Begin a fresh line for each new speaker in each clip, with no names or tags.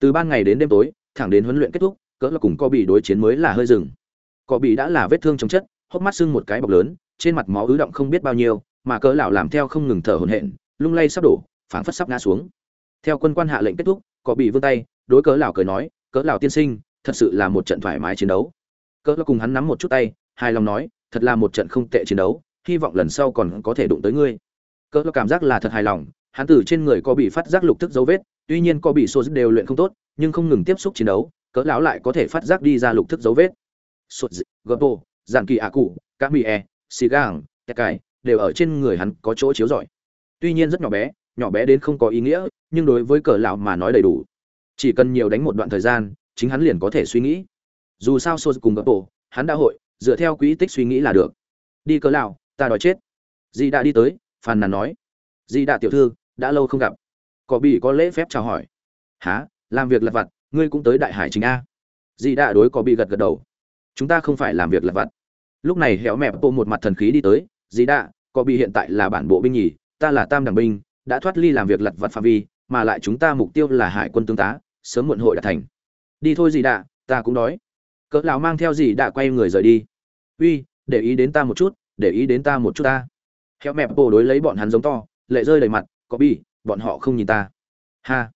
từ ban ngày đến đêm tối, thẳng đến huấn luyện kết thúc, cỡ là cùng co bị đối chiến mới là hơi dừng. Co bị đã là vết thương trong chất, hốc mắt sưng một cái bọc lớn, trên mặt máu ứ động không biết bao nhiêu, mà cỡ lão làm theo không ngừng thở hổn hển, lung lay sắp đổ, phảng phất sắp ngã xuống. Theo quân quan hạ lệnh kết thúc có bị vươn tay, đối cỡ lão cười nói, cỡ lão tiên sinh, thật sự là một trận thoải mái chiến đấu. Cỡ lão cùng hắn nắm một chút tay, hài lòng nói, thật là một trận không tệ chiến đấu, hy vọng lần sau còn có thể đụng tới ngươi. Cỡ lão cảm giác là thật hài lòng, hắn từ trên người có bị phát giác lục tức dấu vết tuy nhiên có bị số đều luyện không tốt, nhưng không ngừng tiếp xúc chiến đấu, cỡ lão lại có thể phát giác đi ra lục thức dấu vết. Sụt gấp bộ giản kỳ ạ cụ, cá mì e xì gàng tẹt cài đều ở trên người hắn có chỗ chiếu rọi. Tuy nhiên rất nhỏ bé nhỏ bé đến không có ý nghĩa, nhưng đối với cỡ lão mà nói đầy đủ. Chỉ cần nhiều đánh một đoạn thời gian, chính hắn liền có thể suy nghĩ. Dù sao sô cùng gấp bộ hắn đã hội, dựa theo quỹ tích suy nghĩ là được. Đi cỡ lão, ta đói chết. Dì đã đi tới, phàn nàn nói. Dì đã tiểu thư, đã lâu không gặp có bị có lễ phép chào hỏi. Há làm việc lặt vặt, ngươi cũng tới đại hải chính a. Dì đã đối có bị gật gật đầu. Chúng ta không phải làm việc lặt vặt. Lúc này héo mẹ bộ một mặt thần khí đi tới. Dì đã, có bị hiện tại là bản bộ binh nhì, ta là tam đẳng binh, đã thoát ly làm việc lặt vặt phạm vi, mà lại chúng ta mục tiêu là hải quân tương tá, sớm muộn hội đạt thành. Đi thôi dì đã, ta cũng đói. Cỡ lão mang theo dì đã quay người rời đi. Uy, để ý đến ta một chút, để ý đến ta một chút ta. Héo mẹ bộ đối lấy bọn hắn giống to, lệ rơi đầy mặt, có bi bọn họ không nhìn ta. Ha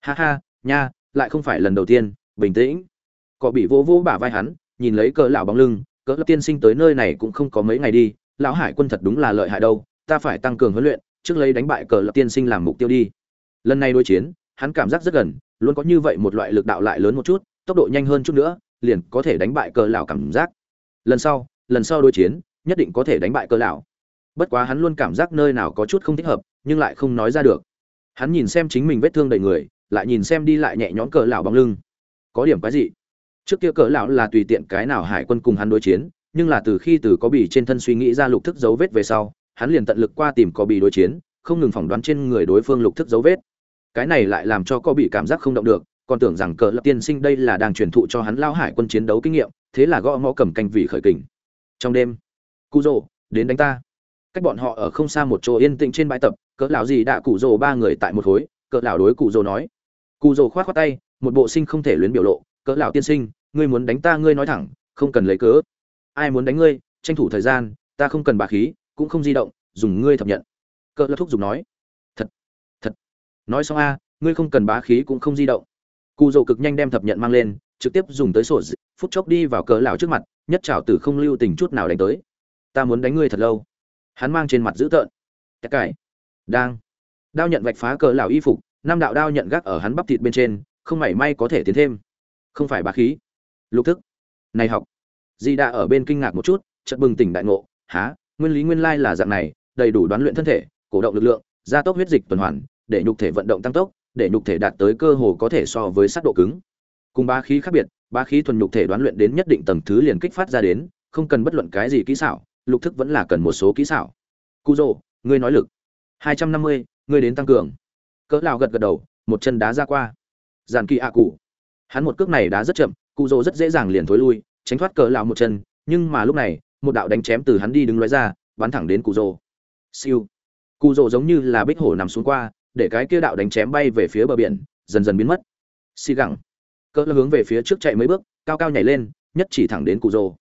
ha ha, nha, lại không phải lần đầu tiên, bình tĩnh. Có bị vỗ vỗ bả vai hắn, nhìn lấy cỡ lão bóng lưng, cỡ lão tiên sinh tới nơi này cũng không có mấy ngày đi, lão hải quân thật đúng là lợi hại đâu, ta phải tăng cường huấn luyện, trước lấy đánh bại cỡ lão tiên sinh làm mục tiêu đi. Lần này đối chiến, hắn cảm giác rất gần, luôn có như vậy một loại lực đạo lại lớn một chút, tốc độ nhanh hơn chút nữa, liền có thể đánh bại cỡ lão cảm giác. Lần sau lần sau đối chiến, nhất định có thể đánh bại cỡ lão. Bất quá hắn luôn cảm giác nơi nào có chút không thích hợp, nhưng lại không nói ra được hắn nhìn xem chính mình vết thương đầy người, lại nhìn xem đi lại nhẹ nhõm cỡ lão bằng lưng. Có điểm cái gì trước kia cỡ lão là tùy tiện cái nào hải quân cùng hắn đối chiến, nhưng là từ khi từ có bì trên thân suy nghĩ ra lục thức dấu vết về sau, hắn liền tận lực qua tìm có bì đối chiến, không ngừng phỏng đoán trên người đối phương lục thức dấu vết. Cái này lại làm cho có bị cảm giác không động được, còn tưởng rằng cỡ lập tiên sinh đây là đang truyền thụ cho hắn lao hải quân chiến đấu kinh nghiệm, thế là gõ ngõ cầm canh vì khởi kình. Trong đêm cu rồ đến đánh ta. Cách bọn họ ở không xa một chỗ yên tĩnh trên bãi tập cỡ lão gì đã cụ rồ ba người tại một khối, cỡ lão đối cụ rồ nói. Cụ rồ khoát khoát tay, một bộ sinh không thể luyến biểu lộ, cỡ lão tiên sinh, ngươi muốn đánh ta, ngươi nói thẳng, không cần lấy cớ. Ai muốn đánh ngươi, tranh thủ thời gian, ta không cần bà khí, cũng không di động, dùng ngươi thập nhận. Cỡ lão thúc giục nói. Thật thật. Nói xong a, ngươi không cần bá khí cũng không di động. Cụ rồ cực nhanh đem thập nhận mang lên, trực tiếp dùng tới sổ phút chốc đi vào cỡ lão trước mặt, nhất trảo tử không lưu tình chút nào đánh tới. Ta muốn đánh ngươi thật lâu. Hắn mang trên mặt dữ tợn. Tất cải đang. Đao nhận vạch phá cỡ lão y phục, năm đạo đao nhận gác ở hắn bắp thịt bên trên, không mảy may có thể tiến thêm. Không phải bá khí. Lục thức. Này học. Di đã ở bên kinh ngạc một chút, chợt bừng tỉnh đại ngộ, há, nguyên lý nguyên lai là dạng này, đầy đủ đoán luyện thân thể, cổ động lực lượng, gia tốc huyết dịch tuần hoàn, để nhục thể vận động tăng tốc, để nhục thể đạt tới cơ hồ có thể so với sát độ cứng. Cùng bá khí khác biệt, bá khí thuần nhục thể đoán luyện đến nhất định tầng thứ liền kích phát ra đến, không cần bất luận cái gì kỹ xảo, lục thức vẫn là cần một số kỹ xảo. Cu dô ngươi nói lực hai trăm năm mươi, ngươi đến tăng cường. Cỡ lão gật gật đầu, một chân đá ra qua. Giàn kỳ ạ cụ hắn một cước này đá rất chậm, cụ dỗ rất dễ dàng liền thối lui, tránh thoát cỡ lão một chân, nhưng mà lúc này, một đạo đánh chém từ hắn đi đứng lóe ra, bắn thẳng đến cụ dỗ. siêu. Cụ dỗ giống như là bích hổ nằm xuống qua, để cái kia đạo đánh chém bay về phía bờ biển, dần dần biến mất. Xì gẳng. Cỡ lão hướng về phía trước chạy mấy bước, cao cao nhảy lên, nhất chỉ thẳng đến cụ dỗ.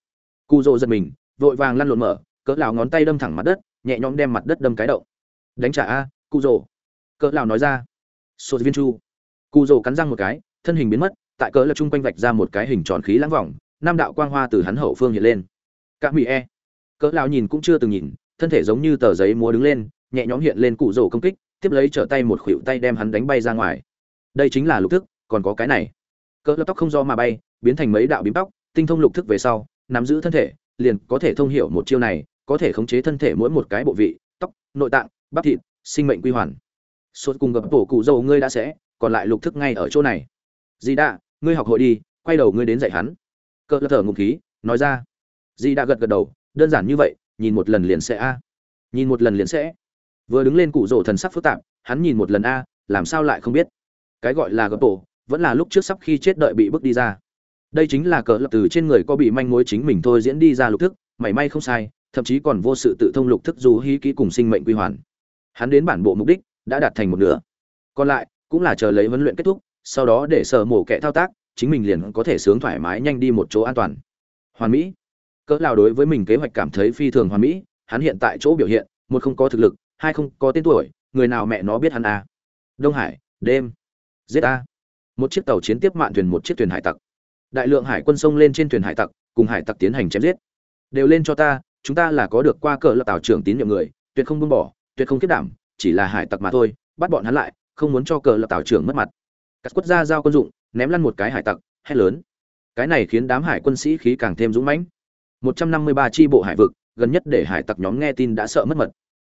cụ dỗ giật mình, vội vàng lăn lộn mở, cỡ lão ngón tay đâm thẳng mặt đất, nhẹ nhõm đem mặt đất đâm cái động đánh trả a cụ rồ cỡ lão nói ra. Sô viên chu. Cụ rồ cắn răng một cái, thân hình biến mất, tại cỡ là trung quanh vạch ra một cái hình tròn khí lãng vòng năm đạo quang hoa từ hắn hậu phương hiện lên. Các mỹ e. Cỡ lão nhìn cũng chưa từng nhìn, thân thể giống như tờ giấy múa đứng lên, nhẹ nhõm hiện lên cụ rồ công kích, tiếp lấy trở tay một khuỷu tay đem hắn đánh bay ra ngoài. Đây chính là lục thức, còn có cái này. Cỡ lão tóc không do mà bay, biến thành mấy đạo bím tóc, tinh thông lục thức về sau, nắm giữ thân thể, liền có thể thông hiểu một chiêu này, có thể khống chế thân thể mỗi một cái bộ vị, tóc, nội tạng bắp thịt, sinh mệnh quy hoàn. Sốt cùng gặp tổ cụ dâu ngươi đã sẽ, còn lại lục thức ngay ở chỗ này. Dì đạ, ngươi học hội đi, quay đầu ngươi đến dạy hắn. Cỡ thở ngục khí, nói ra. Dì đạ gật gật đầu, đơn giản như vậy, nhìn một lần liền sẽ a. Nhìn một lần liền sẽ. Vừa đứng lên cụ rổ thần sắc phức tạp, hắn nhìn một lần a, làm sao lại không biết? Cái gọi là gấp tổ, vẫn là lúc trước sắp khi chết đợi bị bước đi ra. Đây chính là cờ lập từ trên người có bị manh mối chính mình thôi diễn đi ra lục thức, mảy may không sai, thậm chí còn vô sự tự thông lục thức dù hí ký cùng sinh mệnh quy hoàn hắn đến bản bộ mục đích đã đạt thành một nửa. Còn lại, cũng là chờ lấy huấn luyện kết thúc, sau đó để sở mổ kẻ thao tác, chính mình liền có thể sướng thoải mái nhanh đi một chỗ an toàn. Hoàn mỹ. Cỡ nào đối với mình kế hoạch cảm thấy phi thường hoàn mỹ, hắn hiện tại chỗ biểu hiện, một không có thực lực, hai không có tên tuổi, người nào mẹ nó biết hắn à. đông hải, đêm. Giết a. Một chiếc tàu chiến tiếp mạn thuyền một chiếc thuyền hải tặc. Đại lượng hải quân sông lên trên thuyền hải tặc, cùng hải tặc tiến hành chém giết. Đều lên cho ta, chúng ta là có được qua cỡ lập tàu trưởng tín nhiệm người, tuyệt không buông bỏ tuyệt không kết đảm, chỉ là hải tặc mà thôi, bắt bọn hắn lại, không muốn cho cờ lập tàu trưởng mất mặt. Cắt quất ra giao quân dụng, ném lăn một cái hải tặc, hét lớn. Cái này khiến đám hải quân sĩ khí càng thêm dũng mãnh. 153 chi bộ hải vực, gần nhất để hải tặc nhóm nghe tin đã sợ mất mật.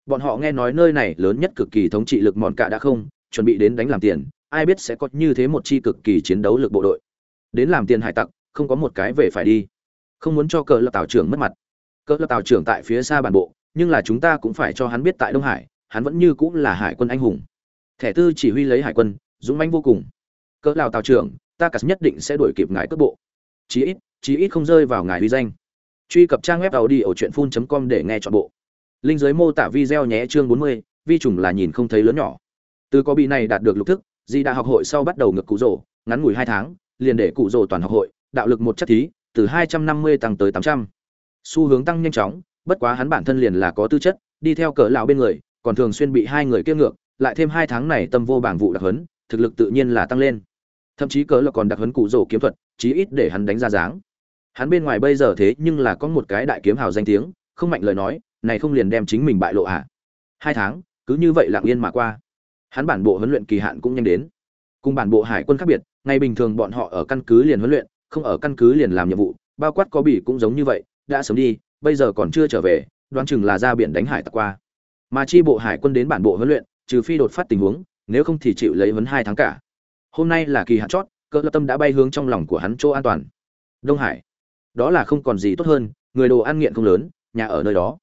Bọn họ nghe nói nơi này lớn nhất cực kỳ thống trị lực mòn cả đã không, chuẩn bị đến đánh làm tiền, ai biết sẽ có như thế một chi cực kỳ chiến đấu lực bộ đội. Đến làm tiền hải tặc, không có một cái về phải đi. Không muốn cho cờ lập tàu trưởng mất mặt. Cờ lập tàu trưởng tại phía xa bản bộ nhưng là chúng ta cũng phải cho hắn biết tại đông hải hắn vẫn như cũng là hải quân anh hùng. Thẻ tư chỉ huy lấy hải quân dũng mãnh vô cùng. Cỡ lào tàu trưởng ta cả nhất định sẽ đuổi kịp ngài cấp bộ. Chí ít chí ít không rơi vào ngài uy danh. Truy cập trang web tao đi ở truyệnfun.com để nghe trọn bộ. Linh giới mô tả video nhé chương 40, vi trùng là nhìn không thấy lớn nhỏ. Từ có bị này đạt được lục thức di đã học hội sau bắt đầu ngược cụ rổ ngắn ngủi hai tháng liền để cụ rổ toàn học hội đạo lực một chất thí từ 250 tăng tới 800. xu hướng tăng nhanh chóng bất quá hắn bản thân liền là có tư chất, đi theo cỡ lão bên người, còn thường xuyên bị hai người kia ngược, lại thêm hai tháng này tâm vô bảng vụ đặc huấn, thực lực tự nhiên là tăng lên. Thậm chí cỡ là còn đặc huấn cụ rổ kiếm thuật, chí ít để hắn đánh ra dáng. Hắn bên ngoài bây giờ thế nhưng là có một cái đại kiếm hào danh tiếng, không mạnh lời nói, này không liền đem chính mình bại lộ à hai tháng, cứ như vậy lặng yên mà qua. Hắn bản bộ huấn luyện kỳ hạn cũng nhanh đến. Cùng bản bộ hải quân khác biệt, ngày bình thường bọn họ ở căn cứ liền huấn luyện, không ở căn cứ liền làm nhiệm vụ, bao quát có bỉ cũng giống như vậy, đã sớm đi bây giờ còn chưa trở về, đoán chừng là ra biển đánh hải tặc qua. Mà chi bộ hải quân đến bản bộ huấn luyện, trừ phi đột phát tình huống, nếu không thì chịu lấy vấn hai tháng cả. Hôm nay là kỳ hạn chót cỡ tâm đã bay hướng trong lòng của hắn chỗ an toàn. Đông hải, đó là không còn gì tốt hơn, người đồ ăn nghiện không lớn, nhà ở nơi đó.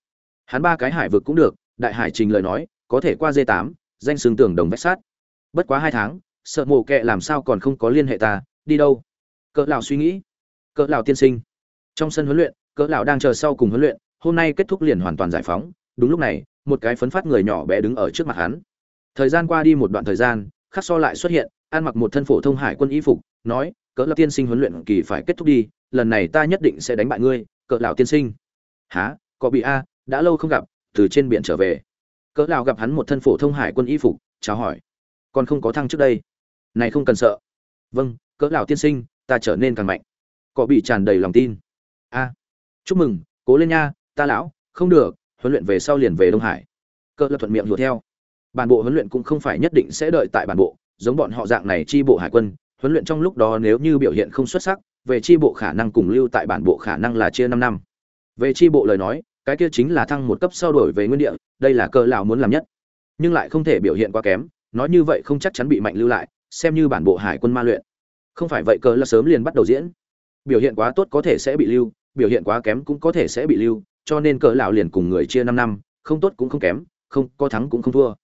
Hắn ba cái hải vực cũng được, đại hải trình lời nói, có thể qua d tám, danh xương tưởng đồng vách sát bất quá hai tháng, sợ mồ kệ làm sao còn không có liên hệ ta, đi đâu? Cỡ lão suy nghĩ. Cỡ lão tiên sinh. Trong sân huấn luyện cỡ lão đang chờ sau cùng huấn luyện, hôm nay kết thúc liền hoàn toàn giải phóng. Đúng lúc này, một cái phấn phát người nhỏ bé đứng ở trước mặt hắn. Thời gian qua đi một đoạn thời gian, khắc so lại xuất hiện, ăn mặc một thân phổ thông hải quân y phục, nói, cỡ lão tiên sinh huấn luyện kỳ phải kết thúc đi, lần này ta nhất định sẽ đánh bại ngươi, cỡ lão tiên sinh. Há có bị a? Đã lâu không gặp, từ trên biển trở về. Cỡ lão gặp hắn một thân phổ thông hải quân y phục, chào hỏi. Còn không có thăng trước đây? Này không cần sợ. Vâng cỡ lão tiên sinh, ta trở nên càng mạnh. Cọ bị tràn đầy lòng tin. A chúc mừng, cố lên nha, ta lão, không được, huấn luyện về sau liền về đông hải. Cơ là thuận miệng hùa theo. Bản bộ huấn luyện cũng không phải nhất định sẽ đợi tại bản bộ, giống bọn họ dạng này chi bộ hải quân, huấn luyện trong lúc đó nếu như biểu hiện không xuất sắc, về chi bộ khả năng cùng lưu tại bản bộ khả năng là chia năm năm. Về chi bộ lời nói, cái kia chính là thăng một cấp sau đổi về nguyên địa, đây là cơ lão muốn làm nhất. Nhưng lại không thể biểu hiện quá kém, nói như vậy không chắc chắn bị mạnh lưu lại, xem như bản bộ hải quân ma luyện. Không phải vậy cờ là sớm liền bắt đầu diễn. Biểu hiện quá tốt có thể sẽ bị lưu biểu hiện quá kém cũng có thể sẽ bị lưu, cho nên cỡ lão liền cùng người chia năm năm, không tốt cũng không kém, không, có thắng cũng không thua.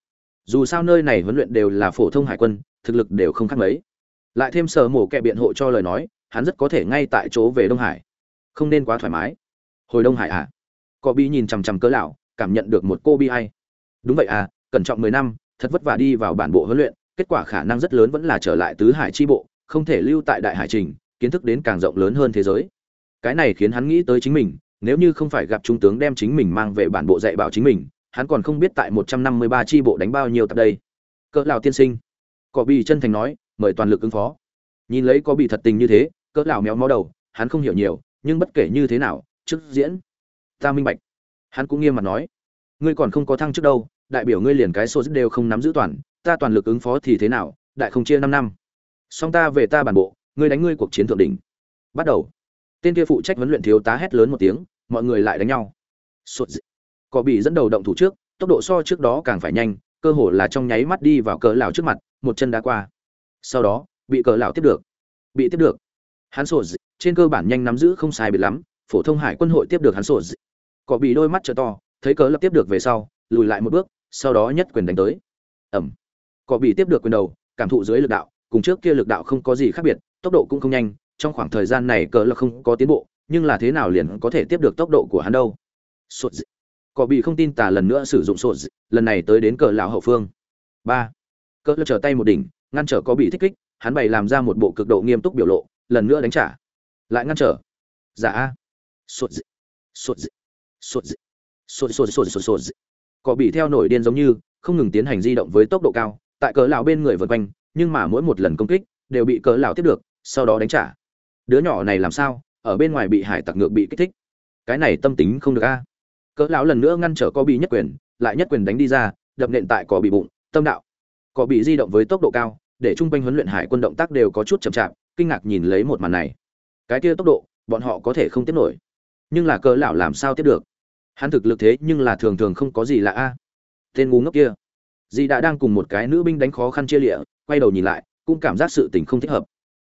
Dù sao nơi này huấn luyện đều là phổ thông hải quân, thực lực đều không khác mấy. Lại thêm sở mổ kẻ biện hộ cho lời nói, hắn rất có thể ngay tại chỗ về đông hải. Không nên quá thoải mái. Hồi đông hải à? Cọ bi nhìn chằm chằm cỡ lão, cảm nhận được một cô bi ai. đúng vậy à cẩn trọng mười năm, thật vất vả đi vào bản bộ huấn luyện, kết quả khả năng rất lớn vẫn là trở lại tứ hải chi bộ, không thể lưu tại đại hải trình, kiến thức đến càng rộng lớn hơn thế giới cái này khiến hắn nghĩ tới chính mình, nếu như không phải gặp trung tướng đem chính mình mang về bản bộ dạy bảo chính mình, hắn còn không biết tại một trăm năm mươi ba chi bộ đánh bao nhiêu tập đây. Cỡ lão tiên sinh. Cọ bị chân thành nói, mời toàn lực ứng phó. Nhìn lấy có bị thật tình như thế, cỡ lão méo mó đầu, hắn không hiểu nhiều, nhưng bất kể như thế nào, trước diễn. Ta minh bạch. Hắn cũng nghiêm mặt nói. Ngươi còn không có thăng trước đâu, đại biểu ngươi liền cái số đều không nắm giữ toàn, ta toàn lực ứng phó thì thế nào, đại không chia năm năm. Song ta về ta bản bộ, ngươi đánh ngươi cuộc chiến thượng đỉnh. Bắt đầu tên kia phụ trách huấn luyện thiếu tá hét lớn một tiếng, mọi người lại đánh nhau sụt dị. bị dẫn đầu động thủ trước, tốc độ so trước đó càng phải nhanh, cơ hồ là trong nháy mắt đi vào cỡ lão trước mặt, một chân đã qua sau đó, bị cỡ lão tiếp được bị tiếp được hắn sụt dị. trên cơ bản nhanh nắm giữ không sai biệt lắm, phổ thông hải quân hội tiếp được hắn sụt dị. có bị đôi mắt trợ to, thấy cỡ lập tiếp được về sau, lùi lại một bước, sau đó nhất quyền đánh tới ẩm có bị tiếp được quyền đầu, cảm thụ dưới lực đạo, cùng trước kia lực đạo không có gì khác biệt, tốc độ cũng không nhanh trong khoảng thời gian này cờ là không có tiến bộ, nhưng là thế nào liền có thể tiếp được tốc độ của hắn đâu? Sột dị. cọ bị không tin tà lần nữa sử dụng sột dị. lần này tới đến cờ lão hậu phương. Ba. Cờ là trở tay một đỉnh, ngăn trở có bị thích kích, hắn bày làm ra một bộ cực độ nghiêm túc biểu lộ, lần nữa đánh trả. Lại ngăn trở. Giả a. Sột dị. Sột dị. Sột dị. Sột dị sột dị sột dị cọ bị theo nổi điên giống như, không ngừng tiến hành di động với tốc độ cao, tại cỡ lão bên người vượt quanh, nhưng mà mỗi một lần công kích, đều bị cỡ lão tiếp được, sau đó đánh trả đứa nhỏ này làm sao, ở bên ngoài bị hải tặc ngược bị kích thích. Cái này tâm tính không được a. Cỡ lão lần nữa ngăn trở có bị nhất quyền, lại nhất quyền đánh đi ra, đập nện tại cỏ bị bụng, tâm đạo. Cỏ bị di động với tốc độ cao, để trung quanh huấn luyện hải quân động tác đều có chút chậm chạp, kinh ngạc nhìn lấy một màn này. Cái kia tốc độ, bọn họ có thể không tiếp nổi. Nhưng là cỡ lão làm sao tiếp được? Hắn thực lực thế nhưng là thường thường không có gì lạ a. Tên ngu ngốc kia. Di đã đang cùng một cái nữ binh đánh khó khăn chia lịa, quay đầu nhìn lại, cũng cảm giác sự tình không thích hợp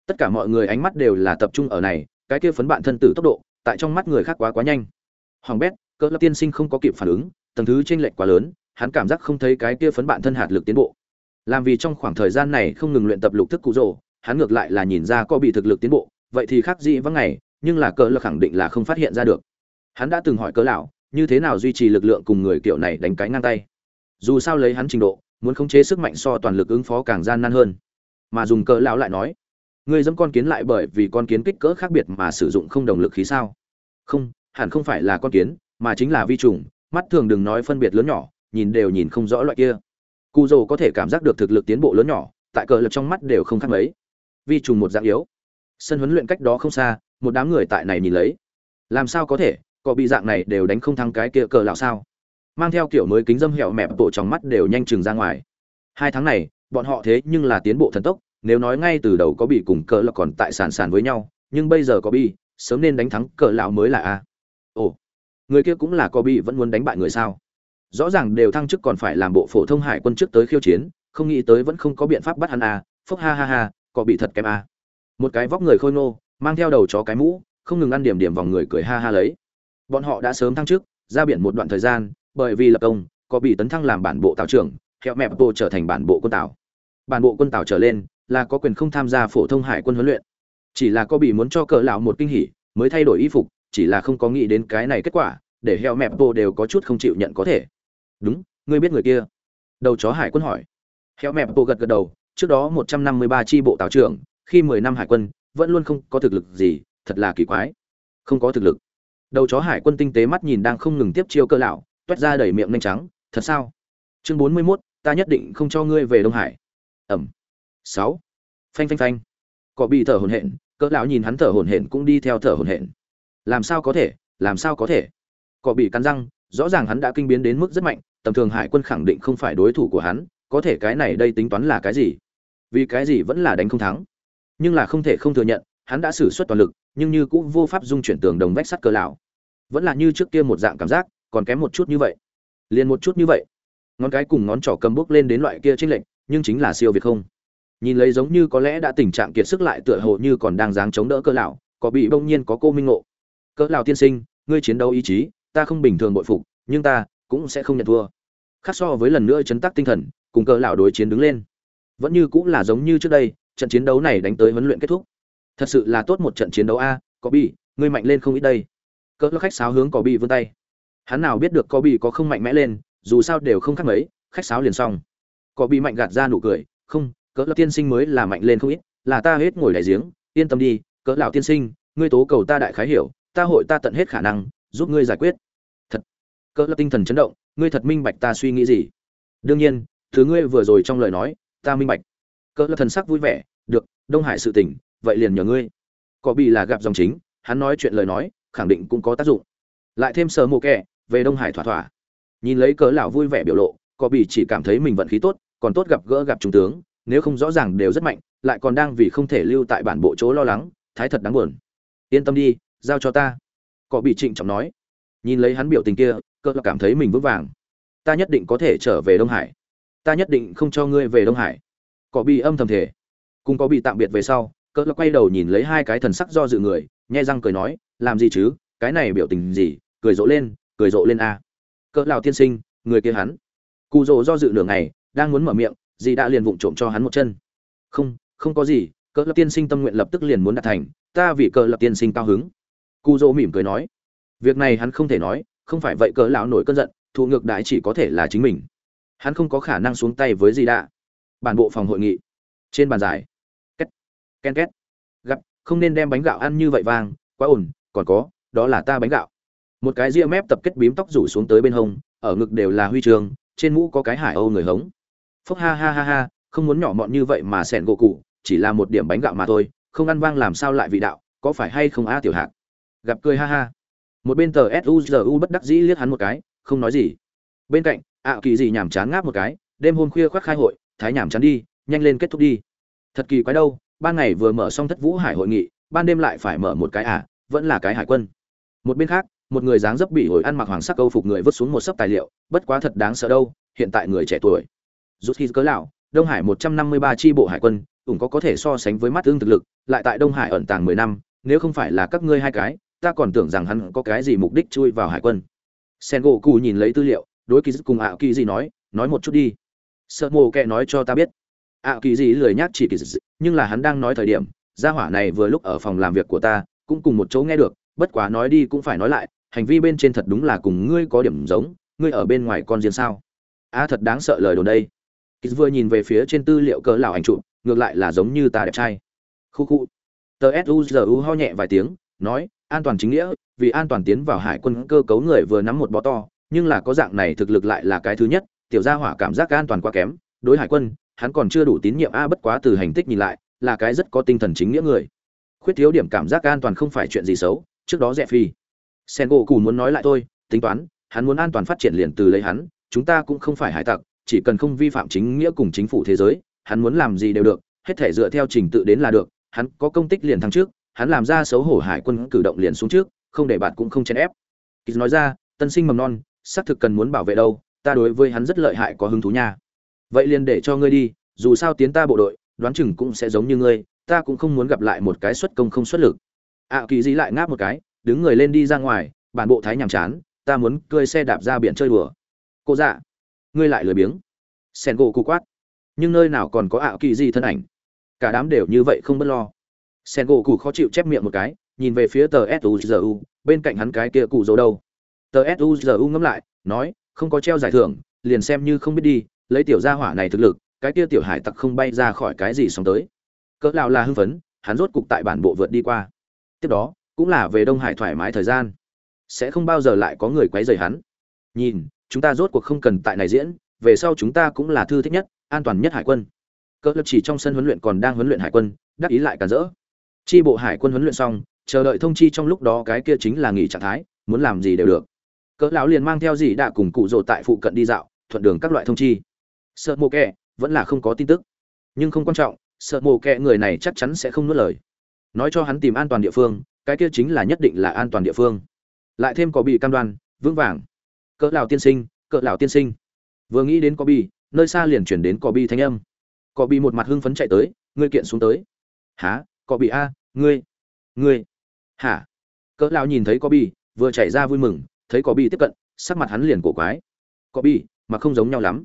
tất cả mọi người ánh mắt đều là tập trung ở này, cái kia phấn bạn thân tử tốc độ, tại trong mắt người khác quá quá nhanh. Hoàng bét cỡ lập tiên sinh không có kịp phản ứng, tầng thứ trên lệch quá lớn, hắn cảm giác không thấy cái kia phấn bạn thân hạt lực tiến bộ. Làm vì trong khoảng thời gian này không ngừng luyện tập lục thức cụ rồ, hắn ngược lại là nhìn ra có bị thực lực tiến bộ, vậy thì khác gì vắng ngày nhưng là cỡ là khẳng định là không phát hiện ra được. Hắn đã từng hỏi cỡ lão, như thế nào duy trì lực lượng cùng người kiểu này đánh cái ngang tay? Dù sao lấy hắn trình độ, muốn khống chế sức mạnh so toàn lực ứng phó càng gian nan hơn. Mà dùng cỡ lão lại nói ngươi dẫm con kiến lại bởi vì con kiến kích cỡ khác biệt mà sử dụng không đồng lực khí sao? Không, hẳn không phải là con kiến, mà chính là vi trùng. Mắt thường đừng nói phân biệt lớn nhỏ, nhìn đều nhìn không rõ loại kia. Cụ dầu có thể cảm giác được thực lực tiến bộ lớn nhỏ, tại cờ lập trong mắt đều không khác mấy. Vi trùng một dạng yếu. Sân huấn luyện cách đó không xa, một đám người tại này nhìn lấy. Làm sao có thể, có bị dạng này đều đánh không thắng cái kia cờ lão sao? Mang theo kiểu mới kính dâm hẹo mẹp bộ trong mắt đều nhanh chừng ra ngoài. Hai tháng này, bọn họ thế nhưng là tiến bộ thần tốc nếu nói ngay từ đầu có bị cùng cờ là còn tại sản sản với nhau, nhưng bây giờ có bị, sớm nên đánh thắng cờ lão mới là a. Ồ, người kia cũng là có bị vẫn muốn đánh bại người sao? Rõ ràng đều thăng chức còn phải làm bộ phổ thông hải quân trước tới khiêu chiến, không nghĩ tới vẫn không có biện pháp bắt hắn a. Phúc ha ha ha, có bị thật kém a. Một cái vóc người khôi nô mang theo đầu chó cái mũ, không ngừng ăn điểm điểm vòng người cười ha ha lấy. Bọn họ đã sớm thăng chức, ra biển một đoạn thời gian, bởi vì lập công, có bị tấn thăng làm bản bộ tàu trưởng, hẹo mẹp bộ trở thành bản bộ quân tàu. Bản bộ quân tàu trở lên là có quyền không tham gia phổ thông hải quân huấn luyện. Chỉ là có bị muốn cho cỡ lão một kinh hỉ mới thay đổi y phục chỉ là không có nghĩ đến cái này kết quả để heo mẹp bộ đều có chút không chịu nhận có thể. Đúng ngươi biết người kia. Đầu chó hải quân hỏi. Heo mẹp bộ gật gật đầu trước đó một trăm năm mươi ba tri bộ tàu trưởng khi mười năm hải quân vẫn luôn không có thực lực gì thật là kỳ quái. Không có thực lực. Đầu chó hải quân tinh tế mắt nhìn đang không ngừng tiếp chiêu cơ lão toét ra đầy miệng nhanh trắng thật sao? Chương bốn mươi 41, ta nhất định không cho ngươi về đông hải. Ẩm sáu. Phanh phanh phanh. Cọ bị thở hổn hển, cỡ lão nhìn hắn thở hổn hển cũng đi theo thở hổn hển. Làm sao có thể? Làm sao có thể? Cọ bị cắn răng, rõ ràng hắn đã kinh biến đến mức rất mạnh, tầm thường hải quân khẳng định không phải đối thủ của hắn, có thể cái này đây tính toán là cái gì? Vì cái gì vẫn là đánh không thắng? Nhưng là không thể không thừa nhận, hắn đã sử xuất toàn lực, nhưng như cũng vô pháp dung chuyển tường đồng vách sắt cỡ lão. Vẫn là như trước kia một dạng cảm giác, còn kém một chút như vậy. Liền một chút như vậy. Ngón cái cùng ngón trỏ cầm bước lên đến loại kia chênh lệnh nhưng chính là siêu việt không nhìn lấy giống như có lẽ đã tình trạng kiệt sức lại tựa hồ như còn đang dáng chống đỡ cơ lão, có bị bỗng nhiên có cô minh ngộ. Cỡ lão tiên sinh, ngươi chiến đấu ý chí, ta không bình thường bội phục, nhưng ta cũng sẽ không nhận thua. Khác so với lần nữa chấn tác tinh thần, cùng cỡ lão đối chiến đứng lên. Vẫn như cũng là giống như trước đây, trận chiến đấu này đánh tới huấn luyện kết thúc. Thật sự là tốt một trận chiến đấu a, có bị, ngươi mạnh lên không ít đây. Cỡ lão khách sáo hướng có bị vươn tay. Hắn nào biết được có bị có không mạnh mẽ lên, dù sao đều không khác mấy, khách sáo liền xong. Có bị mạnh gạt ra nụ cười, không cỡ lão tiên sinh mới là mạnh lên không ít, là ta hết ngồi đại giếng, yên tâm đi, cỡ lão tiên sinh, ngươi tố cầu ta đại khái hiểu, ta hội ta tận hết khả năng, giúp ngươi giải quyết. Thật. Cỡ lão tinh thần chấn động, ngươi thật minh bạch ta suy nghĩ gì? Đương nhiên, thứ ngươi vừa rồi trong lời nói, ta minh bạch. Cỡ lão thần sắc vui vẻ, được, đông hải sự tình, vậy liền nhờ ngươi. Có bị là gặp dòng chính, hắn nói chuyện lời nói, khẳng định cũng có tác dụng. Lại thêm sờ mồ kẹ về đông hải thỏa thỏa. Nhìn lấy cỡ lão vui vẻ biểu lộ, có bị chỉ cảm thấy mình vận khí tốt, còn tốt gặp gỡ gặp trung tướng nếu không rõ ràng đều rất mạnh, lại còn đang vì không thể lưu tại bản bộ chỗ lo lắng, thái thật đáng buồn. Yên tâm đi, giao cho ta. Cọ bị trịnh trọng nói. Nhìn lấy hắn biểu tình kia, cỡ là cảm thấy mình vững vàng. Ta nhất định có thể trở về đông hải. Ta nhất định không cho ngươi về đông hải. Cọ bị âm thầm thể cùng có bị tạm biệt về sau, cỡ là quay đầu nhìn lấy hai cái thần sắc do dự người nhai răng cười nói, làm gì chứ? Cái này biểu tình gì? Cười rộ lên, cười rộ lên a. Cỡ lão tiên sinh, người kia hắn. Cụ rộ do dự nửa ngày, đang muốn mở miệng dì đã liền vụng trộm cho hắn một chân. Không không có gì, cỡ lập tiên sinh tâm nguyện lập tức liền muốn đạt thành, ta vì cỡ lập tiên sinh cao hứng. Cụ dỗ mỉm cười nói, việc này hắn không thể nói, không phải vậy cỡ lão nổi cơn giận, thụ ngược đãi chỉ có thể là chính mình. Hắn không có khả năng xuống tay với dì đã. Bản bộ phòng hội nghị, trên bàn giải Kết. ken két, gặp, không nên đem bánh gạo ăn như vậy vang, quá ổn, còn có, đó là ta bánh gạo. Một cái ria mép tập kết bím tóc rủ xuống tới bên hông, ở ngực đều là huy trường trên mũ có cái hải âu người hống phúc ha ha ha ha, không muốn nhỏ mọn như vậy mà sẻn gỗ cụ, chỉ là một điểm bánh gạo mà thôi, không ăn vang làm sao lại vị đạo, có phải hay không a tiểu hạc? gặp cười ha ha. Một bên tờ suzu bất đắc dĩ liếc hắn một cái, không nói gì. Bên cạnh, ạ kỳ gì nhàm chán ngáp một cái, đêm hôm khuya khoác khai hội, thái nhàm chán đi, nhanh lên kết thúc đi. Thật kỳ quái đâu, ban ngày vừa mở xong thất vũ hải hội nghị, ban đêm lại phải mở một cái à vẫn là cái hải quân. Một bên khác, một người dáng dấp bị hồi ăn mặc hoàng sắc câu phục người vứt xuống một sấp tài liệu, bất quá thật đáng sợ đâu, hiện tại người trẻ tuổi rút khi cớ lão, đông hải một trăm năm mươi ba tri bộ hải quân, ủng có có thể so sánh với mắt tương thực lực, lại tại đông hải ẩn tàng mười năm, nếu không phải là các ngươi hai cái, ta còn tưởng rằng hắn có cái gì mục đích chui vào hải quân. Sen gỗ cù nhìn lấy tư liệu, đối kỳ dứt cùng ảo kỳ gì nói nói một chút đi. Sợ mồ kệ nói cho ta biết. Ảo kỳ gì lười nhác chỉ kỳ dứt, nhưng là hắn đang nói thời điểm, gia hỏa này vừa lúc ở phòng làm việc của ta, cũng cùng một chỗ nghe được, bất quá nói đi cũng phải nói lại, hành vi bên trên thật đúng là cùng ngươi có điểm giống, ngươi ở bên ngoài con riêng sao? A thật đáng sợ lời đồn đây kỳ vừa nhìn về phía trên tư liệu cỡ lão ảnh trụ ngược lại là giống như ta đẹp trai. Khu khu. Tờ suzu ho nhẹ vài tiếng, nói, an toàn chính nghĩa, vì an toàn tiến vào hải quân cơ cấu người vừa nắm một bó to, nhưng là có dạng này thực lực lại là cái thứ nhất, tiểu gia hỏa cảm giác an toàn quá kém. Đối hải quân, hắn còn chưa đủ tín nhiệm a, bất quá từ hành tích nhìn lại, là cái rất có tinh thần chính nghĩa người. Khuyết thiếu điểm cảm giác an toàn không phải chuyện gì xấu, trước đó rẻ phi. Sengoku cù muốn nói lại tôi tính toán, hắn muốn an toàn phát triển liền từ lấy hắn, chúng ta cũng không phải hải tặc chỉ cần không vi phạm chính nghĩa cùng chính phủ thế giới hắn muốn làm gì đều được hết thể dựa theo trình tự đến là được hắn có công tích liền thăng trước hắn làm ra xấu hổ hải quân cử động liền xuống trước không để bạn cũng không chèn ép. Kịch nói ra tân sinh mầm non xác thực cần muốn bảo vệ đâu ta đối với hắn rất lợi hại có hứng thú nha. Vậy liền để cho ngươi đi dù sao tiến ta bộ đội đoán chừng cũng sẽ giống như ngươi ta cũng không muốn gặp lại một cái xuất công không xuất lực. Ạ à, kỳ gì lại ngáp một cái đứng người lên đi ra ngoài bản bộ thái nhàm chán ta muốn cơi xe đạp ra biển chơi đùa. Cô dạ ngươi lại lười biếng. Sen gỗ cụ quát. Nhưng nơi nào còn có ạ kỳ gì thân ảnh? Cả đám đều như vậy không bất lo. Sen gỗ cụ khó chịu chép miệng một cái, nhìn về phía tờ suzu bên cạnh hắn cái kia cụ dấu đâu. Tờ suzu ngẫm lại, nói, không có treo giải thưởng, liền xem như không biết đi, lấy tiểu gia hỏa này thực lực, cái kia tiểu hải tặc không bay ra khỏi cái gì sống tới. Cỡ nào là hưng phấn, hắn rốt cục tại bản bộ vượt đi qua. Tiếp đó, cũng là về đông hải thoải mái thời gian. Sẽ không bao giờ lại có người quấy rầy hắn. Nhìn chúng ta rốt cuộc không cần tại này diễn, về sau chúng ta cũng là thư thích nhất, an toàn nhất hải quân. Cỡ lập chỉ trong sân huấn luyện còn đang huấn luyện hải quân, đắc ý lại cản rỡ. Chi bộ hải quân huấn luyện xong, chờ đợi thông chi trong lúc đó cái kia chính là nghỉ trạng thái, muốn làm gì đều được. Cỡ lão liền mang theo gì đã cùng cụ rồ tại phụ cận đi dạo, thuận đường các loại thông chi. Sợ mồ kẹ, vẫn là không có tin tức. Nhưng không quan trọng, sợ mồ kẹ người này chắc chắn sẽ không nuốt lời. Nói cho hắn tìm an toàn địa phương, cái kia chính là nhất định là an toàn địa phương. Lại thêm có bị cam đoan, vững vàng cỡ lão tiên sinh, cỡ lão tiên sinh. Vừa nghĩ đến có bi nơi xa liền chuyển đến có bi thanh âm. Có bi một mặt hưng phấn chạy tới, ngươi kiện xuống tới. Há có bị a, ngươi ngươi. Hả? Cỡ lão nhìn thấy có bi vừa chạy ra vui mừng, thấy có bi tiếp cận, sắc mặt hắn liền cổ quái. Có bi mà không giống nhau lắm.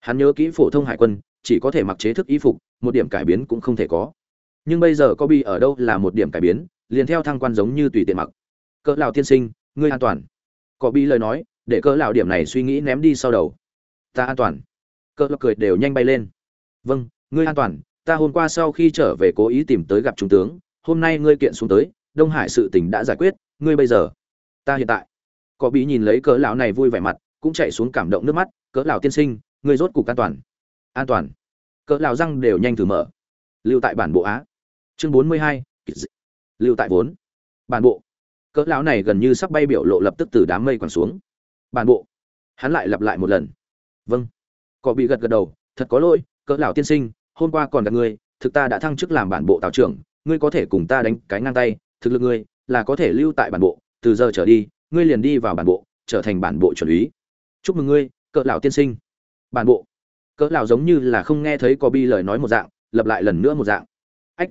Hắn nhớ kỹ phổ thông hải quân, chỉ có thể mặc chế thức y phục, một điểm cải biến cũng không thể có. Nhưng bây giờ có bi ở đâu là một điểm cải biến, liền theo thăng quan giống như tùy tiện mặc. Cỡ lão tiên sinh, ngươi an toàn. Có bi lời nói để cỡ lão điểm này suy nghĩ ném đi sau đầu. Ta an toàn. Cỡ lão cười đều nhanh bay lên. Vâng ngươi an toàn. Ta hôm qua sau khi trở về cố ý tìm tới gặp trung tướng. Hôm nay ngươi kiện xuống tới đông hải sự tình đã giải quyết. Ngươi bây giờ. Ta hiện tại. Có bí nhìn lấy cỡ lão này vui vẻ mặt cũng chạy xuống cảm động nước mắt. Cỡ lão tiên sinh ngươi rốt cục an toàn. An toàn. Cỡ lão răng đều nhanh thử mở. Lưu tại bản bộ á. Chương 42, lưu tại vốn. Bản bộ. Cỡ lão này gần như sắp bay biểu lộ lập tức từ đám mây quẳng xuống bản bộ. Hắn lại lặp lại một lần. Vâng. Cọ bị gật gật đầu, thật có lỗi, cỡ lão tiên sinh, hôm qua còn gặp ngươi, thực ta đã thăng chức làm bản bộ tào trưởng, ngươi có thể cùng ta đánh cái ngang tay, thực lực ngươi là có thể lưu tại bản bộ, từ giờ trở đi, ngươi liền đi vào bản bộ, trở thành bản bộ chuẩn úy. Chúc mừng ngươi, cỡ lão tiên sinh. Bản bộ. Cỡ lão giống như là không nghe thấy cọ bị lời nói một dạng, lặp lại lần nữa một dạng. Ách.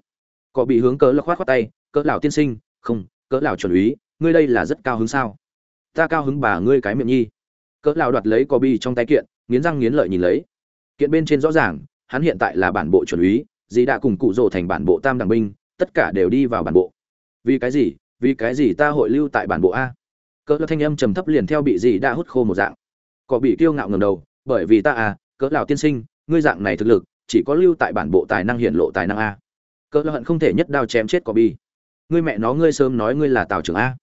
Cọ bị hướng cỡ lão khoát khoát tay, cỡ lão tiên sinh, không, cỡ lão chuẩn úy, ngươi đây là rất cao hứng sao? Ta cao hứng bà ngươi cái miệng nhi. Cỡ lão đoạt lấy có bi trong tay kiện, nghiến răng nghiến lợi nhìn lấy. Kiện bên trên rõ ràng, hắn hiện tại là bản bộ chuẩn úy, dì đã cùng cụ rồ thành bản bộ tam đảng binh, tất cả đều đi vào bản bộ. Vì cái gì? Vì cái gì ta hội lưu tại bản bộ a? Cỡ thanh âm trầm thấp liền theo bị dì đã hút khô một dạng. Có bị kiêu ngạo ngầm đầu, bởi vì ta à cỡ lão tiên sinh, ngươi dạng này thực lực, chỉ có lưu tại bản bộ tài năng hiện lộ tài năng a. Cỡ hận không thể nhất đao chém chết có bi ngươi mẹ nó, ngươi sớm nói ngươi là tào trưởng a.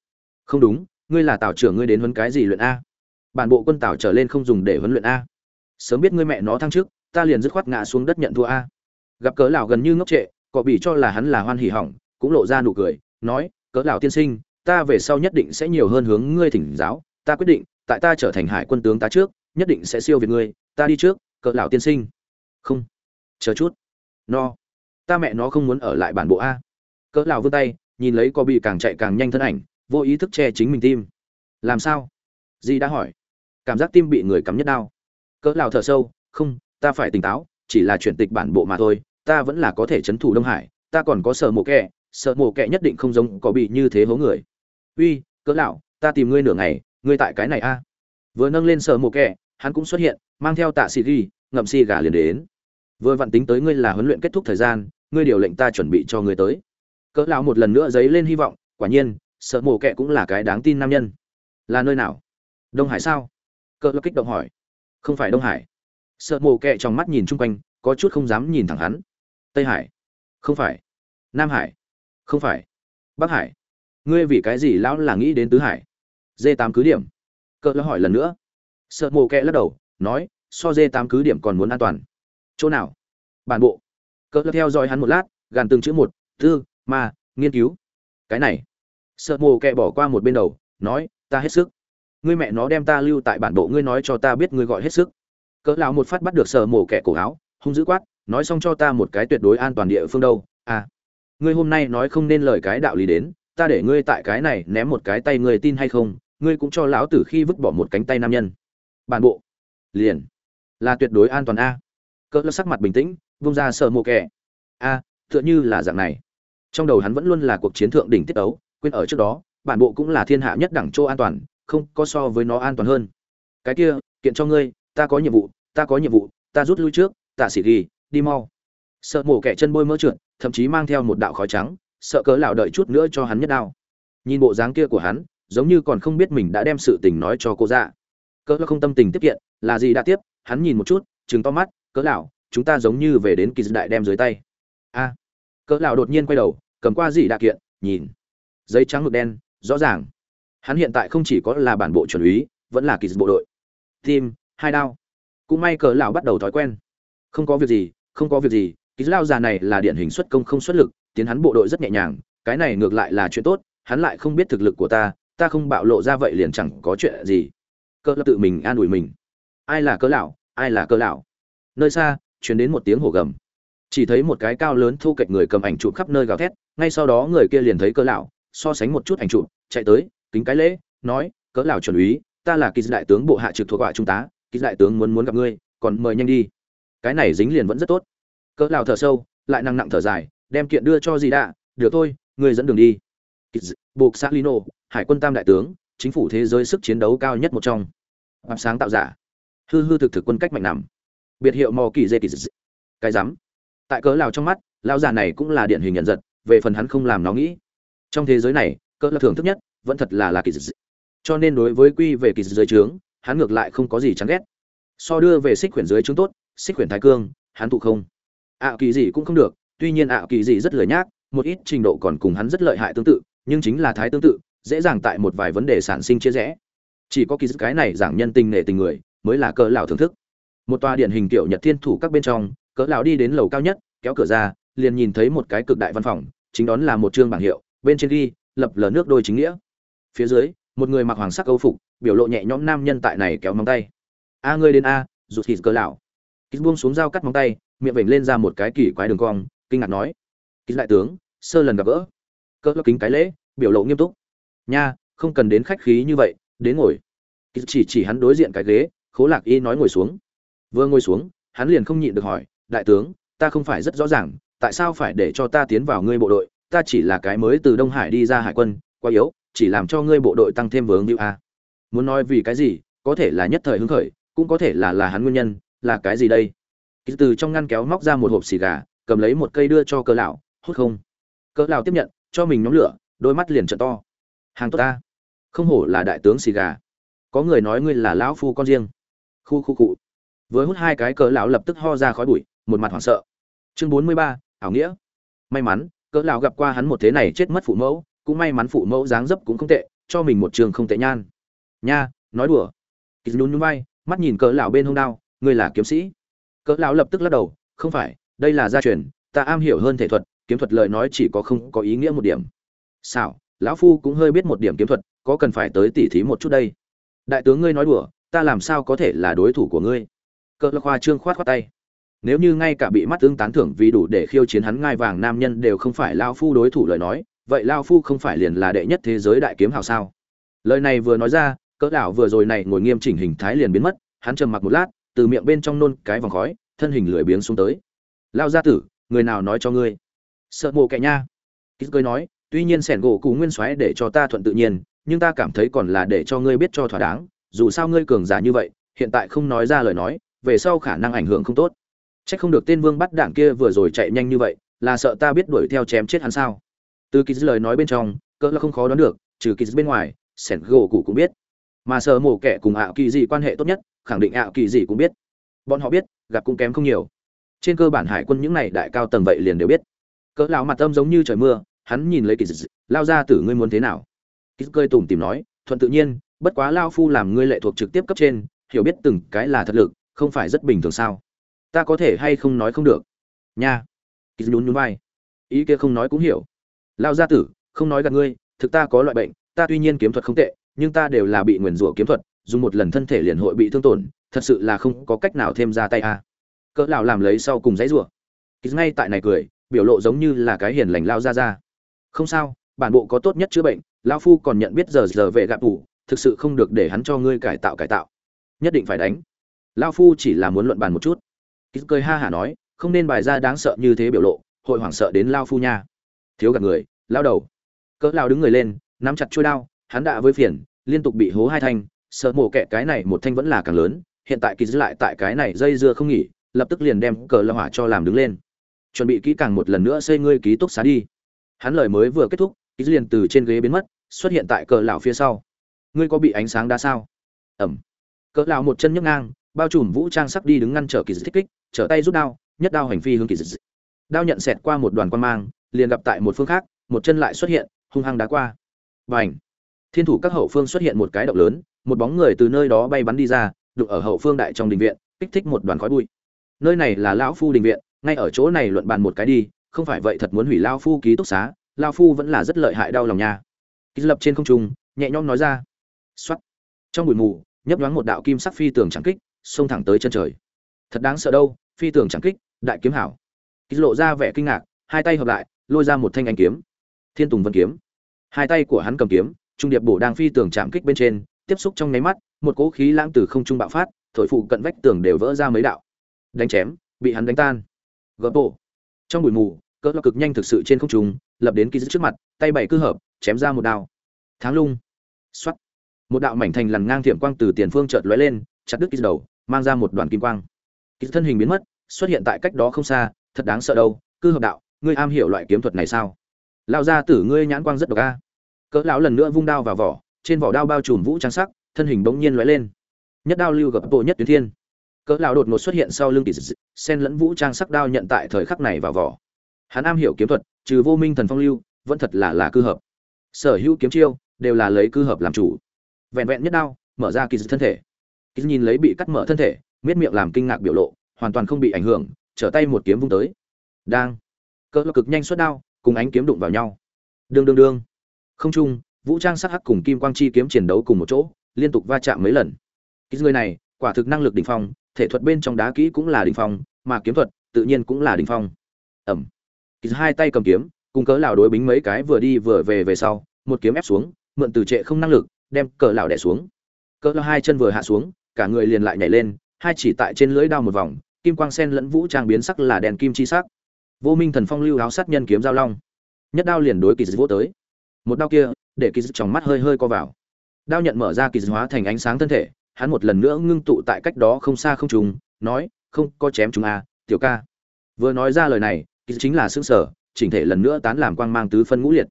Không đúng ngươi là tào trưởng ngươi đến huấn cái gì luyện a? Bản bộ quân tào trở lên không dùng để huấn luyện a. Sớm biết ngươi mẹ nó thăng trước ta liền dứt khoát ngã xuống đất nhận thua a. Gặp cỡ lão gần như ngốc trệ cọ bị cho là hắn là hoan hỉ hỏng, cũng lộ ra nụ cười, nói, cỡ lão tiên sinh, ta về sau nhất định sẽ nhiều hơn hướng ngươi thỉnh giáo, ta quyết định, tại ta trở thành hải quân tướng ta trước, nhất định sẽ siêu việt ngươi, ta đi trước, cỡ lão tiên sinh. Không, chờ chút. No, ta mẹ nó không muốn ở lại bản bộ a. Cỡ lão vươn tay, nhìn lấy có bị càng chạy càng nhanh thân ảnh vô ý thức che chính mình tim. Làm sao? Di đã hỏi. Cảm giác tim bị người cắm nhất đau. Cỡ lão thở sâu, không, ta phải tỉnh táo, chỉ là chuyển tịch bản bộ mà thôi, ta vẫn là có thể chấn thủ đông hải, ta còn có sở mộ kẹ, sợ mộ kẹ nhất định không giống có bị như thế hố người. Uy, cỡ lão ta tìm ngươi nửa ngày, ngươi tại cái này a? Vừa nâng lên sở mộ kẹ, hắn cũng xuất hiện, mang theo tạ sĩ ghi, ngậm si gà liền đến. Vừa vặn tính tới ngươi là huấn luyện kết thúc thời gian, ngươi điều lệnh ta chuẩn bị cho ngươi tới. Cỡ lão một lần nữa dấy lên hy vọng, quả nhiên sợ mổ kẹ cũng là cái đáng tin nam nhân. Là nơi nào? Đông hải sao? Cỡ lập kích động hỏi. Không phải đông hải. Sợ mổ kẹ trong mắt nhìn chung quanh, có chút không dám nhìn thẳng hắn. Tây hải? Không phải. Nam hải? Không phải. Bắc hải? Ngươi vì cái gì lão là nghĩ đến tứ hải? D tám cứ điểm. Cỡ lão hỏi lần nữa. Sợ mổ kẹ lắc đầu, nói, so d tám cứ điểm còn muốn an toàn. Chỗ nào? Bản bộ. Cỡ theo dõi hắn một lát, gàn từng chữ một, tư mà nghiên cứu. Cái này sợ mồ kẹ bỏ qua một bên đầu, nói, ta hết sức. Ngươi mẹ nó đem ta lưu tại bản bộ, ngươi nói cho ta biết ngươi gọi hết sức. Cỡ lão một phát bắt được sợ mồ kẹ cổ áo, hung dữ quát, nói xong cho ta một cái tuyệt đối an toàn địa phương đâu à. Ngươi hôm nay nói không nên lời cái đạo lý đến, ta để ngươi tại cái này ném một cái tay ngươi tin hay không, ngươi cũng cho lão tử khi vứt bỏ một cánh tay nam nhân. Bản bộ. Liền. Là tuyệt đối an toàn a. Cỡ lão sắc mặt bình tĩnh, vung ra sợ mồ kẹ. A, tựa như là dạng này. Trong đầu hắn vẫn luôn là cuộc chiến thượng đỉnh tiết ấu quên ở trước đó, bản bộ cũng là thiên hạ nhất đẳng chỗ an toàn, không có so với nó an toàn hơn. Cái kia, kiện cho ngươi, ta có nhiệm vụ, ta có nhiệm vụ, ta rút lui trước, tạ sĩ ghi, đi mau. Sợ mổ kẻ chân bôi mỡ trượt, thậm chí mang theo một đạo khói trắng, sợ cớ lạo đợi chút nữa cho hắn nhất đao. Nhìn bộ dáng kia của hắn, giống như còn không biết mình đã đem sự tình nói cho cô dạ. ra cớ không tâm tình tiếp kiện, là gì đã tiếp, hắn nhìn một chút chừng to mắt cớ lão, chúng ta giống như về đến kỳ đại đem dưới tay. A. Cỡ lão đột nhiên quay đầu, cầm qua gì đã kiện, nhìn giấy trắng mực đen, rõ ràng. Hắn hiện tại không chỉ có là bản bộ chuẩn úy, vẫn là kỳ bộ đội. Tim hai đao. Cũng may cỡ lão bắt đầu thói quen. Không có việc gì, không có việc gì, kỳ lao già này là điển hình xuất công không xuất lực, tiến hắn bộ đội rất nhẹ nhàng. Cái này ngược lại là chuyện tốt, hắn lại không biết thực lực của ta ta không bạo lộ ra vậy liền chẳng có chuyện gì. Cỡ lão tự mình an ủi mình. Ai là cỡ lão, ai là cỡ lão? Nơi xa, truyền đến một tiếng hổ gầm. Chỉ thấy một cái cao lớn thu kệch người cầm ảnh chụp khắp nơi gào thét, ngay sau đó người kia liền thấy cỡ lão so sánh một chút ảnh chụp chạy tới kính cái lễ nói cỡ lão chuẩn úy ta là kỳ đại tướng bộ hạ trực thuộc họa trung tá kỳ đại tướng muốn muốn gặp ngươi còn mời nhanh đi. Cái này dính liền vẫn rất tốt. Cỡ lão thở sâu lại nặng nặng thở dài đem kiện đưa cho gì đã được thôi ngươi dẫn đường đi. Buộc Salino, hải quân tam đại tướng chính phủ thế giới sức chiến đấu cao nhất một trong. Áp sáng tạo giả. Hư hư thực thực quân cách mạnh nằm. Biệt hiệu mò kỳ dê kỳ cái rắm. Tại cỡ lào trong mắt lao già này cũng là điển hình nhận giật về phần hắn không làm nó nghĩ trong thế giới này, cỡ là thưởng thức nhất, vẫn thật là là kỳ dị. Cho nên đối với quy về kỳ dị dưới trướng, hắn ngược lại không có gì chán ghét. So đưa về xích quyển dưới trướng tốt, xích quyển thái cương, hắn tụ không. Ạ kỳ dị cũng không được, tuy nhiên ạ kỳ dị rất lười nhác, một ít trình độ còn cùng hắn rất lợi hại tương tự, nhưng chính là thái tương tự, dễ dàng tại một vài vấn đề sản sinh chia rẽ. Chỉ có kỳ dị cái này giảng nhân tình nể tình người, mới là cỡ lão thưởng thức. Một tòa điển hình tiểu nhật thiên thủ các bên trong, cỡ lão đi đến lầu cao nhất, kéo cửa ra, liền nhìn thấy một cái cực đại văn phòng, chính đón là một trương bảng hiệu bên trên ghi, lập lờ nước đôi chính nghĩa. Phía dưới, một người mặc hoàng sắc câu phục, biểu lộ nhẹ nhõm nam nhân tại này kéo móng tay. A, ngươi đến a, rụt thịt cơ lão. Kýt buông xuống dao cắt móng tay, miệng vểnh lên ra một cái kỳ quái đường cong, kinh ngạc nói. Kýt đại tướng, sơ lần gặp gỡ. Cỡ lão kính cái lễ, biểu lộ nghiêm túc. Nha, không cần đến khách khí như vậy, đến ngồi. Kýt chỉ chỉ hắn đối diện cái ghế, khố lạc y nói ngồi xuống. Vừa ngồi xuống, hắn liền không nhịn được hỏi, đại tướng, ta không phải rất rõ ràng, tại sao phải để cho ta tiến vào ngươi bộ đội? Ta chỉ là cái mới từ đông hải đi ra hải quân, quá yếu, chỉ làm cho ngươi bộ đội tăng thêm vướng như a. Muốn nói vì cái gì, có thể là nhất thời hứng khởi, cũng có thể là là hắn nguyên nhân, là cái gì đây? Từ trong ngăn kéo móc ra một hộp xì gà, cầm lấy một cây đưa cho cỡ lão, hút không. Cỡ lão tiếp nhận, cho mình nhóm lửa, đôi mắt liền trợ to. Hàng tốt ta. Không hổ là đại tướng xì gà. Có người nói ngươi là lão phu con riêng. Khu khu cụ. Với hút hai cái cỡ lão lập tức ho ra khói bụi, một mặt hoảng sợ. Chương bốn mươi ba, ảo nghĩa. May mắn cỡ lão gặp qua hắn một thế này chết mất phụ mẫu, cũng may mắn phụ mẫu dáng dấp cũng không tệ, cho mình một trường không tệ nhan. Nha, nói đùa. Kýt nhún nhún vai, mắt nhìn cỡ lão bên hông đao, ngươi là kiếm sĩ. Cỡ lão lập tức lắc đầu, không phải, đây là gia truyền, ta am hiểu hơn thể thuật, kiếm thuật lời nói chỉ có không có ý nghĩa một điểm. Sao lão phu cũng hơi biết một điểm kiếm thuật, có cần phải tới tỉ thí một chút đây. Đại tướng ngươi nói đùa, ta làm sao có thể là đối thủ của ngươi? Cỡ lão khoa trương khoát khoát tay nếu như ngay cả bị mắt tương tán thưởng vì đủ để khiêu chiến hắn ngai vàng nam nhân đều không phải lao phu đối thủ lời nói, vậy lao phu không phải liền là đệ nhất thế giới đại kiếm hào sao? Lời này vừa nói ra, cỡ đảo vừa rồi này ngồi nghiêm chỉnh hình thái liền biến mất, hắn trầm mặc một lát, từ miệng bên trong nôn cái vòng khói, thân hình lười biếng xuống tới. Lao gia tử, người nào nói cho ngươi? Sợ mộ kệ nha. Kýt cười nói, tuy nhiên sẻn gỗ cú nguyên soái để cho ta thuận tự nhiên, nhưng ta cảm thấy còn là để cho ngươi biết cho thỏa đáng, dù sao ngươi cường giả như vậy, hiện tại không nói ra lời nói, về sau khả năng ảnh hưởng không tốt. Chắc không được tên Vương bắt đạn kia vừa rồi chạy nhanh như vậy, là sợ ta biết đuổi theo chém chết hắn sao? Từ kỳ lời nói bên trong, cỡ là không khó đoán được, trừ kỳ bên ngoài, Sẻn gỗ cụ cũng biết. Mà sợ mổ kẻ cùng ảo kỳ gì quan hệ tốt nhất, khẳng định ảo kỳ gì cũng biết. Bọn họ biết, gặp cũng kém không nhiều. Trên cơ bản hải quân những này đại cao tầng vậy liền đều biết. Cỡ lão mặt âm giống như trời mưa, hắn nhìn lấy kỳ dị, lao ra tử ngươi muốn thế nào? Kỳ cười tủm tìm nói, thuận tự nhiên, bất quá lao phu làm ngươi lệ thuộc trực tiếp cấp trên, hiểu biết từng cái là thật lực, không phải rất bình thường sao? Ta có thể hay không nói không được? Nha. Kỳ nhún nhún vai. Ý kia không nói cũng hiểu. Lao gia tử, không nói gạt ngươi, thực ta có loại bệnh, ta tuy nhiên kiếm thuật không tệ, nhưng ta đều là bị nguyền rủa kiếm thuật, dùng một lần thân thể liền hội bị thương tổn, thật sự là không có cách nào thêm ra tay a. À. cỡ lão làm lấy sau cùng dãy rủa. Kỳ ngay tại này cười, biểu lộ giống như là cái hiền lành lao ra ra không sao, bản bộ có tốt nhất chữa bệnh lao phu còn nhận biết giờ giờ về gạ tủ thực sự không được để hắn cho ngươi cải tạo cải tạo. Nhất định phải đánh. Lao phu chỉ là muốn luận bàn một chút kýt cười ha hả nói, không nên bài ra đáng sợ như thế biểu lộ, hội hoảng sợ đến lao phu nha. Thiếu gạt người, lao đầu. Cỡ lao đứng người lên, nắm chặt chuôi đao, hắn đã với phiền, liên tục bị hố hai thanh, sợ mổ kẹ cái này một thanh vẫn là càng lớn, hiện tại kýt lại tại cái này dây dưa không nghỉ, lập tức liền đem cờ lao hỏa cho làm đứng lên. Chuẩn bị kỹ càng một lần nữa xây ngươi ký túc xá đi. Hắn lời mới vừa kết thúc kýt liền từ trên ghế biến mất, xuất hiện tại cờ lão phía sau. Ngươi có bị ánh sáng đá sao? Ẩm. Cỡ lão một chân nhấc ngang, bao trùm vũ trang sắc đi đứng ngăn trở kỳ thích kích trở tay rút đao, nhất đao hành phi hướng kỳ dị đao nhận xẹt qua một đoàn quan mang, liền gặp tại một phương khác, một chân lại xuất hiện, hung hăng đá qua. Và ảnh thiên thủ các hậu phương xuất hiện một cái động lớn, một bóng người từ nơi đó bay bắn đi ra, đụng ở hậu phương đại trong đình viện, kích thích một đoàn khói bụi. Nơi này là lão phu đình viện, ngay ở chỗ này luận bàn một cái đi, không phải vậy thật muốn hủy lao phu ký túc xá lao phu vẫn là rất lợi hại đau lòng nha. Ký lập trên không trung, nhẹ nhõm nói ra. Xuất trong bụi mù, nhấp nhoáng một đạo kim sắc phi tường trắng kích, xông thẳng tới chân trời. Thật đáng sợ đâu phi tường chẳng kích, đại kiếm hảo. Kích lộ ra vẻ kinh ngạc, hai tay hợp lại, lôi ra một thanh anh kiếm. Thiên tùng vân kiếm. Hai tay của hắn cầm kiếm, trung điệp bổ đang phi tường chạm kích bên trên, tiếp xúc trong nháy mắt, một cỗ khí lãng từ không trung bạo phát, thổi phụ cận vách tường đều vỡ ra mấy đạo. Đánh chém, bị hắn đánh tan. Gấp bộ trong bụi mù, cỡ lo cực nhanh thực sự trên không trung, lập đến ký trước mặt, tay bảy cư hợp, chém ra một đao. Tháng lung. Xoắt một đạo mảnh thành lằn ngang thiểm quang từ tiền phương chợt lóe lên, chặt đứt ký đầu, mang ra một đoàn kim quang ký thân hình biến mất, xuất hiện tại cách đó không xa, thật đáng sợ đâu, cư hợp đạo, ngươi am hiểu loại kiếm thuật này sao? Lao ra tử ngươi nhãn quang rất độc a. Cỡ lão lần nữa vung đao vào vỏ, trên vỏ đao bao trùm vũ trang sắc, thân hình bỗng nhiên lóe lên. Nhất đao lưu gặp bộ nhất tuyến thiên. Cỡ lão đột ngột xuất hiện sau lưng kỳ dị sen lẫn vũ trang sắc đao nhận tại thời khắc này vào vỏ. Hắn am hiểu kiếm thuật, trừ vô minh thần phong lưu, vẫn thật là là cư hợp. Sở hữu kiếm chiêu, đều là lấy cư hợp làm chủ. Vẹn vẹn nhất đao, mở ra kỳ dị thân thể. Kỳ nhìn lấy bị cắt mở thân thể miết miệng làm kinh ngạc biểu lộ, hoàn toàn không bị ảnh hưởng, trở tay một kiếm vung tới. Đang. Cỡ cực nhanh xuất đao, cùng ánh kiếm đụng vào nhau. Đương đương đương. Không trung, vũ trang sắc hắc cùng kim quang chi kiếm chiến đấu cùng một chỗ, liên tục va chạm mấy lần. Kỹ người này, quả thực năng lực đỉnh phong, thể thuật bên trong đá kỹ cũng là đỉnh phong, mà kiếm thuật, tự nhiên cũng là đỉnh phong. Ẩm. Kỹ hai tay cầm kiếm, cùng cỡ lão đối bính mấy cái vừa đi vừa về về sau, một kiếm ép xuống, mượn từ trệ không năng lực, đem cỡ lão đè xuống. Cỡ lão hai chân vừa hạ xuống, cả người liền lại nhảy lên hai chỉ tại trên lưỡi đao một vòng, kim quang sen lẫn vũ trang biến sắc là đèn kim chi sắc. Vô minh thần phong lưu áo sát nhân kiếm giao long. Nhất đao liền đối kỳ dị vô tới. Một đao kia, để kỳ dị trong mắt hơi hơi co vào. Đao nhận mở ra kỳ dị hóa thành ánh sáng thân thể, hắn một lần nữa ngưng tụ tại cách đó không xa không trùng nói, không, có chém chúng à tiểu ca. Vừa nói ra lời này kỳ chính là xương sở chỉnh thể lần nữa tán làm quang mang tứ phân ngũ liệt.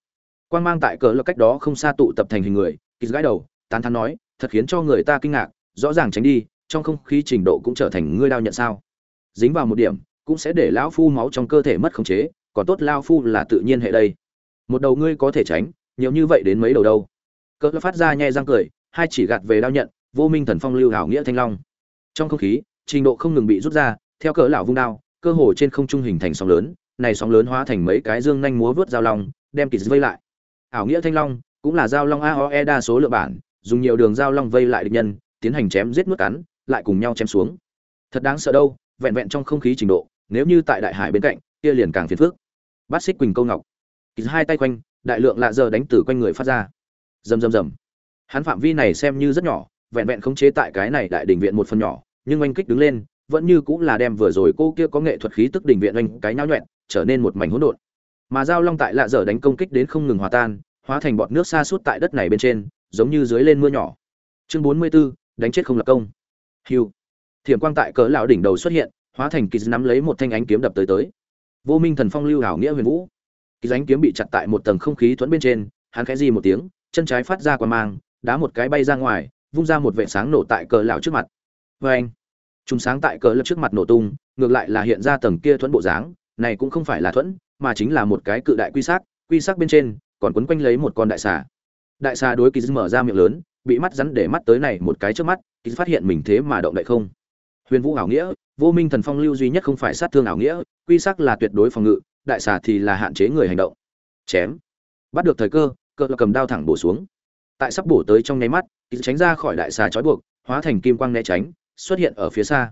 Quang mang tại cỡ là cách đó không xa tụ tập thành hình người kỳ gãi đầu, tán thán nói, thật khiến cho người ta kinh ngạc, rõ ràng tránh đi trong không khí trình độ cũng trở thành ngươi đao nhận sao. Dính vào một điểm, cũng sẽ để lão phu máu trong cơ thể mất khống chế, còn tốt lao phu là tự nhiên hệ đây. Một đầu ngươi có thể tránh, nhiều như vậy đến mấy đầu đâu. Cỡ phát ra nhai răng cười, hai chỉ gạt về đao nhận, vô minh thần phong lưu hảo nghĩa thanh long. Trong không khí, trình độ không ngừng bị rút ra, theo cỡ lão vung đao, cơ hồ trên không trung hình thành sóng lớn, này sóng lớn hóa thành mấy cái dương nhanh múa vớt dao long, đem kỳ vây lại. Ảo nghĩa thanh long cũng là dao long aoe đa số lượng bản, dùng nhiều đường dao long vây lại địch nhân, tiến hành chém giết nuốt cắn lại cùng nhau chém xuống. Thật đáng sợ đâu vẹn vẹn trong không khí trình độ nếu như tại đại hải bên cạnh kia liền càng phiền phức. Bát xích quỳnh câu ngọc. Kỳ hai tay quanh đại lượng lạ giờ đánh từ quanh người phát ra. Rầm rầm rầm. Hắn phạm vi này xem như rất nhỏ vẹn vẹn khống chế tại cái này đại đình viện một phần nhỏ nhưng oanh kích đứng lên vẫn như cũng là đem vừa rồi cô kia có nghệ thuật khí tức đình viện oanh cái nhão nhuẹn trở nên một mảnh hỗn độn. Mà giao long tại lạ dở đánh công kích đến không ngừng hòa tan hóa thành bọt nước xa suốt tại đất này bên trên giống như dưới lên mưa nhỏ. Chương bốn mươi 44, đánh chết không lập công hiu thiểm quang tại cỡ lão đỉnh đầu xuất hiện, hóa thành kỳ nắm lấy một thanh ánh kiếm đập tới tới. Vô minh thần phong lưu hảo nghĩa huyền vũ. Kỳ ánh kiếm bị chặt tại một tầng không khí thuẫn bên trên, hắn khẽ gì một tiếng, chân trái phát ra qua mang, đá một cái bay ra ngoài, vung ra một vệ sáng nổ tại cỡ lão trước mặt. Vâng. Vê anh chúng sáng tại cỡ lão trước mặt nổ tung, ngược lại là hiện ra tầng kia thuẫn bộ dáng, này cũng không phải là thuẫn, mà chính là một cái cự đại quy sắc quy sắc bên trên, còn quấn quanh lấy một con đại xà. Đại xà đối kỳ mở ra miệng lớn bị mắt rắn để mắt tới này một cái trước mắt, thì phát hiện mình thế mà động đậy không. Huyền vũ ảo nghĩa, vô minh thần phong lưu duy nhất không phải sát thương ảo nghĩa, quy sắc là tuyệt đối phòng ngự, đại xà thì là hạn chế người hành động. Chém. Bắt được thời cơ cơ cầm đao thẳng bổ xuống. Tại sắp bổ tới trong nháy mắt, thì tránh ra khỏi đại xà trói buộc, hóa thành kim quang né tránh, xuất hiện ở phía xa.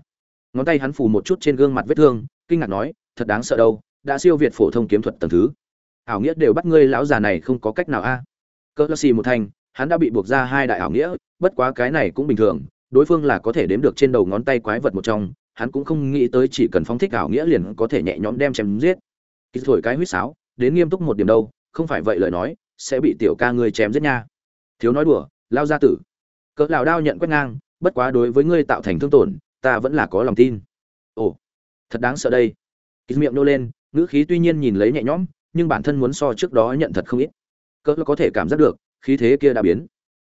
Ngón tay hắn phủ một chút trên gương mặt vết thương, kinh ngạc nói, thật đáng sợ đâu, đã siêu việt phổ thông kiếm thuật tầng thứ. Ảo nghĩa đều bắt ngươi lão già này không có cách nào a. Cơ lơ xì một thanh hắn đã bị buộc ra hai đại ảo nghĩa, bất quá cái này cũng bình thường, đối phương là có thể đếm được trên đầu ngón tay quái vật một trong, hắn cũng không nghĩ tới chỉ cần phóng thích ảo nghĩa liền có thể nhẹ nhõm đem chém giết. Kỹ thổi cái huýt sáo, đến nghiêm túc một điểm đâu, không phải vậy lời nói, sẽ bị tiểu ca ngươi chém giết nha. Thiếu nói đùa, lao ra tử. Cỡ lão đao nhận quét ngang, bất quá đối với ngươi tạo thành thương tổn, ta vẫn là có lòng tin. Ồ, thật đáng sợ đây. Kỹ miệng nô lên, ngữ khí tuy nhiên nhìn lấy nhẹ nhõm, nhưng bản thân muốn so trước đó nhận thật không ít. Cỡ có thể cảm giác được khí thế kia đã biến.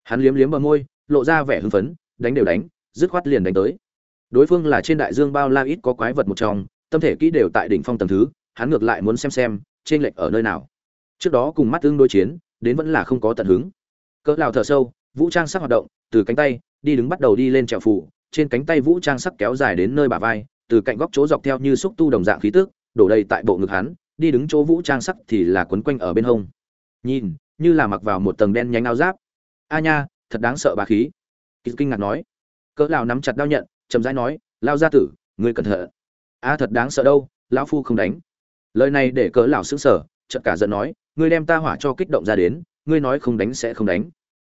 Hắn liếm liếm bờ môi, lộ ra vẻ hưng phấn, đánh đều đánh, dứt khoát liền đánh tới. Đối phương là trên đại dương bao la ít có quái vật một trong, tâm thể kỹ đều tại đỉnh phong tầng thứ, hắn ngược lại muốn xem xem trên lệch ở nơi nào. Trước đó cùng mắt tương đối chiến, đến vẫn là không có tận hứng. Cỡ lào thở sâu, vũ trang sắc hoạt động, từ cánh tay, đi đứng bắt đầu đi lên trèo phủ, trên cánh tay vũ trang sắc kéo dài đến nơi bả vai, từ cạnh góc chỗ dọc theo như xúc tu đồng dạng khí tức, đổ đầy tại bộ ngực hắn, đi đứng chỗ vũ trang sắc thì là quấn quanh ở bên hông. Nhìn như là mặc vào một tầng đen nhánh áo giáp. A nha, thật đáng sợ bà khí. Kinh ngạc nói. Cỡ lão nắm chặt đao nhận, chậm rãi nói lao gia tử, ngươi cẩn thận. A, thật đáng sợ đâu, lão phu không đánh. Lời này để cỡ lão sững sờ, chợt cả giận nói, ngươi đem ta hỏa cho kích động ra đến, ngươi nói không đánh sẽ không đánh.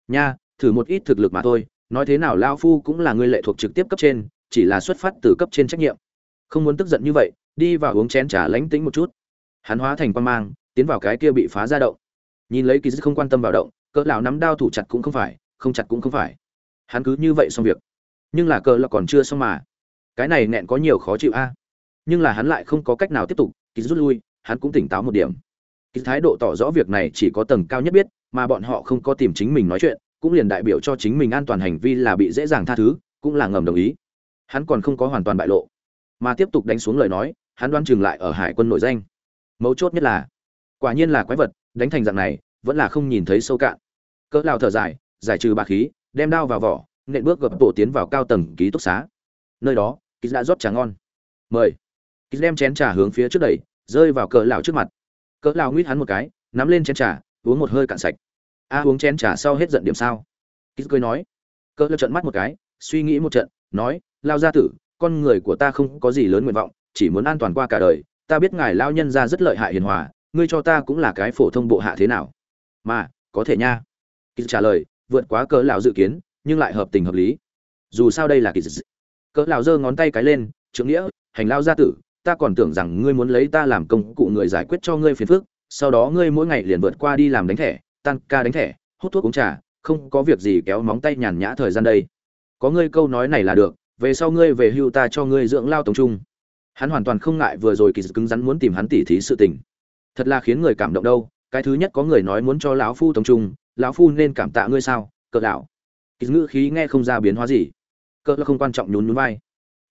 Nha, thử một ít thực lực mà thôi, nói thế nào lão phu cũng là ngươi lệ thuộc trực tiếp cấp trên, chỉ là xuất phát từ cấp trên trách nhiệm. Không muốn tức giận như vậy, đi vào uống chén trà lánh tĩnh một chút. Hắn hóa thành quan mang, tiến vào cái kia bị phá ra động nhìn lấy kỳ dư không quan tâm vào động, cỡ lão nắm đao thủ chặt cũng không phải, không chặt cũng không phải. Hắn cứ như vậy xong việc. Nhưng là cỡ là còn chưa xong mà. Cái này nẹn có nhiều khó chịu a. Nhưng là hắn lại không có cách nào tiếp tục kỳ rút lui, hắn cũng tỉnh táo một điểm. Kỳ thái độ tỏ rõ việc này chỉ có tầng cao nhất biết, mà bọn họ không có tìm chính mình nói chuyện, cũng liền đại biểu cho chính mình an toàn hành vi là bị dễ dàng tha thứ, cũng là ngầm đồng ý. Hắn còn không có hoàn toàn bại lộ. Mà tiếp tục đánh xuống lời nói, hắn đoan chừng lại ở hải quân nổi danh. Mấu chốt nhất là, quả nhiên là quái vật đánh thành dạng này, vẫn là không nhìn thấy sâu cạn. Cỡ lao thở dài, giải trừ bà khí, đem đao vào vỏ, nện bước gập bộ tiến vào cao tầng ký túc xá. Nơi đó, ký đã rót trà ngon. Mời. Ký đem chén trà hướng phía trước đẩy, rơi vào cỡ lão trước mặt. Cỡ lão nguyết hắn một cái, nắm lên chén trà, uống một hơi cạn sạch. A à, uống chén trà sau hết giận điểm sao? Ký cười nói. Cỡ lão trợn mắt một cái, suy nghĩ một trận, nói lao gia tử, con người của ta không có gì lớn nguyện vọng, chỉ muốn an toàn qua cả đời. Ta biết ngài lao nhân ra rất lợi hại hiền hòa ngươi cho ta cũng là cái phổ thông bộ hạ thế nào? Mà, có thể nha. Kỳ trả lời, vượt quá cỡ lão dự kiến, nhưng lại hợp tình hợp lý. Dù sao đây là kỳ cỡ lão giơ ngón tay cái lên, trưởng nghĩa, hành lao gia tử, ta còn tưởng rằng ngươi muốn lấy ta làm công cụ người giải quyết cho ngươi phiền phức, sau đó ngươi mỗi ngày liền vượt qua đi làm đánh thẻ, tan ca đánh thẻ, hút thuốc uống trà, không có việc gì kéo móng tay nhàn nhã thời gian đây. Có ngươi câu nói này là được, về sau ngươi về hưu ta cho ngươi dưỡng lao tổng trung. Hắn hoàn toàn không ngại vừa rồi kỳ cứng rắn muốn tìm hắn tỉ thí sự tình thật là khiến người cảm động đâu, cái thứ nhất có người nói muốn cho lão phu tống trung, lão phu nên cảm tạ ngươi sao, cỡ đạo kỳ ngữ khí nghe không ra biến hóa gì. Cỡ là không quan trọng nhún nhún vai.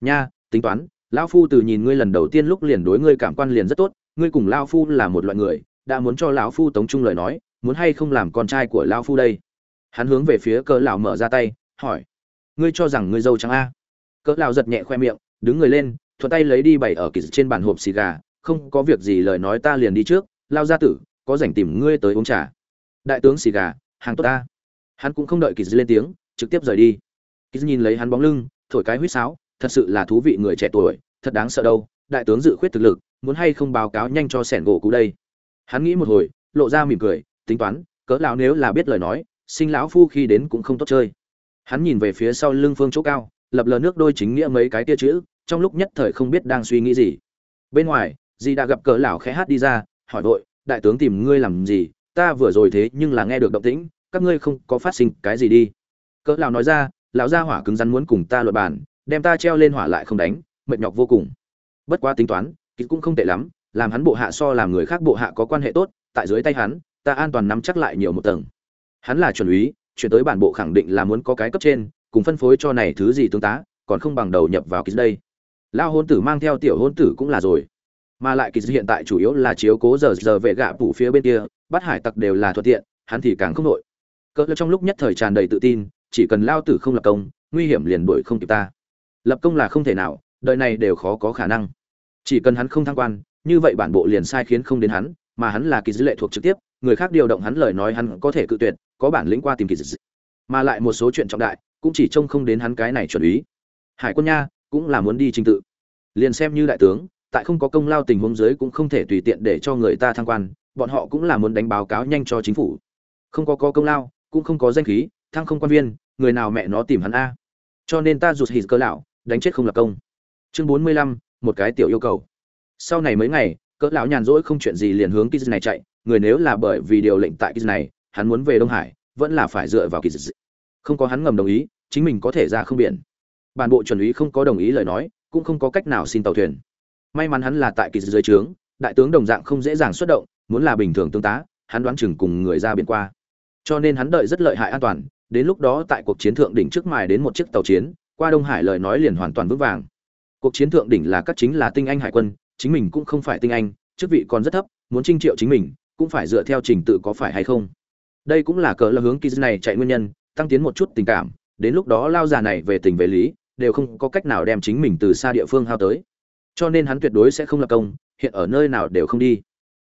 Nha, tính toán, lão phu từ nhìn ngươi lần đầu tiên lúc liền đối ngươi cảm quan liền rất tốt, ngươi cùng lão phu là một loại người, đã muốn cho lão phu tống trung lời nói, muốn hay không làm con trai của lão phu đây? Hắn hướng về phía cỡ lão mở ra tay, hỏi. Ngươi cho rằng ngươi dâu trắng a? Cỡ lão giật nhẹ khoe miệng, đứng người lên, thuận tay lấy đi bảy ở kỳ trên bàn hộp xì gà không có việc gì lời nói ta liền đi trước, lao gia tử, có rảnh tìm ngươi tới uống trà. Đại tướng xì gà, hàng tốt ta. Hắn cũng không đợi kỳ lên tiếng, trực tiếp rời đi. Kỳ nhìn lấy hắn bóng lưng, thổi cái huýt sáo, thật sự là thú vị người trẻ tuổi, thật đáng sợ đâu, đại tướng dự khuyết thực lực, muốn hay không báo cáo nhanh cho sẻn gỗ cũ đây. Hắn nghĩ một hồi, lộ ra mỉm cười, tính toán, cỡ lão nếu là biết lời nói, sinh lão phu khi đến cũng không tốt chơi. Hắn nhìn về phía sau lưng phương chỗ cao, lập lờ nước đôi chính nghĩa mấy cái tia chữ, trong lúc nhất thời không biết đang suy nghĩ gì. Bên ngoài dì đã gặp cỡ lão khẽ hát đi ra, hỏi vội, đại tướng tìm ngươi làm gì? Ta vừa rồi thế nhưng là nghe được động tĩnh, các ngươi không có phát sinh cái gì đi. Cỡ lão nói ra, lão gia hỏa cứng rắn muốn cùng ta luận bàn, đem ta treo lên hỏa lại không đánh, mệt nhọc vô cùng. Bất quá tính toán kỹ cũng không tệ lắm, làm hắn bộ hạ so làm người khác bộ hạ có quan hệ tốt, tại dưới tay hắn, ta an toàn nắm chắc lại nhiều một tầng. Hắn là chuẩn úy, chuyển tới bản bộ khẳng định là muốn có cái cấp trên, cùng phân phối cho này thứ gì tương tá, còn không bằng đầu nhập vào kín đây. Lao hôn tử mang theo tiểu hôn tử cũng là rồi mà lại kỳ hiện tại chủ yếu là chiếu cố giờ giờ về gạ phủ phía bên kia, bắt hải tặc đều là thuận tiện, hắn thì càng không nội cỡ trong lúc nhất thời tràn đầy tự tin, chỉ cần lao tử không lập công, nguy hiểm liền đuổi không kịp ta. Lập công là không thể nào, đời này đều khó có khả năng. Chỉ cần hắn không thăng quan, như vậy bản bộ liền sai khiến không đến hắn, mà hắn là kỳ dữ lệ thuộc trực tiếp, người khác điều động hắn lời nói hắn có thể cự tuyệt, có bản lĩnh qua tìm kỳ dữ mà lại một số chuyện trọng đại, cũng chỉ trông không đến hắn cái này chuẩn ý hải quân nha, cũng là muốn đi trình tự. Liền xem như đại tướng tại không có công lao tình huống dưới cũng không thể tùy tiện để cho người ta thăng quan, bọn họ cũng là muốn đánh báo cáo nhanh cho chính phủ. Không có có công lao, cũng không có danh khí, thăng không quan viên, người nào mẹ nó tìm hắn a? Cho nên ta rụt hỉ cơ lão, đánh chết không là công. Chương bốn mươi lăm, một cái tiểu yêu cầu. Sau này mấy ngày cỡ lão nhàn rỗi không chuyện gì liền hướng kiz này chạy, người nếu là bởi vì điều lệnh tại kiz này, hắn muốn về đông hải, vẫn là phải dựa vào kiz. Không có hắn ngầm đồng ý, chính mình có thể ra không biển. Bản bộ chuẩn úy không có đồng ý lời nói, cũng không có cách nào xin tàu thuyền may mắn hắn là tại kỳ dưới trướng, đại tướng đồng dạng không dễ dàng xuất động, muốn là bình thường tương tá, hắn đoán chừng cùng người ra biển qua. Cho nên hắn đợi rất lợi hại an toàn, đến lúc đó tại cuộc chiến thượng đỉnh trước mài đến một chiếc tàu chiến, qua đông hải lời nói liền hoàn toàn vững vàng. Cuộc chiến thượng đỉnh là các chính là tinh anh hải quân, chính mình cũng không phải tinh anh, chức vị còn rất thấp, muốn trinh triệu chính mình, cũng phải dựa theo trình tự có phải hay không. Đây cũng là cờ là hướng kỳ này chạy nguyên nhân, tăng tiến một chút tình cảm, đến lúc đó lao già này về tình về lý, đều không có cách nào đem chính mình từ xa địa phương hao tới cho nên hắn tuyệt đối sẽ không lập công, hiện ở nơi nào đều không đi.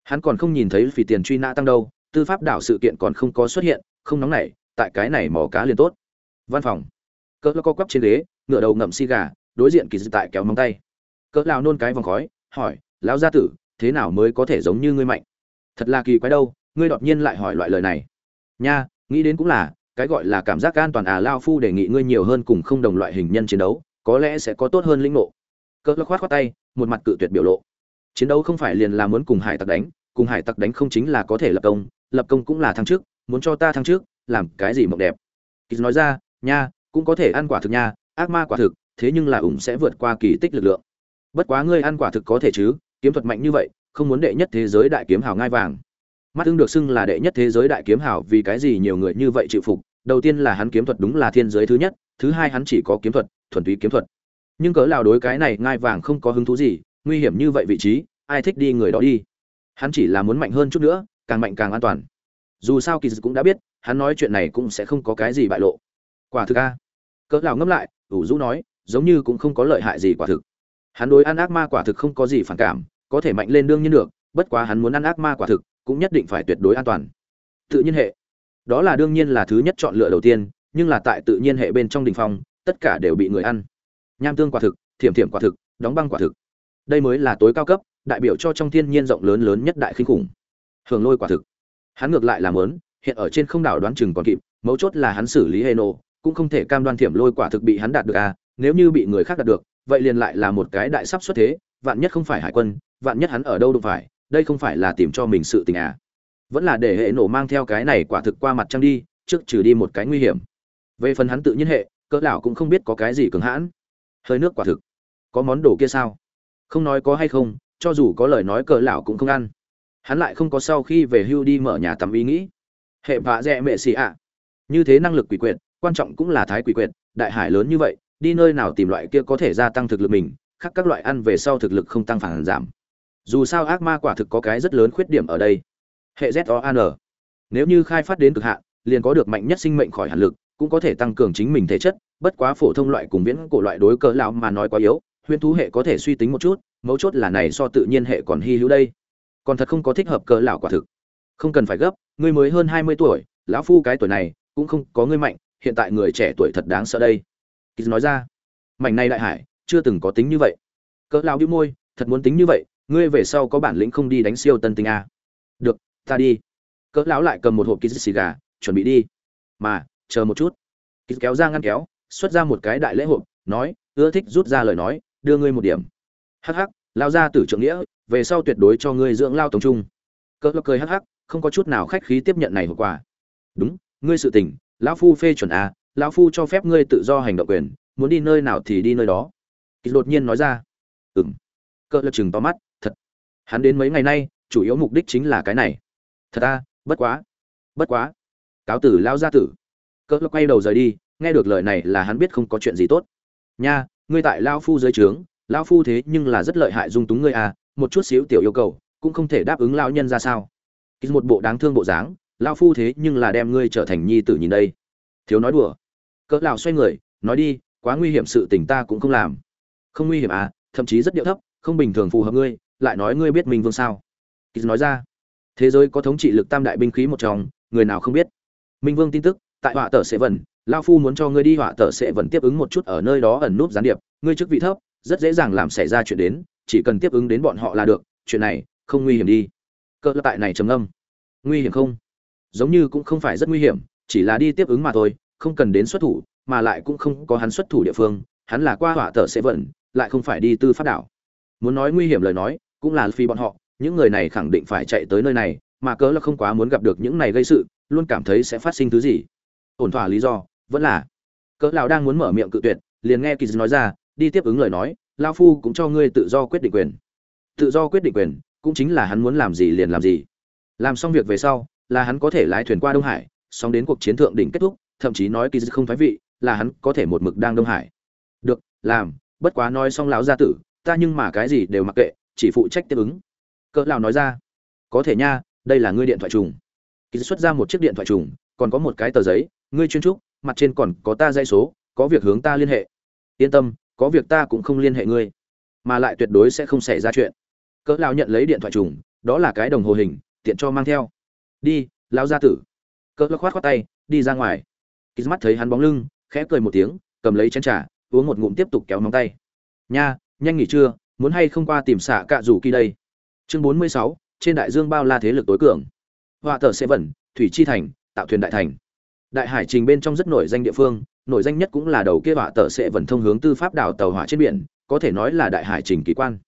Hắn còn không nhìn thấy vì tiền truy nã tăng đâu, tư pháp đảo sự kiện còn không có xuất hiện, không nóng nảy, tại cái này mò cá liền tốt. Văn phòng. Cỡ co quắp trên ghế ngựa đầu ngậm xi gà, đối diện kỳ dị tại kéo móng tay. Cỡ lao nôn cái vòng khói, hỏi, lão gia tử, thế nào mới có thể giống như ngươi mạnh? Thật là kỳ quái đâu, ngươi đột nhiên lại hỏi loại lời này. Nha, nghĩ đến cũng là, cái gọi là cảm giác an toàn à lao phu đề nghị ngươi nhiều hơn cùng không đồng loại hình nhân chiến đấu, có lẽ sẽ có tốt hơn lĩnh ngộ cỡ khoát khoát tay, một mặt cự tuyệt biểu lộ. Chiến đấu không phải liền là muốn cùng hải tặc đánh, cùng hải tặc đánh không chính là có thể lập công lập công cũng là thăng trước, muốn cho ta thăng trước, làm cái gì mộng đẹp. Kỳ nói ra, nha, cũng có thể ăn quả thực nha, ác ma quả thực, thế nhưng là ủng sẽ vượt qua kỳ tích lực lượng. Bất quá ngươi ăn quả thực có thể chứ, kiếm thuật mạnh như vậy, không muốn đệ nhất thế giới đại kiếm hào ngai vàng. Mắt ưng được xưng là đệ nhất thế giới đại kiếm hào vì cái gì nhiều người như vậy chịu phục, đầu tiên là hắn kiếm thuật đúng là thiên giới thứ nhất, thứ hai hắn chỉ có kiếm thuật, thuần túy kiếm thuật nhưng cỡ nào đối cái này ngai vàng không có hứng thú gì, nguy hiểm như vậy vị trí, ai thích đi người đó đi. Hắn chỉ là muốn mạnh hơn chút nữa, càng mạnh càng an toàn. Dù sao kỳ cũng đã biết, hắn nói chuyện này cũng sẽ không có cái gì bại lộ. Quả thực a. Cỡ nào ngâm lại, ủ rũ nói, giống như cũng không có lợi hại gì quả thực. Hắn đối ăn ác ma quả thực không có gì phản cảm, có thể mạnh lên đương nhiên được, bất quá hắn muốn ăn ác ma quả thực, cũng nhất định phải tuyệt đối an toàn. Tự nhiên hệ. Đó là đương nhiên là thứ nhất chọn lựa đầu tiên, nhưng là tại tự nhiên hệ bên trong đình phong, tất cả đều bị người ăn nham tương quả thực, thiểm thiểm quả thực, đóng băng quả thực. Đây mới là tối cao cấp, đại biểu cho trong thiên nhiên rộng lớn lớn nhất đại khinh khủng. Hưởng lôi quả thực. Hắn ngược lại làm lớn hiện ở trên không đảo đoán chừng còn kịp, mấu chốt là hắn xử lý hệ nổ cũng không thể cam đoan thiểm lôi quả thực bị hắn đạt được à nếu như bị người khác đạt được, vậy liền lại là một cái đại sắp xuất thế, vạn nhất không phải hải quân, vạn nhất hắn ở đâu đụng phải, đây không phải là tìm cho mình sự tình à. Vẫn là để hệ nổ mang theo cái này quả thực qua mặt trăng đi, trước trừ đi một cái nguy hiểm. Về phần hắn tự nhiên hệ, cỡ lão cũng không biết có cái gì cường hãn hơi nước quả thực. Có món đồ kia sao? Không nói có hay không, cho dù có lời nói cờ lão cũng không ăn. Hắn lại không có sau khi về hưu đi mở nhà tắm ý nghĩ. Hệ vạ dẹ mẹ xì ạ. Như thế năng lực quỷ quyệt, quan trọng cũng là thái quỷ quyệt, đại hải lớn như vậy, đi nơi nào tìm loại kia có thể gia tăng thực lực mình, khác các loại ăn về sau thực lực không tăng phản giảm. Dù sao ác ma quả thực có cái rất lớn khuyết điểm ở đây. Hệ z o an nếu như khai phát đến cực hạn, liền có được mạnh nhất sinh mệnh khỏi hàn lực, cũng có thể tăng cường chính mình thể chất bất quá phổ thông loại cùng viễn cổ loại đối cỡ lão mà nói quá yếu huyền thú hệ có thể suy tính một chút, mấu chốt là này so tự nhiên hệ còn hy hữu đây. Còn thật không có thích hợp cỡ lão quả thực. Không cần phải gấp, ngươi mới hơn hai mươi tuổi, lão phu cái tuổi này, cũng không có ngươi mạnh, hiện tại người trẻ tuổi thật đáng sợ đây. Kịch nói ra. Mảnh này đại hải, chưa từng có tính như vậy. Cỡ lão bĩu môi, thật muốn tính như vậy, ngươi về sau có bản lĩnh không đi đánh siêu tân tinh a. Được, ta đi. Cỡ lão lại cầm một hộp ký xì gà, chuẩn bị đi. Mà, chờ một chút. Ký kéo ra ngăn kéo xuất ra một cái đại lễ hộp nói, ưa thích rút ra lời nói, đưa ngươi một điểm. Hắc hắc, lao ra tử trưởng nghĩa, về sau tuyệt đối cho ngươi dưỡng lao tổng trung. Cỡ lão cười hắc hắc, không có chút nào khách khí tiếp nhận này hậu quả. Đúng, ngươi sự tình, lão phu phê chuẩn a lão phu cho phép ngươi tự do hành động quyền, muốn đi nơi nào thì đi nơi đó. Kỳ đột nhiên nói ra. Ừm. Cỡ lập chừng to mắt, thật, hắn đến mấy ngày nay, chủ yếu mục đích chính là cái này. Thật a bất quá bất quá, cáo tử lao gia tử. Cỡ lập quay đầu rời đi nghe được lời này là hắn biết không có chuyện gì tốt. Nha, ngươi tại lao phu dưới trướng lao phu thế nhưng là rất lợi hại dung túng ngươi à một chút xíu tiểu yêu cầu, cũng không thể đáp ứng lao nhân ra sao. Ký một bộ đáng thương bộ dáng lao phu thế nhưng là đem ngươi trở thành nhi tử nhìn đây. Thiếu nói đùa. Cỡ lão xoay người, nói đi, quá nguy hiểm sự tình ta cũng không làm. Không nguy hiểm à thậm chí rất điệu thấp, không bình thường phù hợp ngươi, lại nói ngươi biết minh vương sao. Kýt nói ra. Thế giới có thống trị lực tam đại binh khí một trong, người nào không biết? Minh vương tin tức, tại họa tờ sẽ vần lao phu muốn cho ngươi đi họa tờ sẽ vẫn tiếp ứng một chút ở nơi đó ẩn núp gián điệp. Ngươi chức vị thấp, rất dễ dàng làm xảy ra chuyện đến, chỉ cần tiếp ứng đến bọn họ là được, chuyện này không nguy hiểm đi. Cỡ tại này trầm âm nguy hiểm không? Giống như cũng không phải rất nguy hiểm, chỉ là đi tiếp ứng mà thôi, không cần đến xuất thủ, mà lại cũng không có hắn xuất thủ địa phương, hắn là qua hỏa tờ sẽ vận lại không phải đi tư pháp đảo. Muốn nói nguy hiểm lời nói, cũng là phi bọn họ, những người này khẳng định phải chạy tới nơi này, mà cớ là không quá muốn gặp được những này gây sự, luôn cảm thấy sẽ phát sinh thứ gì. Ổn thỏa lý do vẫn là. Cỡ lão đang muốn mở miệng cự tuyệt, liền nghe kỳ nói ra, đi tiếp ứng lời nói lao phu cũng cho ngươi tự do quyết định quyền. Tự do quyết định quyền, cũng chính là hắn muốn làm gì liền làm gì. Làm xong việc về sau, là hắn có thể lái thuyền qua đông hải, xong đến cuộc chiến thượng đỉnh kết thúc, thậm chí nói kỳ không thái vị, là hắn có thể một mực đang đông hải. Được, làm, bất quá nói xong lão gia tử, ta nhưng mà cái gì đều mặc kệ, chỉ phụ trách tiếp ứng. Cỡ lão nói ra, có thể nha, đây là ngươi điện thoại trùng. Kỳ xuất ra một chiếc điện thoại trùng, còn có một cái tờ giấy, ngươi chuyên trúc mặt trên còn có ta dây số, có việc hướng ta liên hệ. Yên tâm, có việc ta cũng không liên hệ ngươi, mà lại tuyệt đối sẽ không xảy ra chuyện. Cỡ lão nhận lấy điện thoại trùng, đó là cái đồng hồ hình, tiện cho mang theo. Đi, lão gia tử. Cỡ lão khoát khoát tay, đi ra ngoài. Kỳ mắt thấy hắn bóng lưng, khẽ cười một tiếng, cầm lấy chén trà, uống một ngụm tiếp tục kéo móng tay. Nha, nhanh nghỉ trưa, muốn hay không qua tìm xạ cạ rủ kỳ đây? Chương bốn mươi sáu, trên đại dương bao la thế lực tối cường. Họa tờ sẽ vẩn thủy chi thành, tạo thuyền đại thành đại hải trình bên trong rất nổi danh địa phương, nổi danh nhất cũng là đầu kia họa tờ sẽ vẩn thông hướng tư pháp đảo tàu hỏa trên biển, có thể nói là đại hải trình kỳ quan.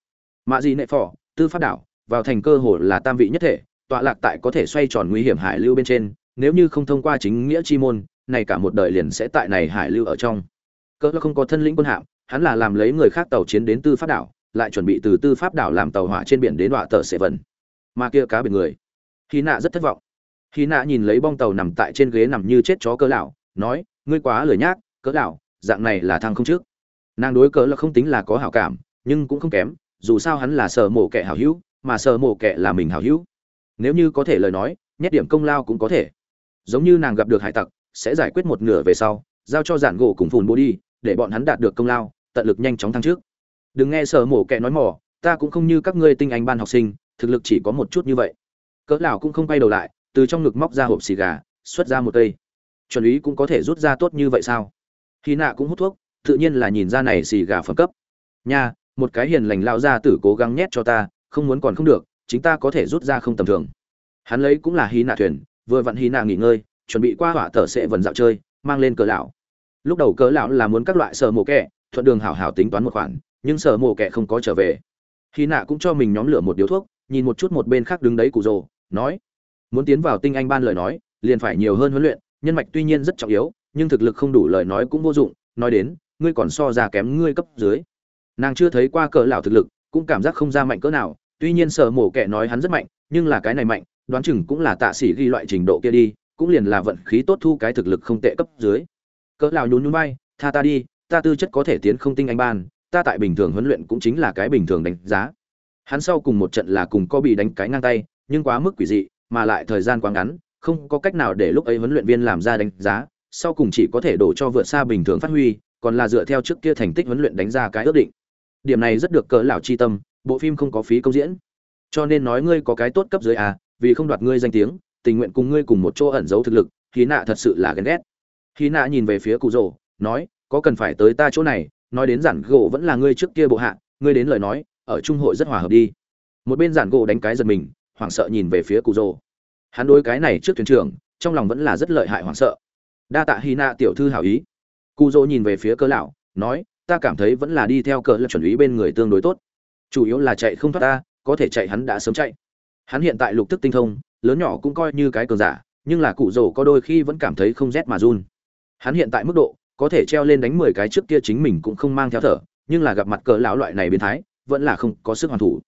Mạ gì nệ phò, tư pháp đảo, vào thành cơ hồ là tam vị nhất thể, tọa lạc tại có thể xoay tròn nguy hiểm hải lưu bên trên, nếu như không thông qua chính nghĩa chi môn, này cả một đời liền sẽ tại này hải lưu ở trong. Cỡ không có thân lĩnh quân hạm, hắn là làm lấy người khác tàu chiến đến tư pháp đảo, lại chuẩn bị từ tư pháp đảo làm tàu hỏa trên biển đến đọa tờ sệ vần. Mà kia cá biển người khi nạ rất thất vọng hy nạ nhìn lấy bong tàu nằm tại trên ghế nằm như chết chó cỡ lão, nói, ngươi quá lười nhác, cỡ lão, dạng này là thằng không trước. Nàng đối cỡ là không tính là có hảo cảm, nhưng cũng không kém, dù sao hắn là sở mổ kẻ hảo hữu, mà sở mổ kẻ là mình hảo hữu. Nếu như có thể lời nói nhét điểm công lao cũng có thể. Giống như nàng gặp được hải tặc, sẽ giải quyết một nửa về sau, giao cho giản gỗ cùng phùn bố đi, để bọn hắn đạt được công lao, tận lực nhanh chóng thăng trước. Đừng nghe sở mổ kẻ nói mỏ ta cũng không như các ngươi tinh anh ban học sinh, thực lực chỉ có một chút như vậy. Cỡ lão cũng không quay đầu lại từ trong ngực móc ra hộp xì gà, xuất ra một cây. Chuẩn ý cũng có thể rút ra tốt như vậy sao? Khi nạ cũng hút thuốc, tự nhiên là nhìn ra này xì gà phẩm cấp. Nha, một cái hiền lành lao ra tử cố gắng nhét cho ta, không muốn còn không được, chính ta có thể rút ra không tầm thường. Hắn lấy cũng là hy nạ thuyền, vừa vặn hy nạ nghỉ ngơi, chuẩn bị qua hỏa tờ sẽ vần dạo chơi, mang lên cỡ lão. Lúc đầu cỡ lão là muốn các loại sở mổ kẹ thuận đường hảo hảo tính toán một khoản, nhưng sở mổ kẹ không có trở về. Hy nạ cũng cho mình nhóm lửa một điếu thuốc, nhìn một chút một bên khác đứng đấy cụ rồ, nói muốn tiến vào tinh anh ban lời nói, liền phải nhiều hơn huấn luyện, nhân mạch tuy nhiên rất trọng yếu, nhưng thực lực không đủ lời nói cũng vô dụng, nói đến, ngươi còn so ra kém ngươi cấp dưới. Nàng chưa thấy qua cỡ lão thực lực, cũng cảm giác không ra mạnh cỡ nào, tuy nhiên sở mổ kẻ nói hắn rất mạnh, nhưng là cái này mạnh, đoán chừng cũng là tạ sĩ ghi loại trình độ kia đi, cũng liền là vận khí tốt thu cái thực lực không tệ cấp dưới. Cỡ lão nhún nhún vai, tha ta đi, ta tư chất có thể tiến không tinh anh ban, ta tại bình thường huấn luyện cũng chính là cái bình thường đánh giá. Hắn sau cùng một trận là cùng có bị đánh cái ngang tay, nhưng quá mức quỷ dị mà lại thời gian quá ngắn, không có cách nào để lúc ấy huấn luyện viên làm ra đánh giá, sau cùng chỉ có thể đổ cho vượt xa bình thường phát huy, còn là dựa theo trước kia thành tích huấn luyện đánh ra cái ước định. Điểm này rất được cỡ lão chi tâm, bộ phim không có phí công diễn. Cho nên nói ngươi có cái tốt cấp dưới à vì không đoạt ngươi danh tiếng, tình nguyện cùng ngươi cùng một chỗ ẩn giấu thực lực khí nạ thật sự là ghen ghét. Khí nạ nhìn về phía cụ rồ, nói, có cần phải tới ta chỗ này, nói đến giản gỗ vẫn là ngươi trước kia bộ hạ, ngươi đến lời nói, ở trung hội rất hòa hợp đi. Một bên giản gỗ đánh cái giật mình hoảng sợ nhìn về phía cụ rồ hắn đối cái này trước thuyền trưởng, trong lòng vẫn là rất lợi hại hoảng sợ. Đa tạ hy nạ tiểu thư hảo ý. Cụ rồ nhìn về phía cơ lão, nói, ta cảm thấy vẫn là đi theo cờ lập chuẩn ý bên người tương đối tốt. Chủ yếu là chạy không thoát ta, có thể chạy hắn đã sớm chạy. Hắn hiện tại lục tức tinh thông, lớn nhỏ cũng coi như cái cường giả, nhưng là cụ rồ có đôi khi vẫn cảm thấy không rét mà run. Hắn hiện tại mức độ, có thể treo lên đánh mười cái trước kia chính mình cũng không mang theo thở, nhưng là gặp mặt Cờ lão loại này biến thái, vẫn là không có sức hoàn thủ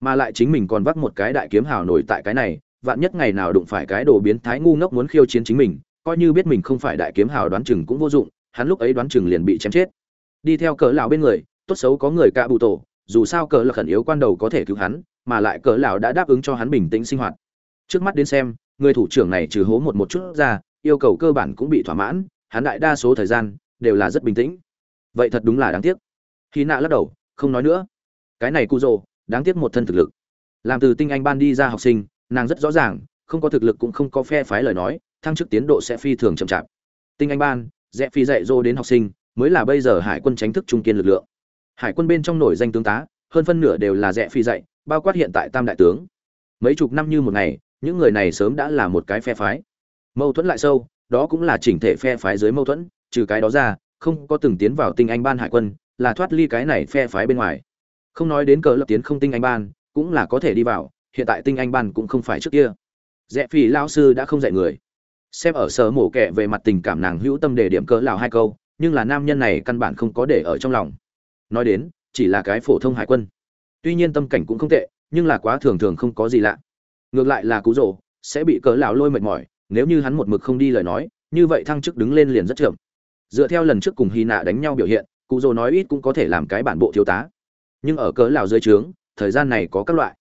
mà lại chính mình còn vác một cái đại kiếm hào nổi tại cái này, vạn nhất ngày nào đụng phải cái đồ biến thái ngu ngốc muốn khiêu chiến chính mình, coi như biết mình không phải đại kiếm hào đoán chừng cũng vô dụng, hắn lúc ấy đoán chừng liền bị chém chết. Đi theo cỡ lão bên người, tốt xấu có người cạ bụ tổ, dù sao cỡ là khẩn yếu quan đầu có thể cứu hắn, mà lại cỡ lão đã đáp ứng cho hắn bình tĩnh sinh hoạt. Trước mắt đến xem, người thủ trưởng này trừ hố một một chút ra, yêu cầu cơ bản cũng bị thỏa mãn, hắn đại đa số thời gian đều là rất bình tĩnh. Vậy thật đúng là đáng tiếc. Khi nạ lắc đầu, không nói nữa. Cái này cu rồ đáng tiếc một thân thực lực. Làm từ tinh anh ban đi ra học sinh, nàng rất rõ ràng, không có thực lực cũng không có phe phái lời nói, thăng chức tiến độ sẽ phi thường chậm chạp. Tinh anh ban, rẽ phi dạy dỗ đến học sinh, mới là bây giờ hải quân tránh thức trung kiên lực lượng. Hải quân bên trong nổi danh tướng tá, hơn phân nửa đều là rẽ phi dạy, bao quát hiện tại tam đại tướng. Mấy chục năm như một ngày, những người này sớm đã là một cái phe phái. Mâu thuẫn lại sâu, đó cũng là chỉnh thể phe phái dưới mâu thuẫn, trừ cái đó ra, không có từng tiến vào tinh anh ban hải quân, là thoát ly cái này phe phái bên ngoài không nói đến cờ lập tiến không tinh anh ban, cũng là có thể đi vào, hiện tại tinh anh ban cũng không phải trước kia. Rẽ phi lao sư đã không dạy người. Xem ở sở mổ kẹ về mặt tình cảm nàng hữu tâm để điểm cỡ lào hai câu, nhưng là nam nhân này căn bản không có để ở trong lòng. Nói đến, chỉ là cái phổ thông hải quân. Tuy nhiên tâm cảnh cũng không tệ, nhưng là quá thường thường không có gì lạ. Ngược lại là cú rồ sẽ bị cỡ lão lôi mệt mỏi, nếu như hắn một mực không đi lời nói, như vậy thăng chức đứng lên liền rất chậm. Dựa theo lần trước cùng hy nạ đánh nhau biểu hiện cụ rồ nói ít cũng có thể làm cái bản bộ thiếu tá nhưng ở cỡ lào dưới trướng, thời gian này có các loại.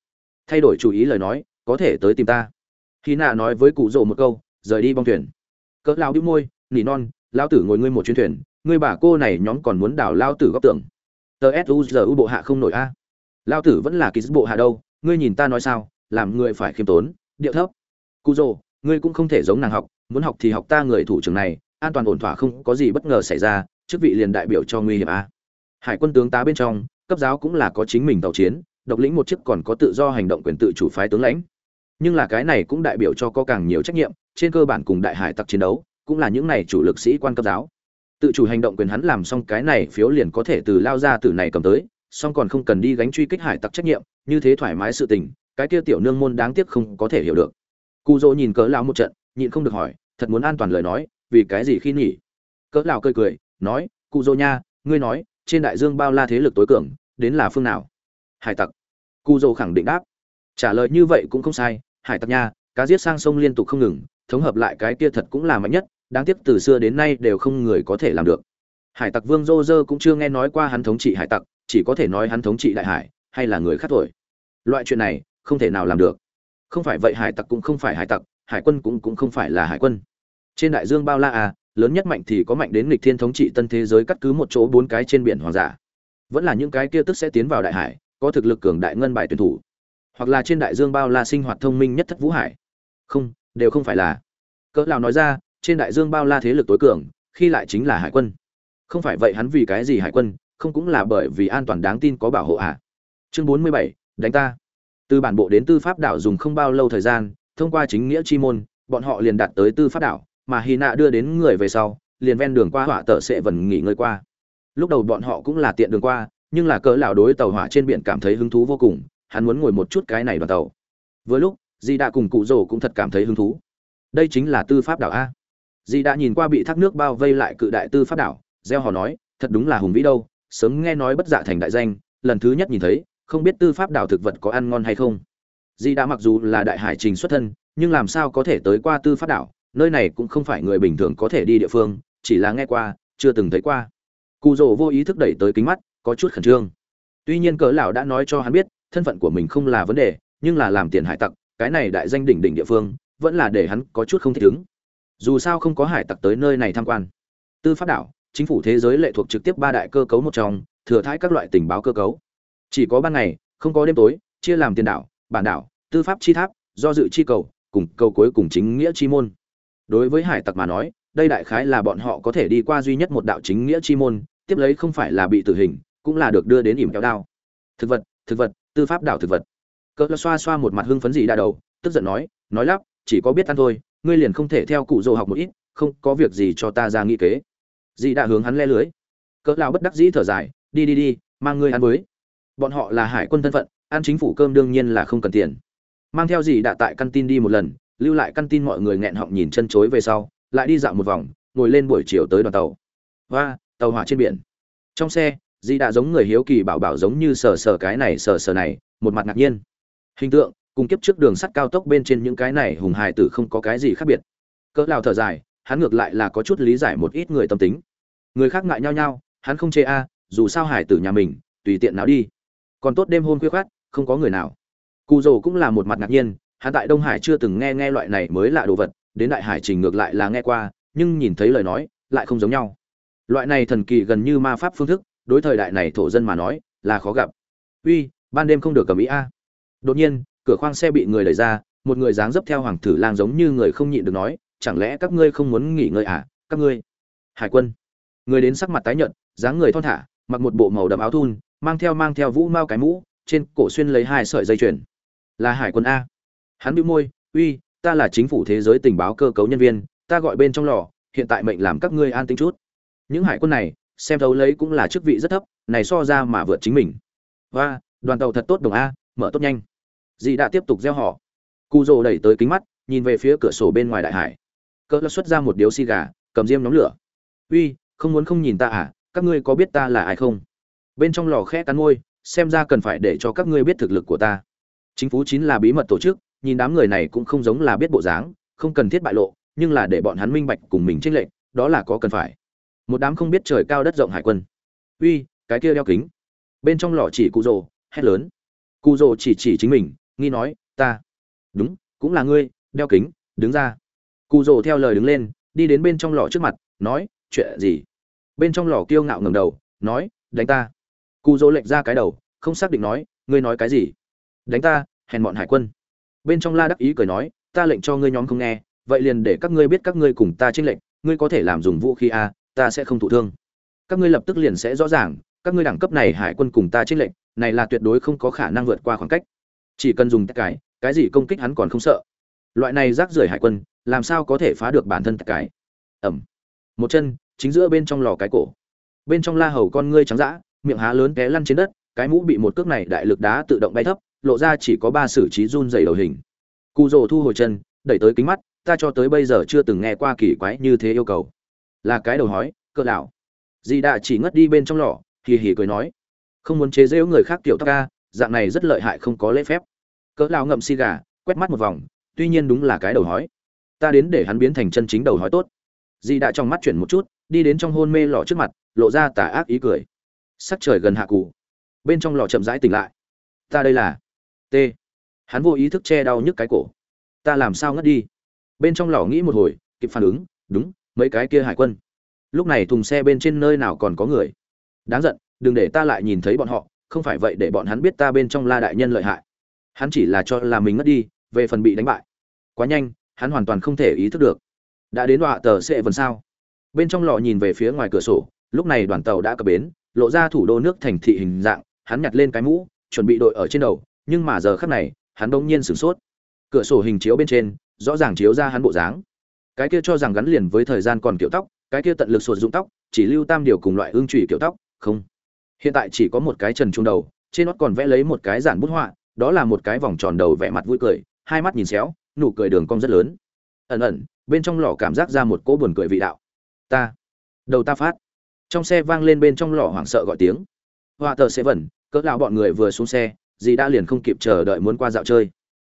Thay đổi chủ ý lời nói, có thể tới tìm ta. Khi nạ nói với cụ rồ một câu, rời đi bong thuyền. Cỡ lao đĩu môi, nỉ non, lao tử ngồi ngươi một chuyến thuyền, ngươi bà cô này nhóm còn muốn đảo lao tử góc tưởng tờ suzu bộ hạ không nổi a. Lao tử vẫn là ký bộ hạ đâu, ngươi nhìn ta nói sao, làm người phải khiêm tốn, điệu thấp. Cụ rồ ngươi cũng không thể giống nàng học, muốn học thì học ta người thủ trưởng này, an toàn ổn thỏa không có gì bất ngờ xảy ra, chức vị liền đại biểu cho nguy hiểm a. Hải quân tướng tá bên trong cấp giáo cũng là có chính mình tàu chiến, độc lĩnh một chiếc còn có tự do hành động quyền tự chủ phái tướng lãnh. Nhưng là cái này cũng đại biểu cho có càng nhiều trách nhiệm, trên cơ bản cùng đại hải tặc chiến đấu, cũng là những này chủ lực sĩ quan cấp giáo. Tự chủ hành động quyền hắn làm xong cái này phiếu liền có thể từ lao ra từ này cầm tới, song còn không cần đi gánh truy kích hải tặc trách nhiệm, như thế thoải mái sự tình, cái kia tiểu nương môn đáng tiếc không có thể hiểu được. Cụ dỗ nhìn cỡ lão một trận, nhịn không được hỏi, thật muốn an toàn lời nói, vì cái gì khi nghỉ cỡ lão cười cười, nói cụ dỗ nha, ngươi nói trên đại dương bao la thế lực tối cường, đến là phương nào? Hải tặc. Cu dô khẳng định đáp. Trả lời như vậy cũng không sai, hải tặc nha, cá giết sang sông liên tục không ngừng, thống hợp lại cái kia thật cũng là mạnh nhất, đáng tiếc từ xưa đến nay đều không người có thể làm được. Hải tặc vương dô dơ cũng chưa nghe nói qua hắn thống trị hải tặc, chỉ có thể nói hắn thống trị đại hải, hay là người khác thổi loại chuyện này, không thể nào làm được. Không phải vậy hải tặc cũng không phải hải tặc, hải quân cũng cũng không phải là hải quân. Trên đại dương bao la à lớn nhất mạnh thì có mạnh đến nghịch thiên thống trị tân thế giới cắt cứ một chỗ bốn cái trên biển hoàng giả. Vẫn là những cái kia tức sẽ tiến vào đại hải, có thực lực cường đại ngân bài tuyển thủ. Hoặc là trên đại dương bao la sinh hoạt thông minh nhất thất vũ hải. Không, đều không phải là. Cỡ nào nói ra, trên đại dương bao la thế lực tối cường, khi lại chính là hải quân. Không phải vậy hắn vì cái gì hải quân, không cũng là bởi vì an toàn đáng tin có bảo hộ à? Chương bốn mươi bảy, đánh ta. Từ bản bộ đến tư pháp đảo dùng không bao lâu thời gian, thông qua chính nghĩa chi môn, bọn họ liền đạt tới tư pháp đảo mà hy nạ đưa đến người về sau, liền ven đường qua hỏa tợ sẽ vần nghỉ ngơi qua. Lúc đầu bọn họ cũng là tiện đường qua, nhưng là cỡ lão đối tàu hỏa trên biển cảm thấy hứng thú vô cùng, hắn muốn ngồi một chút cái này đoàn tàu. Vừa lúc, di đã cùng cụ rồ cũng thật cảm thấy hứng thú. Đây chính là tư pháp đảo a. Di đã nhìn qua bị thác nước bao vây lại cự đại tư pháp đảo, gieo họ nói, thật đúng là hùng vĩ đâu, sớm nghe nói bất dạ thành đại danh, lần thứ nhất nhìn thấy, không biết tư pháp đảo thực vật có ăn ngon hay không. Di đã mặc dù là đại hải trình xuất thân, nhưng làm sao có thể tới qua tư pháp đảo nơi này cũng không phải người bình thường có thể đi địa phương, chỉ là nghe qua, chưa từng thấy qua. Cụ rồ vô ý thức đẩy tới kính mắt, có chút khẩn trương. Tuy nhiên cỡ lão đã nói cho hắn biết, thân phận của mình không là vấn đề, nhưng là làm tiền hải tặc, cái này đại danh đỉnh đỉnh địa phương, vẫn là để hắn có chút không thích ứng. Dù sao không có hải tặc tới nơi này tham quan. Tư pháp đảo, chính phủ thế giới lệ thuộc trực tiếp ba đại cơ cấu một trong, thừa thãi các loại tình báo cơ cấu. Chỉ có ban ngày, không có đêm tối, chia làm tiền đảo, bản đảo, tư pháp chi tháp, do dự chi cầu, cùng cầu cuối cùng chính nghĩa chi môn đối với hải tặc mà nói, đây đại khái là bọn họ có thể đi qua duy nhất một đạo chính nghĩa chi môn, tiếp lấy không phải là bị tử hình, cũng là được đưa đến ỉm kéo đao. Thực vật thực vật, tư pháp đảo thực vật. Cỡ xoa xoa một mặt hưng phấn gì đa đầu, tức giận nói nói lắp, chỉ có biết ăn thôi, ngươi liền không thể theo cụ dồ học một ít, không có việc gì cho ta ra nghĩ kế. Dì đã hướng hắn le lưới. Cỡ lao bất đắc dĩ thở dài, đi đi đi, mang ngươi ăn với. Bọn họ là hải quân thân phận, ăn chính phủ cơm đương nhiên là không cần tiền. Mang theo dì đã tại căn tin đi một lần lưu lại căn tin mọi người nghẹn họng nhìn chân chối về sau, lại đi dạo một vòng, ngồi lên buổi chiều tới đoàn tàu. Và tàu hỏa trên biển. Trong xe, Di đã giống người hiếu kỳ bảo bảo giống như sờ sờ cái này, sờ sờ này, một mặt ngạc nhiên. Hình tượng, cùng kiếp trước đường sắt cao tốc bên trên những cái này hùng hài tử không có cái gì khác biệt. Cỡ lao thở dài, hắn ngược lại là có chút lý giải một ít người tâm tính. Người khác ngại nhau nhau, hắn không chê a, dù sao hải tử nhà mình, tùy tiện nào đi. Còn tốt đêm hôm khuya khoát không có người nào. Cụ dầu cũng là một mặt ngạc nhiên hắn tại đông hải chưa từng nghe nghe loại này mới lạ đồ vật, đến đại hải trình ngược lại là nghe qua, nhưng nhìn thấy lời nói, lại không giống nhau. Loại này thần kỳ gần như ma pháp phương thức, đối thời đại này thổ dân mà nói, là khó gặp. Uy, ban đêm không được cầm ý a. Đột nhiên, cửa khoang xe bị người đẩy ra, một người dáng dấp theo hoàng tử lang giống như người không nhịn được nói, chẳng lẽ các ngươi không muốn nghỉ ngơi à? Các ngươi hải quân. Người đến sắc mặt tái nhợt, dáng người thon thả, mặc một bộ màu đậm áo thun, mang theo mang theo vũ mao cái mũ, trên cổ xuyên lấy hai sợi dây chuyền. Là hải quân a hắn bĩu môi, uy, ta là chính phủ thế giới tình báo cơ cấu nhân viên, ta gọi bên trong lò, hiện tại mệnh làm các ngươi an tính chút. Những hải quân này, xem thấu lấy cũng là chức vị rất thấp, này so ra mà vượt chính mình. Và đoàn tàu thật tốt đồng a, mở tốt nhanh. Dì đã tiếp tục gieo họ. Cụ rồ đẩy tới kính mắt, nhìn về phía cửa sổ bên ngoài đại hải. Cỡ lật xuất ra một điếu xì gà, cầm diêm nóng lửa. Uy, không muốn không nhìn ta à các ngươi có biết ta là ai không? Bên trong lò khẽ cắn môi, xem ra cần phải để cho các ngươi biết thực lực của ta. Chính phủ chín là bí mật tổ chức nhìn đám người này cũng không giống là biết bộ dáng, không cần thiết bại lộ, nhưng là để bọn hắn minh bạch cùng mình tranh lệch, đó là có cần phải. Một đám không biết trời cao đất rộng hải quân. Uy, cái kia đeo kính. Bên trong lò chỉ cụ rồ, hét lớn. Cụ rồ chỉ chỉ chính mình, nghi nói, ta. Đúng, cũng là ngươi, đeo kính, đứng ra. Cụ rồ theo lời đứng lên, đi đến bên trong lò trước mặt, nói, chuyện gì? Bên trong lò kiêu ngạo ngẩng đầu, nói, đánh ta. Cụ rồ lệch ra cái đầu, không xác định nói, ngươi nói cái gì? Đánh ta, hèn bọn hải quân bên trong la đắc ý cười nói, ta lệnh cho ngươi nhóm không nghe, vậy liền để các ngươi biết các ngươi cùng ta trinh lệnh ngươi có thể làm dùng vũ khí a, ta sẽ không thụ thương. Các ngươi lập tức liền sẽ rõ ràng, các ngươi đẳng cấp này hải quân cùng ta trinh lệnh này là tuyệt đối không có khả năng vượt qua khoảng cách. Chỉ cần dùng tất cái cái gì công kích hắn còn không sợ. Loại này rác rưởi hải quân, làm sao có thể phá được bản thân tất cái ẩm một chân, chính giữa bên trong lò cái cổ. Bên trong la hầu con ngươi trắng dã, miệng há lớn té lăn trên đất, cái mũ bị một cước này đại lực đá tự động bay thấp lộ ra chỉ có ba sử trí run dày đầu hình. Cụ rồ thu hồi chân, đẩy tới kính mắt, ta cho tới bây giờ chưa từng nghe qua kỳ quái như thế yêu cầu. Là cái đầu hói, cỡ lão. Dì đạ chỉ ngất đi bên trong lò, hì hì cười nói, không muốn chế giễu người khác tiểu tóc ca, dạng này rất lợi hại không có lễ phép. Cỡ lão ngậm xì gà, quét mắt một vòng, tuy nhiên đúng là cái đầu hói. Ta đến để hắn biến thành chân chính đầu hói tốt. Dì đạ trong mắt chuyển một chút, đi đến trong hôn mê lò trước mặt, lộ ra tà ác ý cười. Sắc trời gần hạ cụ bên trong lò chậm rãi tỉnh lại. Ta đây là t. Hắn vô ý thức che đau nhức cái cổ. Ta làm sao ngất đi? Bên trong lò nghĩ một hồi, kịp phản ứng, đúng, mấy cái kia hải quân. Lúc này thùng xe bên trên nơi nào còn có người? Đáng giận, đừng để ta lại nhìn thấy bọn họ, không phải vậy để bọn hắn biết ta bên trong la đại nhân lợi hại. Hắn chỉ là cho là mình ngất đi, về phần bị đánh bại. Quá nhanh, hắn hoàn toàn không thể ý thức được. Đã đến đọa tờ sẽ vần sao? Bên trong lò nhìn về phía ngoài cửa sổ, lúc này đoàn tàu đã cập bến, lộ ra thủ đô nước thành thị hình dạng, hắn nhặt lên cái mũ, chuẩn bị đội ở trên đầu nhưng mà giờ khắc này, hắn bỗng nhiên sửng sốt. Cửa sổ hình chiếu bên trên, rõ ràng chiếu ra hắn bộ dáng. Cái kia cho rằng gắn liền với thời gian còn kiểu tóc, cái kia tận lực sụt dụng tóc, chỉ lưu tam điều cùng loại ương trụy kiểu tóc, không. Hiện tại chỉ có một cái trần trung đầu, trên nót còn vẽ lấy một cái giản bút họa, đó là một cái vòng tròn đầu vẽ mặt vui cười, hai mắt nhìn xéo, nụ cười đường cong rất lớn. Ẩn ẩn, bên trong lò cảm giác ra một cỗ buồn cười vị đạo. Ta, đầu ta phát. Trong xe vang lên bên trong lò hoảng sợ gọi tiếng. Họa tờ sẽ vẩn, cỡ lão bọn người vừa xuống xe dì đã liền không kịp chờ đợi muốn qua dạo chơi.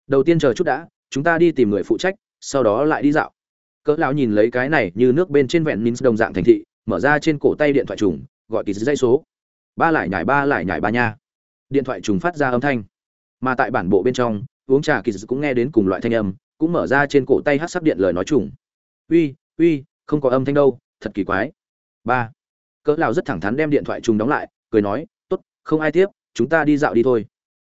Đầu tiên chờ chút đã, chúng ta đi tìm người phụ trách, sau đó lại đi dạo. Cỡ lão nhìn lấy cái này như nước bên trên vẹn minh đồng dạng thành thị, mở ra trên cổ tay điện thoại trùng, gọi kỳ dây số. Ba lại nhảy ba lại nhảy ba nha. Điện thoại trùng phát ra âm thanh. Mà tại bản bộ bên trong, uống trà kỳ cũng nghe đến cùng loại thanh âm, cũng mở ra trên cổ tay hát sắp điện lời nói trùng. Uy uy, không có âm thanh đâu, thật kỳ quái. Ba. Cỡ lão rất thẳng thắn đem điện thoại trùng đóng lại, cười nói, tốt, không ai tiếp, chúng ta đi dạo đi thôi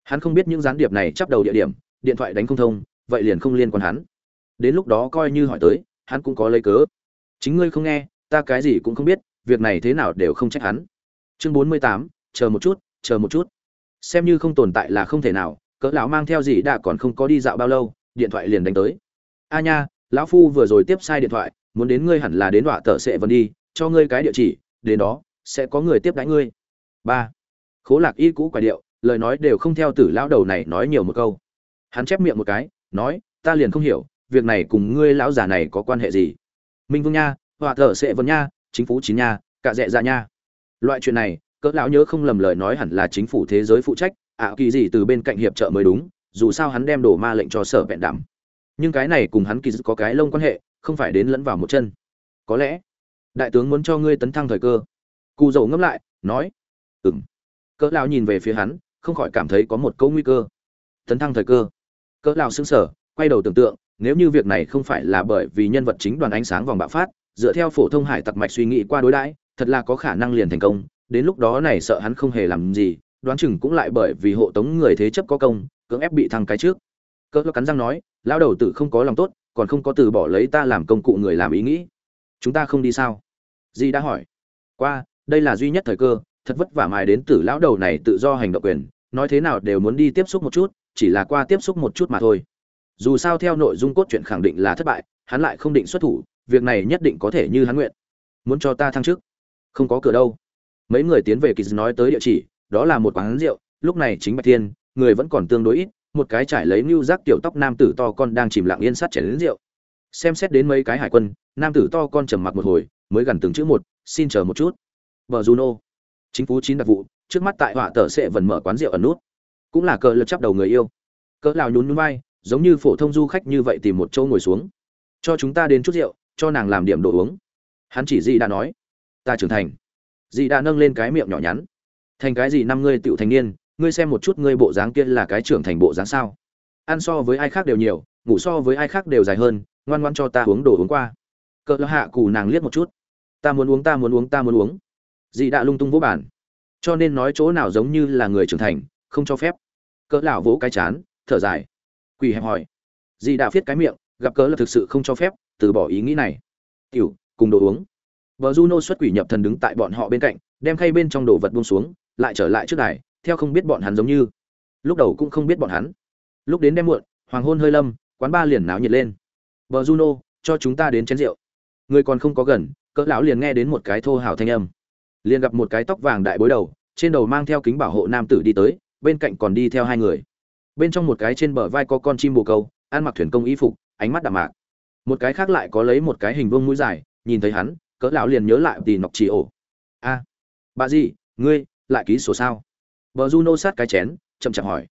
hắn không biết những gián điệp này chắp đầu địa điểm, điện thoại đánh không thông, vậy liền không liên quan hắn. Đến lúc đó coi như hỏi tới, hắn cũng có lấy cớ. Chính ngươi không nghe, ta cái gì cũng không biết, việc này thế nào đều không trách hắn. Chương bốn mươi tám, chờ một chút, chờ một chút. Xem như không tồn tại là không thể nào, cỡ lão mang theo gì đã còn không có đi dạo bao lâu, điện thoại liền đánh tới. A nha, lão phu vừa rồi tiếp sai điện thoại, muốn đến ngươi hẳn là đến đọa tờ sệ vân đi, cho ngươi cái địa chỉ, đến đó sẽ có người tiếp đãi ngươi. Ba. Khố lạc y cũ quả điệu lời nói đều không theo tử lão đầu này nói nhiều một câu. Hắn chép miệng một cái, nói, ta liền không hiểu, việc này cùng ngươi lão già này có quan hệ gì? Minh vương nha, họa thợ sẽ vân nha, chính phủ chín nha, cả dẹ dạ nha. Loại chuyện này, cỡ lão nhớ không lầm lời nói hẳn là chính phủ thế giới phụ trách, ạ kỳ gì từ bên cạnh hiệp trợ mới đúng, dù sao hắn đem đổ ma lệnh cho sở vẹn đảm nhưng cái này cùng hắn kỳ dứt có cái lông quan hệ, không phải đến lẫn vào một chân. Có lẽ, đại tướng muốn cho ngươi tấn thăng thời cơ. Cụ dầu ngẫm lại, nói, ừm. Cỡ lão nhìn về phía hắn không khỏi cảm thấy có một câu nguy cơ. Tấn thăng thời cơ. Cỡ lao xứng sở quay đầu tưởng tượng, nếu như việc này không phải là bởi vì nhân vật chính đoàn ánh sáng vòng bạo phát, dựa theo phổ thông hải tặc mạch suy nghĩ qua đối đãi, thật là có khả năng liền thành công. Đến lúc đó này sợ hắn không hề làm gì, đoán chừng cũng lại bởi vì hộ tống người thế chấp có công, cưỡng ép bị thăng cái trước. Cỡ cắn răng nói, lão đầu tử không có lòng tốt, còn không có từ bỏ lấy ta làm công cụ người làm ý nghĩ. Chúng ta không đi sao? Di đã hỏi. Qua, đây là duy nhất thời cơ, thật vất vả mài đến tử lão đầu này tự do hành động quyền nói thế nào đều muốn đi tiếp xúc một chút, chỉ là qua tiếp xúc một chút mà thôi. Dù sao theo nội dung cốt truyện khẳng định là thất bại, hắn lại không định xuất thủ, việc này nhất định có thể như hắn nguyện. Muốn cho ta thăng chức? Không có cửa đâu. Mấy người tiến về kỳ nói tới địa chỉ, đó là một quán rượu, lúc này chính bạch thiên, người vẫn còn tương đối ít, một cái trải lấy mưu giác tiểu tóc nam tử to con đang chìm lặng yên sát chảy đến rượu. Xem xét đến mấy cái hải quân, nam tử to con trầm mặc một hồi, mới gần từng chữ một, xin chờ một chút. Vợ juno, chính phủ chín đặc vụ trước mắt tại họa tờ sẽ vẫn mở quán rượu ở nút. Cũng là cờ lực chấp đầu người yêu. Cỡ lào nhún nhún vai, giống như phổ thông du khách như vậy tìm một chỗ ngồi xuống. Cho chúng ta đến chút rượu, cho nàng làm điểm đồ uống. Hắn chỉ gì đã nói. Ta trưởng thành. Dì đã nâng lên cái miệng nhỏ nhắn. Thành cái gì năm ngươi tựu thành niên, ngươi xem một chút ngươi bộ dáng kia là cái trưởng thành bộ dáng sao. Ăn so với ai khác đều nhiều, ngủ so với ai khác đều dài hơn, ngoan ngoan cho ta uống đồ uống qua. Cỡ hạ cù nàng liếc một chút. Ta muốn uống, ta muốn uống, ta muốn uống. Dì đã lung tung vỗ bản cho nên nói chỗ nào giống như là người trưởng thành không cho phép cỡ lão vỗ cái chán thở dài quỳ hẹp hỏi dì đã viết cái miệng gặp cỡ là thực sự không cho phép từ bỏ ý nghĩ này tiểu cùng đồ uống Bờ Juno xuất quỷ nhập thần đứng tại bọn họ bên cạnh, đem khay bên trong đồ vật buông xuống, lại trở lại trước đài, theo không biết bọn hắn giống như. Lúc đầu cũng không biết bọn hắn. Lúc đến đêm muộn, hoàng hôn hơi lâm, quán ba liền náo nhiệt lên. Bờ Juno, cho chúng ta đến chén rượu. Người còn không có gần, cỡ lão liền nghe đến một cái thô hào thanh âm. Liền gặp một cái tóc vàng đại bối đầu, trên đầu mang theo kính bảo hộ nam tử đi tới, bên cạnh còn đi theo hai người. Bên trong một cái trên bờ vai có con chim bồ câu, ăn mặc thuyền công y phục, ánh mắt đạm mạc. Một cái khác lại có lấy một cái hình vuông mũi dài, nhìn thấy hắn, cỡ lão liền nhớ lại tì nọc chỉ ổ. A bà gì ngươi lại ký sổ sao? Bờ juno sát cái chén chậm chạp hỏi.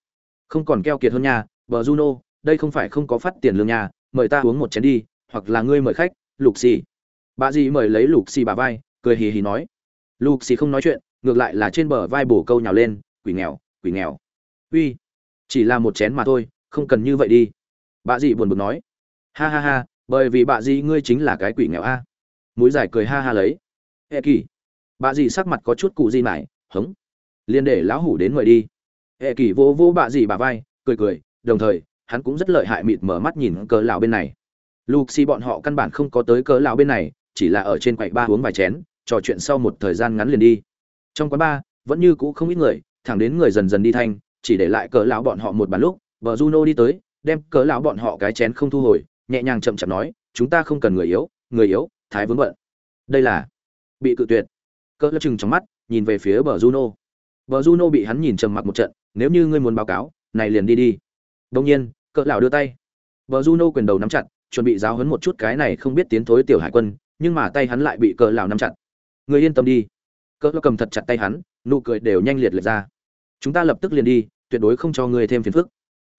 Không còn keo kiệt hơn nha bờ juno đây không phải không có phát tiền lương nha mời ta uống một chén đi hoặc là ngươi mời khách lục xì bà gì mời lấy lục xì bà vai cười hì hì nói lục xì không nói chuyện, ngược lại là trên bờ vai bổ câu nhào lên, quỷ nghèo quỷ nghèo. Uy, chỉ là một chén mà thôi, không cần như vậy đi. Bà dì buồn bực nói. Ha ha ha, bởi vì bà dì ngươi chính là cái quỷ nghèo a. Mũi dài cười ha ha lấy. Ê kỳ. Bà dì sắc mặt có chút cụ gì mải hống liền để lão hủ đến mời đi. Ê kỳ vô vô bà dì bà vai, cười cười, đồng thời, hắn cũng rất lợi hại mịt mở mắt nhìn cờ lão bên này. Lục xì bọn họ căn bản không có tới cờ lão bên này, chỉ là ở trên quầy ba uống vài chén trò chuyện sau một thời gian ngắn liền đi. Trong quán ba vẫn như cũ không ít người, thẳng đến người dần dần đi thanh, chỉ để lại cỡ lão bọn họ một bàn lúc, vợ juno đi tới, đem cỡ lão bọn họ cái chén không thu hồi, nhẹ nhàng chậm chậm nói, chúng ta không cần người yếu người yếu, thái vướng bận. Đây là bị cự tuyệt. Cỡ lão chừng trong mắt, nhìn về phía bờ juno. Bờ juno bị hắn nhìn trầm mặc một trận, nếu như ngươi muốn báo cáo, này liền đi đi. Đông nhiên, cỡ lão đưa tay. Bờ juno quyền đầu nắm chặt, chuẩn bị giáo huấn một chút cái này không biết tiến thối tiểu hải quân, nhưng mà tay hắn lại bị cỡ lão nắm chặt người yên tâm đi. Cỡ lão cầm thật chặt tay hắn, nụ cười đều nhanh liệt liệt ra. Chúng ta lập tức liền đi, tuyệt đối không cho ngươi thêm phiền phức.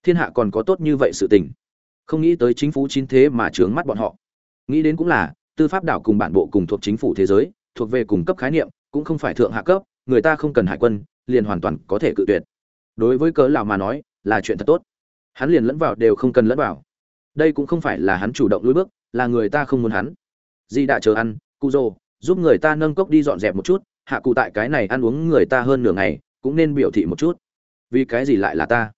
Thiên hạ còn có tốt như vậy sự tình. Không nghĩ tới chính phủ chín thế mà trướng mắt bọn họ. Nghĩ đến cũng là, tư pháp đảo cùng bản bộ cùng thuộc chính phủ thế giới, thuộc về cùng cấp khái niệm, cũng không phải thượng hạ cấp, người ta không cần hải quân, liền hoàn toàn có thể cự tuyệt. Đối với cớ lão mà nói, là chuyện thật tốt. Hắn liền lẫn vào đều không cần lẫn vào. Đây cũng không phải là hắn chủ động lùi bước, là người ta không muốn hắn. Di đã chờ ăn cu rồ giúp người ta nâng cốc đi dọn dẹp một chút, hạ cụ tại cái này ăn uống người ta hơn nửa ngày, cũng nên biểu thị một chút. Vì cái gì lại là ta?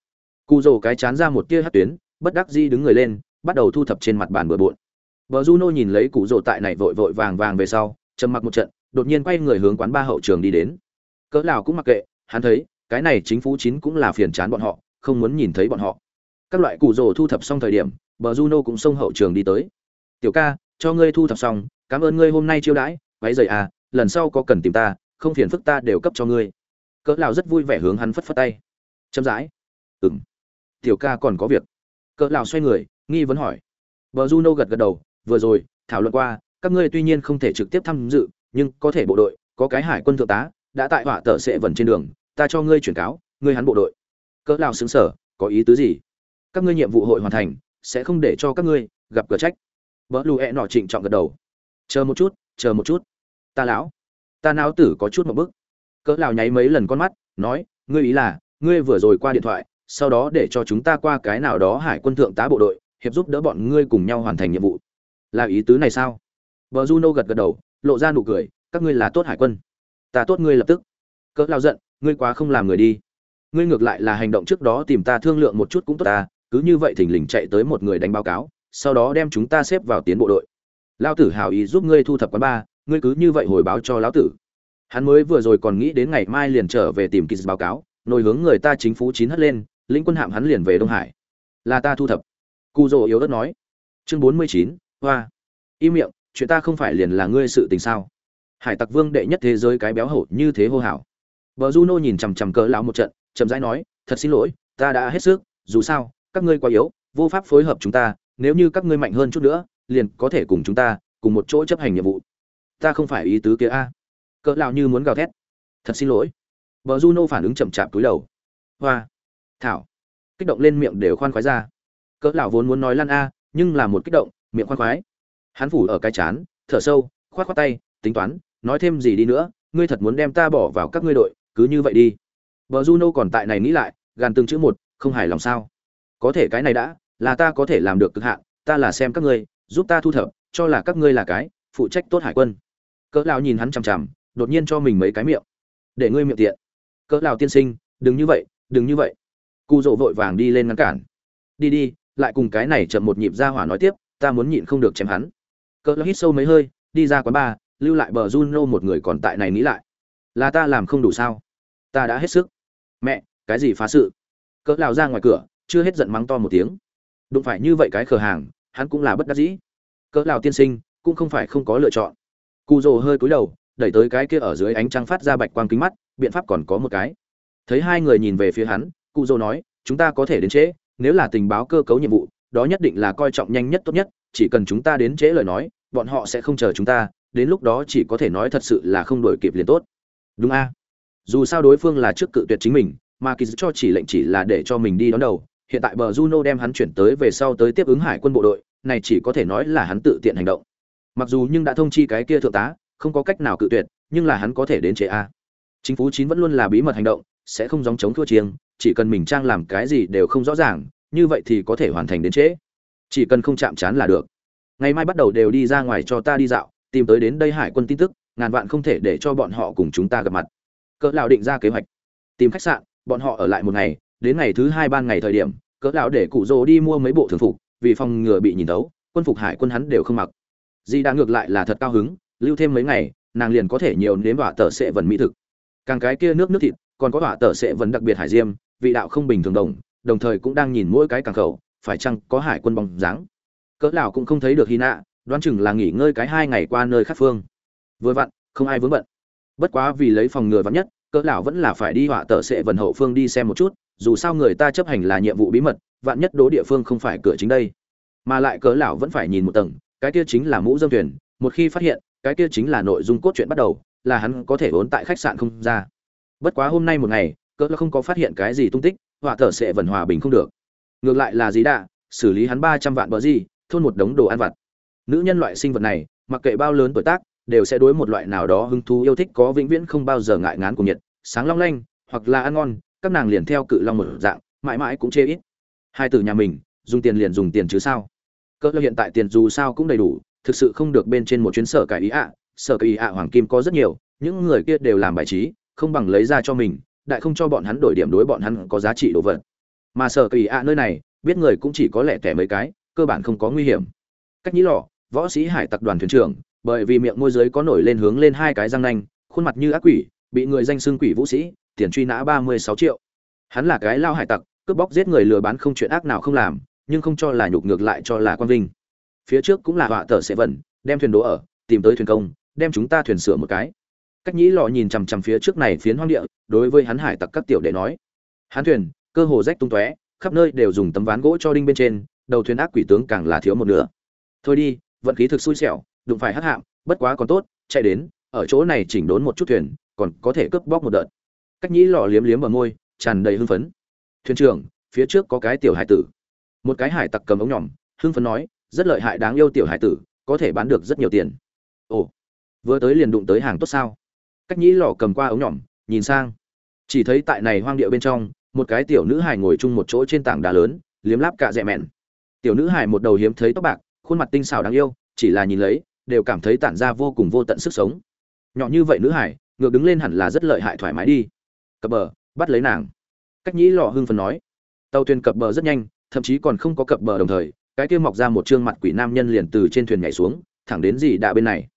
Cụ rồ cái chán ra một tia hát tuyến, bất đắc di đứng người lên, bắt đầu thu thập trên mặt bàn bừa bộn. Vợ juno nhìn lấy cụ rồ tại này vội vội vàng vàng về sau, trầm mặc một trận, đột nhiên quay người hướng quán ba hậu trường đi đến. Cỡ nào cũng mặc kệ, hắn thấy, cái này chính phủ chín cũng là phiền chán bọn họ, không muốn nhìn thấy bọn họ. Các loại cụ rồ thu thập xong thời điểm, bờ juno cũng xông hậu trường đi tới. Tiểu ca, cho ngươi thu thập xong, cảm ơn ngươi hôm nay chiêu đãi váy giày à lần sau có cần tìm ta không phiền phức ta đều cấp cho ngươi. Cỡ lão rất vui vẻ hướng hắn phất phất tay. Chậm rãi. Ừm. Tiểu ca còn có việc. Cỡ lão xoay người nghi vấn hỏi. Bờ juno gật gật đầu vừa rồi thảo luận qua các ngươi tuy nhiên không thể trực tiếp tham dự nhưng có thể bộ đội có cái hải quân thượng tá đã tại hỏa tở sẽ vần trên đường ta cho ngươi chuyển cáo ngươi hắn bộ đội. Cỡ lão sững sờ, có ý tứ gì? Các ngươi nhiệm vụ hội hoàn thành sẽ không để cho các ngươi gặp cửa trách. Vợ lù e nọ trịnh trọng gật đầu. Chờ một chút chờ một chút. Ta lão, ta não tử có chút một bức. Cỡ lão nháy mấy lần con mắt, nói, ngươi ý là, ngươi vừa rồi qua điện thoại, sau đó để cho chúng ta qua cái nào đó hải quân thượng tá bộ đội, hiệp giúp đỡ bọn ngươi cùng nhau hoàn thành nhiệm vụ. Là ý tứ này sao? Vợ juno gật gật đầu, lộ ra nụ cười, các ngươi là tốt hải quân. Ta tốt ngươi lập tức. Cỡ lao giận, ngươi quá không làm người đi. Ngươi ngược lại là hành động trước đó tìm ta thương lượng một chút cũng tốt ta, cứ như vậy thình lình chạy tới một người đánh báo cáo, sau đó đem chúng ta xếp vào tiến bộ đội lao tử hào ý giúp ngươi thu thập quán ba, ngươi cứ như vậy hồi báo cho lão tử. Hắn mới vừa rồi còn nghĩ đến ngày mai liền trở về tìm kỳ báo cáo, nồi hướng người ta chính phủ chín hất lên, lĩnh quân hạm hắn liền về đông hải. Là ta thu thập. Cu dỗ yếu đất nói. Chương bốn mươi chín, hoa. Im miệng, chuyện ta không phải liền là ngươi sự tình sao? Hải tặc vương đệ nhất thế giới cái béo hổ như thế hô hào. Vợ juno nhìn chằm chằm cỡ lão một trận, chậm rãi nói, thật xin lỗi, ta đã hết sức, dù sao, các ngươi quá yếu, vô pháp phối hợp chúng ta, nếu như các ngươi mạnh hơn chút nữa liền có thể cùng chúng ta cùng một chỗ chấp hành nhiệm vụ. Ta không phải ý tứ kia a. Cỡ lão như muốn gào thét. Thật xin lỗi. Vợ juno phản ứng chậm chạp túi đầu. Hoa. Thảo. Kích động lên miệng đều khoan khoái ra. Cỡ lão vốn muốn nói lăn a, nhưng là một kích động, miệng khoan khoái. Hắn phủ ở cái chán, thở sâu, khoát khoát tay, tính toán, nói thêm gì đi nữa, ngươi thật muốn đem ta bỏ vào các ngươi đội, cứ như vậy đi. Vợ juno còn tại này nghĩ lại, gàn từng chữ một, không hài lòng sao? Có thể cái này đã, là ta có thể làm được cực hạn, ta là xem các ngươi giúp ta thu thập, cho là các ngươi là cái, phụ trách tốt hải quân. Cỡ lão nhìn hắn chằm chằm, đột nhiên cho mình mấy cái miệng. Để ngươi miệng tiện. Cỡ lão tiên sinh, đừng như vậy, đừng như vậy. Cụ dỗ vội vàng đi lên ngăn cản. Đi đi, lại cùng cái này chậm một nhịp ra hỏa nói tiếp, ta muốn nhịn không được chém hắn. Cỡ lão hít sâu mấy hơi, đi ra quán bar lưu lại bờ Juno một người còn tại này nghĩ lại. Là ta làm không đủ sao? Ta đã hết sức. Mẹ, cái gì phá sự? Cỡ lão ra ngoài cửa, chưa hết giận mắng to một tiếng. Đụng phải như vậy cái khờ hàng hắn cũng là bất đắc dĩ. Cỡ lào tiên sinh, cũng không phải không có lựa chọn. Cụ rồ hơi cúi đầu, đẩy tới cái kia ở dưới ánh trăng phát ra bạch quang kính mắt, biện pháp còn có một cái. Thấy hai người nhìn về phía hắn cụ rồ nói, chúng ta có thể đến trễ, nếu là tình báo cơ cấu nhiệm vụ, đó nhất định là coi trọng nhanh nhất tốt nhất, chỉ cần chúng ta đến trễ lời nói, bọn họ sẽ không chờ chúng ta, đến lúc đó chỉ có thể nói thật sự là không đổi kịp liền tốt. Đúng a. Dù sao đối phương là trước cự tuyệt chính mình, mà kỳ cho chỉ lệnh chỉ là để cho mình đi đón đầu hiện tại bờ juno đem hắn chuyển tới về sau tới tiếp ứng hải quân bộ đội, này chỉ có thể nói là hắn tự tiện hành động. Mặc dù nhưng đã thông chi cái kia thượng tá, không có cách nào cự tuyệt, nhưng là hắn có thể đến chế a. Chính phủ chín vẫn luôn là bí mật hành động, sẽ không giống chống thua chiêng, chỉ cần mình trang làm cái gì đều không rõ ràng, như vậy thì có thể hoàn thành đến chế chỉ cần không chạm chán là được. Ngày mai bắt đầu đều đi ra ngoài cho ta đi dạo, tìm tới đến đây hải quân tin tức, ngàn vạn không thể để cho bọn họ cùng chúng ta gặp mặt. Cỡ lão định ra kế hoạch. Tìm khách sạn, bọn họ ở lại một ngày đến ngày thứ hai ban ngày thời điểm, cỡ lão để cụ rồ đi mua mấy bộ thường phục, vì phòng ngừa bị nhìn tấu quân phục hải quân hắn đều không mặc. Di đã ngược lại là thật cao hứng, lưu thêm mấy ngày, nàng liền có thể nhiều nếm vả tờ sẽ vần mỹ thực. Càng cái kia nước nước thịt, còn có vả tờ sẽ vần đặc biệt hải diêm, vị đạo không bình thường đồng đồng thời cũng đang nhìn mỗi cái càng khẩu, phải chăng có hải quân bóng dáng. Cỡ lão cũng không thấy được hy nạ đoán chừng là nghỉ ngơi cái hai ngày qua nơi khác phương. Vừa vặn, không ai vướng bận. Bất quá vì lấy phòng ngừa vắn nhất cỡ lão vẫn là phải đi họa tờ sẽ vần hậu phương đi xem một chút, dù sao người ta chấp hành là nhiệm vụ bí mật, vạn nhất đố địa phương không phải cửa chính đây. Mà lại cỡ lão vẫn phải nhìn một tầng, cái kia chính là mũ dâm thuyền, một khi phát hiện, cái kia chính là nội dung cốt truyện bắt đầu, là hắn có thể vốn tại khách sạn không ra. Bất quá hôm nay một ngày, cỡ lão không có phát hiện cái gì tung tích, họa tờ sẽ vần hòa bình không được. Ngược lại là gì đã xử lý hắn ba trăm vạn bờ gì, thôn một đống đồ ăn vặt. Nữ nhân loại sinh vật này, mặc kệ bao lớn tuổi tác đều sẽ đối một loại nào đó hứng thú yêu thích có vĩnh viễn không bao giờ ngại ngán của nhiệt, sáng long lanh, hoặc là ăn ngon, các nàng liền theo cự long một dạng, mãi mãi cũng chê ít. Hai từ nhà mình, dùng tiền liền dùng tiền chứ sao? Cơ hiện tại tiền dù sao cũng đầy đủ, thực sự không được bên trên một chuyến sở cải ý ạ. Sở cải ý ạ hoàng kim có rất nhiều, những người kia đều làm bài trí, không bằng lấy ra cho mình, đại không cho bọn hắn đổi điểm đối bọn hắn có giá trị đồ vật. Mà sở cải ý ạ nơi này, biết người cũng chỉ có lẻ tẻ mấy cái, cơ bản không có nguy hiểm. Cách nhĩ lọ võ sĩ hải tặc đoàn thuyền trưởng bởi vì miệng môi giới có nổi lên hướng lên hai cái răng nanh, khuôn mặt như ác quỷ, bị người danh xưng quỷ vũ sĩ, tiền truy nã ba mươi sáu triệu. Hắn là cái lao hải tặc, cướp bóc giết người lừa bán không chuyện ác nào không làm, nhưng không cho là nhục ngược lại cho là quan vinh. Phía trước cũng là họa tờ sẽ vẩn đem thuyền đỗ ở, tìm tới thuyền công, đem chúng ta thuyền sửa một cái. Cách nhĩ lọ nhìn chằm chằm phía trước này phiến hoang địa, đối với hắn hải tặc các tiểu đệ nói. Hắn thuyền, cơ hồ rách tung tóe, khắp nơi đều dùng tấm ván gỗ cho đinh bên trên, đầu thuyền ác quỷ tướng càng là thiếu một nửa. Thôi đi, vận khí thực xui xẻo đụng phải hắc hạm, bất quá còn tốt, chạy đến, ở chỗ này chỉnh đốn một chút thuyền, còn có thể cướp bóc một đợt. Cách nhĩ lọ liếm liếm ở môi, tràn đầy hưng phấn. Thuyền trưởng, phía trước có cái tiểu hải tử. Một cái hải tặc cầm ống nhỏm hưng phấn nói, rất lợi hại, đáng yêu tiểu hải tử, có thể bán được rất nhiều tiền. Ồ, vừa tới liền đụng tới hàng tốt sao? Cách nhĩ lọ cầm qua ống nhỏm nhìn sang. Chỉ thấy tại này hoang địa bên trong, một cái tiểu nữ hải ngồi chung một chỗ trên tảng đá lớn, liếm láp cả dẹ mẹn. Tiểu nữ hải một đầu hiếm thấy tóc bạc, khuôn mặt tinh xảo đáng yêu, chỉ là nhìn lấy đều cảm thấy tản ra vô cùng vô tận sức sống. Nhỏ như vậy nữ hải, ngược đứng lên hẳn là rất lợi hại thoải mái đi. Cập bờ, bắt lấy nàng. Cách nhĩ lọ hưng phần nói. Tàu thuyền cập bờ rất nhanh, thậm chí còn không có cập bờ đồng thời, cái kia mọc ra một trương mặt quỷ nam nhân liền từ trên thuyền nhảy xuống, thẳng đến gì đạ bên này.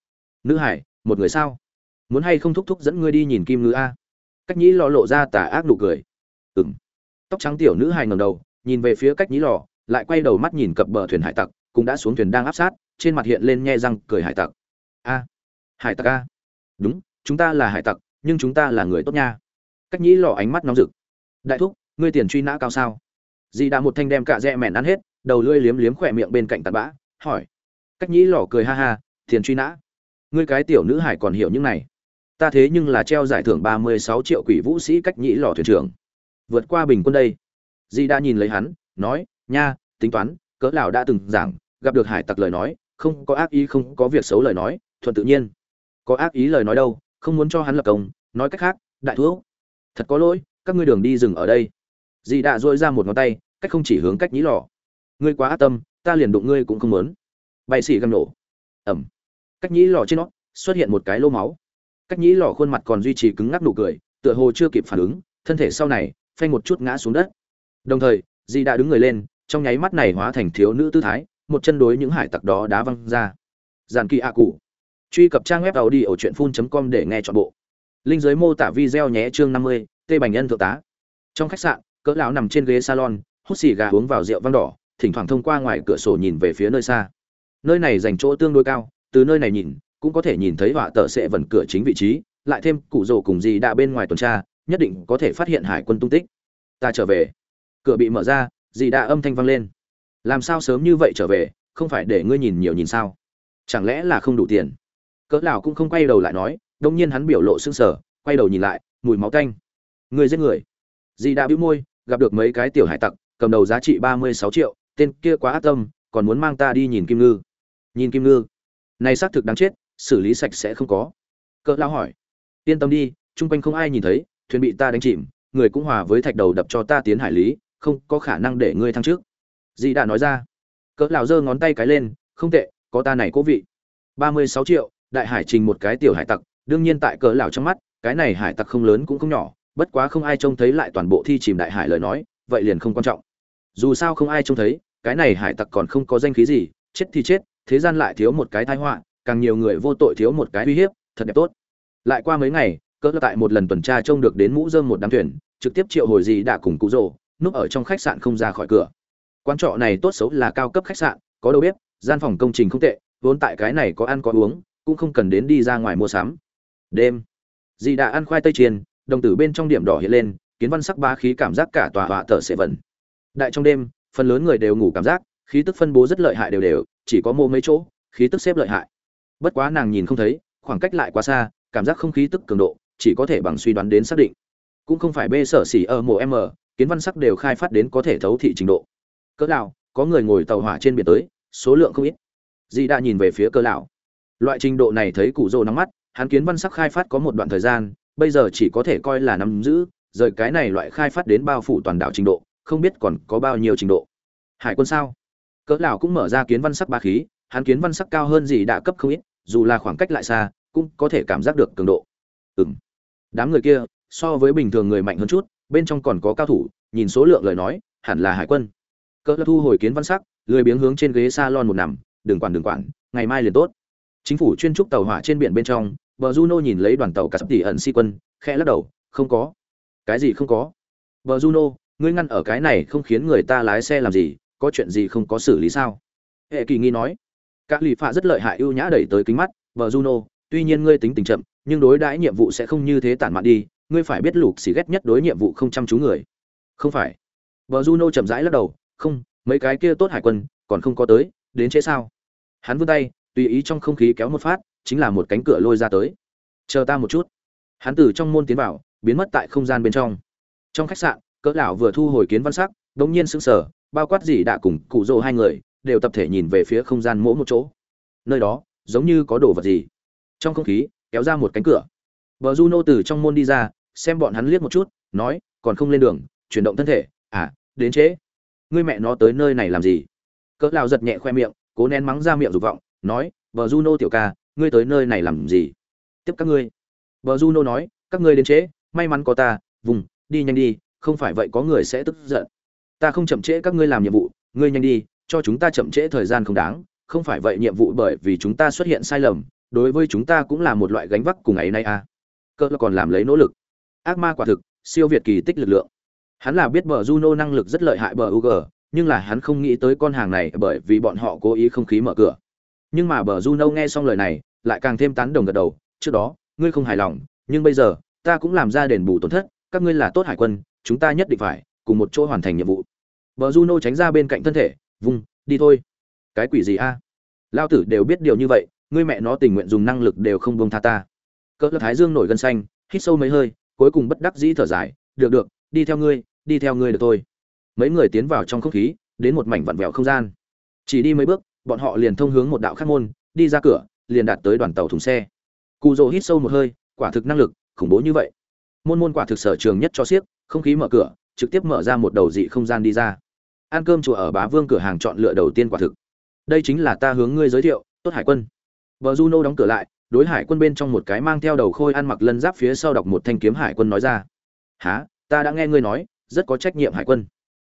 Nữ hải, một người sao? Muốn hay không thúc thúc dẫn ngươi đi nhìn kim ngư a? Cách nhĩ lò lộ ra tà ác nụ cười. Ừng tóc trắng tiểu nữ hải ngầm đầu, nhìn về phía cách nhĩ lò lại quay đầu mắt nhìn cập bờ thuyền hải tặc cũng đã xuống thuyền đang áp sát, trên mặt hiện lên nhe răng, cười hải tặc. A, hải tặc a. Đúng, chúng ta là hải tặc, nhưng chúng ta là người tốt nha. Cách nhĩ lò ánh mắt nóng rực. Đại thúc, ngươi tiền truy nã cao sao? Dì đã một thanh đem cạ rẽ mẹn ăn hết, đầu lưỡi liếm liếm khỏe miệng bên cạnh tạt bã, hỏi. Cách nhĩ lò cười ha ha, tiền truy nã. Ngươi cái tiểu nữ hải còn hiểu những này. Ta thế nhưng là treo giải thưởng ba mươi sáu triệu quỷ vũ sĩ cách nhĩ lò thuyền trưởng. Vượt qua bình quân đây. Dì đã nhìn lấy hắn, nói, nha, tính toán cỡ lão đã từng giảng, gặp được hải tặc lời nói, không có ác ý, không có việc xấu lời nói, thuận tự nhiên. Có ác ý lời nói đâu, không muốn cho hắn lập công, nói cách khác, đại thuốc thật có lỗi, các ngươi đường đi dừng ở đây. Dì đã dội ra một ngón tay, cách không chỉ hướng cách nhĩ lò. Ngươi quá ác tâm, ta liền đụng ngươi cũng không muốn. Bay xỉ găm nổ. Ẩm. Cách nhĩ lò trên nó xuất hiện một cái lô máu. Cách nhĩ lò khuôn mặt còn duy trì cứng ngắc nụ cười, tựa hồ chưa kịp phản ứng, thân thể sau này, phanh một chút ngã xuống đất. Đồng thời, dì đã đứng người lên trong nháy mắt này hóa thành thiếu nữ tư thái, một chân đối những hải tặc đó đá văng ra. Giàn kỳ ạ cụ. Truy cập trang web tàu đi ở truyện phun com để nghe chọn bộ. Linh giới mô tả video nhé chương năm mươi, tê bành nhân thượng tá. Trong khách sạn, cỡ lão nằm trên ghế salon, hút xì gà uống vào rượu vang đỏ, thỉnh thoảng thông qua ngoài cửa sổ nhìn về phía nơi xa. Nơi này dành chỗ tương đối cao, từ nơi này nhìn, cũng có thể nhìn thấy họa tờ sẽ vẩn cửa chính vị trí, lại thêm cụ rồ cùng gì đã bên ngoài tuần tra, nhất định có thể phát hiện hải quân tung tích. Ta trở về. Cửa bị mở ra dì đã âm thanh vang lên. Làm sao sớm như vậy trở về, không phải để ngươi nhìn nhiều nhìn sao? Chẳng lẽ là không đủ tiền? Cỡ lão cũng không quay đầu lại nói đông nhiên hắn biểu lộ sưng sờ, quay đầu nhìn lại, mùi máu tanh. Người giết người. Dì đã bĩu môi, gặp được mấy cái tiểu hải tặc, cầm đầu giá trị ba mươi sáu triệu, tên kia quá ác tâm, còn muốn mang ta đi nhìn kim ngư. Nhìn kim ngư. Này xác thực đáng chết, xử lý sạch sẽ không có. Cỡ lão hỏi. Yên tâm đi, chung quanh không ai nhìn thấy, thuyền bị ta đánh chìm, người cũng hòa với thạch đầu đập cho ta tiến hải lý không có khả năng để ngươi thăng trước dì đã nói ra. Cỡ lão giơ ngón tay cái lên, không tệ, có ta này cố vị. Ba mươi sáu triệu, đại hải trình một cái tiểu hải tặc, đương nhiên tại cỡ lão trong mắt, cái này hải tặc không lớn cũng không nhỏ, bất quá không ai trông thấy lại toàn bộ thi chìm đại hải lời nói, vậy liền không quan trọng. Dù sao không ai trông thấy, cái này hải tặc còn không có danh khí gì, chết thì chết, thế gian lại thiếu một cái tai họa, càng nhiều người vô tội thiếu một cái uy hiếp, thật đẹp tốt. Lại qua mấy ngày, cỡ tại một lần tuần tra trông được đến mũ rơm một đám thuyền, trực tiếp triệu hồi gì đã cùng cụ rồ núp ở trong khách sạn không ra khỏi cửa. Quán trọ này tốt xấu là cao cấp khách sạn, có đầu bếp, gian phòng công trình không tệ, vốn tại cái này có ăn có uống, cũng không cần đến đi ra ngoài mua sắm. Đêm, dì đã ăn khoai tây chiên, đồng tử bên trong điểm đỏ hiện lên, kiến văn sắc ba khí cảm giác cả tòa họa tờ sẽ vẩn đại trong đêm, phần lớn người đều ngủ cảm giác, khí tức phân bố rất lợi hại đều đều, chỉ có mô mấy chỗ, khí tức xếp lợi hại. Bất quá nàng nhìn không thấy, khoảng cách lại quá xa, cảm giác không khí tức cường độ, chỉ có thể bằng suy đoán đến xác định. Cũng không phải bê sở xỉ ở mộ m kiến văn sắc đều khai phát đến có thể thấu thị trình độ. Cỡ lão, có người ngồi tàu hỏa trên biển tới, số lượng không ít. Dì đã nhìn về phía cỡ lão. Loại trình độ này thấy cụ rồ nóng mắt, hắn kiến văn sắc khai phát có một đoạn thời gian, bây giờ chỉ có thể coi là nắm giữ, rời cái này loại khai phát đến bao phủ toàn đảo trình độ, không biết còn có bao nhiêu trình độ. Hải quân sao? Cỡ lão cũng mở ra kiến văn sắc ba khí, hắn kiến văn sắc cao hơn gì đã cấp không ít, dù là khoảng cách lại xa, cũng có thể cảm giác được cường độ. Ừm. Đám người kia, so với bình thường người mạnh hơn chút bên trong còn có cao thủ, nhìn số lượng lời nói, hẳn là hải quân. Cỡ thu hồi kiến văn sắc, lười biếng hướng trên ghế salon một nằm, đừng quản đừng quản, ngày mai liền tốt. Chính phủ chuyên trúc tàu hỏa trên biển bên trong, bờ juno nhìn lấy đoàn tàu cả sắp tỷ ẩn si quân, khẽ lắc đầu, không có. Cái gì không có? Bờ juno, ngươi ngăn ở cái này không khiến người ta lái xe làm gì, có chuyện gì không có xử lý sao? Hệ kỳ nghi nói. Các lì phạ rất lợi hại ưu nhã đẩy tới kính mắt, bờ juno, tuy nhiên ngươi tính tình chậm, nhưng đối đãi nhiệm vụ sẽ không như thế tản mạn đi ngươi phải biết lục xì ghét nhất đối nhiệm vụ không chăm chú người. Không phải. Vợ juno chậm rãi lắc đầu, không, mấy cái kia tốt hải quân, còn không có tới, đến chế sao? Hắn vươn tay, tùy ý trong không khí kéo một phát, chính là một cánh cửa lôi ra tới. Chờ ta một chút. Hắn từ trong môn tiến vào, biến mất tại không gian bên trong. Trong khách sạn, cỡ lão vừa thu hồi kiến văn sắc, đống nhiên sững sờ, bao quát gì đã cùng cụ rồ hai người, đều tập thể nhìn về phía không gian mỗi một chỗ. Nơi đó, giống như có đồ vật gì. Trong không khí, kéo ra một cánh cửa. Vợ juno từ trong môn đi ra xem bọn hắn liếc một chút, nói, còn không lên đường, chuyển động thân thể à đến trễ. Ngươi mẹ nó tới nơi này làm gì? Cỡ lão giật nhẹ khoe miệng, cố nén mắng ra miệng dục vọng, nói vợ juno tiểu ca, ngươi tới nơi này làm gì? Tiếp các ngươi. Vợ juno nói, các ngươi đến trễ, may mắn có ta, vùng, đi nhanh đi, không phải vậy có người sẽ tức giận. Ta không chậm trễ các ngươi làm nhiệm vụ, ngươi nhanh đi, cho chúng ta chậm trễ thời gian không đáng, không phải vậy nhiệm vụ bởi vì chúng ta xuất hiện sai lầm, đối với chúng ta cũng là một loại gánh vác cùng ấy nay à. Cơ còn làm lấy nỗ lực ác ma quả thực, siêu việt kỳ tích lực lượng. Hắn là biết bờ juno năng lực rất lợi hại bờ ug nhưng là hắn không nghĩ tới con hàng này bởi vì bọn họ cố ý không khí mở cửa. Nhưng mà bờ juno nghe xong lời này, lại càng thêm tán đồng gật đầu, trước đó, ngươi không hài lòng, nhưng bây giờ, ta cũng làm ra đền bù tổn thất, các ngươi là tốt hải quân, chúng ta nhất định phải cùng một chỗ hoàn thành nhiệm vụ. Bờ juno tránh ra bên cạnh thân thể, vung, đi thôi. Cái quỷ gì a? Lao tử đều biết điều như vậy, ngươi mẹ nó tình nguyện dùng năng lực đều không buông tha ta. Cỡ thái dương nổi gân xanh, hít sâu mấy hơi cuối cùng bất đắc dĩ thở dài, được được, đi theo ngươi, đi theo ngươi được thôi. Mấy người tiến vào trong không khí, đến một mảnh vặn vẹo không gian. Chỉ đi mấy bước, bọn họ liền thông hướng một đạo khác môn, đi ra cửa, liền đạt tới đoàn tàu thùng xe. Cụ rỗ hít sâu một hơi, quả thực năng lực, khủng bố như vậy. Môn môn quả thực sở trường nhất cho siếc, không khí mở cửa, trực tiếp mở ra một đầu dị không gian đi ra. Ăn cơm chùa ở bá vương cửa hàng chọn lựa đầu tiên quả thực. Đây chính là ta hướng ngươi giới thiệu, tốt hải quân. Vợ juno đóng cửa lại đối hải quân bên trong một cái mang theo đầu khôi ăn mặc lân giáp phía sau đọc một thanh kiếm hải quân nói ra. Há ta đã nghe ngươi nói, rất có trách nhiệm hải quân.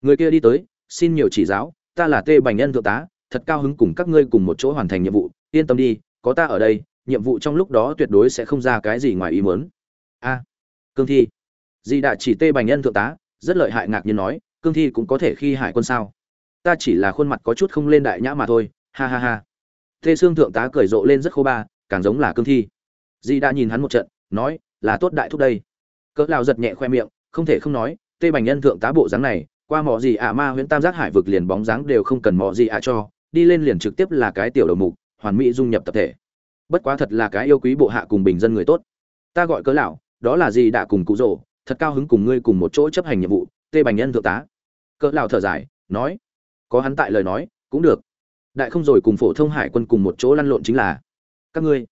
Người kia đi tới, xin nhiều chỉ giáo, ta là tê bành nhân thượng tá, thật cao hứng cùng các ngươi cùng một chỗ hoàn thành nhiệm vụ, yên tâm đi, có ta ở đây, nhiệm vụ trong lúc đó tuyệt đối sẽ không ra cái gì ngoài ý muốn. A, cương thi. Di đã chỉ tê bành nhân thượng tá, rất lợi hại ngạc nhiên nói, cương thi cũng có thể khi hải quân sao? Ta chỉ là khuôn mặt có chút không lên đại nhã mà thôi, ha ha ha. Tê xương thượng tá cười rộ lên rất khô ba càng giống là cương thi. Di đã nhìn hắn một trận, nói, là tốt đại thúc đây. Cỡ lao giật nhẹ khoe miệng, không thể không nói, tê bành nhân thượng tá bộ dáng này, qua mò gì ạ ma huyễn tam giác hải vực liền bóng dáng đều không cần mò gì ạ cho, đi lên liền trực tiếp là cái tiểu đầu mục, hoàn mỹ dung nhập tập thể. Bất quá thật là cái yêu quý bộ hạ cùng bình dân người tốt. Ta gọi cỡ lão, đó là gì đã cùng cụ rỗ thật cao hứng cùng ngươi cùng một chỗ chấp hành nhiệm vụ, tê bành nhân thượng tá. Cỡ lão thở dài, nói, có hắn tại lời nói, cũng được. Đại không rồi cùng phổ thông hải quân cùng một chỗ lăn lộn chính là các ngươi.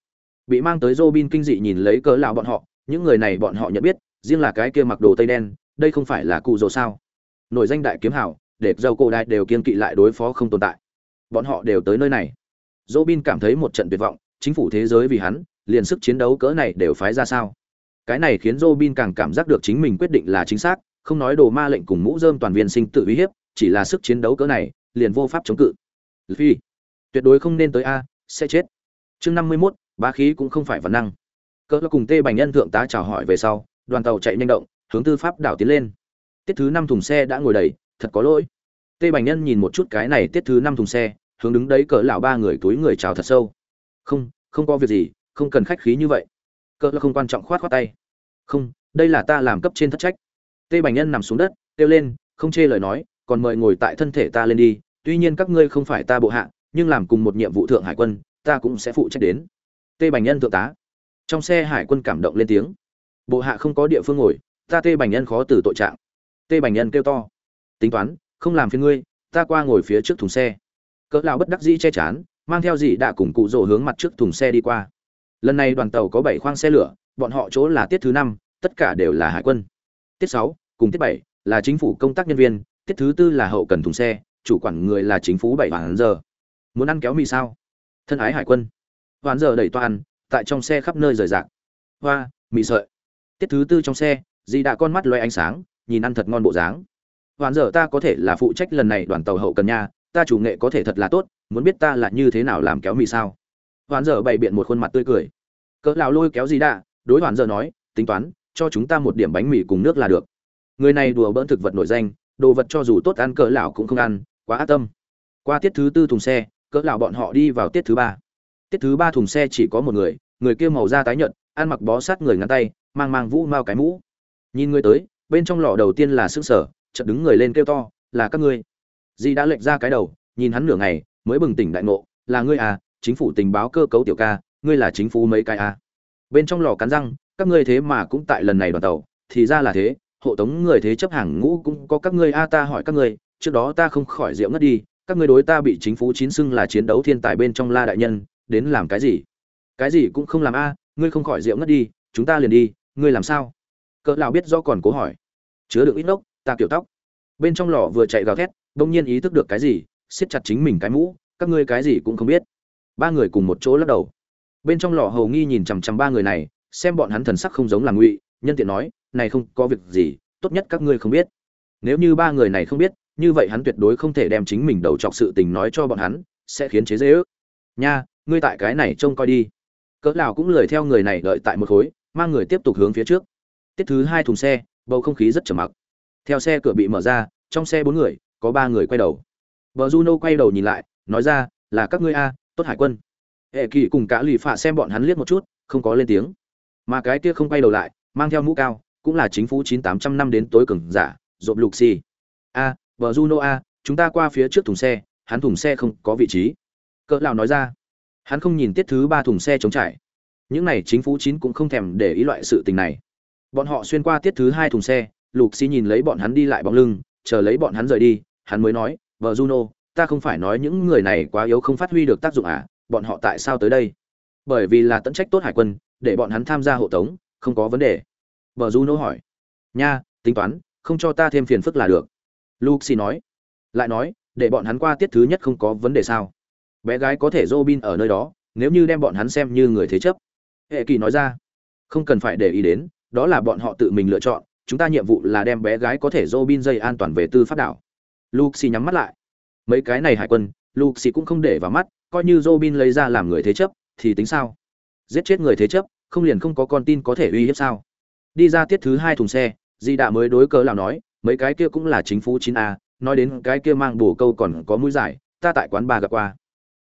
Bị mang tới Robin kinh dị nhìn lấy cỡ lão bọn họ, những người này bọn họ nhận biết, riêng là cái kia mặc đồ tây đen, đây không phải là cụ rồ sao? Nổi danh đại kiếm hảo, để dâu cổ đại đều kiên kỵ lại đối phó không tồn tại. Bọn họ đều tới nơi này. Robin cảm thấy một trận tuyệt vọng, chính phủ thế giới vì hắn, liền sức chiến đấu cỡ này đều phái ra sao? Cái này khiến Robin càng cảm giác được chính mình quyết định là chính xác, không nói đồ ma lệnh cùng mũ rơm toàn viên sinh tự uy hiếp, chỉ là sức chiến đấu cỡ này, liền vô pháp chống cự. Phi tuyệt đối không nên tới a, sẽ chết chương năm mươi 51, bá khí cũng không phải văn năng. Cỡ cùng tê bành nhân thượng tá chào hỏi về sau đoàn tàu chạy nhanh động hướng tư pháp đảo tiến lên. Tiết thứ năm thùng xe đã ngồi đầy thật có lỗi. Tê bành nhân nhìn một chút cái này tiết thứ năm thùng xe hướng đứng đấy cỡ lão ba người túi người chào thật sâu. Không không có việc gì không cần khách khí như vậy. Cỡ là không quan trọng khoát khoát tay. Không đây là ta làm cấp trên thất trách. Tê bành nhân nằm xuống đất kêu lên không chê lời nói còn mời ngồi tại thân thể ta lên đi tuy nhiên các ngươi không phải ta bộ hạ nhưng làm cùng một nhiệm vụ thượng hải quân ta cũng sẽ phụ trách đến. Tê bành nhân thượng tá. Trong xe hải quân cảm động lên tiếng. Bộ hạ không có địa phương ngồi, ta tê bành nhân khó từ tội trạng. Tê bành nhân kêu to. Tính toán, không làm phiền ngươi, ta qua ngồi phía trước thùng xe. Cỡ lão bất đắc dĩ che chắn mang theo gì đã cùng cụ rỗ hướng mặt trước thùng xe đi qua. Lần này đoàn tàu có bảy khoang xe lửa, bọn họ chỗ là tiết thứ năm, tất cả đều là hải quân. Tiết sáu, cùng tiết bảy, là chính phủ công tác nhân viên, tiết thứ tư là hậu cần thùng xe, chủ quản người là chính phủ bảy bản giờ. Muốn ăn kéo mì sao? Thân ái hải quân. Hoàn giờ đẩy toàn tại trong xe khắp nơi rời rạc. Hoa, mị sợi. Tiết thứ tư trong xe, dì đã con mắt loay ánh sáng, nhìn ăn thật ngon bộ dáng. Hoàn giờ ta có thể là phụ trách lần này đoàn tàu hậu cần nha, ta chủ nghệ có thể thật là tốt, muốn biết ta là như thế nào làm kéo mì sao. Hoàn giờ bày biện một khuôn mặt tươi cười. Cỡ lão lôi kéo dì đã, đối hoàn giờ nói, tính toán, cho chúng ta một điểm bánh mì cùng nước là được. Người này đùa bỡn thực vật nổi danh, đồ vật cho dù tốt ăn cỡ lão cũng không ăn, quá ác tâm. Qua tiết thứ tư thùng xe cỡ lão bọn họ đi vào tiết thứ ba. Tiết thứ ba thùng xe chỉ có một người người kia màu da tái nhợt, ăn mặc bó sát người ngắn tay, mang mang vũ mao cái mũ. Nhìn người tới, bên trong lọ đầu tiên là sững sở chợt đứng người lên kêu to, là các ngươi. Di đã lệch ra cái đầu, nhìn hắn nửa ngày, mới bừng tỉnh đại ngộ, là ngươi à chính phủ tình báo cơ cấu tiểu ca, ngươi là chính phủ mấy cái à? Bên trong lò cắn răng, các ngươi thế mà cũng tại lần này đoàn tàu, thì ra là thế, hộ tống người thế chấp hàng ngũ cũng có các ngươi a ta hỏi các ngươi, trước đó ta không khỏi rượu ngất đi các ngươi đối ta bị chính phủ chín xưng là chiến đấu thiên tài bên trong la đại nhân, đến làm cái gì? Cái gì cũng không làm a, ngươi không khỏi rượu ngất đi, chúng ta liền đi, ngươi làm sao? Cỡ lão biết do còn cố hỏi. Chứa được ít lốc, ta kiểu tóc. Bên trong lò vừa chạy gào thét đông nhiên ý thức được cái gì, siết chặt chính mình cái mũ, các ngươi cái gì cũng không biết. Ba người cùng một chỗ lắc đầu. Bên trong lò hầu nghi nhìn chằm chằm ba người này, xem bọn hắn thần sắc không giống là ngụy, nhân tiện nói, này không có việc gì, tốt nhất các ngươi không biết. Nếu như ba người này không biết như vậy hắn tuyệt đối không thể đem chính mình đầu chọc sự tình nói cho bọn hắn, sẽ khiến chế dễ ước. Nha, ngươi tại cái này trông coi đi. Cỡ nào cũng lười theo người này đợi tại một khối, mang người tiếp tục hướng phía trước. Tiết thứ hai thùng xe, bầu không khí rất trầm mặc. Theo xe cửa bị mở ra, trong xe bốn người, có ba người quay đầu. Bờ juno quay đầu nhìn lại, nói ra, là các ngươi a, tốt hải quân. Hệ kỳ cùng cả lì phạ xem bọn hắn liếc một chút, không có lên tiếng. Mà cái kia không quay đầu lại, mang theo mũ cao, cũng là chính phủ chín tám trăm năm đến tối cường giả, rộp lục xì. A bờ juno a, chúng ta qua phía trước thùng xe, hắn thùng xe không có vị trí. Cỡ lão nói ra. Hắn không nhìn tiết thứ ba thùng xe chống trải. Những này chính phủ chín cũng không thèm để ý loại sự tình này. Bọn họ xuyên qua tiết thứ hai thùng xe, lục xi nhìn lấy bọn hắn đi lại bóng lưng, chờ lấy bọn hắn rời đi, hắn mới nói vợ juno, ta không phải nói những người này quá yếu không phát huy được tác dụng à bọn họ tại sao tới đây? Bởi vì là tận trách tốt hải quân, để bọn hắn tham gia hộ tống, không có vấn đề. Vợ juno hỏi, nha, tính toán, không cho ta thêm phiền phức là được luxi nói. Lại nói, để bọn hắn qua tiết thứ nhất không có vấn đề sao? Bé gái có thể Robin ở nơi đó, nếu như đem bọn hắn xem như người thế chấp. Hệ kỳ nói ra. Không cần phải để ý đến, đó là bọn họ tự mình lựa chọn, chúng ta nhiệm vụ là đem bé gái có thể Robin dây an toàn về tư pháp đảo. Luxi nhắm mắt lại. Mấy cái này hải quân luxi cũng không để vào mắt, coi như Robin lấy ra làm người thế chấp, thì tính sao? Giết chết người thế chấp, không liền không có con tin có thể uy hiếp sao? Đi ra tiết thứ hai thùng xe, di đạ mới đối cớ lão nói mấy cái kia cũng là chính phủ chín a, nói đến cái kia mang bổ câu còn có mũi giải, ta tại quán bà gặp qua.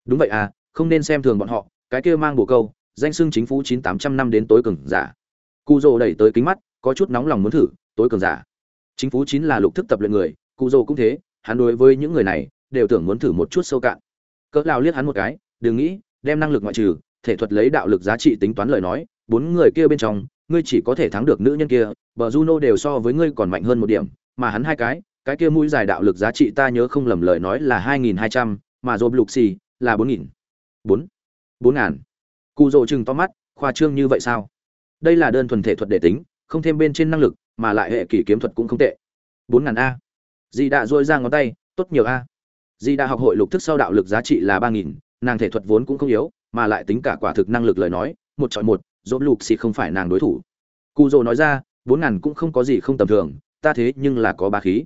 Đúng vậy à không nên xem thường bọn họ, cái kia mang bổ câu, danh xưng chính phủ chín tám trăm năm đến tối cường giả. Cụ rồ đẩy tới kính mắt, có chút nóng lòng muốn thử, tối cường giả. Chính phủ chín là lục thức tập luyện người cụ rồ cũng thế, hắn đối với những người này, đều tưởng muốn thử một chút sâu cạn. Cỡ lao liếc hắn một cái, đừng nghĩ, đem năng lực ngoại trừ, thể thuật lấy đạo lực giá trị tính toán lời nói, bốn người kia bên trong, ngươi chỉ có thể thắng được nữ nhân kia, bờ juno đều so với ngươi còn mạnh hơn một điểm mà hắn hai cái cái kia mũi dài đạo lực giá trị ta nhớ không lầm lời nói là hai nghìn hai trăm, mà dồn lục xì là bốn nghìn. Bốn. Bốn ngàn. Trừng chừng to mắt, khoa trương như vậy sao? Đây là đơn thuần thể thuật để tính, không thêm bên trên năng lực, mà lại hệ kỳ kiếm thuật cũng không tệ. Bốn ngàn a. Dị đã dội ra ngón tay, tốt nhiều a. Dị đã học hội lục thức sau đạo lực giá trị là ba nghìn, nàng thể thuật vốn cũng không yếu, mà lại tính cả quả thực năng lực lời nói, một chọi một dỗ lục xì không phải nàng đối thủ. Cù Dụ nói ra, bốn ngàn cũng không có gì không tầm thường ta thế nhưng là có bá khí.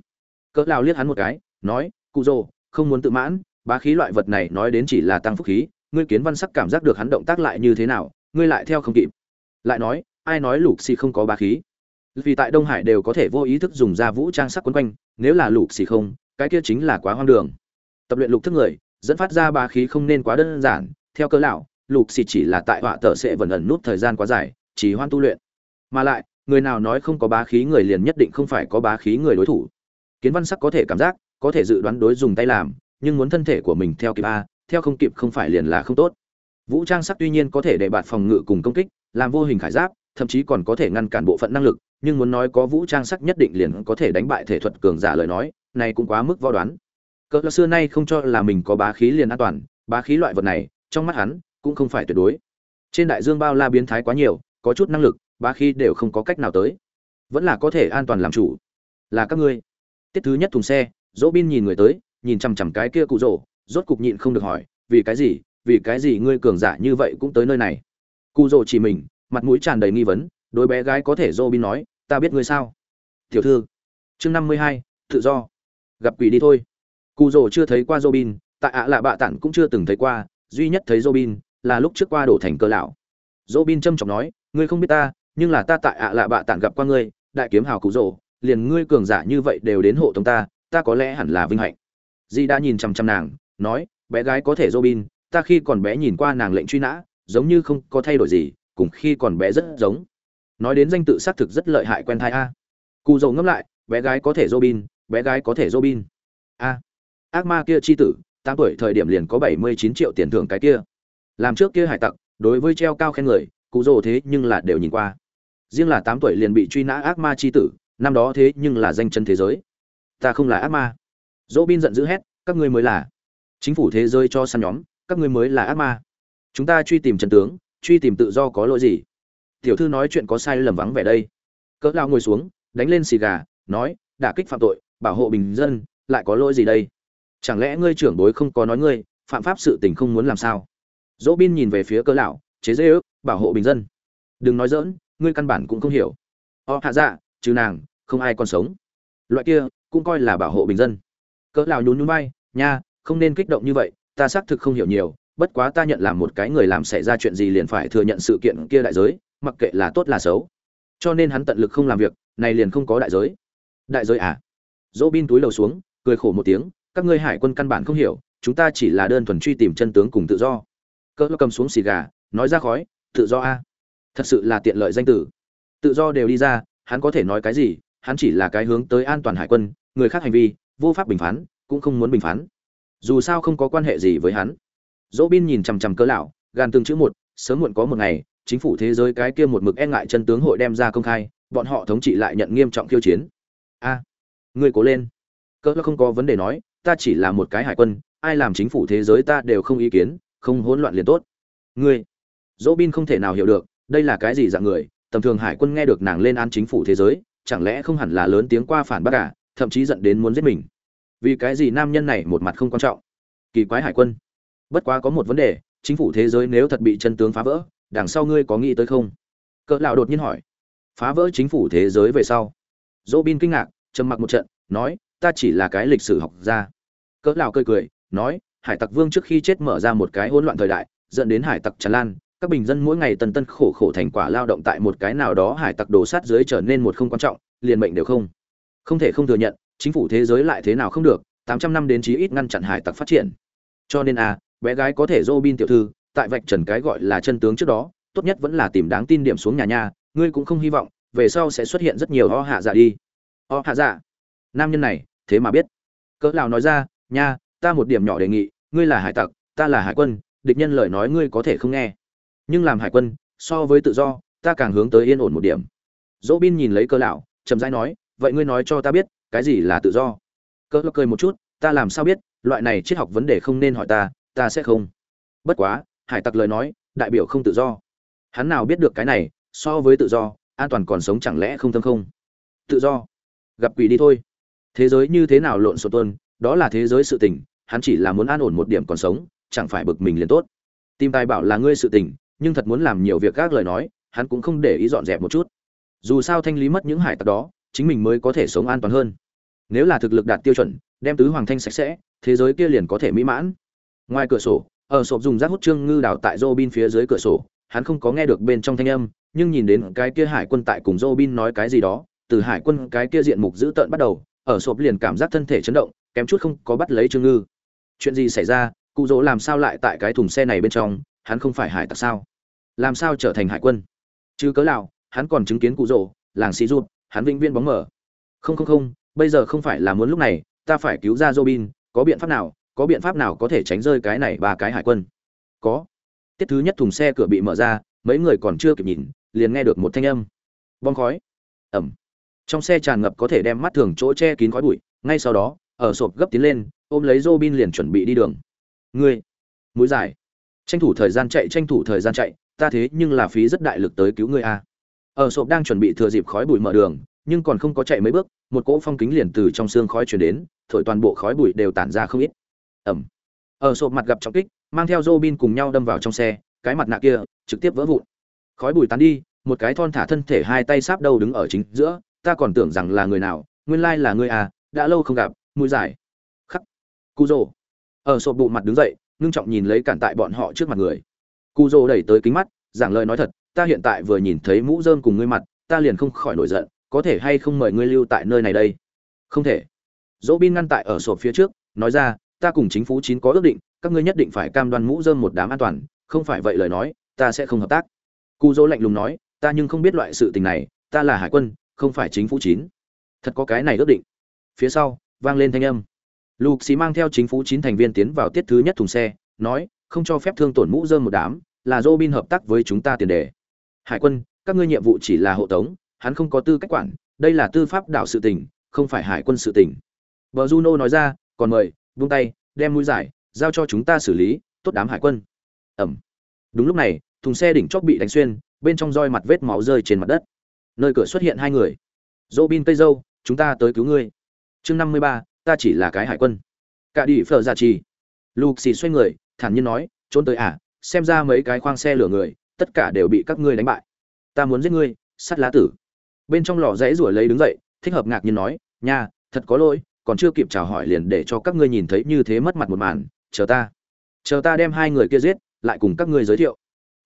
Cỡ lao liếc hắn một cái, nói, cụ rồ không muốn tự mãn, bá khí loại vật này nói đến chỉ là tăng phúc khí, ngươi kiến văn sắc cảm giác được hắn động tác lại như thế nào, ngươi lại theo không kịp. Lại nói, ai nói lục xì không có bá khí? Vì tại đông hải đều có thể vô ý thức dùng ra vũ trang sắc quấn quanh, nếu là lục xì không, cái kia chính là quá hoang đường. Tập luyện lục thức người, dẫn phát ra bá khí không nên quá đơn giản, theo cơ lão, lục xì chỉ là tại họa tờ sẽ vần ẩn nút thời gian quá dài, chỉ hoan tu luyện. Mà lại người nào nói không có bá khí người liền nhất định không phải có bá khí người đối thủ. Kiến văn sắc có thể cảm giác, có thể dự đoán đối dùng tay làm, nhưng muốn thân thể của mình theo kịp a, theo không kịp không phải liền là không tốt. Vũ trang sắc tuy nhiên có thể để bạt phòng ngự cùng công kích, làm vô hình khải giáp, thậm chí còn có thể ngăn cản bộ phận năng lực, nhưng muốn nói có vũ trang sắc nhất định liền có thể đánh bại thể thuật cường giả lời nói, này cũng quá mức võ đoán. Cỡ xưa nay không cho là mình có bá khí liền an toàn, bá khí loại vật này, trong mắt hắn cũng không phải tuyệt đối. Trên đại dương bao la biến thái quá nhiều, có chút năng lực bá khí đều không có cách nào tới. Vẫn là có thể an toàn làm chủ. Là các ngươi. Tiết thứ nhất thùng xe dỗ bin nhìn người tới, nhìn chằm chằm cái kia cụ rỗ rốt cục nhịn không được hỏi, vì cái gì? Vì cái gì ngươi cường giả như vậy cũng tới nơi này? Cụ rỗ chỉ mình, mặt mũi tràn đầy nghi vấn đôi bé gái có thể dỗ bin nói, ta biết ngươi sao? Tiểu thư. Chương năm mươi hai, tự do. Gặp quỷ đi thôi. Cụ rỗ chưa thấy qua robin, tại ạ lạ bạ tản cũng chưa từng thấy qua, duy nhất thấy robin là lúc trước qua đổ thành cơ lão. Robin trâm trọng nói, ngươi không biết ta nhưng là ta tại ạ lạ bạ tản gặp qua ngươi, đại kiếm hào cụ rồ, liền ngươi cường giả như vậy đều đến hộ tống ta ta có lẽ hẳn là vinh hạnh. Di đã nhìn chằm chằm nàng, nói, bé gái có thể robin, ta khi còn bé nhìn qua nàng lệnh truy nã, giống như không có thay đổi gì, cùng khi còn bé rất giống. Nói đến danh tự xác thực rất lợi hại quen thai a. Cụ dầu ngẫm lại, bé gái có thể robin, bé gái có thể robin. A. Ác ma kia chi tử, tám tuổi thời điểm liền có bảy mươi chín triệu tiền thưởng cái kia. Làm trước kia hải tặc, đối với treo cao khen người, cụ dồ thế nhưng là đều nhìn qua riêng là tám tuổi liền bị truy nã ác ma chi tử năm đó thế nhưng là danh chân thế giới. Ta không là ác ma. Dỗ bin giận dữ hét các ngươi mới là. Chính phủ thế giới cho săn nhóm các ngươi mới là ác ma. Chúng ta truy tìm trận tướng truy tìm tự do có lỗi gì? Tiểu thư nói chuyện có sai lầm vắng vẻ đây. Cỡ lão ngồi xuống đánh lên xì gà nói đả kích phạm tội bảo hộ bình dân lại có lỗi gì đây? Chẳng lẽ ngươi trưởng bối không có nói ngươi phạm pháp sự tình không muốn làm sao? Dỗ bin nhìn về phía cỡ lão chế giễu, ước bảo hộ bình dân. Đừng nói dỡn ngươi căn bản cũng không hiểu. O hạ dạ trừ nàng, không ai còn sống. Loại kia, cũng coi là bảo hộ bình dân. Cỡ lào nhún nhún vai, nha, không nên kích động như vậy, ta xác thực không hiểu nhiều, bất quá ta nhận làm một cái người làm xảy ra chuyện gì liền phải thừa nhận sự kiện kia đại giới, mặc kệ là tốt là xấu. Cho nên hắn tận lực không làm việc, này liền không có đại giới. Đại giới à? Dỗ bin túi lầu xuống, cười khổ một tiếng, các ngươi hải quân căn bản không hiểu, chúng ta chỉ là đơn thuần truy tìm chân tướng cùng tự do. Cỡ cầm xuống xì gà, nói ra khói, tự do a thật sự là tiện lợi danh tử. Tự do đều đi ra hắn có thể nói cái gì hắn chỉ là cái hướng tới an toàn hải quân người khác hành vi vô pháp bình phán cũng không muốn bình phán. Dù sao không có quan hệ gì với hắn. Dỗ bin nhìn chằm chằm cỡ lão gan từng chữ một sớm muộn có một ngày chính phủ thế giới cái kia một mực e ngại chân tướng hội đem ra công khai bọn họ thống trị lại nhận nghiêm trọng khiêu chiến. A à, ngươi cố lên. Cỡ không có vấn đề nói ta chỉ là một cái hải quân ai làm chính phủ thế giới ta đều không ý kiến không hỗn loạn liền tốt. Ngươi. Dỗ bin không thể nào hiểu được đây là cái gì dạng người? Tầm thường hải quân nghe được nàng lên án chính phủ thế giới chẳng lẽ không hẳn là lớn tiếng qua phản bác cả à, thậm chí giận đến muốn giết mình. Vì cái gì nam nhân này một mặt không quan trọng? Kỳ quái hải quân. Bất quá có một vấn đề chính phủ thế giới nếu thật bị chân tướng phá vỡ đằng sau ngươi có nghĩ tới không? Cỡ lão đột nhiên hỏi. Phá vỡ chính phủ thế giới về sau. Dỗ bin kinh ngạc trầm mặc một trận nói ta chỉ là cái lịch sử học gia. Cỡ lão cười cười nói hải tặc vương trước khi chết mở ra một cái hỗn loạn thời đại dẫn đến hải tặc tràn lan các bình dân mỗi ngày tần tân khổ khổ thành quả lao động tại một cái nào đó hải tặc đổ sát dưới trở nên một không quan trọng, liền mệnh đều không. Không thể không thừa nhận, chính phủ thế giới lại thế nào không được, tám trăm năm đến chí ít ngăn chặn hải tặc phát triển. Cho nên a bé gái có thể Robin tiểu thư, tại vạch trần cái gọi là chân tướng trước đó, tốt nhất vẫn là tìm đáng tin điểm xuống nhà nha ngươi cũng không hy vọng, về sau sẽ xuất hiện rất nhiều o hạ dạ đi. O hạ dạ. Nam nhân này, thế mà biết. Cỡ lão nói ra, nha, ta một điểm nhỏ đề nghị, ngươi là hải tặc, ta là hải quân, địch nhân lời nói ngươi có thể không nghe nhưng làm hải quân, so với tự do, ta càng hướng tới yên ổn một điểm. Dỗ bin nhìn lấy cơ lão, chậm rãi nói, vậy ngươi nói cho ta biết, cái gì là tự do? Cơ lão cười một chút, ta làm sao biết, loại này triết học vấn đề không nên hỏi ta ta sẽ không. Bất quá, hải tặc lời nói, đại biểu không tự do. Hắn nào biết được cái này, so với tự do, an toàn còn sống chẳng lẽ không thâm không? Tự do. Gặp quỷ đi thôi. Thế giới như thế nào lộn xộn tuân đó là thế giới sự tình, hắn chỉ là muốn an ổn một điểm còn sống, chẳng phải bực mình liền tốt. Tìm tài bảo là ngươi sự tình nhưng thật muốn làm nhiều việc các lời nói hắn cũng không để ý dọn dẹp một chút dù sao thanh lý mất những hải tặc đó chính mình mới có thể sống an toàn hơn nếu là thực lực đạt tiêu chuẩn đem tứ hoàng thanh sạch sẽ thế giới kia liền có thể mỹ mãn ngoài cửa sổ ở sộp dùng rác hút trương ngư đào tại Robin phía dưới cửa sổ, hắn không có nghe được bên trong thanh âm, nhưng nhìn đến cái kia hải quân tại cùng Robin nói cái gì đó, từ hải quân cái kia diện mục dữ tợn bắt đầu, ở sộp liền cảm giác thân thể chấn động, kém chút không có bắt lấy trương ngư. Chuyện gì xảy ra? Cụ Dỗ làm sao lại tại cái thùng xe này bên trong, hắn không phải hải tặc sao? Làm sao trở thành hải quân? Chứ cớ nào, hắn còn chứng kiến cụ rỗ làng xí rút, hắn vĩnh viên bóng mở. Không không không, bây giờ không phải là muốn lúc này, ta phải cứu ra Robin, có biện pháp nào? có biện pháp nào có thể tránh rơi cái này ba cái hải quân? Có. Tiết thứ nhất thùng xe cửa bị mở ra mấy người còn chưa kịp nhìn liền nghe được một thanh âm. Bong khói. Ẩm. Trong xe tràn ngập có thể đem mắt thường chỗ che kín khói bụi ngay sau đó ở sộp gấp tiến lên ôm lấy Robin liền chuẩn bị đi đường. Ngươi. Mũi dài tranh thủ thời gian chạy, tranh thủ thời gian chạy, ta thế nhưng là phí rất đại lực tới cứu ngươi a. Ở sộp đang chuẩn bị thừa dịp khói bụi mở đường, nhưng còn không có chạy mấy bước, một cỗ phong kính liền từ trong xương khói chuyển đến, thổi toàn bộ khói bụi đều tản ra không ít. Ẩm ở sộp mặt gặp trọng kích, mang theo dô bin cùng nhau đâm vào trong xe, cái mặt nạ kia trực tiếp vỡ vụn. Khói bụi tán đi, một cái thon thả thân thể hai tay sáp đầu đứng ở chính giữa, ta còn tưởng rằng là người nào, nguyên lai là ngươi à đã lâu không gặp, mũi dài. Khắc. Cu rồ ở sộp bộ mặt đứng dậy ngưng trọng nhìn lấy cản tại bọn họ trước mặt người. Cu rồ đẩy tới kính mắt, giảng lời nói thật, ta hiện tại vừa nhìn thấy mũ rơm cùng ngươi mặt, ta liền không khỏi nổi giận, có thể hay không mời ngươi lưu tại nơi này đây? Không thể. Dỗ bin ngăn tại ở sộp phía trước, nói ra, ta cùng chính phủ chín có ước định, các ngươi nhất định phải cam đoan mũ rơm một đám an toàn, không phải vậy lời nói, ta sẽ không hợp tác. Cu dỗ lạnh lùng nói, ta nhưng không biết loại sự tình này, ta là hải quân, không phải chính phủ chín. Thật có cái này ước định. Phía sau, vang lên thanh âm lục xì mang theo chính phủ chín thành viên tiến vào tiết thứ nhất thùng xe, nói, không cho phép thương tổn mũ dơm một đám, là robin hợp tác với chúng ta tiền đề. Hải quân, các ngươi nhiệm vụ chỉ là hộ tống, hắn không có tư cách quản, đây là tư pháp đạo sự tình, không phải hải quân sự tình. Vợ juno nói ra, còn mời, vung tay, đem mũi giải, giao cho chúng ta xử lý, tốt đám hải quân. Ẩm. Đúng lúc này, thùng xe đỉnh chóp bị đánh xuyên, bên trong roi mặt vết máu rơi trên mặt đất. Nơi cửa xuất hiện hai người. Dỗ bin cây dâu, chúng ta tới cứu ngươi. Chương năm mươi ba ta chỉ là cái hải quân. Cả đi phở ra trì. Lục xì xoay người, thản nhiên nói, trốn tới à xem ra mấy cái khoang xe lửa người, tất cả đều bị các ngươi đánh bại. Ta muốn giết ngươi, sắt lá tử. Bên trong lò rẽ rủa lấy đứng dậy, thích hợp ngạc nhiên nói, nha, thật có lỗi, còn chưa kịp chào hỏi liền để cho các ngươi nhìn thấy như thế mất mặt một màn, chờ ta. Chờ ta đem hai người kia giết, lại cùng các ngươi giới thiệu.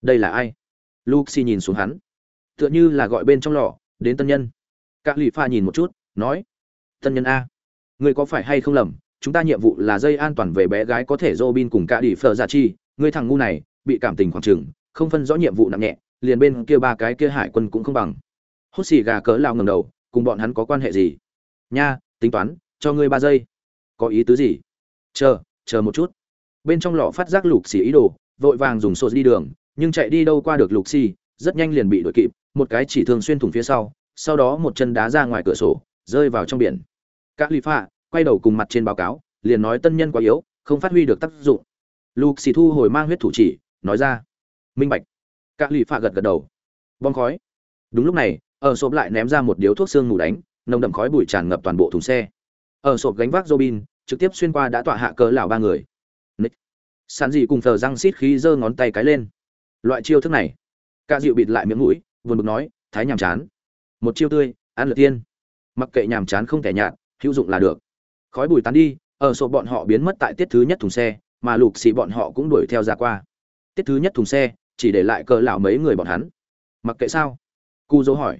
Đây là ai? Luxi nhìn xuống hắn. Tựa như là gọi bên trong lò, đến tân nhân. C ả lụy pha nhìn một chút, nói, tân nhân a ngươi có phải hay không lầm chúng ta nhiệm vụ là dây an toàn về bé gái có thể Robin cùng cả đi phở giả chi, ngươi thằng ngu này, bị cảm tình khoảng trừng, không phân rõ nhiệm vụ nặng nhẹ, liền bên kia ba cái kia hải quân cũng không bằng. Hốt xì gà cỡ lao ngẩng đầu, cùng bọn hắn có quan hệ gì? Nha, tính toán, cho ngươi ba giây. Có ý tứ gì? Chờ, chờ một chút. Bên trong lọ phát giác lục xì ý đồ, vội vàng dùng sổ đi đường, nhưng chạy đi đâu qua được lục xì, rất nhanh liền bị đuổi kịp, một cái chỉ thường xuyên thủng phía sau, sau đó một chân đá ra ngoài cửa sổ, rơi vào trong biển. Các Lý Phạ quay đầu cùng mặt trên báo cáo, liền nói tân nhân quá yếu, không phát huy được tác dụng. Lục xì thu hồi mang huyết thủ chỉ, nói ra. Minh bạch. Các Lý Phạ gật gật đầu. Bom khói. Đúng lúc này, ở sộp lại ném ra một điếu thuốc xương ngủ đánh, nồng đậm khói bụi tràn ngập toàn bộ thùng xe. Ở sộp gánh vác Robin, trực tiếp xuyên qua đã tọa hạ cỡ lão ba người. Nick. Sản gì cùng thờ răng xít khí giơ ngón tay cái lên. Loại chiêu thức này, cả dịu bịt lại miệng mũi, buồn bực nói, thái nhàm chán. Một chiêu tươi, ăn lượt tiên. Mặc kệ nhàm chán không thể nhạt, hữu dụng là được. Khói bùi tán đi, ở sổ bọn họ biến mất tại tiết thứ nhất thùng xe, mà lục xì bọn họ cũng đuổi theo ra qua. Tiết thứ nhất thùng xe, chỉ để lại cỡ lão mấy người bọn hắn. Mặc kệ sao? Cu dỗ hỏi.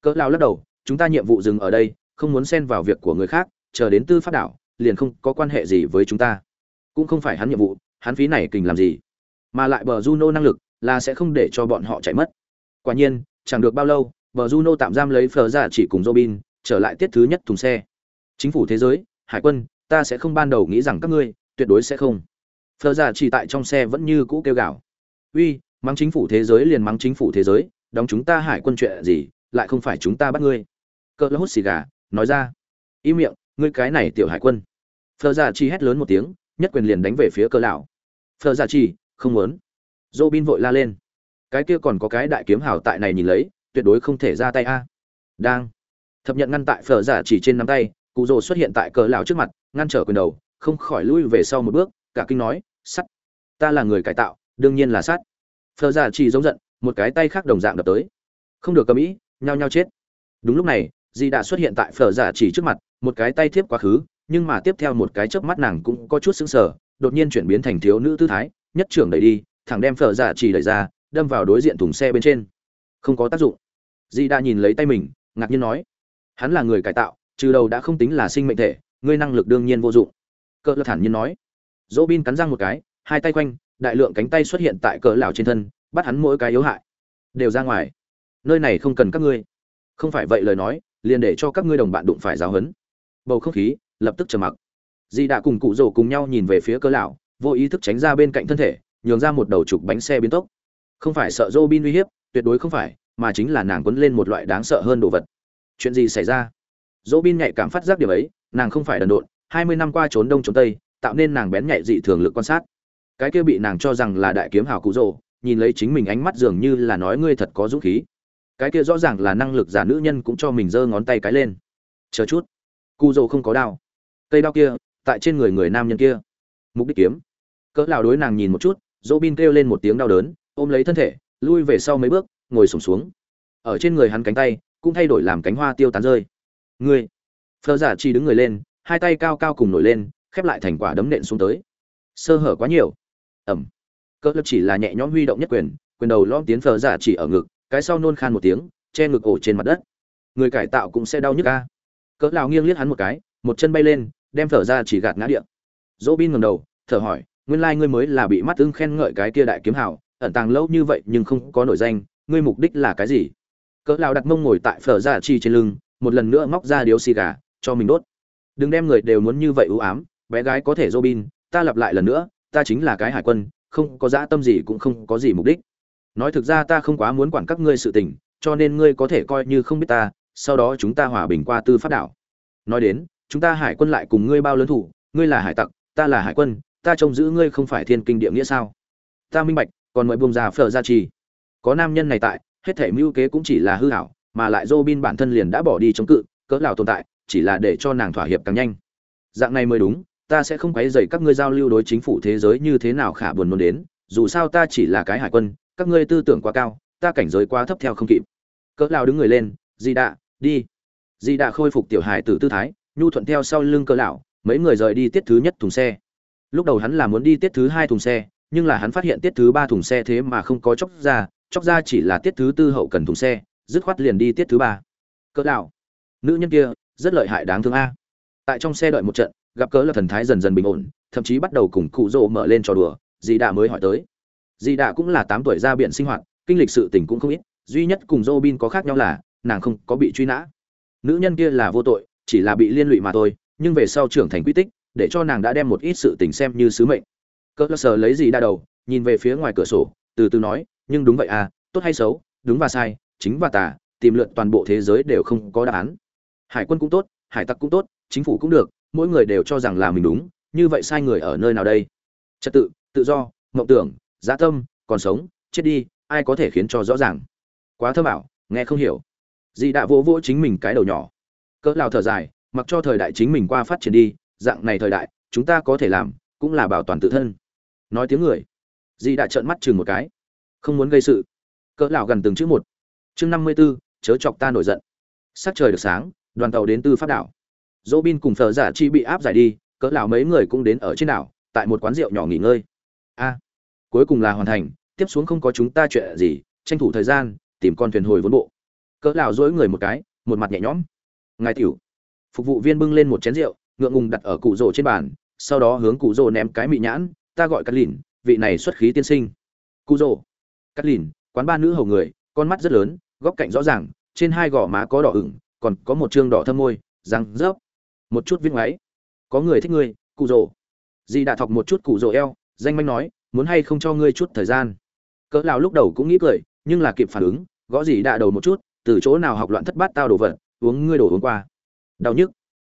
Cỡ lão lắc đầu, chúng ta nhiệm vụ dừng ở đây, không muốn xen vào việc của người khác, chờ đến tư pháp đảo, liền không có quan hệ gì với chúng ta. Cũng không phải hắn nhiệm vụ, hắn phí này kình làm gì? Mà lại bờ Juno năng lực là sẽ không để cho bọn họ chạy mất. Quả nhiên, chẳng được bao lâu, bờ Juno tạm giam lấy Phở giả chỉ cùng Robin, trở lại tiết thứ nhất thùng xe. Chính phủ thế giới, hải quân, ta sẽ không ban đầu nghĩ rằng các ngươi, tuyệt đối sẽ không. Phở giả chỉ tại trong xe vẫn như cũ kêu gào. Uy, mắng chính phủ thế giới liền mắng chính phủ thế giới, đóng chúng ta hải quân chuyện gì, lại không phải chúng ta bắt ngươi. Cỡ hút xì gà, nói ra. Im miệng, ngươi cái này tiểu hải quân. Phở giả chỉ hét lớn một tiếng, nhất quyền liền đánh về phía cỡ lão. Phở giả chỉ, không muốn. Robin vội la lên. Cái kia còn có cái đại kiếm hào tại này nhìn lấy, tuyệt đối không thể ra tay a. Đang. Thập nhận ngăn tại phở giả chỉ trên nắm tay, cụ rồ xuất hiện tại cờ lão trước mặt, ngăn trở quyền đầu, không khỏi lui về sau một bước, cả kinh nói, sắt. Ta là người cải tạo, đương nhiên là sắt. Phở giả chỉ giống giận, một cái tay khác đồng dạng đập tới. Không được cầm ý, nhao nhao chết. Đúng lúc này, Di đã xuất hiện tại phở giả chỉ trước mặt, một cái tay tiếp quá khứ, nhưng mà tiếp theo một cái chớp mắt nàng cũng có chút sững sờ, đột nhiên chuyển biến thành thiếu nữ tư thái, nhất trưởng đẩy đi, thẳng đem phở giả chỉ đẩy ra, đâm vào đối diện thùng xe bên trên. Không có tác dụng. Di đã nhìn lấy tay mình, ngạc nhiên nói: "Hắn là người cải tạo, trừ đầu đã không tính là sinh mệnh thể, ngươi năng lực đương nhiên vô dụng." Cỡ lão thản nhiên nói. Robin cắn răng một cái, hai tay quanh, đại lượng cánh tay xuất hiện tại cỡ lão trên thân, bắt hắn mỗi cái yếu hại. Đều ra ngoài. Nơi này không cần các ngươi. Không phải vậy lời nói, liền để cho các ngươi đồng bạn đụng phải giáo huấn. Bầu không khí lập tức trầm mặc. Di đã cùng cụ dỗ cùng nhau nhìn về phía cỡ lão, vô ý thức tránh ra bên cạnh thân thể, nhường ra một đầu trục bánh xe biến tốc. Không phải sợ Robin uy hiếp, tuyệt đối không phải, mà chính là nàng quấn lên một loại đáng sợ hơn đồ vật. Chuyện gì xảy ra? Robin nhạy cảm phát giác điều ấy, nàng không phải đần độn, 20 năm qua trốn đông trốn tây, tạo nên nàng bén nhạy dị thường lực quan sát. Cái kia bị nàng cho rằng là đại kiếm hào cụ rồ, nhìn lấy chính mình ánh mắt dường như là nói ngươi thật có dũng khí. cái kia rõ ràng là năng lực giả nữ nhân cũng cho mình giơ ngón tay cái lên. Chờ chút. Cụ dô không có đao. Cây đao kia tại trên người người nam nhân kia. Mục đích kiếm. Cỡ lão đối nàng nhìn một chút dỗ bin kêu lên một tiếng đau đớn ôm lấy thân thể lui về sau mấy bước ngồi sổng xuống. Ở trên người hắn cánh tay cũng thay đổi làm cánh hoa tiêu tán rơi ngươi. Phờ giả chi đứng người lên, hai tay cao cao cùng nổi lên, khép lại thành quả đấm nện xuống tới. Sơ hở quá nhiều. Ẩm. Cỡ lập chỉ là nhẹ nhõm huy động nhất quyền quyền đầu lõm tiến phờ giả chỉ ở ngực, cái sau nôn khan một tiếng, che ngực ổ trên mặt đất. Người cải tạo cũng sẽ đau nhức ca cỡ lão nghiêng liếc hắn một cái, một chân bay lên, đem phở ra chỉ gạt ngã địa. Dỗ bin ngầm đầu, thở hỏi, nguyên lai ngươi mới là bị mắt ưng khen ngợi cái kia đại kiếm hảo ẩn tàng lâu như vậy nhưng không có nổi danh, ngươi mục đích là cái gì? Cỡ lão đặt mông ngồi tại phở ra chi trên lưng một lần nữa móc ra điếu xì gà cho mình đốt đừng đem người đều muốn như vậy ưu ám bé gái có thể Robin, ta lặp lại lần nữa, ta chính là cái hải quân, không có dã tâm gì cũng không có gì mục đích. Nói thực ra ta không quá muốn quản các ngươi sự tình, cho nên ngươi có thể coi như không biết ta, sau đó chúng ta hòa bình qua tư pháp đảo. Nói đến, chúng ta hải quân lại cùng ngươi bao lớn thủ, ngươi là hải tặc, ta là hải quân, ta trông giữ ngươi không phải thiên kinh địa nghĩa sao? Ta minh bạch, còn mời buông ra phở ra trì. Có nam nhân này tại, hết thể mưu kế cũng chỉ là hư ảo, mà lại Robin bản thân liền đã bỏ đi chống cự, cỡ lão tồn tại, chỉ là để cho nàng thỏa hiệp càng nhanh. Dạng này mới đúng, ta sẽ không quấy rầy các ngươi giao lưu đối chính phủ thế giới như thế nào khả buồn nôn đến, dù sao ta chỉ là cái hải quân, các ngươi tư tưởng quá cao, ta cảnh giới quá thấp theo không kịp. Cỡ lão đứng người lên, "Di đạ, đi." Di đạ khôi phục tiểu hải tử tư thái, nhu thuận theo sau lưng cỡ lão, mấy người rời đi tiết thứ nhất thùng xe. Lúc đầu hắn là muốn đi tiết thứ hai thùng xe, nhưng là hắn phát hiện tiết thứ ba thùng xe thế mà không có chốc ra, chốc ra chỉ là tiết thứ tư hậu cần thùng xe, dứt khoát liền đi tiết thứ ba. Cỡ lão, nữ nhân kia rất lợi hại đáng thương a. Tại trong xe đợi một trận, gặp cỡ là thần thái dần dần bình ổn thậm chí bắt đầu cùng cụ rỗ mở lên trò đùa dì đạ mới hỏi tới dì đạ cũng là tám tuổi ra biển sinh hoạt kinh lịch sự tình cũng không ít duy nhất cùng dô bin có khác nhau là nàng không có bị truy nã nữ nhân kia là vô tội chỉ là bị liên lụy mà thôi nhưng về sau trưởng thành quy tích để cho nàng đã đem một ít sự tình xem như sứ mệnh cỡ sờ lấy gì đa đầu nhìn về phía ngoài cửa sổ từ từ nói nhưng đúng vậy à tốt hay xấu đúng và sai chính và tà, tìm lượt toàn bộ thế giới đều không có đáp án. Hải quân cũng tốt, hải tặc cũng tốt, chính phủ cũng được, mỗi người đều cho rằng là mình đúng, như vậy sai người ở nơi nào đây? Trật tự tự do, mộng tưởng, dã tâm, còn sống, chết đi, ai có thể khiến cho rõ ràng? Quá thơ bảo nghe không hiểu. Dì đã vỗ vỗ chính mình cái đầu nhỏ. Cỡ lao thở dài, mặc cho thời đại chính mình qua phát triển đi, dạng này thời đại, chúng ta có thể làm, cũng là bảo toàn tự thân. Nói tiếng người. Dì đã trợn mắt chừng một cái. Không muốn gây sự. Cỡ lão gần từng chữ một chương năm mươi 54, chớ chọc ta nổi giận. Sắc trời được sáng đoàn tàu đến tư pháp đảo. Dỗ bin cùng phở giả chi bị áp giải đi cỡ lão mấy người cũng đến ở trên đảo tại một quán rượu nhỏ nghỉ ngơi. A cuối cùng là hoàn thành tiếp xuống không có chúng ta chuyện gì tranh thủ thời gian tìm con thuyền hồi vốn bộ. Cỡ lão dỗi người một cái một mặt nhẹ nhõm. Ngài tiểu phục vụ viên bưng lên một chén rượu ngượng ngùng đặt ở cụ rổ trên bàn sau đó hướng cụ rổ ném cái mị nhãn ta gọi cắt lìn vị này xuất khí tiên sinh. Cụ rổ cắt lìn quán ba nữ hầu người con mắt rất lớn góc cạnh rõ ràng, trên hai gò má có đỏ ửng, còn có một trương đỏ thâm môi, răng rớp. Một chút viết ngoáy. Có người thích ngươi, cụ rồ. Dì đã thọc một chút cụ rồ eo, danh manh nói, muốn hay không cho ngươi chút thời gian. Cỡ lão lúc đầu cũng nghĩ cười, nhưng là kịp phản ứng, gõ dì đã đầu một chút, từ chỗ nào học loạn thất bát tao đổ vật, uống ngươi đổ uống qua. Đau nhức.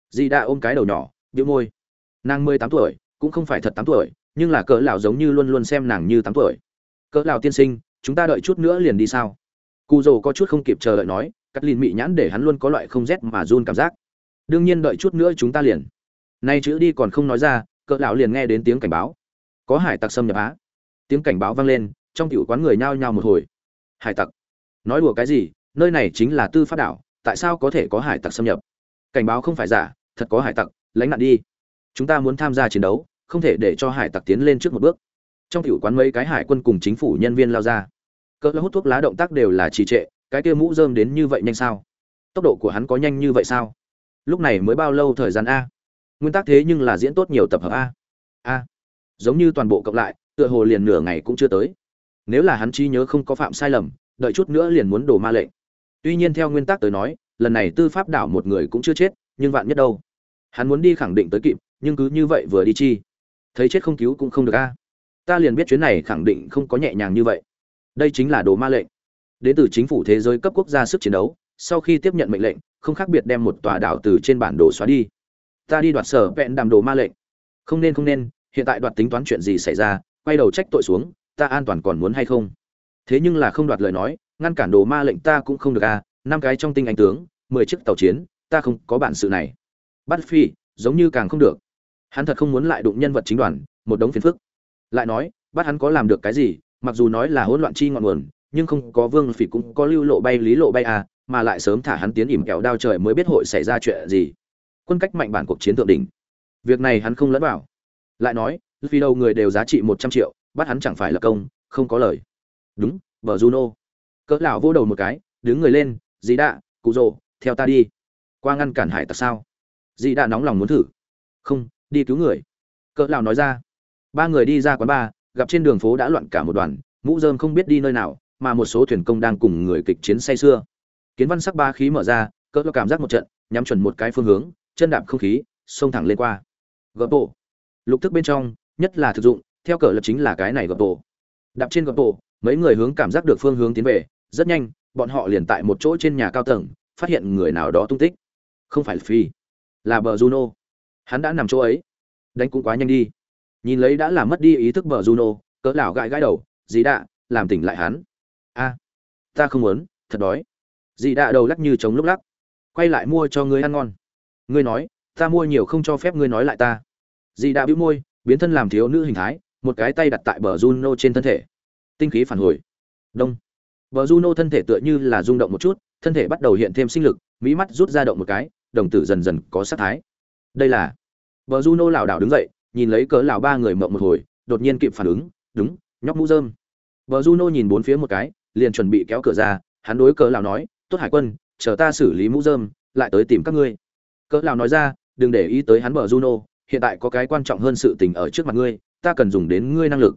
Dì đã ôm cái đầu nhỏ, bĩu môi. Nàng mười tám tuổi, cũng không phải thật tám tuổi, nhưng là cỡ lão giống như luôn luôn xem nàng như tám tuổi. Cỡ lão tiên sinh, chúng ta đợi chút nữa liền đi sao? Cụ rồ có chút không kịp chờ đợi nói, cắt lìn mị nhãn để hắn luôn có loại không rét mà run cảm giác. Đương nhiên đợi chút nữa chúng ta liền. Nay chữ đi còn không nói ra, cỡ lão liền nghe đến tiếng cảnh báo. Có hải tặc xâm nhập á. Tiếng cảnh báo vang lên, trong tiểu quán người nhao nhao một hồi. Hải tặc. Nói đùa cái gì, nơi này chính là tư pháp đảo, tại sao có thể có hải tặc xâm nhập? Cảnh báo không phải giả, thật có hải tặc lánh nạn đi. Chúng ta muốn tham gia chiến đấu, không thể để cho hải tặc tiến lên trước một bước. Trong tiểu quán mấy cái hải quân cùng chính phủ nhân viên lao ra cỡ hút thuốc lá động tác đều là trì trệ, cái kia mũ rơm đến như vậy nhanh sao? Tốc độ của hắn có nhanh như vậy sao? Lúc này mới bao lâu thời gian a? Nguyên tắc thế nhưng là diễn tốt nhiều tập hợp a. A. Giống như toàn bộ cộng lại, tựa hồ liền nửa ngày cũng chưa tới. Nếu là hắn trí nhớ không có phạm sai lầm, đợi chút nữa liền muốn đổ ma lệnh. Tuy nhiên theo nguyên tắc tới nói, lần này tư pháp đảo một người cũng chưa chết, nhưng vạn nhất đâu? Hắn muốn đi khẳng định tới kịp, nhưng cứ như vậy vừa đi chi? Thấy chết không cứu cũng không được a. Ta liền biết chuyến này khẳng định không có nhẹ nhàng như vậy đây chính là đồ ma lệnh. Đến từ chính phủ thế giới cấp quốc gia sức chiến đấu, sau khi tiếp nhận mệnh lệnh, không khác biệt đem một tòa đảo từ trên bản đồ xóa đi. Ta đi đoạt sở vẹn đàm đồ ma lệnh. Không nên không nên, hiện tại đoạt tính toán chuyện gì xảy ra, quay đầu trách tội xuống, ta an toàn còn muốn hay không? Thế nhưng là không đoạt lời nói, ngăn cản đồ ma lệnh ta cũng không được à năm cái trong tinh anh tướng, mười chiếc tàu chiến, ta không có bản sự này. Bắt phi, giống như càng không được. Hắn thật không muốn lại đụng nhân vật chính đoàn, một đống phiền phức. Lại nói, bắt hắn có làm được cái gì mặc dù nói là hỗn loạn chi ngọn nguồn nhưng không có vương phỉ cũng có lưu lộ bay lý lộ bay à mà lại sớm thả hắn tiến ỉm kẹo đao trời mới biết hội xảy ra chuyện gì. Quân cách mạnh bản cuộc chiến thượng đỉnh. Việc này hắn không lẫn vào. Lại nói vì đầu người đều giá trị một trăm triệu bắt hắn chẳng phải là công không có lời. Đúng vợ juno. Cỡ lão vô đầu một cái đứng người lên dì đạ cụ rộ, theo ta đi. Qua ngăn cản hải tặc sao? Dì đạ nóng lòng muốn thử. Không đi cứu người. Cỡ lão nói ra. Ba người đi ra quán bar gặp trên đường phố đã loạn cả một đoàn, mũ rơm không biết đi nơi nào, mà một số thuyền công đang cùng người kịch chiến say xưa kiến văn sắc ba khí mở ra, cỡ cảm giác một trận, nhắm chuẩn một cái phương hướng, chân đạp không khí, xông thẳng lên qua. Gợp bộ lục thức bên trong, nhất là thực dụng, theo cỡ lập chính là cái này gợp bộ đạp trên gợp bộ mấy người hướng cảm giác được phương hướng tiến về, rất nhanh, bọn họ liền tại một chỗ trên nhà cao tầng, phát hiện người nào đó tung tích. Không phải phi, là bờ juno. Hắn đã nằm chỗ ấy. Đánh cũng quá nhanh đi nhìn lấy đã làm mất đi ý thức bờ juno, cỡ lão gãi gãi đầu, dì đạ, làm tỉnh lại hắn. A, ta không muốn, thật đói. Dì đạ đầu lắc như chống lúc lắc. Quay lại mua cho ngươi ăn ngon. Ngươi nói, ta mua nhiều không cho phép ngươi nói lại ta. Dì đạ bĩu môi, biến thân làm thiếu nữ hình thái, một cái tay đặt tại bờ juno trên thân thể. Tinh khí phản hồi. Đông. Bờ juno thân thể tựa như là rung động một chút, thân thể bắt đầu hiện thêm sinh lực, mỹ mắt rút ra động một cái, đồng tử dần dần có sát thái. Đây là. Bờ juno lảo đảo đứng dậy nhìn lấy cỡ lão ba người mộng một hồi, đột nhiên kịp phản ứng, đúng, nhóc mũ rơm. Bờ juno nhìn bốn phía một cái, liền chuẩn bị kéo cửa ra, hắn đối cỡ lão nói, tốt hải quân, chờ ta xử lý mũ rơm, lại tới tìm các ngươi. Cỡ lão nói ra, đừng để ý tới hắn bờ juno, hiện tại có cái quan trọng hơn sự tình ở trước mặt ngươi, ta cần dùng đến ngươi năng lực.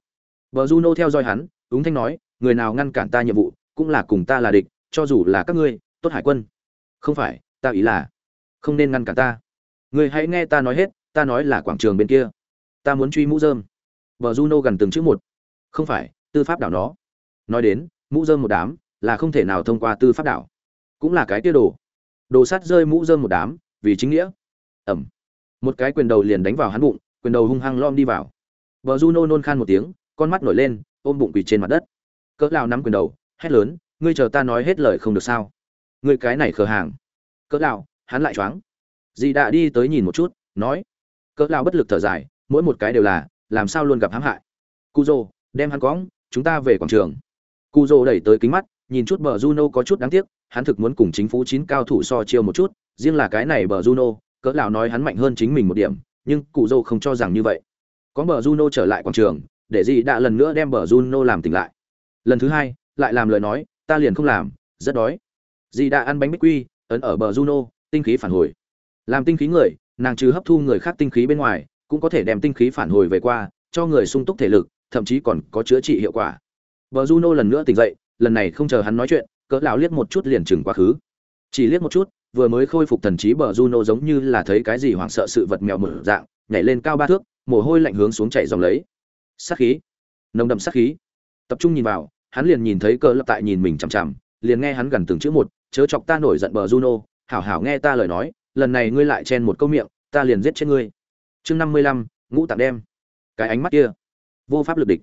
Bờ juno theo dõi hắn ứng thanh nói, người nào ngăn cản ta nhiệm vụ, cũng là cùng ta là địch, cho dù là các ngươi, tốt hải quân. Không phải, ta ý là không nên ngăn cản ta. Người hãy nghe ta nói hết, ta nói là quảng trường bên kia ta muốn truy mũ dơm vợ juno gần từng chữ một. Không phải, tư pháp đảo nó. Nói đến, mũ dơm một đám là không thể nào thông qua tư pháp đảo. Cũng là cái tiêu đồ. Đồ sắt rơi mũ dơm một đám, vì chính nghĩa. Ẩm. Một cái quyền đầu liền đánh vào hắn bụng, quyền đầu hung hăng lom đi vào. Vợ juno nôn khan một tiếng, con mắt nổi lên, ôm bụng quỳ trên mặt đất. Cỡ lao nắm quyền đầu, hét lớn, ngươi chờ ta nói hết lời không được sao? Ngươi cái này khờ hàng. Cỡ lao hắn lại choáng. Dì đã đi tới nhìn một chút, nói. Cỡ lao bất lực thở dài mỗi một cái đều là, làm sao luôn gặp hãm hại. Cu dô đem hắn cóng chúng ta về quảng trường. Cu dô đẩy tới kính mắt, nhìn chút bờ juno có chút đáng tiếc, hắn thực muốn cùng chính phủ chín cao thủ so chiêu một chút, riêng là cái này bờ juno, cỡ lão nói hắn mạnh hơn chính mình một điểm, nhưng cụ dô không cho rằng như vậy. Có bờ juno trở lại quảng trường, để gì đã lần nữa đem bờ juno làm tỉnh lại. Lần thứ hai, lại làm lời nói, ta liền không làm, rất đói. Dì đã ăn bánh bích quy, ấn ở bờ juno, tinh khí phản hồi. Làm tinh khí người, nàng trừ hấp thu người khác tinh khí bên ngoài cũng có thể đem tinh khí phản hồi về qua, cho người sung túc thể lực, thậm chí còn có chữa trị hiệu quả. Bờ juno lần nữa tỉnh dậy, lần này không chờ hắn nói chuyện, cỡ lão liếc một chút liền chừng quá khứ. Chỉ liếc một chút, vừa mới khôi phục thần trí bờ juno giống như là thấy cái gì hoảng sợ sự vật mèo mở dạng, nhảy lên cao ba thước, mồ hôi lạnh hướng xuống chảy dòng lấy. Sát khí. Nồng đậm sát khí. Tập trung nhìn vào, hắn liền nhìn thấy cỡ lập tại nhìn mình chằm chằm, liền nghe hắn gần từng chữ một, chớ chọc ta nổi giận bờ juno, hảo hảo nghe ta lời nói, lần này ngươi lại chen một câu miệng, ta liền giết chết ngươi chương năm mươi lăm, ngũ tạng đem cái ánh mắt kia, vô pháp lực địch.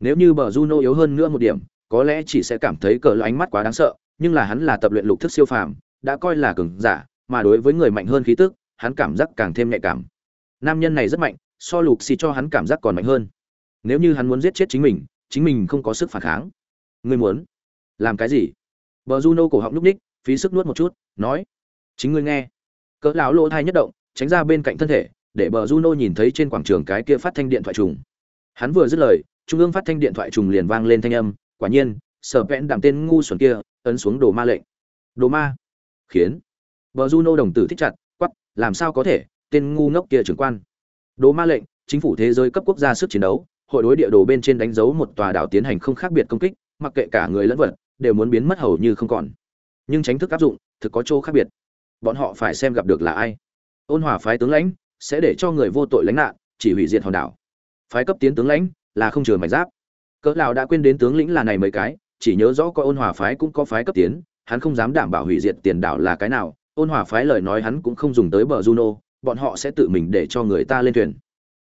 Nếu như bờ juno yếu hơn nữa một điểm, có lẽ chỉ sẽ cảm thấy cỡ ánh mắt quá đáng sợ, nhưng là hắn là tập luyện lục thức siêu phàm, đã coi là cường giả, mà đối với người mạnh hơn khí tức, hắn cảm giác càng thêm nhạy cảm. Nam nhân này rất mạnh, so lục xì cho hắn cảm giác còn mạnh hơn. Nếu như hắn muốn giết chết chính mình chính mình không có sức phản kháng. Ngươi muốn làm cái gì? Bờ juno cổ họng núp ních, phí sức nuốt một chút, nói, chính ngươi nghe. Cỡ lão lỗ thai nhất động, tránh ra bên cạnh thân thể để bờ juno nhìn thấy trên quảng trường cái kia phát thanh điện thoại trùng. Hắn vừa dứt lời trung ương phát thanh điện thoại trùng liền vang lên thanh âm quả nhiên sở Vẹn đảm tên ngu xuẩn kia ấn xuống đồ ma lệnh. Đồ ma? Khiến. Bờ juno đồng tử thích chặt quắc, làm sao có thể tên ngu ngốc kia trưởng quan. Đồ ma lệnh chính phủ thế giới cấp quốc gia sức chiến đấu hội đối địa đồ bên trên đánh dấu một tòa đảo tiến hành không khác biệt công kích mặc kệ cả người lẫn vật đều muốn biến mất hầu như không còn. Nhưng tránh thức áp dụng thực có chỗ khác biệt. Bọn họ phải xem gặp được là ai. Ôn hòa phái tướng lãnh sẽ để cho người vô tội lãnh nạn, chỉ hủy diệt hòn đảo. Phái cấp tiến tướng lãnh là không chừa mảnh giáp. Cỡ lão đã quên đến tướng lĩnh là này mấy cái, chỉ nhớ rõ có ôn hòa phái cũng có phái cấp tiến, hắn không dám đảm bảo hủy diệt tiền đảo là cái nào, ôn hòa phái lời nói hắn cũng không dùng tới bờ juno, bọn họ sẽ tự mình để cho người ta lên thuyền.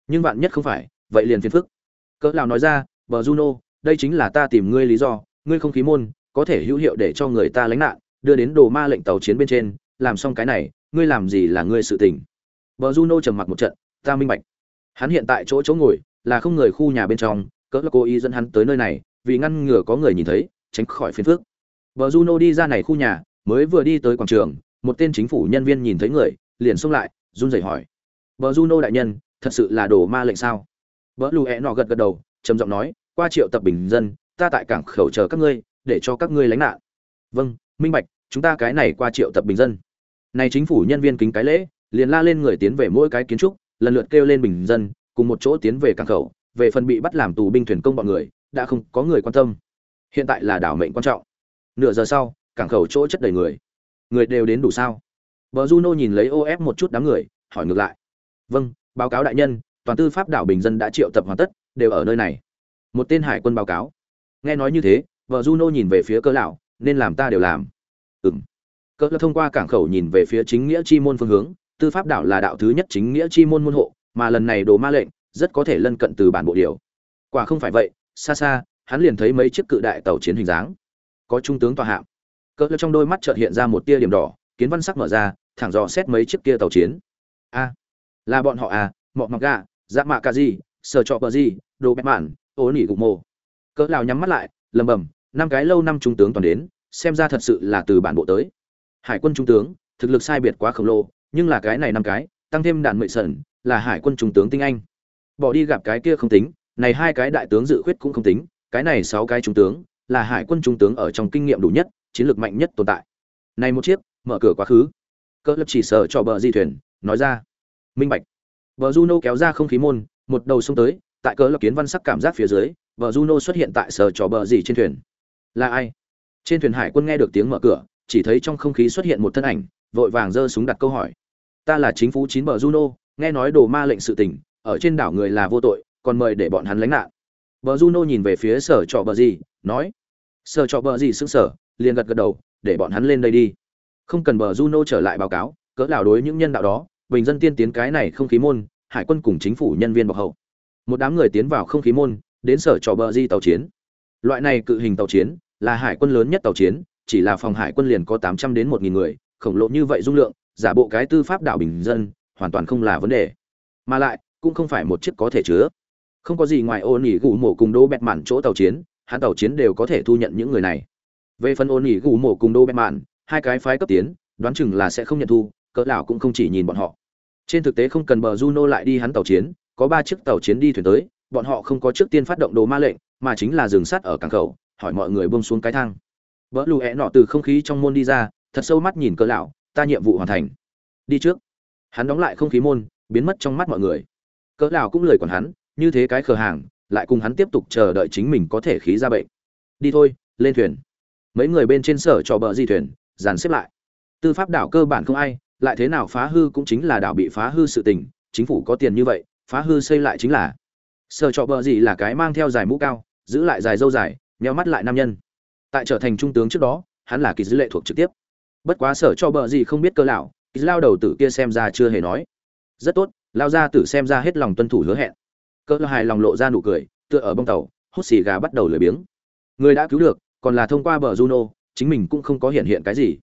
Nhưng bạn nhất không phải, vậy liền phiền phức. Cỡ lão nói ra, bờ juno, đây chính là ta tìm ngươi lý do, ngươi không khí môn, có thể hữu hiệu để cho người ta lánh nạn, đưa đến đồ ma lệnh tàu chiến bên trên, làm xong cái này, ngươi làm gì là ngươi sự tình. Bờ juno trầm mặc một trận, ta minh bạch. Hắn hiện tại chỗ chỗ ngồi, là không người khu nhà bên trong cỡ là cố ý dẫn hắn tới nơi này, vì ngăn ngừa có người nhìn thấy, tránh khỏi phiền phức. Bờ juno đi ra này khu nhà, mới vừa đi tới quảng trường, một tên chính phủ nhân viên nhìn thấy người, liền xông lại, run rẩy hỏi. "Bờ juno đại nhân, thật sự là đồ ma lệnh sao? Bờ lù e nọ gật gật đầu, trầm giọng nói, qua triệu tập bình dân, ta tại cảng khẩu chờ các ngươi, để cho các ngươi lánh nạn. Vâng minh bạch, chúng ta cái này qua triệu tập bình dân. Này chính phủ nhân viên kính cái lễ liền la lên người tiến về mỗi cái kiến trúc, lần lượt kêu lên bình dân, cùng một chỗ tiến về cảng khẩu, về phần bị bắt làm tù binh thuyền công bọn người, đã không có người quan tâm. Hiện tại là đảo mệnh quan trọng. Nửa giờ sau, cảng khẩu chỗ chất đầy người. Người đều đến đủ sao? Vợ juno nhìn lấy ô ép một chút đám người, hỏi ngược lại. Vâng báo cáo đại nhân, toàn tư pháp đảo bình dân đã triệu tập hoàn tất, đều ở nơi này. Một tên hải quân báo cáo. Nghe nói như thế vợ juno nhìn về phía cơ lão, nên làm ta đều làm. Ừng cỡ thông qua cảng khẩu nhìn về phía chính nghĩa chi môn phương hướng tư pháp đảo là đạo thứ nhất chính nghĩa chi môn môn hộ, mà lần này đồ ma lệnh rất có thể lân cận từ bản bộ điều. Quả không phải vậy, xa xa, hắn liền thấy mấy chiếc cự đại tàu chiến hình dáng. Có trung tướng tòa hạm. Cỡ trong đôi mắt chợt hiện ra một tia điểm đỏ, kiến văn sắc mở ra, thẳng dò xét mấy chiếc kia tàu chiến. A, là bọn họ à mọ mặc gà dạ mạ ca gì, sờ trọ bờ gì, đồ bẹp mạn ố nỉ gục mồ. Cỡ lào nhắm mắt lại, lầm bầm, năm cái lâu năm trung tướng toàn đến, xem ra thật sự là từ bản bộ tới. Hải quân trung tướng, thực lực sai biệt quá khổng lồ nhưng là cái này năm cái, tăng thêm đạn mệ sẩn, là hải quân trung tướng tinh anh. Bỏ đi gặp cái kia không tính, này hai cái đại tướng dự khuyết cũng không tính, cái này sáu cái trung tướng, là hải quân trung tướng ở trong kinh nghiệm đủ nhất, chiến lược mạnh nhất tồn tại. Này một chiếc, mở cửa quá khứ. Cỡ lập chỉ sở cho bờ di thuyền, nói ra. Minh bạch. Bờ juno kéo ra không khí môn, một đầu xông tới, tại cỡ lập kiến văn sắc cảm giác phía dưới, bờ juno xuất hiện tại sở trò bờ gì trên thuyền. Là ai? Trên thuyền hải quân nghe được tiếng mở cửa, chỉ thấy trong không khí xuất hiện một thân ảnh, vội vàng giơ súng đặt câu hỏi ta là chính phủ chín bờ juno, nghe nói đồ ma lệnh sự tình, ở trên đảo người là vô tội, còn mời để bọn hắn lánh nạn. Bờ juno nhìn về phía sở trọ bờ gì, nói, sở trọ bờ gì sững sở, liền gật gật đầu, để bọn hắn lên đây đi. Không cần bờ juno trở lại báo cáo, cỡ nào đối những nhân đạo đó, bình dân tiên tiến cái này không khí môn, hải quân cùng chính phủ nhân viên bọc hậu. Một đám người tiến vào không khí môn, đến sở trọ bờ di tàu chiến. Loại này cự hình tàu chiến, là hải quân lớn nhất tàu chiến, chỉ là phòng hải quân liền có tám trăm đến một nghìn người, khổng lồ như vậy dung lượng giả bộ cái tư pháp đảo bình dân, hoàn toàn không là vấn đề. Mà lại, cũng không phải một chiếc có thể chứa. Không có gì ngoài ô nỉ gù mổ cùng đô bẹt mạn chỗ tàu chiến hãn tàu chiến đều có thể thu nhận những người này. Về phần ô nỉ gù mổ cùng đô bẹt mạn hai cái phái cấp tiến, đoán chừng là sẽ không nhận thu, cỡ lão cũng không chỉ nhìn bọn họ. Trên thực tế không cần bờ juno lại đi hắn tàu chiến, có ba chiếc tàu chiến đi thuyền tới, bọn họ không có trước tiên phát động đồ ma lệnh, mà chính là dừng sát ở cảng khẩu, hỏi mọi người buông xuống cái thang. Vỡ lù hẹ nọ từ không khí trong môn đi ra, thật sâu mắt nhìn cỡ lão ta nhiệm vụ hoàn thành. Đi trước. Hắn đóng lại không khí môn, biến mất trong mắt mọi người. Cỡ nào cũng lời còn hắn, như thế cái khờ hàng, lại cùng hắn tiếp tục chờ đợi chính mình có thể khí ra bệnh. Đi thôi, lên thuyền. Mấy người bên trên sở cho bờ di thuyền, dàn xếp lại. Tư pháp đảo cơ bản không ai, lại thế nào phá hư cũng chính là đảo bị phá hư sự tình, chính phủ có tiền như vậy, phá hư xây lại chính là. Sở cho bờ gì là cái mang theo dài mũ cao, giữ lại dài dâu dài, nheo mắt lại nam nhân. Tại trở thành trung tướng trước đó, hắn là kỳ dữ lệ thuộc trực tiếp bất quá sở cho bờ gì không biết cơ lão lao đầu tử kia xem ra chưa hề nói. Rất tốt lao ra tử xem ra hết lòng tuân thủ hứa hẹn. Cỡ hài lòng lộ ra nụ cười, tựa ở bông tàu, hút xì gà bắt đầu lười biếng. Người đã cứu được, còn là thông qua bờ juno, chính mình cũng không có hiện hiện cái gì.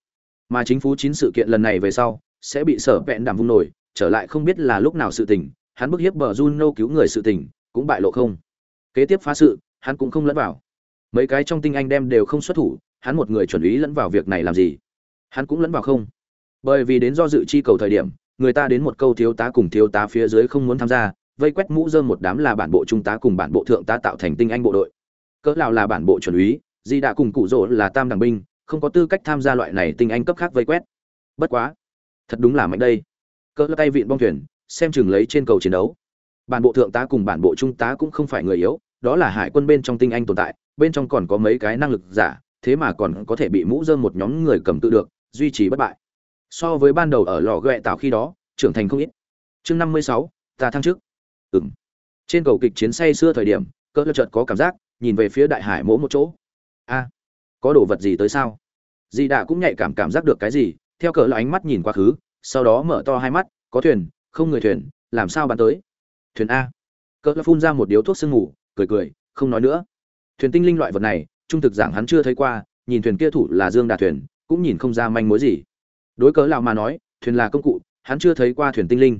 Mà chính phủ chín sự kiện lần này về sau, sẽ bị sở vẹn đảm vung nổi, trở lại không biết là lúc nào sự tình, hắn bức hiếp bờ juno cứu người sự tình, cũng bại lộ không. Kế tiếp phá sự, hắn cũng không lẫn vào. Mấy cái trong tinh anh đem đều không xuất thủ, hắn một người chuẩn ý lẫn vào việc này làm gì? Hắn cũng lẫn vào không. Bởi vì đến do dự chi cầu thời điểm, người ta đến một câu thiếu tá cùng thiếu tá phía dưới không muốn tham gia, vây quét mũ dơm một đám là bản bộ trung tá cùng bản bộ thượng tá tạo thành tinh anh bộ đội. Cỡ nào là bản bộ chuẩn úy, di đã cùng cụ rỗ là tam đảng binh, không có tư cách tham gia loại này tinh anh cấp khác vây quét. Bất quá, thật đúng là mạnh đây. Cỡ tay vịn bong thuyền, xem chừng lấy trên cầu chiến đấu. Bản bộ thượng tá cùng bản bộ trung tá cũng không phải người yếu, đó là hải quân bên trong tinh anh tồn tại, bên trong còn có mấy cái năng lực giả, thế mà còn có thể bị mũ dơm một nhóm người cầm tự được duy trì bất bại. So với ban đầu ở lò ghẹ tạo khi đó, trưởng thành không ít. Chương năm mươi sáu, ta thăng chức. Ừng trên cầu kịch chiến say xưa thời điểm, cỡ lật chợt có cảm giác, nhìn về phía đại hải mỗ một chỗ. A, có đồ vật gì tới sao? Dì đạ cũng nhạy cảm cảm giác được cái gì, theo cỡ là ánh mắt nhìn quá khứ, sau đó mở to hai mắt, có thuyền, không người thuyền, làm sao bắn tới? Thuyền a. Cỡ là phun ra một điếu thuốc sương ngủ cười cười, không nói nữa. Thuyền tinh linh loại vật này, trung thực giảng hắn chưa thấy qua, nhìn thuyền kia thủ là dương đà thuyền cũng nhìn không ra manh mối gì. Đối cớ lão mà nói, thuyền là công cụ, hắn chưa thấy qua thuyền tinh linh.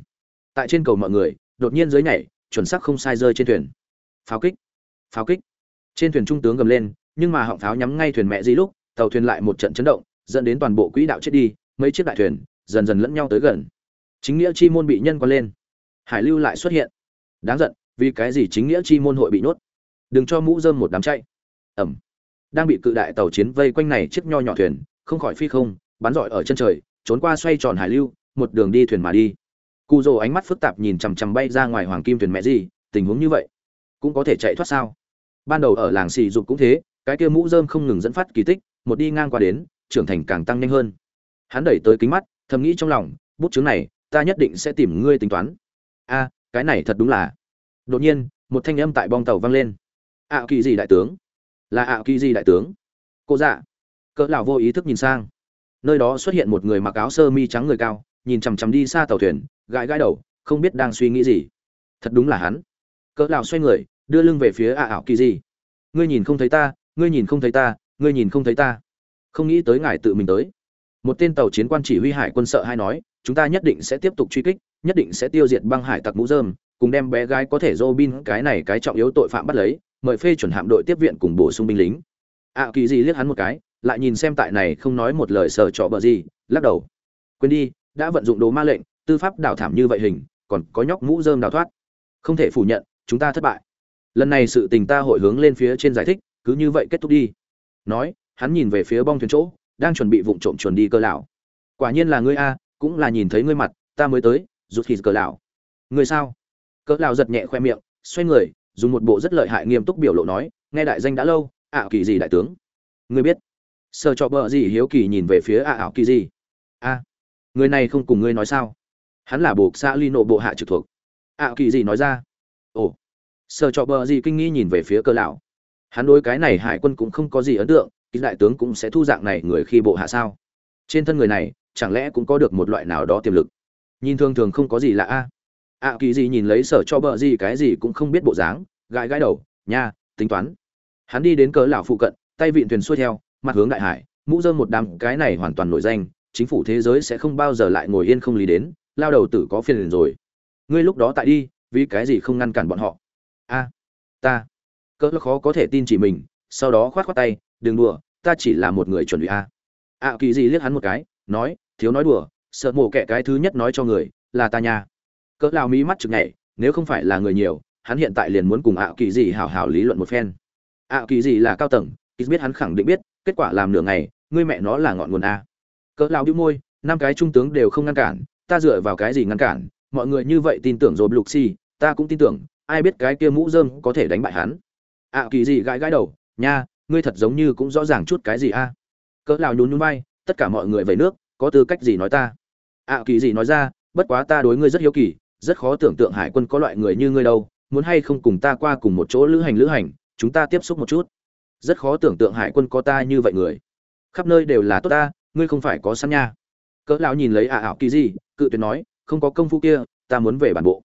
Tại trên cầu mọi người, đột nhiên dưới nhảy, chuẩn xác không sai rơi trên thuyền. Pháo kích pháo kích. Trên thuyền trung tướng gầm lên, nhưng mà họng pháo nhắm ngay thuyền mẹ gì lúc, tàu thuyền lại một trận chấn động, dẫn đến toàn bộ quỹ đạo chết đi, mấy chiếc đại thuyền, dần dần lẫn nhau tới gần. Chính nghĩa chi môn bị nhân quan lên. Hải lưu lại xuất hiện. Đáng giận, vì cái gì chính nghĩa chi môn hội bị nhốt? Đừng cho mũ dơm một đám chạy. Ẩm. Đang bị cự đại tàu chiến vây quanh này chiếc nho nhỏ thuyền không khỏi phi không, bắn giỏi ở chân trời, trốn qua xoay tròn hải lưu, một đường đi thuyền mà đi. Cụ rồ ánh mắt phức tạp nhìn chằm chằm bay ra ngoài hoàng kim thuyền mẹ gì, tình huống như vậy, cũng có thể chạy thoát sao? Ban đầu ở làng xì dục cũng thế, cái kia mũ dơm không ngừng dẫn phát kỳ tích, một đi ngang qua đến, trưởng thành càng tăng nhanh hơn. Hắn đẩy tới kính mắt, thầm nghĩ trong lòng, bút chứng này, ta nhất định sẽ tìm ngươi tính toán. A, cái này thật đúng là đột nhiên, một thanh âm tại bong tàu vang lên. Ạ kỳ gì đại tướng. Là ạ kỳ gì đại tướng. Cô dạ cỡ lão vô ý thức nhìn sang. Nơi đó xuất hiện một người mặc áo sơ mi trắng người cao nhìn chằm chằm đi xa tàu thuyền gãi gãi đầu không biết đang suy nghĩ gì. Thật đúng là hắn. Cỡ lão xoay người đưa lưng về phía ạ ảo kỳ gì ngươi nhìn không thấy ta ngươi nhìn không thấy ta ngươi nhìn không thấy ta. Không nghĩ tới ngài tự mình tới. Một tên tàu chiến quan chỉ huy hải quân sợ hay nói chúng ta nhất định sẽ tiếp tục truy kích nhất định sẽ tiêu diệt băng hải tặc mũ dơm cùng đem bé gái có thể Robin cái này cái trọng yếu tội phạm bắt lấy, mời phê chuẩn hạm đội tiếp viện cùng bổ sung binh lính. ạ kỳ gì liếc hắn một cái, lại nhìn xem tại này không nói một lời sờ trọ bờ gì, lắc đầu. Quên đi, đã vận dụng đồ ma lệnh, tư pháp đảo thảm như vậy hình, còn có nhóc mũ rơm đào thoát. Không thể phủ nhận, chúng ta thất bại. Lần này sự tình ta hội hướng lên phía trên giải thích, cứ như vậy kết thúc đi. Nói, hắn nhìn về phía bong thuyền chỗ, đang chuẩn bị vụng trộm chuẩn đi cơ lão. Quả nhiên là ngươi a, cũng là nhìn thấy ngươi mặt, ta mới tới, rút khi cơ lão. người sao? cỡ lão giật nhẹ khoe miệng xoay người dùng một bộ rất lợi hại nghiêm túc biểu lộ nói nghe đại danh đã lâu ạ kỳ gì đại tướng ngươi biết sợ cho bờ gì hiếu kỳ nhìn về phía ạ ảo kỳ gì a, người này không cùng ngươi nói sao? Hắn là buộc xã ly nộ bộ hạ trực thuộc. Ạ kỳ gì nói ra. Ồ sợ cho bờ gì kinh nghi nhìn về phía cơ lão. Hắn đối cái này hải quân cũng không có gì ấn tượng ký đại tướng cũng sẽ thu dạng này người khi bộ hạ sao? Trên thân người này, chẳng lẽ cũng có được một loại nào đó tiềm lực? Nhìn thường thường không có gì lạ a. Ạ kỳ gì nhìn lấy sở cho bờ gì cái gì cũng không biết bộ dáng, gãi gãi đầu, nha, tính toán. Hắn đi đến cỡ lão phụ cận, tay vịn thuyền xuôi theo mặt hướng đại hải, mũ dơm một đám, cái này hoàn toàn nổi danh, chính phủ thế giới sẽ không bao giờ lại ngồi yên không lý đến, lao đầu tử có phiền rồi. Ngươi lúc đó tại đi, vì cái gì không ngăn cản bọn họ? A, ta. Cỡ khó có thể tin chỉ mình, sau đó khoát khoát tay, đừng đùa, ta chỉ là một người chuẩn bị a. Ạ kỳ gì liếc hắn một cái, nói, thiếu nói đùa, sợ mổ kẻ cái thứ nhất nói cho người, là ta nha. Cỡ lao mí mắt chực nhảy, nếu không phải là người nhiều, hắn hiện tại liền muốn cùng ạ kỳ gì hảo hảo lý luận một phen. Ạ kỳ gì là cao tầng ít biết hắn khẳng định biết kết quả làm nửa ngày, ngươi mẹ nó là ngọn nguồn a. Cỡ lao đĩu môi, năm cái trung tướng đều không ngăn cản, ta dựa vào cái gì ngăn cản? Mọi người như vậy tin tưởng rồi lục xì, ta cũng tin tưởng, ai biết cái kia mũ dơm có thể đánh bại hắn. Ạ kỳ gì gãi gãi đầu, nha, ngươi thật giống như cũng rõ ràng chút cái gì a. Cỡ lao nhún nhún vai, tất cả mọi người về nước, có tư cách gì nói ta? Ạ kỳ gì nói ra, bất quá ta đối ngươi rất hiếu kỳ, rất khó tưởng tượng hải quân có loại người như ngươi đâu, muốn hay không cùng ta qua cùng một chỗ lữ hành lữ hành, chúng ta tiếp xúc một chút rất khó tưởng tượng hải quân có ta như vậy người. Khắp nơi đều là tốt ta, ngươi không phải có sẵn nha. Cỡ lão nhìn lấy ả ảo kỳ gì, cự tuyệt nói, không có công phu kia, ta muốn về bản bộ.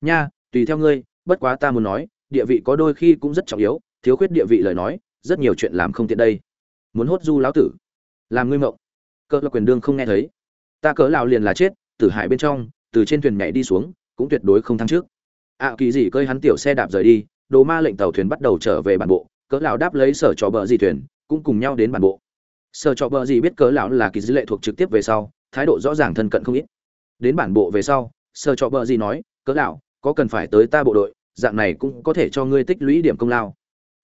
Nha, tùy theo ngươi, bất quá ta muốn nói, địa vị có đôi khi cũng rất trọng yếu, thiếu khuyết địa vị lời nói, rất nhiều chuyện làm không tiện đây. Muốn hốt du lão tử. Làm ngươi mộng. Cỡ lão quyền đương không nghe thấy. Ta cỡ lão liền là chết tử hải bên trong, từ trên thuyền nhảy đi xuống, cũng tuyệt đối không thắng trước. Ạ kỳ gì cơi hắn tiểu xe đạp rời đi, đồ ma lệnh tàu thuyền bắt đầu trở về bản bộ cỡ lão đáp lấy sở trò bờ gì thuyền, cũng cùng nhau đến bản bộ. Sở trò bờ gì biết cỡ lão là kỳ dữ lệ thuộc trực tiếp về sau, thái độ rõ ràng thân cận không ít. Đến bản bộ về sau, sở trò bờ gì nói, cỡ lão, có cần phải tới ta bộ đội, dạng này cũng có thể cho ngươi tích lũy điểm công lao.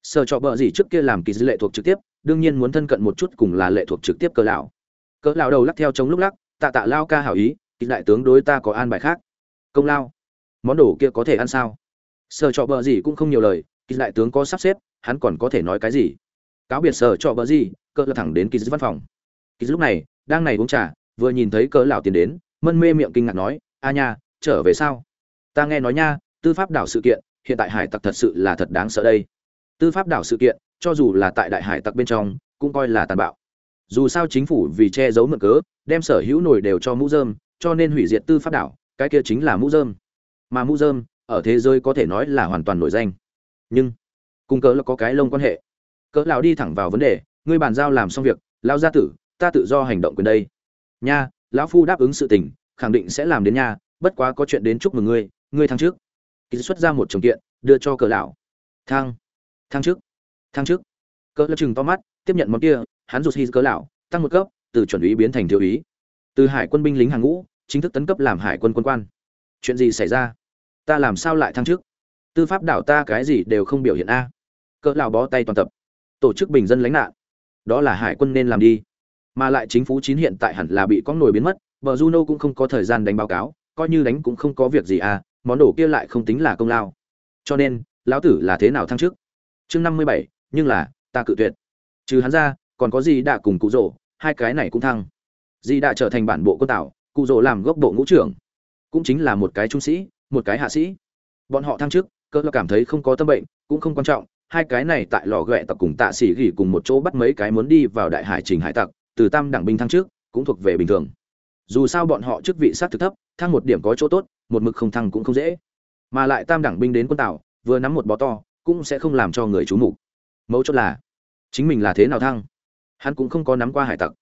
Sở trò bờ gì trước kia làm kỳ dữ lệ thuộc trực tiếp, đương nhiên muốn thân cận một chút cùng là lệ thuộc trực tiếp cỡ lão. Cỡ lão đầu lắc theo chống lúc lắc, tạ tạ lao ca hảo ý, kỳ đại tướng đối ta có an bài khác. Công lao? Món đồ kia có thể ăn sao? Sở trọ bờ gì cũng không nhiều lời, kỳ đại tướng có sắp xếp hắn còn có thể nói cái gì? Cáo biệt sở cho bờ gì, cỡ thẳng đến kỳ văn phòng. Kỳ lúc này, đang này uống trà, vừa nhìn thấy cỡ lão tiền đến, mân mê miệng kinh ngạc nói, a nha, trở về sao? Ta nghe nói nha, tư pháp đảo sự kiện, hiện tại hải tặc thật sự là thật đáng sợ đây. Tư pháp đảo sự kiện, cho dù là tại đại hải tặc bên trong, cũng coi là tàn bạo. Dù sao chính phủ vì che giấu mượn cớ, đem sở hữu nổi đều cho mũ dơm, cho nên hủy diệt tư pháp đảo, cái kia chính là mũ dơm. Mà mũ dơm, ở thế giới có thể nói là hoàn toàn nổi danh. Nhưng cùng cỡ là có cái lông quan hệ. Cỡ lão đi thẳng vào vấn đề, ngươi bàn giao làm xong việc, lão gia tử, ta tự do hành động quyền đây. Nha, lão phu đáp ứng sự tình, khẳng định sẽ làm đến nha, bất quá có chuyện đến chúc mừng ngươi ngươi thăng trước kỳ xuất ra một chồng kiện, đưa cho cỡ lão. Thăng thăng trước thăng trước cỡ lão chừng to mắt, tiếp nhận món kia, hắn rụt hi cỡ lão, tăng một cấp, từ chuẩn úy biến thành thiếu úy. Từ hải quân binh lính hàng ngũ, chính thức tấn cấp làm hải quân quân quan. Chuyện gì xảy ra? Ta làm sao lại thăng trước tư pháp đảo ta cái gì đều không biểu hiện a cỡ lão bó tay toàn tập. Tổ chức bình dân lãnh nạn. Đó là hải quân nên làm đi. Mà lại chính phủ chín hiện tại hẳn là bị con nổi biến mất vợ juno cũng không có thời gian đánh báo cáo, coi như đánh cũng không có việc gì à món đồ kia lại không tính là công lao. Cho nên, lão tử là thế nào thăng chức? Chương năm mươi bảy, nhưng là, ta cự tuyệt. Trừ hắn ra, còn có gì đã cùng cụ rỗ, hai cái này cũng thăng. Di đã trở thành bản bộ quân tảo cụ rỗ làm gốc bộ ngũ trưởng. Cũng chính là một cái trung sĩ, một cái hạ sĩ. Bọn họ thăng chức cơ là cảm thấy không có tâm bệnh, cũng không quan trọng hai cái này tại lò ghẹ tặc cùng tạ sĩ gỉ cùng một chỗ bắt mấy cái muốn đi vào đại hải trình hải tặc, từ tam đẳng binh thăng trước, cũng thuộc về bình thường. Dù sao bọn họ chức vị sát thực thấp, thăng một điểm có chỗ tốt, một mực không thăng cũng không dễ. Mà lại tam đẳng binh đến quân tàu vừa nắm một bó to, cũng sẽ không làm cho người chú mục. Mấu chốt là, chính mình là thế nào thăng? Hắn cũng không có nắm qua hải tặc.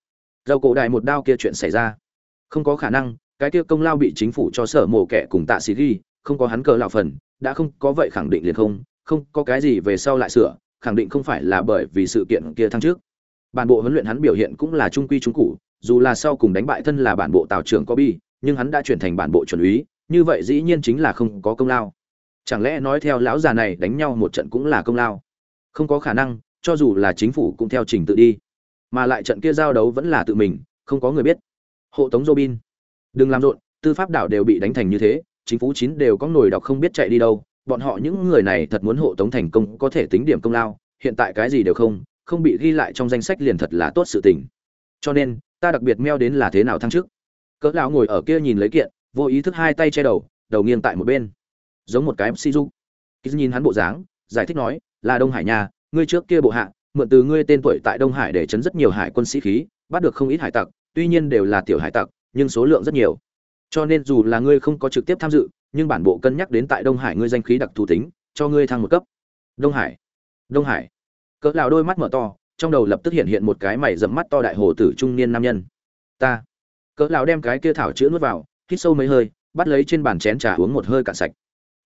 Dầu cổ đại một đao kia chuyện xảy ra. Không có khả năng, cái kia công lao bị chính phủ cho sở mổ kẻ cùng tạ sĩ ghi không có hắn cờ lạo phần, đã không có vậy khẳng định liền không không có cái gì về sau lại sửa, khẳng định không phải là bởi vì sự kiện kia tháng trước. Bản bộ huấn luyện hắn biểu hiện cũng là trung quy trung cụ dù là sau cùng đánh bại thân là bản bộ tào trưởng có bi nhưng hắn đã chuyển thành bản bộ chuẩn úy, như vậy dĩ nhiên chính là không có công lao. Chẳng lẽ nói theo lão già này đánh nhau một trận cũng là công lao? Không có khả năng, cho dù là chính phủ cũng theo trình tự đi. Mà lại trận kia giao đấu vẫn là tự mình, không có người biết. Hộ tống robin. Đừng làm rộn, tư pháp đảo đều bị đánh thành như thế, chính phủ chín đều có nổi đọc không biết chạy đi đâu bọn họ những người này thật muốn hộ tống thành công, có thể tính điểm công lao, hiện tại cái gì đều không không bị ghi lại trong danh sách liền thật là tốt sự tình. Cho nên, ta đặc biệt meo đến là thế nào thăng chức? Cỡ lão ngồi ở kia nhìn lấy kiện, vô ý thức hai tay che đầu đầu nghiêng tại một bên. Giống một cái si du nhìn hắn bộ dáng, giải thích nói, là đông hải nhà, ngươi trước kia bộ hạ, mượn từ ngươi tên tuổi tại đông hải để chấn rất nhiều hải quân sĩ khí, bắt được không ít hải tặc, tuy nhiên đều là tiểu hải tặc, nhưng số lượng rất nhiều. Cho nên dù là ngươi không có trực tiếp tham dự nhưng bản bộ cân nhắc đến tại đông hải ngươi danh khí đặc thù tính, cho ngươi thăng một cấp. Đông hải đông hải. Cỡ lão đôi mắt mở to, trong đầu lập tức hiện hiện một cái mày rậm mắt to đại hồ tử trung niên nam nhân. Ta. Cỡ lão đem cái kia thảo chữa nuốt vào, hít sâu mấy hơi, bắt lấy trên bàn chén trà uống một hơi cạn sạch.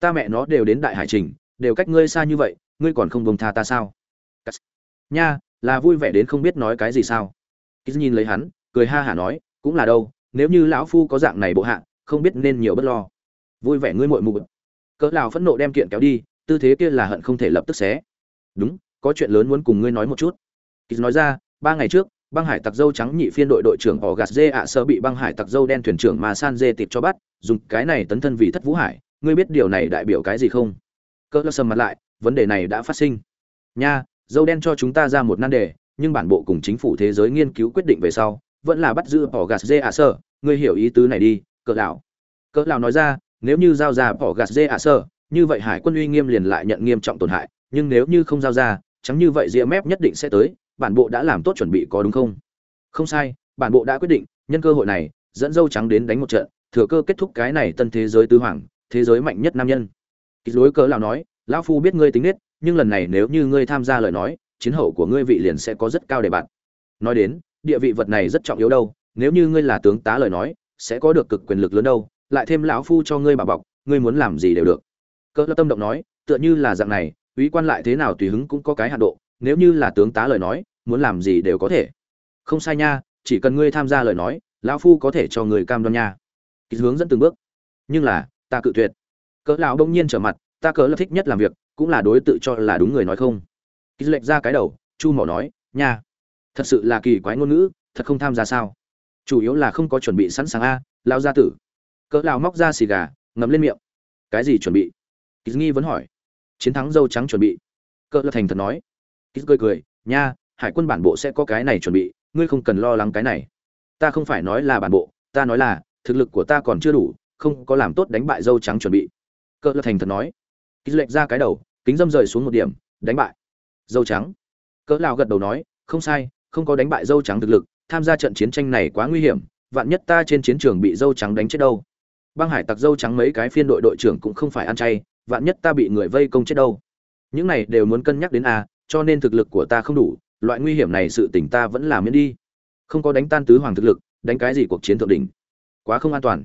Ta mẹ nó đều đến đại hải trình, đều cách ngươi xa như vậy, ngươi còn không buông tha ta sao? Nha, là vui vẻ đến không biết nói cái gì sao? Kýt nhìn lấy hắn, cười ha hả nói, cũng là đâu, nếu như lão phu có dạng này bộ hạ, không biết nên nhiều bất lo vui vẻ ngươi muội mụ. Cỡ lào phẫn nộ đem kiện kéo đi, tư thế kia là hận không thể lập tức xé. Đúng, có chuyện lớn muốn cùng ngươi nói một chút. Kýt nói ra, ba ngày trước, băng hải tặc dâu trắng nhị phiên đội đội trưởng họ gạt dê ạ sơ bị băng hải tặc dâu đen thuyền trưởng mà san dê tịt cho bắt, dùng cái này tấn thân vì thất vũ hải, ngươi biết điều này đại biểu cái gì không? Cỡ lão sầm mặt lại, vấn đề này đã phát sinh. Nha, dâu đen cho chúng ta ra một nan đề, nhưng bản bộ cùng chính phủ thế giới nghiên cứu quyết định về sau, vẫn là bắt giữ bỏ gạt dê ạ sơ. Ngươi hiểu ý tứ này đi, cỡ lão cỡ lão nói ra nếu như giao ra bỏ gạt dê ạ sơ, như vậy hải quân uy nghiêm liền lại nhận nghiêm trọng tổn hại, nhưng nếu như không giao ra, chẳng như vậy ria mép nhất định sẽ tới, bản bộ đã làm tốt chuẩn bị có đúng không? Không sai, bản bộ đã quyết định, nhân cơ hội này, dẫn dâu trắng đến đánh một trận, thừa cơ kết thúc cái này tân thế giới tứ hoàng, thế giới mạnh nhất nam nhân. Kỳ lối cớ lão nói, lão phu biết ngươi tính nết, nhưng lần này nếu như ngươi tham gia lời nói, chiến hậu của ngươi vị liền sẽ có rất cao để bạn nói đến, địa vị vật này rất trọng yếu đâu, nếu như ngươi là tướng tá lời nói, sẽ có được cực quyền lực lớn đâu lại thêm lão phu cho ngươi bảo bọc, ngươi muốn làm gì đều được. Cỡ tâm động nói, tựa như là dạng này, úy quan lại thế nào tùy hứng cũng có cái hạn độ, nếu như là tướng tá lời nói, muốn làm gì đều có thể. Không sai nha, chỉ cần ngươi tham gia lời nói, lão phu có thể cho người cam đoan nha. Kỳ hướng dẫn từng bước. Nhưng là, ta cự tuyệt. Cỡ lão đông nhiên trở mặt, ta cỡ là thích nhất làm việc, cũng là đối tự cho là đúng người nói không. Kỳ lệch ra cái đầu, chu mỏ nói, nha, thật sự là kỳ quái ngôn ngữ, thật không tham gia sao. Chủ yếu là không có chuẩn bị sẵn sàng a, lão gia tử cỡ lão móc ra xì gà, ngậm lên miệng. Cái gì chuẩn bị? Kỳ nghi vẫn hỏi. Chiến thắng dâu trắng chuẩn bị. Cỡ là thành thật nói. Kỳ cười cười, nha, hải quân bản bộ sẽ có cái này chuẩn bị, ngươi không cần lo lắng cái này. Ta không phải nói là bản bộ, ta nói là, thực lực của ta còn chưa đủ, không có làm tốt đánh bại dâu trắng chuẩn bị. Cỡ là thành thật nói. Ký lệch ra cái đầu, kính dâm rời xuống một điểm, đánh bại dâu trắng. Cỡ lao gật đầu nói, không sai, không có đánh bại dâu trắng thực lực, tham gia trận chiến tranh này quá nguy hiểm, vạn nhất ta trên chiến trường bị dâu trắng đánh chết đâu băng hải tặc dâu trắng mấy cái phiên đội đội trưởng cũng không phải ăn chay, vạn nhất ta bị người vây công chết đâu. Những này đều muốn cân nhắc đến a, cho nên thực lực của ta không đủ, loại nguy hiểm này sự tỉnh ta vẫn làm miễn đi. Không có đánh tan tứ hoàng thực lực, đánh cái gì cuộc chiến thượng đỉnh? Quá không an toàn.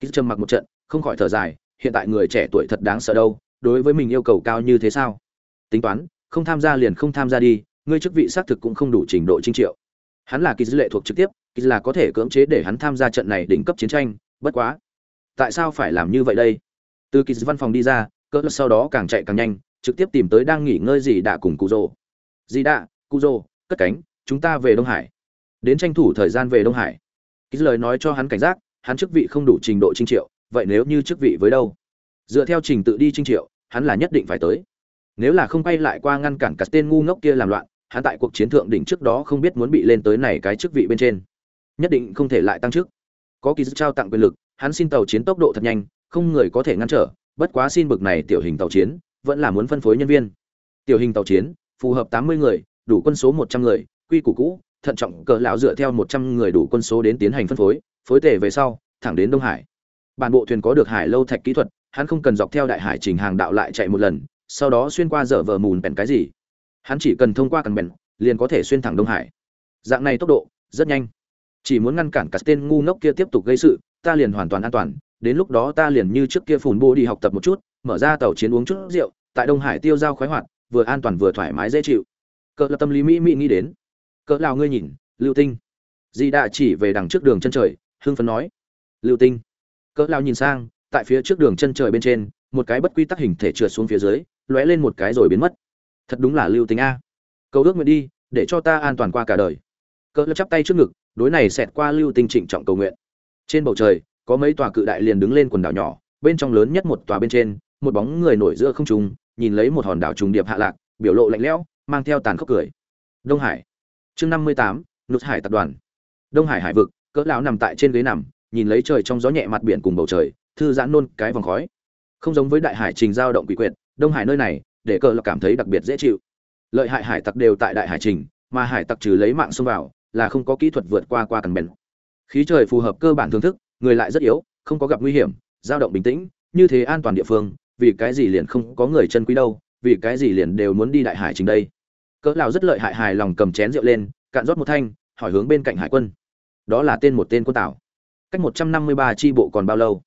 Ký trầm mặc một trận, không khỏi thở dài, hiện tại người trẻ tuổi thật đáng sợ đâu, đối với mình yêu cầu cao như thế sao? Tính toán, không tham gia liền không tham gia đi, ngươi chức vị xác thực cũng không đủ trình độ trinh triệu. Hắn là kỳ dư lệ thuộc trực tiếp kỳ là có thể cưỡng chế để hắn tham gia trận này đỉnh cấp chiến tranh, bất quá tại sao phải làm như vậy đây? Từ kỳ văn phòng đi ra, cỡ sau đó càng chạy càng nhanh, trực tiếp tìm tới đang nghỉ ngơi gì đã cùng cụ rồ. Gì đã cụ rồ, cất cánh, chúng ta về đông hải. Đến tranh thủ thời gian về đông hải. Kỳ lời nói cho hắn cảnh giác, hắn chức vị không đủ trình độ trinh triệu, vậy nếu như chức vị với đâu? Dựa theo trình tự đi trinh triệu, hắn là nhất định phải tới. Nếu là không quay lại qua ngăn cản cả tên ngu ngốc kia làm loạn, hắn tại cuộc chiến thượng đỉnh trước đó không biết muốn bị lên tới này cái chức vị bên trên. Nhất định không thể lại tăng chức. Có kỳ trao tặng quyền lực hắn xin tàu chiến tốc độ thật nhanh, không người có thể ngăn trở, bất quá xin bực này tiểu hình tàu chiến, vẫn là muốn phân phối nhân viên. Tiểu hình tàu chiến, phù hợp tám mươi người, đủ quân số một trăm người, quy củ cũ, thận trọng cờ lão dựa theo một trăm người đủ quân số đến tiến hành phân phối phối tề về sau, thẳng đến đông hải. Bản bộ thuyền có được hải lâu thạch kỹ thuật, hắn không cần dọc theo đại hải trình hàng đạo lại chạy một lần, sau đó xuyên qua dở vờ mùn bèn cái gì. Hắn chỉ cần thông qua cần bèn, liền có thể xuyên thẳng đông hải. Dạng này tốc độ, rất nhanh chỉ muốn ngăn cản cả tên ngu ngốc kia tiếp tục gây sự, ta liền hoàn toàn an toàn, đến lúc đó ta liền như trước kia phùn bô đi học tập một chút, mở ra tàu chiến uống chút rượu, tại đông hải tiêu giao khoái hoạt, vừa an toàn vừa thoải mái dễ chịu. Cỡ là tâm lý mỹ mỹ nghĩ đến. Cỡ lào ngươi nhìn, lưu tinh. Di đạ chỉ về đằng trước đường chân trời, hưng phấn nói. Lưu tinh. Cỡ lao nhìn sang, tại phía trước đường chân trời bên trên, một cái bất quy tắc hình thể trượt xuống phía dưới, lóe lên một cái rồi biến mất. Thật đúng là lưu tinh a. Cầu ước nguyện đi, để cho ta an toàn qua cả đời. Cỡ chắp tay trước ngực đối này xẹt qua lưu tinh trịnh trọng cầu nguyện. Trên bầu trời, có mấy tòa cự đại liền đứng lên quần đảo nhỏ, bên trong lớn nhất một tòa bên trên, một bóng người nổi giữa không trung, nhìn lấy một hòn đảo trùng điệp hạ lạc, biểu lộ lạnh lẽo, mang theo tàn khốc cười. Đông hải. Chương năm mươi tám nút hải tập đoàn. Đông hải hải vực, cỡ lão nằm tại trên ghế nằm, nhìn lấy trời trong gió nhẹ mặt biển cùng bầu trời, thư giãn nôn cái vòng khói. Không giống với đại hải trình giao động quỷ quyệt, đông hải nơi này, để cỡ là cảm thấy đặc biệt dễ chịu. Lợi hại hải tặc đều tại đại hải trình, mà hải tặc trừ lấy mạng xông vào là không có kỹ thuật vượt qua qua cần bền khí trời phù hợp cơ bản thưởng thức, người lại rất yếu, không có gặp nguy hiểm, dao động bình tĩnh, như thế an toàn địa phương, vì cái gì liền không có người chân quý đâu, vì cái gì liền đều muốn đi đại hải trình đây. Cỡ lão rất lợi hại hài lòng cầm chén rượu lên, cạn rót một thanh, hỏi hướng bên cạnh hải quân. Đó là tên một tên quân tảo. Cách một trăm năm mươi ba tri bộ còn bao lâu?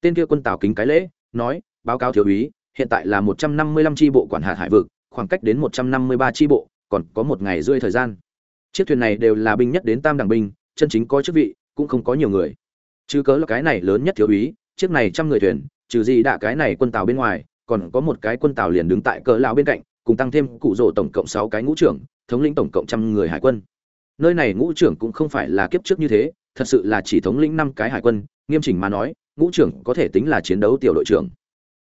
Tên kia quân tảo kính cái lễ, nói, báo cáo thiếu úy, hiện tại là một trăm năm mươi tri bộ quản hạt hải vực, khoảng cách đến một trăm năm mươi ba tri bộ, còn có một ngày rưỡi thời gian chiếc thuyền này đều là binh nhất đến tam đẳng binh, chân chính có chức vị, cũng không có nhiều người. Chứ cớ là cái này lớn nhất thiếu úy, chiếc này trăm người thuyền, trừ gì đã cái này quân tàu bên ngoài, còn có một cái quân tàu liền đứng tại cỡ lão bên cạnh, cùng tăng thêm cụ rổ tổng cộng sáu cái ngũ trưởng, thống lĩnh tổng cộng trăm người hải quân. Nơi này ngũ trưởng cũng không phải là kiếp trước như thế, thật sự là chỉ thống lĩnh năm cái hải quân, nghiêm chỉnh mà nói, ngũ trưởng có thể tính là chiến đấu tiểu đội trưởng.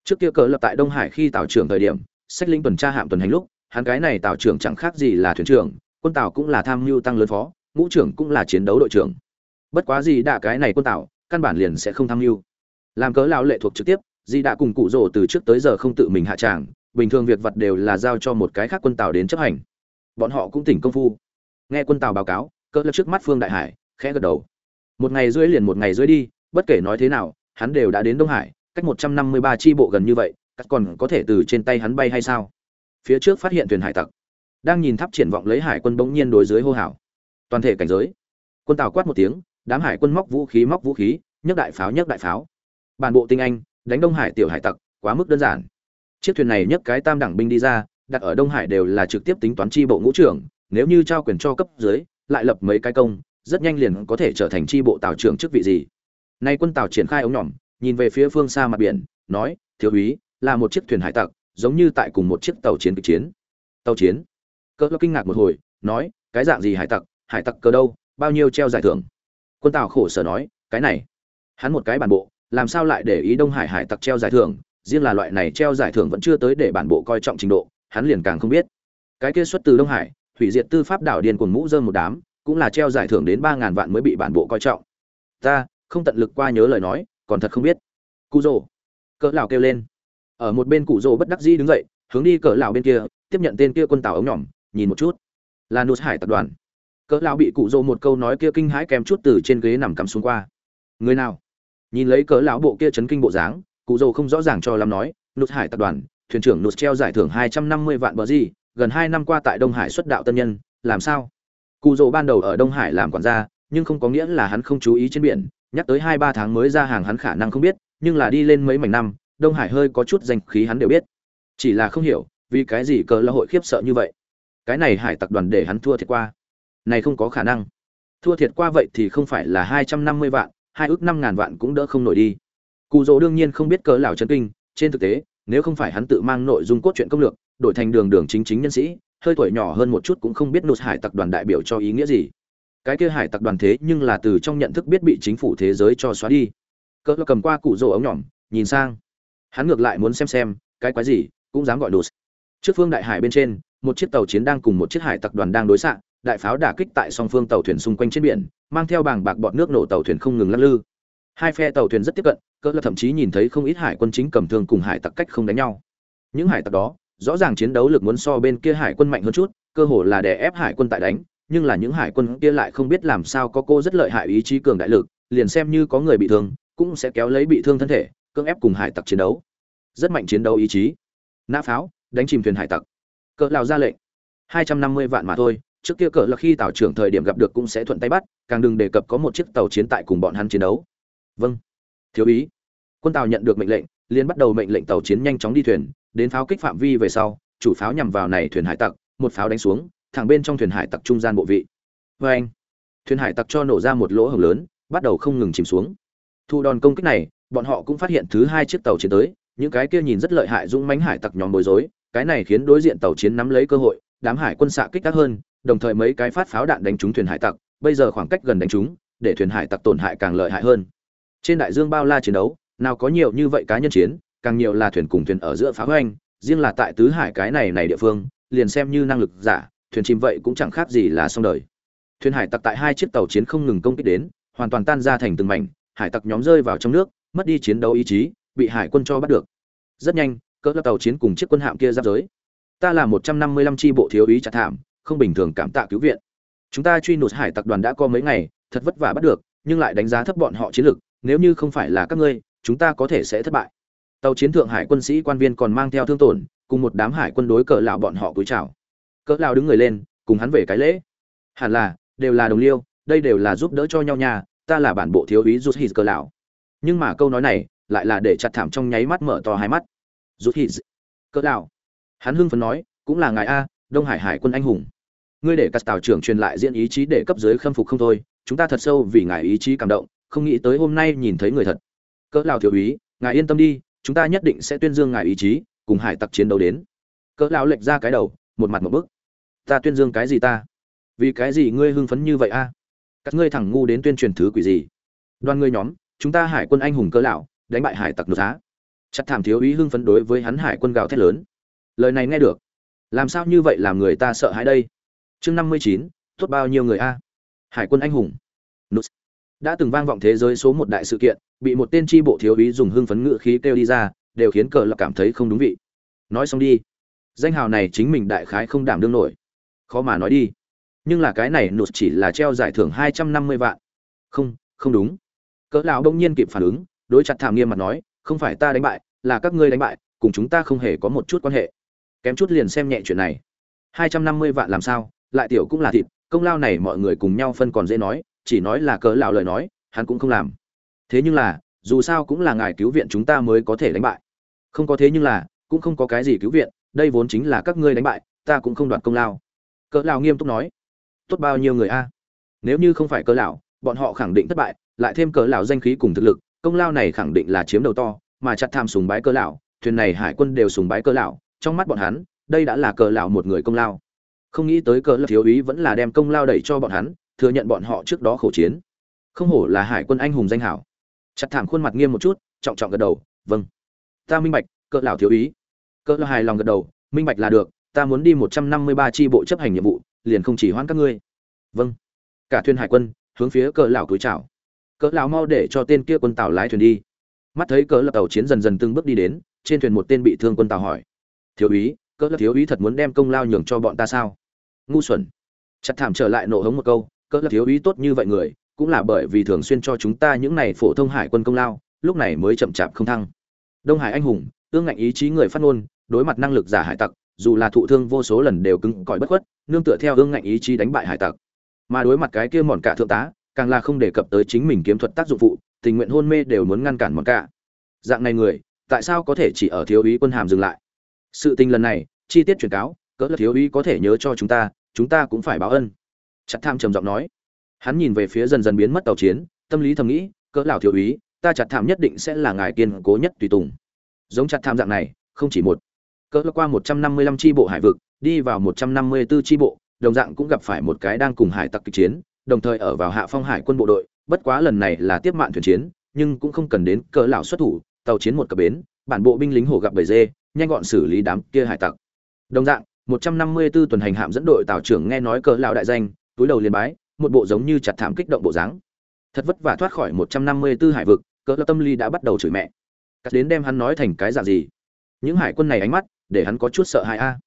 Trước kia cỡ lập tại đông hải khi tàu trưởng thời điểm, sách linh tuần tra hạm tuần hành lúc, hắn cái này tàu trưởng chẳng khác gì là thuyền trưởng quân Tào cũng là tham mưu tăng lớn phó ngũ trưởng cũng là chiến đấu đội trưởng. Bất quá gì đạ cái này quân Tào, căn bản liền sẽ không tham mưu. Làm cớ lão lệ thuộc trực tiếp di đã cùng cụ rồ từ trước tới giờ không tự mình hạ tràng bình thường việc vật đều là giao cho một cái khác quân tàu đến chấp hành. Bọn họ cũng tỉnh công phu. Nghe quân tàu báo cáo cỡ lập trước mắt phương đại hải khẽ gật đầu. Một ngày rưỡi liền một ngày rưỡi đi bất kể nói thế nào hắn đều đã đến đông hải cách một trăm năm mươi ba tri bộ gần như vậy còn có thể từ trên tay hắn bay hay sao? Phía trước phát hiện thuyền hải tặc đang nhìn tháp triển vọng lấy hải quân bỗng nhiên đối dưới hô hào. Toàn thể cảnh giới. Quân tàu quát một tiếng, đám hải quân móc vũ khí, móc vũ khí, nhấc đại pháo, nhấc đại pháo. Bản bộ tinh anh, đánh đông hải tiểu hải tặc, quá mức đơn giản. Chiếc thuyền này nhấc cái tam đẳng binh đi ra, đặt ở đông hải đều là trực tiếp tính toán tri bộ ngũ trưởng, nếu như trao quyền cho cấp dưới, lại lập mấy cái công, rất nhanh liền có thể trở thành tri bộ tàu trưởng chức vị gì. Nay quân tàu triển khai ống nhỏm, nhìn về phía phương xa mặt biển, nói, thiếu úy, là một chiếc thuyền hải tặc, giống như tại cùng một chiếc tàu chiến kịch chiến. Tàu chiến cỡ kinh ngạc một hồi, nói, cái dạng gì hải tặc hải tặc cờ đâu, bao nhiêu treo giải thưởng? Quân tàu khổ sở nói, cái này, hắn một cái bản bộ, làm sao lại để ý đông hải hải tặc treo giải thưởng? Riêng là loại này treo giải thưởng vẫn chưa tới để bản bộ coi trọng trình độ, hắn liền càng không biết. Cái kia xuất từ đông hải, hủy diệt tư pháp đảo điền cuồng mũ dơm một đám, cũng là treo giải thưởng đến ba ngàn vạn mới bị bản bộ coi trọng. Ta, không tận lực qua nhớ lời nói, còn thật không biết. Cụ rồ cỡ lão kêu lên. Ở một bên cụ rồ bất đắc dĩ đứng dậy, hướng đi cỡ lão bên kia, tiếp nhận tên kia quân tàu ống nhỏm nhìn một chút. Là nút hải tập đoàn. Cỡ lão bị cụ rồ một câu nói kia kinh hãi kèm chút từ trên ghế nằm cắm xuống qua. Người nào? Nhìn lấy cỡ lão bộ kia chấn kinh bộ dáng, cụ rồ không rõ ràng cho lắm nói nút hải tập đoàn, thuyền trưởng nút treo giải thưởng hai trăm năm mươi vạn bờ gì, gần hai năm qua tại đông hải xuất đạo tân nhân, làm sao? Cụ rỗ ban đầu ở đông hải làm quản gia, nhưng không có nghĩa là hắn không chú ý trên biển, nhắc tới hai ba tháng mới ra hàng hắn khả năng không biết, nhưng là đi lên mấy mảnh năm, đông hải hơi có chút danh khí hắn đều biết. Chỉ là không hiểu, vì cái gì cỡ lão hội khiếp sợ như vậy? Cái này hải tặc đoàn để hắn thua thiệt qua. Này không có khả năng. Thua thiệt qua vậy thì không phải là hai trăm năm mươi vạn, hai ước năm ngàn vạn cũng đỡ không nổi đi. Cụ dỗ đương nhiên không biết cớ lão chân kinh, trên thực tế, nếu không phải hắn tự mang nội dung cốt truyện công lược, đổi thành đường đường chính chính nhân sĩ, hơi tuổi nhỏ hơn một chút cũng không biết nụt hải tặc đoàn đại biểu cho ý nghĩa gì. Cái kia hải tặc đoàn thế nhưng là từ trong nhận thức biết bị chính phủ thế giới cho xóa đi. Cỡ cầm qua cụ rỗ ống nhỏm, nhìn sang. Hắn ngược lại muốn xem xem, cái quái gì, cũng dám gọi đồ trước phương đại hải bên trên một chiếc tàu chiến đang cùng một chiếc hải tặc đoàn đang đối xạ, đại pháo đả kích tại song phương tàu thuyền xung quanh trên biển, mang theo bàng bạc bọt nước nổ tàu thuyền không ngừng lắc lư. Hai phe tàu thuyền rất tiếp cận, cỡ là thậm chí nhìn thấy không ít hải quân chính cầm thương cùng hải tặc cách không đánh nhau. Những hải tặc đó, rõ ràng chiến đấu lực muốn so bên kia hải quân mạnh hơn chút, cơ hồ là đè ép hải quân tại đánh, nhưng là những hải quân kia lại không biết làm sao có cô rất lợi hại ý chí cường đại lực, liền xem như có người bị thương, cũng sẽ kéo lấy bị thương thân thể, cưỡng ép cùng hải tặc chiến đấu. Rất mạnh chiến đấu ý chí. Nã pháo, đánh chìm thuyền hải tặc cỡ lão ra lệnh. Hai trăm năm mươi vạn mà thôi, trước kia cỡ là khi tàu trưởng thời điểm gặp được cũng sẽ thuận tay bắt, càng đừng đề cập có một chiếc tàu chiến tại cùng bọn hắn chiến đấu. Vâng. Thiếu ý. Quân tàu nhận được mệnh lệnh, liền bắt đầu mệnh lệnh tàu chiến nhanh chóng đi thuyền, đến pháo kích phạm vi về sau, chủ pháo nhằm vào này thuyền hải tặc, một pháo đánh xuống, thẳng bên trong thuyền hải tặc trung gian bộ vị. Vê anh. Thuyền hải tặc cho nổ ra một lỗ hổng lớn, bắt đầu không ngừng chìm xuống. Thu đòn công kích này, bọn họ cũng phát hiện thứ hai chiếc tàu chiến tới, những cái kia nhìn rất lợi hại dũng mãnh hải tặc nhóm bối rối cái này khiến đối diện tàu chiến nắm lấy cơ hội, đám hải quân xạ kích các hơn, đồng thời mấy cái phát pháo đạn đánh trúng thuyền hải tặc, bây giờ khoảng cách gần đánh trúng, để thuyền hải tặc tổn hại càng lợi hại hơn. Trên đại dương bao la chiến đấu, nào có nhiều như vậy cá nhân chiến, càng nhiều là thuyền cùng thuyền ở giữa phá hoành, riêng là tại tứ hải cái này này địa phương, liền xem như năng lực giả, thuyền chìm vậy cũng chẳng khác gì là xong đời. Thuyền hải tặc tại hai chiếc tàu chiến không ngừng công kích đến, hoàn toàn tan ra thành từng mảnh, hải tặc nhóm rơi vào trong nước, mất đi chiến đấu ý chí, bị hải quân cho bắt được. Rất nhanh cỡ tàu chiến cùng chiếc quân hạm kia giáp giới. Ta là một trăm năm mươi lăm tri bộ thiếu ý chặt thảm không bình thường cảm tạ cứu viện. Chúng ta truy nụt hải tặc đoàn đã có mấy ngày thật vất vả bắt được nhưng lại đánh giá thấp bọn họ chiến lược. nếu như không phải là các ngươi chúng ta có thể sẽ thất bại. Tàu chiến thượng hải quân sĩ quan viên còn mang theo thương tổn cùng một đám hải quân đối cỡ lão bọn họ cúi chào. Cỡ lão đứng người lên cùng hắn về cái lễ. Hẳn là đều là đồng liêu đây đều là giúp đỡ cho nhau nhà, ta là bản bộ thiếu úy rút hít cỡ lão. Nhưng mà câu nói này lại là để chặt thảm trong nháy mắt mở to hai mắt rút hít. Cỡ lão hắn hưng phấn nói, cũng là ngài a, đông hải hải quân anh hùng. Ngươi để cắt tàu trưởng truyền lại diễn ý chí để cấp dưới khâm phục không thôi, chúng ta thật sâu vì ngài ý chí cảm động, không nghĩ tới hôm nay nhìn thấy người thật. Cỡ lão thiếu úy, ngài yên tâm đi, chúng ta nhất định sẽ tuyên dương ngài ý chí, cùng hải tặc chiến đấu đến. Cỡ lão lệch ra cái đầu, một mặt một bức. Ta tuyên dương cái gì ta? Vì cái gì ngươi hưng phấn như vậy a? Các ngươi thẳng ngu đến tuyên truyền thứ quỷ gì? Đoàn ngươi nhóm, chúng ta hải quân anh hùng cỡ lão đánh bại hải tặc nộp giá chặt thảm thiếu ý hưng phấn đối với hắn hải quân gào thét lớn. Lời này nghe được. Làm sao như vậy làm người ta sợ hãi đây? Chương năm mươi chín, tốt bao nhiêu người a? Hải quân anh hùng. Nút. đã từng vang vọng thế giới số một đại sự kiện, bị một tên tri bộ thiếu úy dùng hưng phấn ngự khí kêu đi ra, đều khiến cờ lập cảm thấy không đúng vị. Nói xong đi. Danh hào này chính mình đại khái không đảm đương nổi. Khó mà nói đi. Nhưng là cái này nụt chỉ là treo giải thưởng hai trăm năm mươi vạn. Không không đúng. Cỡ lão đông nhiên kịp phản ứng, đối chặt thảm nghiêm mặt nói không phải ta đánh bại, là các ngươi đánh bại, cùng chúng ta không hề có một chút quan hệ. Kém chút liền xem nhẹ chuyện này. Hai trăm năm mươi vạn làm sao, lại tiểu cũng là thịt, công lao này mọi người cùng nhau phân còn dễ nói, chỉ nói là cớ lão lời nói, hắn cũng không làm. Thế nhưng là, dù sao cũng là ngài cứu viện chúng ta mới có thể đánh bại. Không có thế nhưng là, cũng không có cái gì cứu viện, đây vốn chính là các ngươi đánh bại, ta cũng không đoạt công lao. Cỡ lão nghiêm túc nói, tốt bao nhiêu người a? Nếu như không phải cỡ lão, bọn họ khẳng định thất bại, lại thêm cỡ lão danh khí cùng thực lực công lao này khẳng định là chiếm đầu to, mà chặt tham sùng bái cơ lão, thuyền này hải quân đều sùng bái cơ lão, trong mắt bọn hắn, đây đã là cờ lão một người công lao. Không nghĩ tới cờ lão thiếu úy vẫn là đem công lao đẩy cho bọn hắn, thừa nhận bọn họ trước đó khổ chiến. Không hổ là hải quân anh hùng danh hảo. Chặt thảm khuôn mặt nghiêm một chút, trọng trọng gật đầu vâng. Ta minh bạch cỡ lão thiếu ý cỡ lão hài lòng gật đầu, minh bạch là được, ta muốn đi một trăm năm mươi ba tri bộ chấp hành nhiệm vụ, liền không chỉ hoãn các ngươi. Vâng. Cả thuyền hải quân hướng phía cỡ lão cúi chào cỡ lão mau để cho tên kia quân tàu lái thuyền đi. Mắt thấy cỡ lão tàu chiến dần dần từng bước đi đến, trên thuyền một tên bị thương quân tàu hỏi. Thiếu úy, cỡ lão thiếu úy thật muốn đem công lao nhường cho bọn ta sao? Ngu xuẩn. Chặt thảm trở lại nộ hống một câu, cỡ lão thiếu úy tốt như vậy người, cũng là bởi vì thường xuyên cho chúng ta những này phổ thông hải quân công lao, lúc này mới chậm chạp không thăng. Đông hải anh hùng tương ngạnh ý chí người phát ngôn, đối mặt năng lực giả hải tặc, dù là thụ thương vô số lần đều cứng cỏi bất khuất, nương tựa theo ương ngạnh ý chí đánh bại hải tặc. Mà đối mặt cái kia mòn cả thượng tá càng là không đề cập tới chính mình kiếm thuật tác dụng phụ, tình nguyện hôn mê đều muốn ngăn cản mòn cả. Dạng này người, tại sao có thể chỉ ở thiếu úy quân hàm dừng lại? Sự tình lần này, chi tiết truyền cáo, cỡ là thiếu úy có thể nhớ cho chúng ta chúng ta cũng phải báo ân. Chặt tham trầm giọng nói. Hắn nhìn về phía dần dần biến mất tàu chiến, tâm lý thầm nghĩ, cỡ lão thiếu úy, ta chặt tham nhất định sẽ là ngài kiên cố nhất tùy tùng. Giống chặt tham dạng này, không chỉ một. Cỡ qua 155 chi bộ hải vực, đi vào 154 chi bộ, đồng dạng cũng gặp phải một cái đang cùng hải tặc kịch chiến đồng thời ở vào hạ phong hải quân bộ đội, bất quá lần này là tiếp mạn thuyền chiến, nhưng cũng không cần đến cỡ lão xuất thủ, tàu chiến một cập bến, bản bộ binh lính hổ gặp bầy dê, nhanh gọn xử lý đám kia hải tặc. Đồng dạng 154 tuần hành hạm dẫn đội tàu trưởng nghe nói cỡ lão đại danh, túi đầu liền bái, một bộ giống như chặt thảm kích động bộ dáng. Thật vất vả thoát khỏi 154 hải vực, cỡ lão tâm lý đã bắt đầu chửi mẹ. Cắt đến đem hắn nói thành cái dạng gì? Những hải quân này ánh mắt, để hắn có chút sợ hãi a.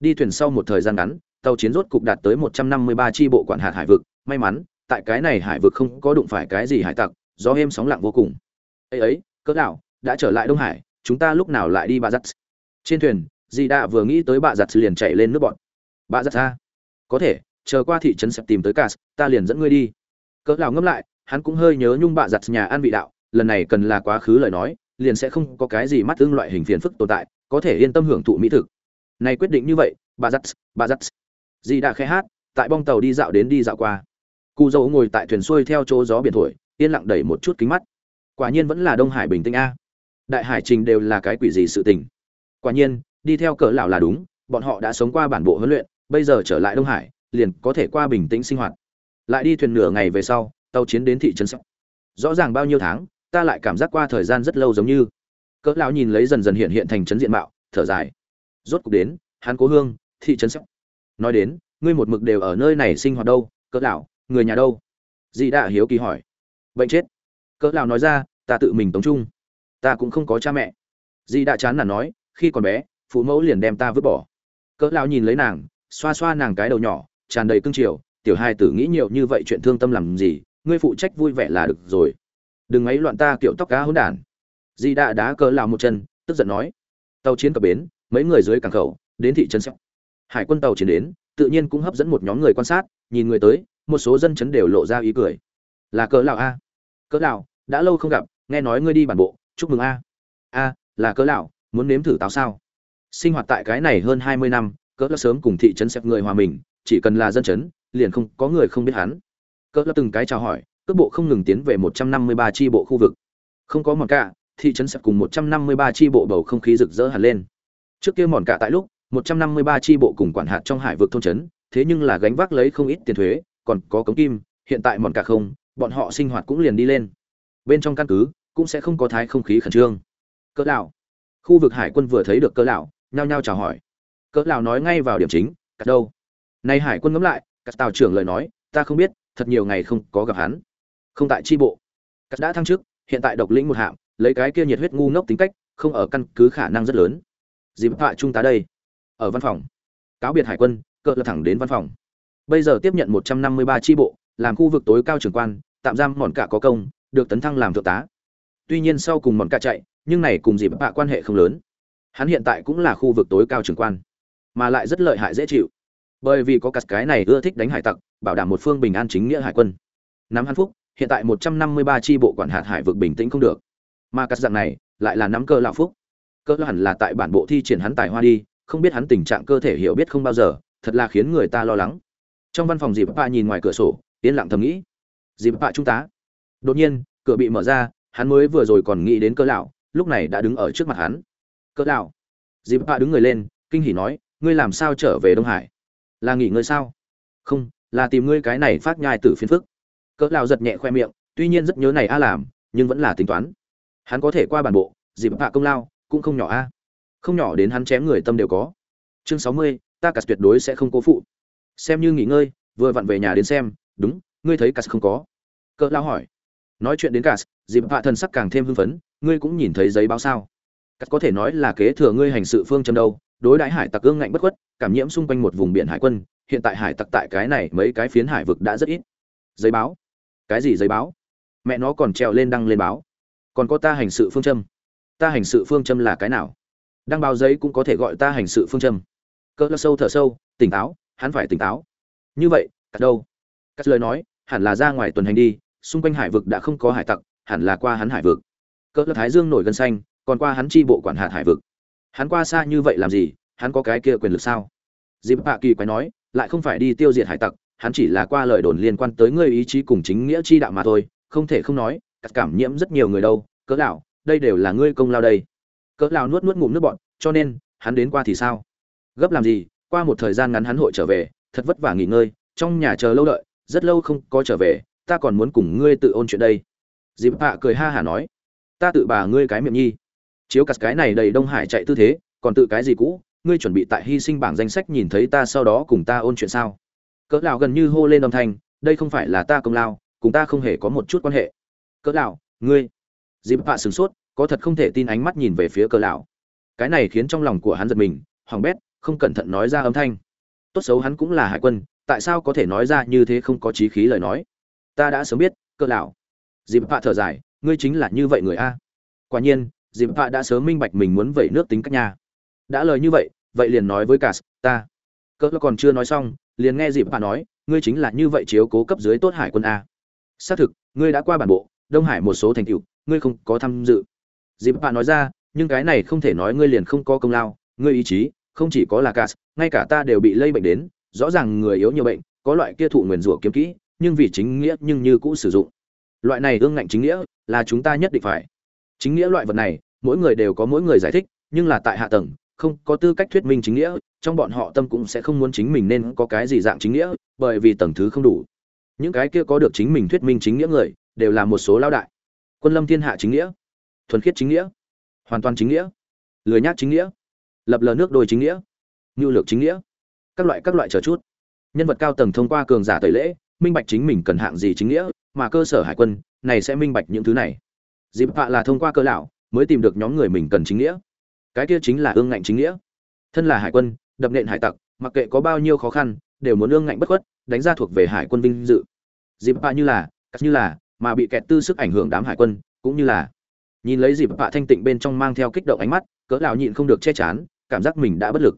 Đi thuyền sau một thời gian ngắn, tàu chiến rốt cục đạt tới 153 chi bộ quản hạt hải vực may mắn, tại cái này hải vực không có đụng phải cái gì hải tặc, gió êm sóng lặng vô cùng. Ấy ấy, cỡ đảo đã trở lại đông hải, chúng ta lúc nào lại đi bà giặt? Trên thuyền dì đạ vừa nghĩ tới bà giặt liền chạy lên nước bọn. Bà giặt ra có thể, chờ qua thị trấn sẹp tìm tới cas, ta liền dẫn ngươi đi. Cỡ đảo ngâm lại, hắn cũng hơi nhớ nhung bà giặt nhà ăn vị đạo, lần này cần là quá khứ lời nói, liền sẽ không có cái gì mắt tương loại hình phiền phức tồn tại, có thể yên tâm hưởng thụ mỹ thực. Này quyết định như vậy bà giặt bà giặt. Dì Đạ khẽ hát, tại bong tàu đi dạo đến đi dạo qua cụ dầu ngồi tại thuyền xuôi theo chỗ gió biển thổi, yên lặng đẩy một chút kính mắt. Quả nhiên vẫn là đông hải bình tĩnh a. Đại hải trình đều là cái quỷ gì sự tình? Quả nhiên, đi theo cỡ lão là đúng, bọn họ đã sống qua bản bộ huấn luyện, bây giờ trở lại đông hải, liền có thể qua bình tĩnh sinh hoạt. Lại đi thuyền nửa ngày về sau, tàu chiến đến thị trấn sóc. Rõ ràng bao nhiêu tháng, ta lại cảm giác qua thời gian rất lâu giống như. Cỡ lão nhìn lấy dần dần hiện hiện thành trấn diện mạo, thở dài. Rốt cục đến, hắn cố hương, thị trấn sóc. Nói đến, ngươi một mực đều ở nơi này sinh hoạt đâu, cỡ lão? Người nhà đâu? Dì đã hiếu kỳ hỏi. Bệnh chết. Cỡ lão nói ra, ta tự mình tống trung ta cũng không có cha mẹ. Dì đã chán nản nói, khi còn bé, phụ mẫu liền đem ta vứt bỏ. Cỡ lão nhìn lấy nàng, xoa xoa nàng cái đầu nhỏ, tràn đầy cương triều, tiểu hai tử nghĩ nhiều như vậy chuyện thương tâm làm gì, ngươi phụ trách vui vẻ là được rồi. Đừng ấy loạn ta kiểu tóc cá hỗn đản. Di đã đá cỡ lão một chân, tức giận nói. Tàu chiến cập bến, mấy người dưới cảng khẩu, đến thị trấn sẹo. Hải quân tàu chiến đến, tự nhiên cũng hấp dẫn một nhóm người quan sát, nhìn người tới một số dân chấn đều lộ ra ý cười. Là cỡ lão a. Cỡ lão đã lâu không gặp nghe nói ngươi đi bản bộ chúc mừng a. A là cỡ lão muốn nếm thử táo sao? Sinh hoạt tại cái này hơn hai mươi năm cỡ lão sớm cùng thị trấn xếp người hòa mình chỉ cần là dân chấn liền không có người không biết hắn. Cỡ lão từng cái chào hỏi cước bộ không ngừng tiến về một trăm năm mươi ba chi bộ khu vực. Không có mòn cả thị trấn xếp cùng một trăm năm mươi ba chi bộ bầu không khí rực rỡ hẳn lên. Trước kia mòn cả tại lúc 153 chi bộ cùng quản hạt trong hải vực thôn trấn, thế nhưng là gánh vác lấy không ít tiền thuế, còn có cống kim, hiện tại mòn cả không, bọn họ sinh hoạt cũng liền đi lên. Bên trong căn cứ cũng sẽ không có thái không khí khẩn trương. Cỡ lão, khu vực hải quân vừa thấy được cỡ lão, nhao nhao chào hỏi. Cỡ lão nói ngay vào điểm chính, cắt đâu? Nay hải quân ngấm lại, cắt tàu trưởng lời nói, ta không biết, thật nhiều ngày không có gặp hắn. Không tại chi bộ. Cắt đã thăng chức, hiện tại độc lĩnh một hạm, lấy cái kia nhiệt huyết ngu ngốc tính cách, không ở căn cứ khả năng rất lớn. Dịp họa trung tá đây ở văn phòng cáo biệt hải quân cỡ là thẳng đến văn phòng bây giờ tiếp nhận một trăm năm mươi ba tri bộ, làm khu vực tối cao trưởng quan, tạm giam mòn cả có công, được tấn thăng làm thượng tá. Tuy nhiên sau cùng mòn cả chạy, nhưng này cùng dịp bạ quan hệ không lớn. Hắn hiện tại cũng là khu vực tối cao trưởng quan, mà lại rất lợi hại dễ chịu. Bởi vì có cắt cái này ưa thích đánh hải tặc, bảo đảm một phương bình an chính nghĩa hải quân. Nắm hắn phúc, hiện tại một trăm năm mươi ba tri bộ quản hạt hải vực bình tĩnh không được. Mà cắt dạng này, lại là nắm cơ lão phúc. Cơ hẳn là tại bản bộ thi triển hắn tài hoa đi, không biết hắn tình trạng cơ thể hiểu biết không bao giờ, thật là khiến người ta lo lắng trong văn phòng dịp bạ nhìn ngoài cửa sổ, yên lặng thầm nghĩ. Dịp bạ trung tá. Đột nhiên, cửa bị mở ra, hắn mới vừa rồi còn nghĩ đến cơ lão, lúc này đã đứng ở trước mặt hắn. Cơ lão. Dịp bạ đứng người lên, kinh hỉ nói, ngươi làm sao trở về đông hải? Là nghỉ ngơi sao? Không, là tìm ngươi cái này phát nhai tử phiền phức. Cỡ lão giật nhẹ khoe miệng, tuy nhiên rất nhớ này a làm, nhưng vẫn là tính toán. Hắn có thể qua bản bộ dịp bạ công lao, cũng không nhỏ a. Không nhỏ đến hắn chém người tâm đều có. Chương sáu mươi, ta cả tuyệt đối sẽ không cố phụ xem như nghỉ ngơi, vừa vặn về nhà đến xem, đúng, ngươi thấy cả không có? Cỡ lao hỏi. Nói chuyện đến cả dịp hạ thần sắc càng thêm hưng phấn, ngươi cũng nhìn thấy giấy báo sao? Cắt có thể nói là kế thừa ngươi hành sự phương châm đâu, đối đãi hải tặc ương ngạnh bất khuất, cảm nhiễm xung quanh một vùng biển hải quân, hiện tại hải tặc tại cái này mấy cái phiến hải vực đã rất ít. Giấy báo? Cái gì giấy báo? Mẹ nó còn treo lên đăng lên báo. Còn có ta hành sự phương châm. Ta hành sự phương châm là cái nào? Đăng báo giấy cũng có thể gọi ta hành sự phương châm. Cỡ sâu thở sâu, tỉnh táo hắn phải tỉnh táo. Như vậy, cắt đâu? Cắt lời nói, hẳn là ra ngoài tuần hành đi, xung quanh hải vực đã không có hải tặc, hẳn là qua hắn hải vực. Cỡ lơ thái dương nổi gân xanh, còn qua hắn chi bộ quản hạt hải vực. Hắn qua xa như vậy làm gì? Hắn có cái kia quyền lực sao? Dịp hạ kỳ quái nói, lại không phải đi tiêu diệt hải tặc, hắn chỉ là qua lời đồn liên quan tới ngươi ý chí cùng chính nghĩa chi đạo mà thôi, không thể không nói, cắt cảm nhiễm rất nhiều người đâu, cỡ lão, đây đều là ngươi công lao đây. Cỡ lão nuốt nuốt ngụm nước bọt, cho nên, hắn đến qua thì sao? Gấp làm gì? Qua một thời gian ngắn hắn hội trở về, thật vất vả nghỉ ngơi, trong nhà chờ lâu đợi, rất lâu không có trở về, ta còn muốn cùng ngươi tự ôn chuyện đây. Dịp hạ cười ha hả nói, ta tự bà ngươi cái miệng nhi. Chiếu cắt cái này đầy đông hải chạy tư thế, còn tự cái gì cũ, ngươi chuẩn bị tại hy sinh bảng danh sách nhìn thấy ta sau đó cùng ta ôn chuyện sao? Cỡ lão gần như hô lên âm thanh, đây không phải là ta công lao, cùng ta không hề có một chút quan hệ. Cỡ lão, ngươi? Dịp hạ sửng sốt, có thật không thể tin ánh mắt nhìn về phía cỡ lão. Cái này khiến trong lòng của hắn giật mình hoàng bét không cẩn thận nói ra âm thanh. Tốt xấu hắn cũng là hải quân, tại sao có thể nói ra như thế không có trí khí lời nói? Ta đã sớm biết cỡ lão. Dịp hạ thở dài, ngươi chính là như vậy người a. Quả nhiên, dịp hạ đã sớm minh bạch mình muốn vẩy nước tính các nhà đã lời như vậy vậy liền nói với cả ta. Cỡ còn chưa nói xong, liền nghe dịp hạ nói, ngươi chính là như vậy chiếu cố cấp dưới tốt hải quân a. Xác thực, ngươi đã qua bản bộ, đông hải một số thành tựu, ngươi không có tham dự. Dịp hạ nói ra, nhưng cái này không thể nói ngươi liền không có công lao, ngươi ý chí không chỉ có là cas ngay cả ta đều bị lây bệnh đến, rõ ràng người yếu nhiều bệnh, có loại kia thụ nguyền rủa kiếm kỹ, nhưng vì chính nghĩa nhưng như cũ sử dụng. Loại này ương ngạnh chính nghĩa là chúng ta nhất định phải. Chính nghĩa loại vật này, mỗi người đều có mỗi người giải thích, nhưng là tại hạ tầng, không có tư cách thuyết minh chính nghĩa, trong bọn họ tâm cũng sẽ không muốn chính mình nên có cái gì dạng chính nghĩa, bởi vì tầng thứ không đủ. Những cái kia có được chính mình thuyết minh chính nghĩa người, đều là một số lao đại. Quân lâm thiên hạ chính nghĩa, thuần khiết chính nghĩa, hoàn toàn chính nghĩa, lười nhát chính nghĩa lập lờ nước đôi chính nghĩa nhu lược chính nghĩa, các loại các loại chờ chút. Nhân vật cao tầng thông qua cường giả tẩy lễ, minh bạch chính mình cần hạng gì chính nghĩa, mà cơ sở hải quân, này sẽ minh bạch những thứ này. Dịp họa là thông qua cơ lão, mới tìm được nhóm người mình cần chính nghĩa. Cái kia chính là ương ngạnh chính nghĩa. Thân là hải quân, đập nện hải tặc, mặc kệ có bao nhiêu khó khăn, đều muốn ương ngạnh bất khuất, đánh ra thuộc về hải quân vinh dự. Dịp họa như là, cắt như là, mà bị kẹt tư sức ảnh hưởng đám hải quân, cũng như là. Nhìn lấy dịp họa thanh tịnh bên trong mang theo kích động ánh mắt, cỡ lão nhịn không được che chắn cảm giác mình đã bất lực.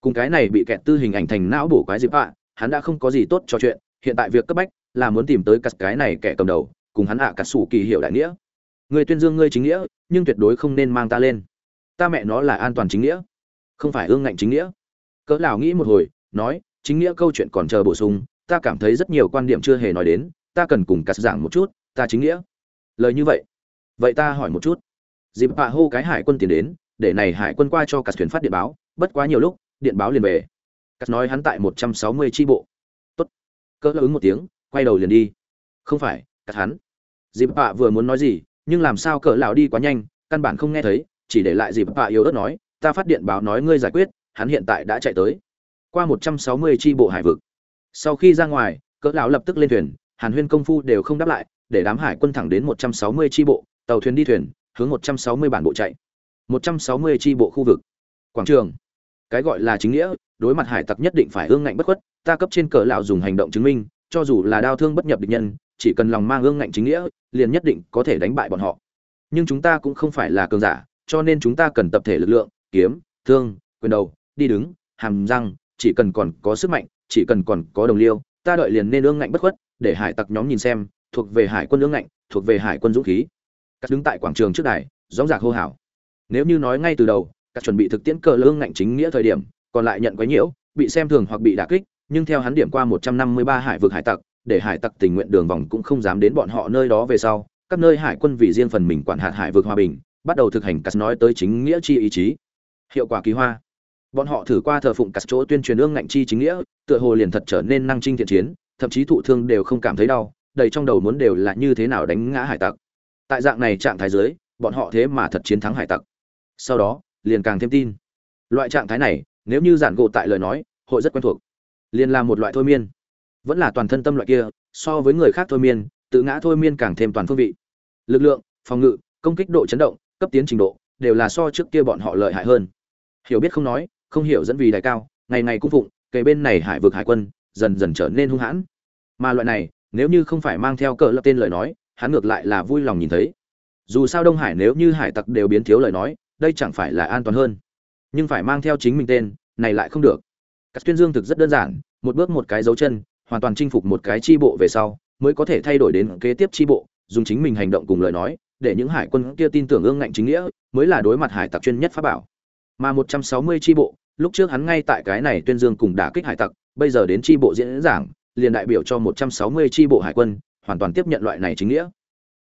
Cùng cái này bị kẹt tư hình ảnh thành não bổ quái dịp ạ, hắn đã không có gì tốt cho chuyện, hiện tại việc cấp bách là muốn tìm tới cắt cái này kẻ cầm đầu, cùng hắn ạ à cắt sủ kỳ hiệu đại nghĩa. Người tuyên dương ngươi chính nghĩa, nhưng tuyệt đối không nên mang ta lên. Ta mẹ nó là an toàn chính nghĩa, không phải ương ngạnh chính nghĩa. Cỡ lão nghĩ một hồi, nói, chính nghĩa câu chuyện còn chờ bổ sung, ta cảm thấy rất nhiều quan điểm chưa hề nói đến, ta cần cùng cắt giảng một chút, ta chính nghĩa. Lời như vậy. Vậy ta hỏi một chút. Dịp hạ hô cái hải quân tiền đến để này hải quân qua cho cả thuyền phát điện báo, bất quá nhiều lúc, điện báo liền về. Cắt nói hắn tại một trăm sáu mươi tri bộ. Tốt. Cỡ ứng một tiếng, quay đầu liền đi. Không phải cắt hắn. Dịp bạ vừa muốn nói gì, nhưng làm sao cỡ lão đi quá nhanh, căn bản không nghe thấy, chỉ để lại dịp bạ yếu ớt nói, ta phát điện báo nói ngươi giải quyết, hắn hiện tại đã chạy tới. Qua một trăm sáu mươi tri bộ hải vực. Sau khi ra ngoài, cỡ lão lập tức lên thuyền, hàn huyên công phu đều không đáp lại, để đám hải quân thẳng đến một trăm sáu mươi tri bộ, tàu thuyền đi thuyền, hướng một trăm sáu mươi bản bộ chạy một trăm sáu mươi tri bộ khu vực. Quảng trường. Cái gọi là chính nghĩa, đối mặt hải tặc nhất định phải ương ngạnh bất khuất, ta cấp trên cờ lão dùng hành động chứng minh, cho dù là đao thương bất nhập địch nhân, chỉ cần lòng mang ương ngạnh chính nghĩa, liền nhất định có thể đánh bại bọn họ. Nhưng chúng ta cũng không phải là cường giả, cho nên chúng ta cần tập thể lực lượng, kiếm, thương, quyền đầu, đi đứng, hàm răng, chỉ cần còn có sức mạnh, chỉ cần còn có đồng liêu, ta đợi liền nên ương ngạnh bất khuất, để hải tặc nhóm nhìn xem, thuộc về hải quân ương ngạnh, thuộc về hải quân dũng khí. Các đứng tại quảng trường trước đài, rõ ràng hô hào nếu như nói ngay từ đầu, các chuẩn bị thực tiễn cờ lương ngạnh chính nghĩa thời điểm, còn lại nhận quấy nhiễu, bị xem thường hoặc bị đả kích, nhưng theo hắn điểm qua 153 hải vực hải tặc, để hải tặc tình nguyện đường vòng cũng không dám đến bọn họ nơi đó về sau, các nơi hải quân vì riêng phần mình quản hạt hải vực hòa bình, bắt đầu thực hành cắt nói tới chính nghĩa chi ý chí. Hiệu quả kỳ hoa. Bọn họ thử qua thờ phụng cắt chỗ tuyên truyền ương ngạnh chi chính nghĩa, tựa hồ liền thật trở nên năng trinh thiện chiến, thậm chí thụ thương đều không cảm thấy đau, đầy trong đầu muốn đều là như thế nào đánh ngã hải tặc. Tại dạng này trạng thái dưới, bọn họ thế mà thật chiến thắng hải tặc sau đó, liền càng thêm tin. Loại trạng thái này, nếu như giản gộ tại lời nói, hội rất quen thuộc. Liền là một loại thôi miên. Vẫn là toàn thân tâm loại kia, so với người khác thôi miên, tự ngã thôi miên càng thêm toàn phương vị. Lực lượng, phòng ngự, công kích độ chấn động, cấp tiến trình độ, đều là so trước kia bọn họ lợi hại hơn. Hiểu biết không nói, không hiểu dẫn vì đại cao, ngày ngày cung phụng kề bên này hải vực hải quân, dần dần trở nên hung hãn. Mà loại này, nếu như không phải mang theo cờ lập tên lời nói, hắn ngược lại là vui lòng nhìn thấy. Dù sao đông hải nếu như hải tặc đều biến thiếu lời nói đây chẳng phải là an toàn hơn. Nhưng phải mang theo chính mình tên, này lại không được. Các tuyên dương thực rất đơn giản, một bước một cái dấu chân, hoàn toàn chinh phục một cái chi bộ về sau, mới có thể thay đổi đến kế tiếp chi bộ, dùng chính mình hành động cùng lời nói, để những hải quân kia tin tưởng ương ngạnh chính nghĩa, mới là đối mặt hải tặc chuyên nhất pháp bảo. Mà 160 chi bộ, lúc trước hắn ngay tại cái này tuyên dương cùng đả kích hải tặc, bây giờ đến chi bộ diễn giảng, liền đại biểu cho 160 chi bộ hải quân, hoàn toàn tiếp nhận loại này chính nghĩa.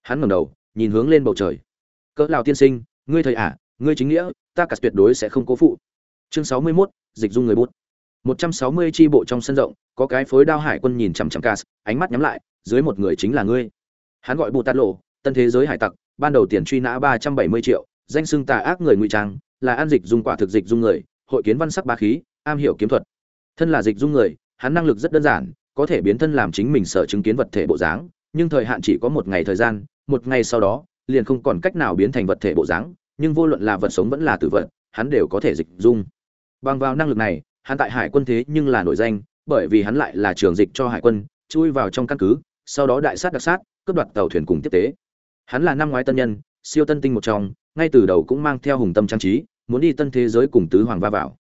Hắn ngẩng đầu, nhìn hướng lên bầu trời. Cỡ lào tiên sinh, ngươi thầy à ngươi chính nghĩa ta cả tuyệt đối sẽ không cố phụ. Chương 61, dịch dung người bút. 160 chi bộ trong sân rộng có cái phối đao hải quân nhìn chằm chằm cas ánh mắt nhắm lại dưới một người chính là ngươi. Hắn gọi bù tát lộ tân thế giới hải tặc ban đầu tiền truy nã 370 triệu danh xưng tà ác người ngụy trang là an dịch dung quả thực dịch dung người hội kiến văn sắc ba khí am hiểu kiếm thuật. Thân là dịch dung người hắn năng lực rất đơn giản có thể biến thân làm chính mình sở chứng kiến vật thể bộ dáng nhưng thời hạn chỉ có một ngày thời gian một ngày sau đó liền không còn cách nào biến thành vật thể bộ dáng nhưng vô luận là vật sống vẫn là tử vật, hắn đều có thể dịch dung. Bằng vào năng lực này, hắn tại hải quân thế nhưng là nổi danh, bởi vì hắn lại là trường dịch cho hải quân, chui vào trong căn cứ, sau đó đại sát đặc sát, cướp đoạt tàu thuyền cùng tiếp tế. Hắn là năm ngoái tân nhân, siêu tân tinh một trong, ngay từ đầu cũng mang theo hùng tâm trang trí, muốn đi tân thế giới cùng tứ hoàng va vào.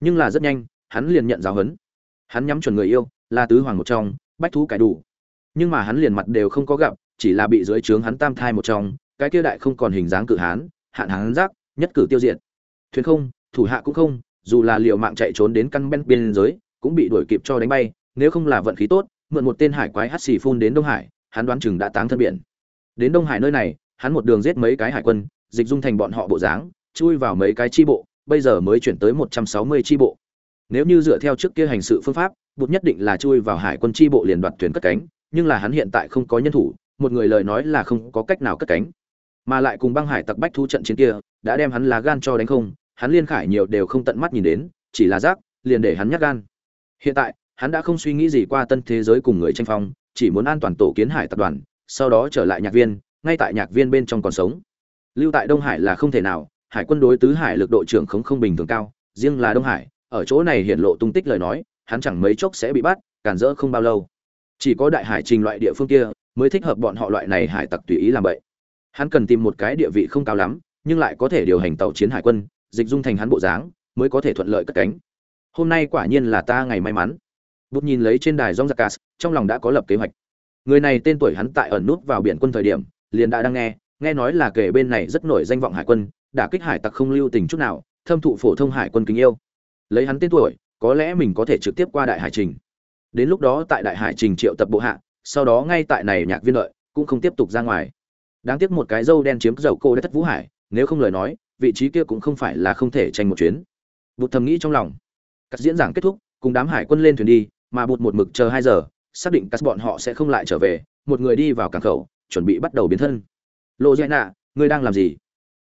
Nhưng là rất nhanh, hắn liền nhận giáo huấn. Hắn nhắm chuẩn người yêu, là tứ hoàng một trong, bách thú cải đủ. Nhưng mà hắn liền mặt đều không có gặp, chỉ là bị dưới trướng hắn tam thai một trong, cái kia đại không còn hình dáng cự hán hạn hán giác, nhất cử tiêu diệt. Thuyền không, thủ hạ cũng không, dù là liệu mạng chạy trốn đến căn bên biên giới, cũng bị đuổi kịp cho đánh bay, nếu không là vận khí tốt, mượn một tên hải quái hắt xì phun đến đông hải, hắn đoán chừng đã táng thân biển. Đến đông hải nơi này, hắn một đường giết mấy cái hải quân, dịch dung thành bọn họ bộ dáng, chui vào mấy cái chi bộ, bây giờ mới chuyển tới một trăm sáu mươi chi bộ. Nếu như dựa theo trước kia hành sự phương pháp, bụt nhất định là chui vào hải quân chi bộ liền đoạt thuyền cất cánh, nhưng là hắn hiện tại không có nhân thủ, một người lời nói là không có cách nào cất cánh mà lại cùng băng hải tặc bách thu trận chiến kia đã đem hắn lá gan cho đánh không, hắn liên khải nhiều đều không tận mắt nhìn đến, chỉ là rác, liền để hắn nhắc gan. Hiện tại, hắn đã không suy nghĩ gì qua tân thế giới cùng người tranh phong, chỉ muốn an toàn tổ kiến hải tập đoàn, sau đó trở lại nhạc viên, ngay tại nhạc viên bên trong còn sống. Lưu tại đông hải là không thể nào, hải quân đối tứ hải lực độ trưởng không không bình thường cao, riêng là đông hải, ở chỗ này hiện lộ tung tích lời nói, hắn chẳng mấy chốc sẽ bị bắt cản rỡ không bao lâu. Chỉ có đại hải trình loại địa phương kia, mới thích hợp bọn họ loại này hải tặc tùy ý làm vậy hắn cần tìm một cái địa vị không cao lắm, nhưng lại có thể điều hành tàu chiến hải quân, dịch dung thành hắn bộ dáng, mới có thể thuận lợi cất cánh. Hôm nay quả nhiên là ta ngày may mắn. Bút nhìn lấy trên đài dong giặc trong lòng đã có lập kế hoạch. Người này tên tuổi hắn tại ẩn nút vào biển quân thời điểm, liền đã đang nghe nghe nói là kể bên này rất nổi danh vọng hải quân, đã kích hải tặc không lưu tình chút nào, thâm thụ phổ thông hải quân kính yêu. Lấy hắn tên tuổi, có lẽ mình có thể trực tiếp qua đại hải trình. Đến lúc đó tại đại hải trình triệu tập bộ hạ, sau đó ngay tại này nhạc viên lợi, cũng không tiếp tục ra ngoài đáng tiếc một cái dâu đen chiếm dầu cô đã thất vũ hải, nếu không lời nói, vị trí kia cũng không phải là không thể tranh một chuyến. Bụt thầm nghĩ trong lòng. Các diễn giảng kết thúc, cùng đám hải quân lên thuyền đi, mà bụt một mực chờ hai giờ, xác định các bọn họ sẽ không lại trở về, một người đi vào cảng khẩu, chuẩn bị bắt đầu biến thân. Lộ dạy nạ, ngươi đang làm gì?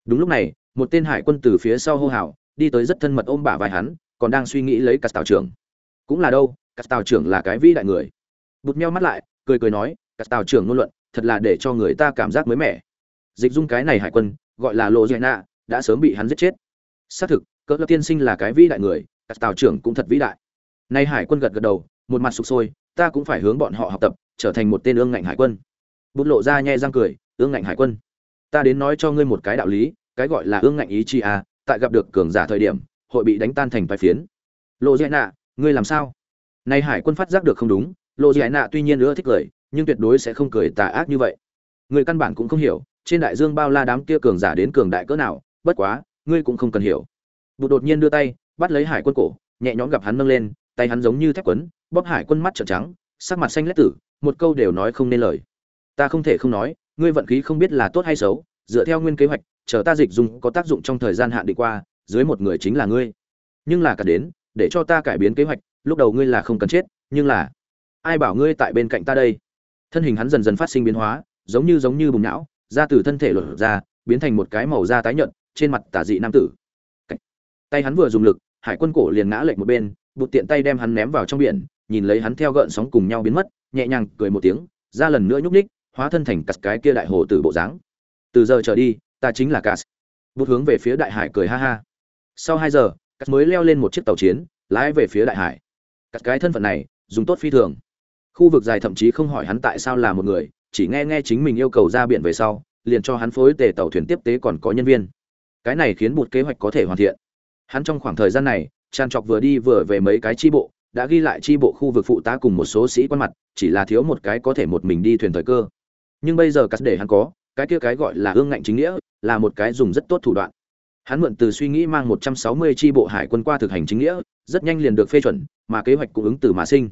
Đúng lúc này, một tên hải quân từ phía sau hô hào, đi tới rất thân mật ôm bả vai hắn, còn đang suy nghĩ lấy cắt tàu trưởng. Cũng là đâu, cắt tàu trưởng là cái vĩ đại người. Bụt meo mắt lại, cười cười nói, cắt tàu trưởng ngôn luận thật là để cho người ta cảm giác mới mẻ. Dịch dung cái này hải quân, gọi là lộ dạy nạ đã sớm bị hắn giết chết. Xác thực, cỡ tiên sinh là cái vĩ đại người, các tàu trưởng cũng thật vĩ đại. Nay hải quân gật gật đầu, một mặt sụp sôi, ta cũng phải hướng bọn họ học tập, trở thành một tên ương ngạnh hải quân. Bút lộ ra nhẹ răng cười, ương ngạnh hải quân. Ta đến nói cho ngươi một cái đạo lý, cái gọi là ương ngạnh ý chi à tại gặp được cường giả thời điểm, hội bị đánh tan thành vài phiến. Lộ dạy nạ ngươi làm sao? Nay hải quân phát giác được không đúng, lộ dạy nạ tuy nhiên nữa thích cười nhưng tuyệt đối sẽ không cười tà ác như vậy. Người căn bản cũng không hiểu, trên đại dương bao la đám kia cường giả đến cường đại cỡ nào, bất quá, ngươi cũng không cần hiểu. Bụt đột nhiên đưa tay, bắt lấy hải quân cổ, nhẹ nhõm gặp hắn nâng lên, tay hắn giống như thép quấn, bóp hải quân mắt trợn trắng, sắc mặt xanh lét tử, một câu đều nói không nên lời. Ta không thể không nói, ngươi vận khí không biết là tốt hay xấu, dựa theo nguyên kế hoạch, chờ ta dịch dùng có tác dụng trong thời gian hạn định qua, dưới một người chính là ngươi. Nhưng là cả đến, để cho ta cải biến kế hoạch, lúc đầu ngươi là không cần chết, nhưng là, ai bảo ngươi tại bên cạnh ta đây? Thân hình hắn dần dần phát sinh biến hóa, giống như giống như bùng não ra từ thân thể lột ra, biến thành một cái màu da tái nhợt, trên mặt tả dị nam tử. Tay hắn vừa dùng lực, hải quân cổ liền ngã lệch một bên bụt tiện tay đem hắn ném vào trong biển, nhìn lấy hắn theo gợn sóng cùng nhau biến mất, nhẹ nhàng cười một tiếng, ra lần nữa nhúc ních hóa thân thành cắt cái kia đại hồ tử bộ dáng. Từ giờ trở đi, ta chính là cắt bút hướng về phía đại hải cười ha ha. Sau hai giờ cắt mới leo lên một chiếc tàu chiến, lái về phía đại hải. Cắt cái thân phận này, dùng tốt phi thường khu vực dài thậm chí không hỏi hắn tại sao là một người, chỉ nghe nghe chính mình yêu cầu ra biển về sau, liền cho hắn phối tề tàu thuyền tiếp tế còn có nhân viên. Cái này khiến một kế hoạch có thể hoàn thiện. Hắn trong khoảng thời gian này, tràn trọc vừa đi vừa về mấy cái tri bộ, đã ghi lại tri bộ khu vực phụ tá cùng một số sĩ quan mặt, chỉ là thiếu một cái có thể một mình đi thuyền thời cơ. Nhưng bây giờ cắt để hắn có, cái kia cái gọi là hương ngạnh chính nghĩa, là một cái dùng rất tốt thủ đoạn. Hắn mượn từ suy nghĩ mang 160 chi bộ hải quân qua thực hành chính nghĩa, rất nhanh liền được phê chuẩn, mà kế hoạch cũng ứng từ mà sinh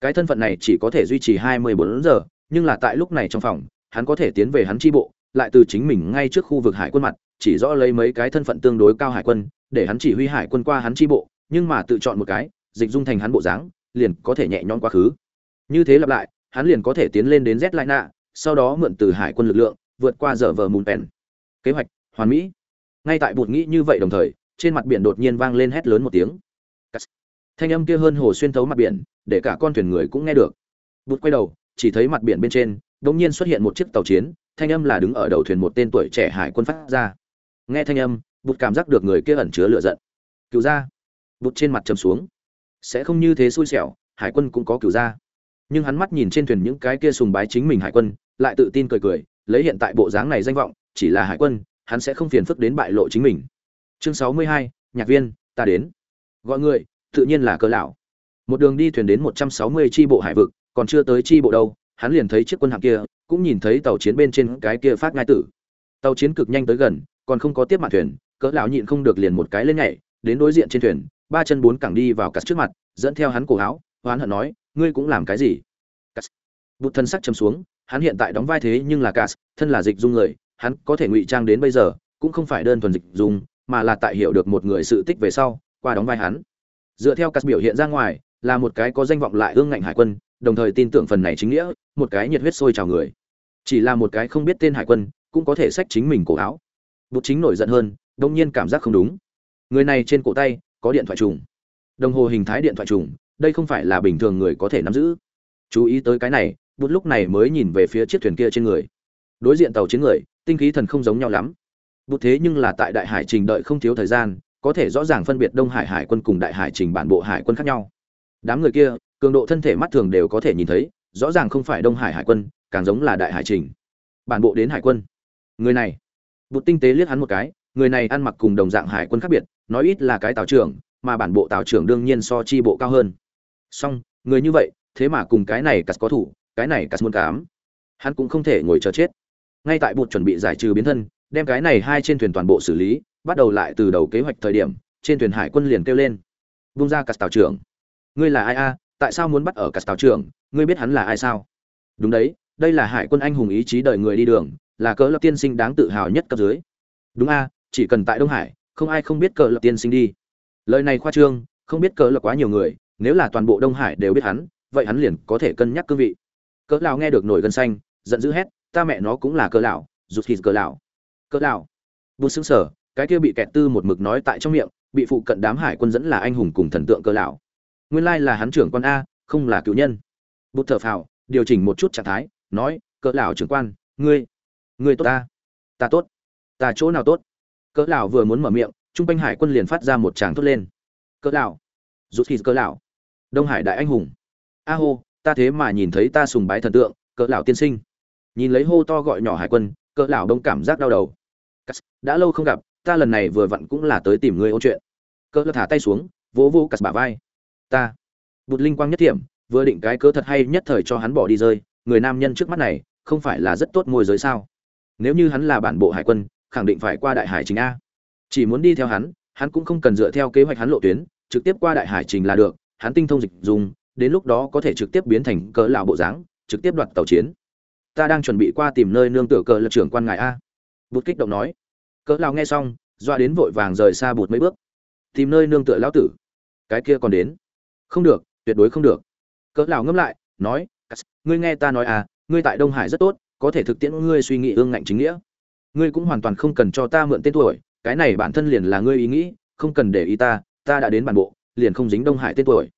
cái thân phận này chỉ có thể duy trì 24 giờ, nhưng là tại lúc này trong phòng, hắn có thể tiến về hắn chi bộ, lại từ chính mình ngay trước khu vực hải quân mặt, chỉ rõ lấy mấy cái thân phận tương đối cao hải quân, để hắn chỉ huy hải quân qua hắn chi bộ, nhưng mà tự chọn một cái, dịch dung thành hắn bộ dáng, liền có thể nhẹ nhõm quá khứ. Như thế lặp lại, hắn liền có thể tiến lên đến z lại nạ sau đó mượn từ hải quân lực lượng, vượt qua giờ vờ mùn pèn. Kế hoạch, hoàn mỹ. Ngay tại bụt nghĩ như vậy đồng thời, trên mặt biển đột nhiên vang lên hét lớn một tiếng. Thanh âm kia hơn hồ xuyên thấu mặt biển để cả con thuyền người cũng nghe được. Bụt quay đầu, chỉ thấy mặt biển bên trên đ ỗ n g nhiên xuất hiện một chiếc tàu chiến, thanh âm là đứng ở đầu thuyền một tên tuổi trẻ hải quân phát ra. Nghe thanh âm, bụt cảm giác được người kia ẩn chứa lửa giận. Cựu ra. Bụt trên mặt chầm xuống. Sẽ không như thế xui xẻo, hải quân cũng có cựu ra. Nhưng hắn mắt nhìn trên thuyền những cái kia sùng bái chính mình hải quân, lại tự tin cười cười, lấy hiện tại bộ dáng này danh vọng, chỉ là hải quân, hắn sẽ không phiền phức đến bại lộ chính mình. Chương sáu mươi hai, nhạc viên, ta đến. Gọi người, tự nhiên là cơ lão một đường đi thuyền đến một trăm sáu mươi tri bộ hải vực còn chưa tới tri bộ đâu hắn liền thấy chiếc quân hạm kia cũng nhìn thấy tàu chiến bên trên cái kia phát ngai tử. Tàu chiến cực nhanh tới gần còn không có tiếp mặt thuyền cỡ lão nhịn không được liền một cái lên nhảy đến đối diện trên thuyền ba chân bốn cẳng đi vào cắt trước mặt dẫn theo hắn cổ áo hoán hận nói ngươi cũng làm cái gì? Cắt. Bụt thân sắc chầm xuống hắn hiện tại đóng vai thế nhưng là cắt thân là dịch dung người hắn có thể ngụy trang đến bây giờ cũng không phải đơn thuần dịch dung, mà là tại hiểu được một người sự tích về sau qua đóng vai hắn. Dựa theo các biểu hiện ra ngoài là một cái có danh vọng lại ương ngạnh hải quân, đồng thời tin tưởng phần này chính nghĩa, một cái nhiệt huyết sôi trào người. Chỉ là một cái không biết tên hải quân, cũng có thể xách chính mình cổ áo. Bút chính nổi giận hơn, đông nhiên cảm giác không đúng. Người này trên cổ tay, có điện thoại trùng. Đồng hồ hình thái điện thoại trùng, đây không phải là bình thường người có thể nắm giữ. Chú ý tới cái này, bút lúc này mới nhìn về phía chiếc thuyền kia trên người. Đối diện tàu chiến người, tinh khí thần không giống nhau lắm. Bút thế nhưng là tại đại hải trình đợi không thiếu thời gian, có thể rõ ràng phân biệt đông hải hải quân cùng đại hải trình bản bộ hải quân khác nhau đám người kia, cường độ thân thể mắt thường đều có thể nhìn thấy, rõ ràng không phải đông hải hải quân, càng giống là đại hải trình. Bản bộ đến hải quân. Người này. Bụt tinh tế liếc hắn một cái, người này ăn mặc cùng đồng dạng hải quân khác biệt, nói ít là cái tàu trưởng, mà bản bộ tàu trưởng đương nhiên so chi bộ cao hơn. Song, người như vậy, thế mà cùng cái này cắt có thủ, cái này cắt muốn cám. Hắn cũng không thể ngồi chờ chết. Ngay tại bụt chuẩn bị giải trừ biến thân, đem cái này hai trên thuyền toàn bộ xử lý, bắt đầu lại từ đầu kế hoạch thời điểm, trên thuyền hải quân liền kêu lên. Vung ra cắt tàu trưởng ngươi là ai a? Tại sao muốn bắt ở cả tàu trưởng? Ngươi biết hắn là ai sao? Đúng đấy, đây là hải quân anh hùng ý chí đời người đi đường, là cỡ lập tiên sinh đáng tự hào nhất cấp dưới. Đúng a, chỉ cần tại đông hải, không ai không biết cỡ lập tiên sinh đi. Lời này khoa trương, không biết cỡ lập quá nhiều người, nếu là toàn bộ đông hải đều biết hắn, vậy hắn liền có thể cân nhắc cương vị. Cỡ lão nghe được nổi gân xanh, giận dữ hét, ta mẹ nó cũng là cỡ lão, rụt thịt cỡ lão. Cỡ lão. Bút sững sở cái kia bị kẹt tư một mực nói tại trong miệng, bị phụ cận đám hải quân dẫn là anh hùng cùng thần tượng cỡ lão nguyên lai là hắn trưởng quan a, không là cựu nhân. Bút thở phào, điều chỉnh một chút trạng thái, nói, cỡ lão trưởng quan, ngươi ngươi tốt ta ta tốt, ta chỗ nào tốt? Cỡ lão vừa muốn mở miệng, trung quanh hải quân liền phát ra một tràng thốt lên. Cỡ lão rút khi cỡ lão. Đông hải đại anh hùng. A hô, ta thế mà nhìn thấy ta sùng bái thần tượng, cỡ lão tiên sinh. Nhìn lấy hô to gọi nhỏ hải quân, cỡ lão đông cảm giác đau đầu. Đã lâu không gặp, ta lần này vừa vặn cũng là tới tìm ngươi ôn chuyện. Cỡ lão thả tay xuống, vỗ vỗ cắt bả vai ta. Bụt linh quang nhất thiểm, vừa định cái cớ thật hay nhất thời cho hắn bỏ đi rơi, người nam nhân trước mắt này, không phải là rất tốt môi giới sao? Nếu như hắn là bản bộ hải quân, khẳng định phải qua đại hải trình a. Chỉ muốn đi theo hắn hắn cũng không cần dựa theo kế hoạch hắn lộ tuyến, trực tiếp qua đại hải trình là được, hắn tinh thông dịch dùng, đến lúc đó có thể trực tiếp biến thành cỡ lão bộ dáng, trực tiếp đoạt tàu chiến. Ta đang chuẩn bị qua tìm nơi nương tựa cờ lập trưởng quan ngài a. Bụt kích động nói. Cỡ lão nghe xong, doa đến vội vàng rời xa bụt mấy bước. Tìm nơi nương tựa lão tử. Cái kia còn đến không được, tuyệt đối không được. Cỡ lão ngâm lại, nói ngươi nghe ta nói à ngươi tại đông hải rất tốt, có thể thực tiễn ngươi suy nghĩ ương ngạnh chính nghĩa. Ngươi cũng hoàn toàn không cần cho ta mượn tên tuổi, cái này bản thân liền là ngươi ý nghĩ, không cần để ý ta ta đã đến bản bộ, liền không dính đông hải tên tuổi.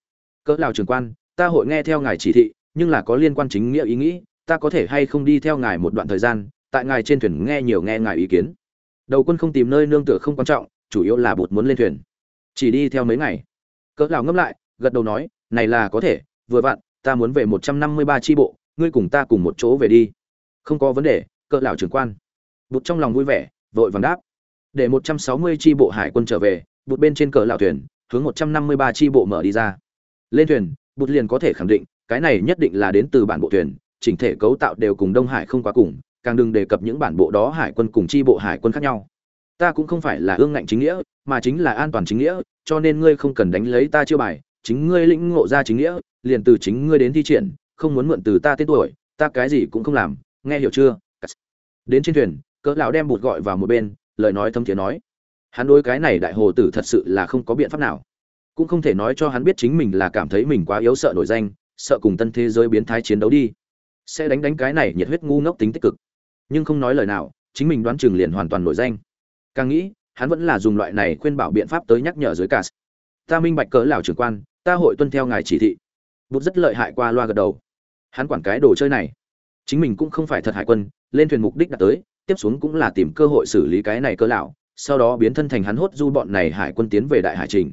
Cỡ lão trưởng quan, ta hội nghe theo ngài chỉ thị, nhưng là có liên quan chính nghĩa ý nghĩ, ta có thể hay không đi theo ngài một đoạn thời gian, tại ngài trên thuyền nghe nhiều nghe ngài ý kiến. Đầu quân không tìm nơi nương tựa không quan trọng, chủ yếu là bột muốn lên thuyền. Chỉ đi theo mấy ngày. Cỡ lão ngâm lại gật đầu nói này là có thể vừa vặn ta muốn về một trăm năm mươi ba tri bộ ngươi cùng ta cùng một chỗ về đi không có vấn đề cỡ lão trưởng quan bụt trong lòng vui vẻ vội vàng đáp để một trăm sáu mươi tri bộ hải quân trở về bụt bên trên cỡ lão thuyền hướng 153 chi bộ mở đi ra. Lên thuyền, bụt liền có thể khẳng định, cái này nhất định là đến từ bản bộ thuyền, chỉnh thể cấu tạo đều cùng Đông Hải không quá cùng, càng đừng đề cập những bản bộ đó hải quân cùng chi bộ hải quân khác nhau. Ta cũng không phải là ương ngạnh chính nghĩa, mà chính là an toàn chính nghĩa, cho nên ngươi không cần đánh lấy ta chiêu bài, chính ngươi lĩnh ngộ ra chính nghĩa, liền từ chính ngươi đến thi triển, không muốn mượn từ ta tên tuổi, ta cái gì cũng không làm, nghe hiểu chưa? Đến trên thuyền, cỡ lão đem bụt gọi vào một bên, lời nói thâm thiế nói: hắn đối cái này đại hồ tử thật sự là không có biện pháp nào. Cũng không thể nói cho hắn biết chính mình là cảm thấy mình quá yếu sợ nổi danh sợ cùng tân thế giới biến thái chiến đấu đi. Sẽ đánh đánh cái này nhiệt huyết ngu ngốc tính tích cực. Nhưng không nói lời nào chính mình đoán chừng liền hoàn toàn nổi danh. Càng nghĩ hắn vẫn là dùng loại này khuyên bảo biện pháp tới nhắc nhở dưới cả ta minh bạch cỡ lão trưởng quan ta hội tuân theo ngài chỉ thị. Bút rất lợi hại qua loa gật đầu. Hắn quản cái đồ chơi này. Chính mình cũng không phải thật hải quân, lên thuyền mục đích đã tới, tiếp xuống cũng là tìm cơ hội xử lý cái này cỡ lão, sau đó biến thân thành hắn hốt du bọn này hải quân tiến về đại hải trình.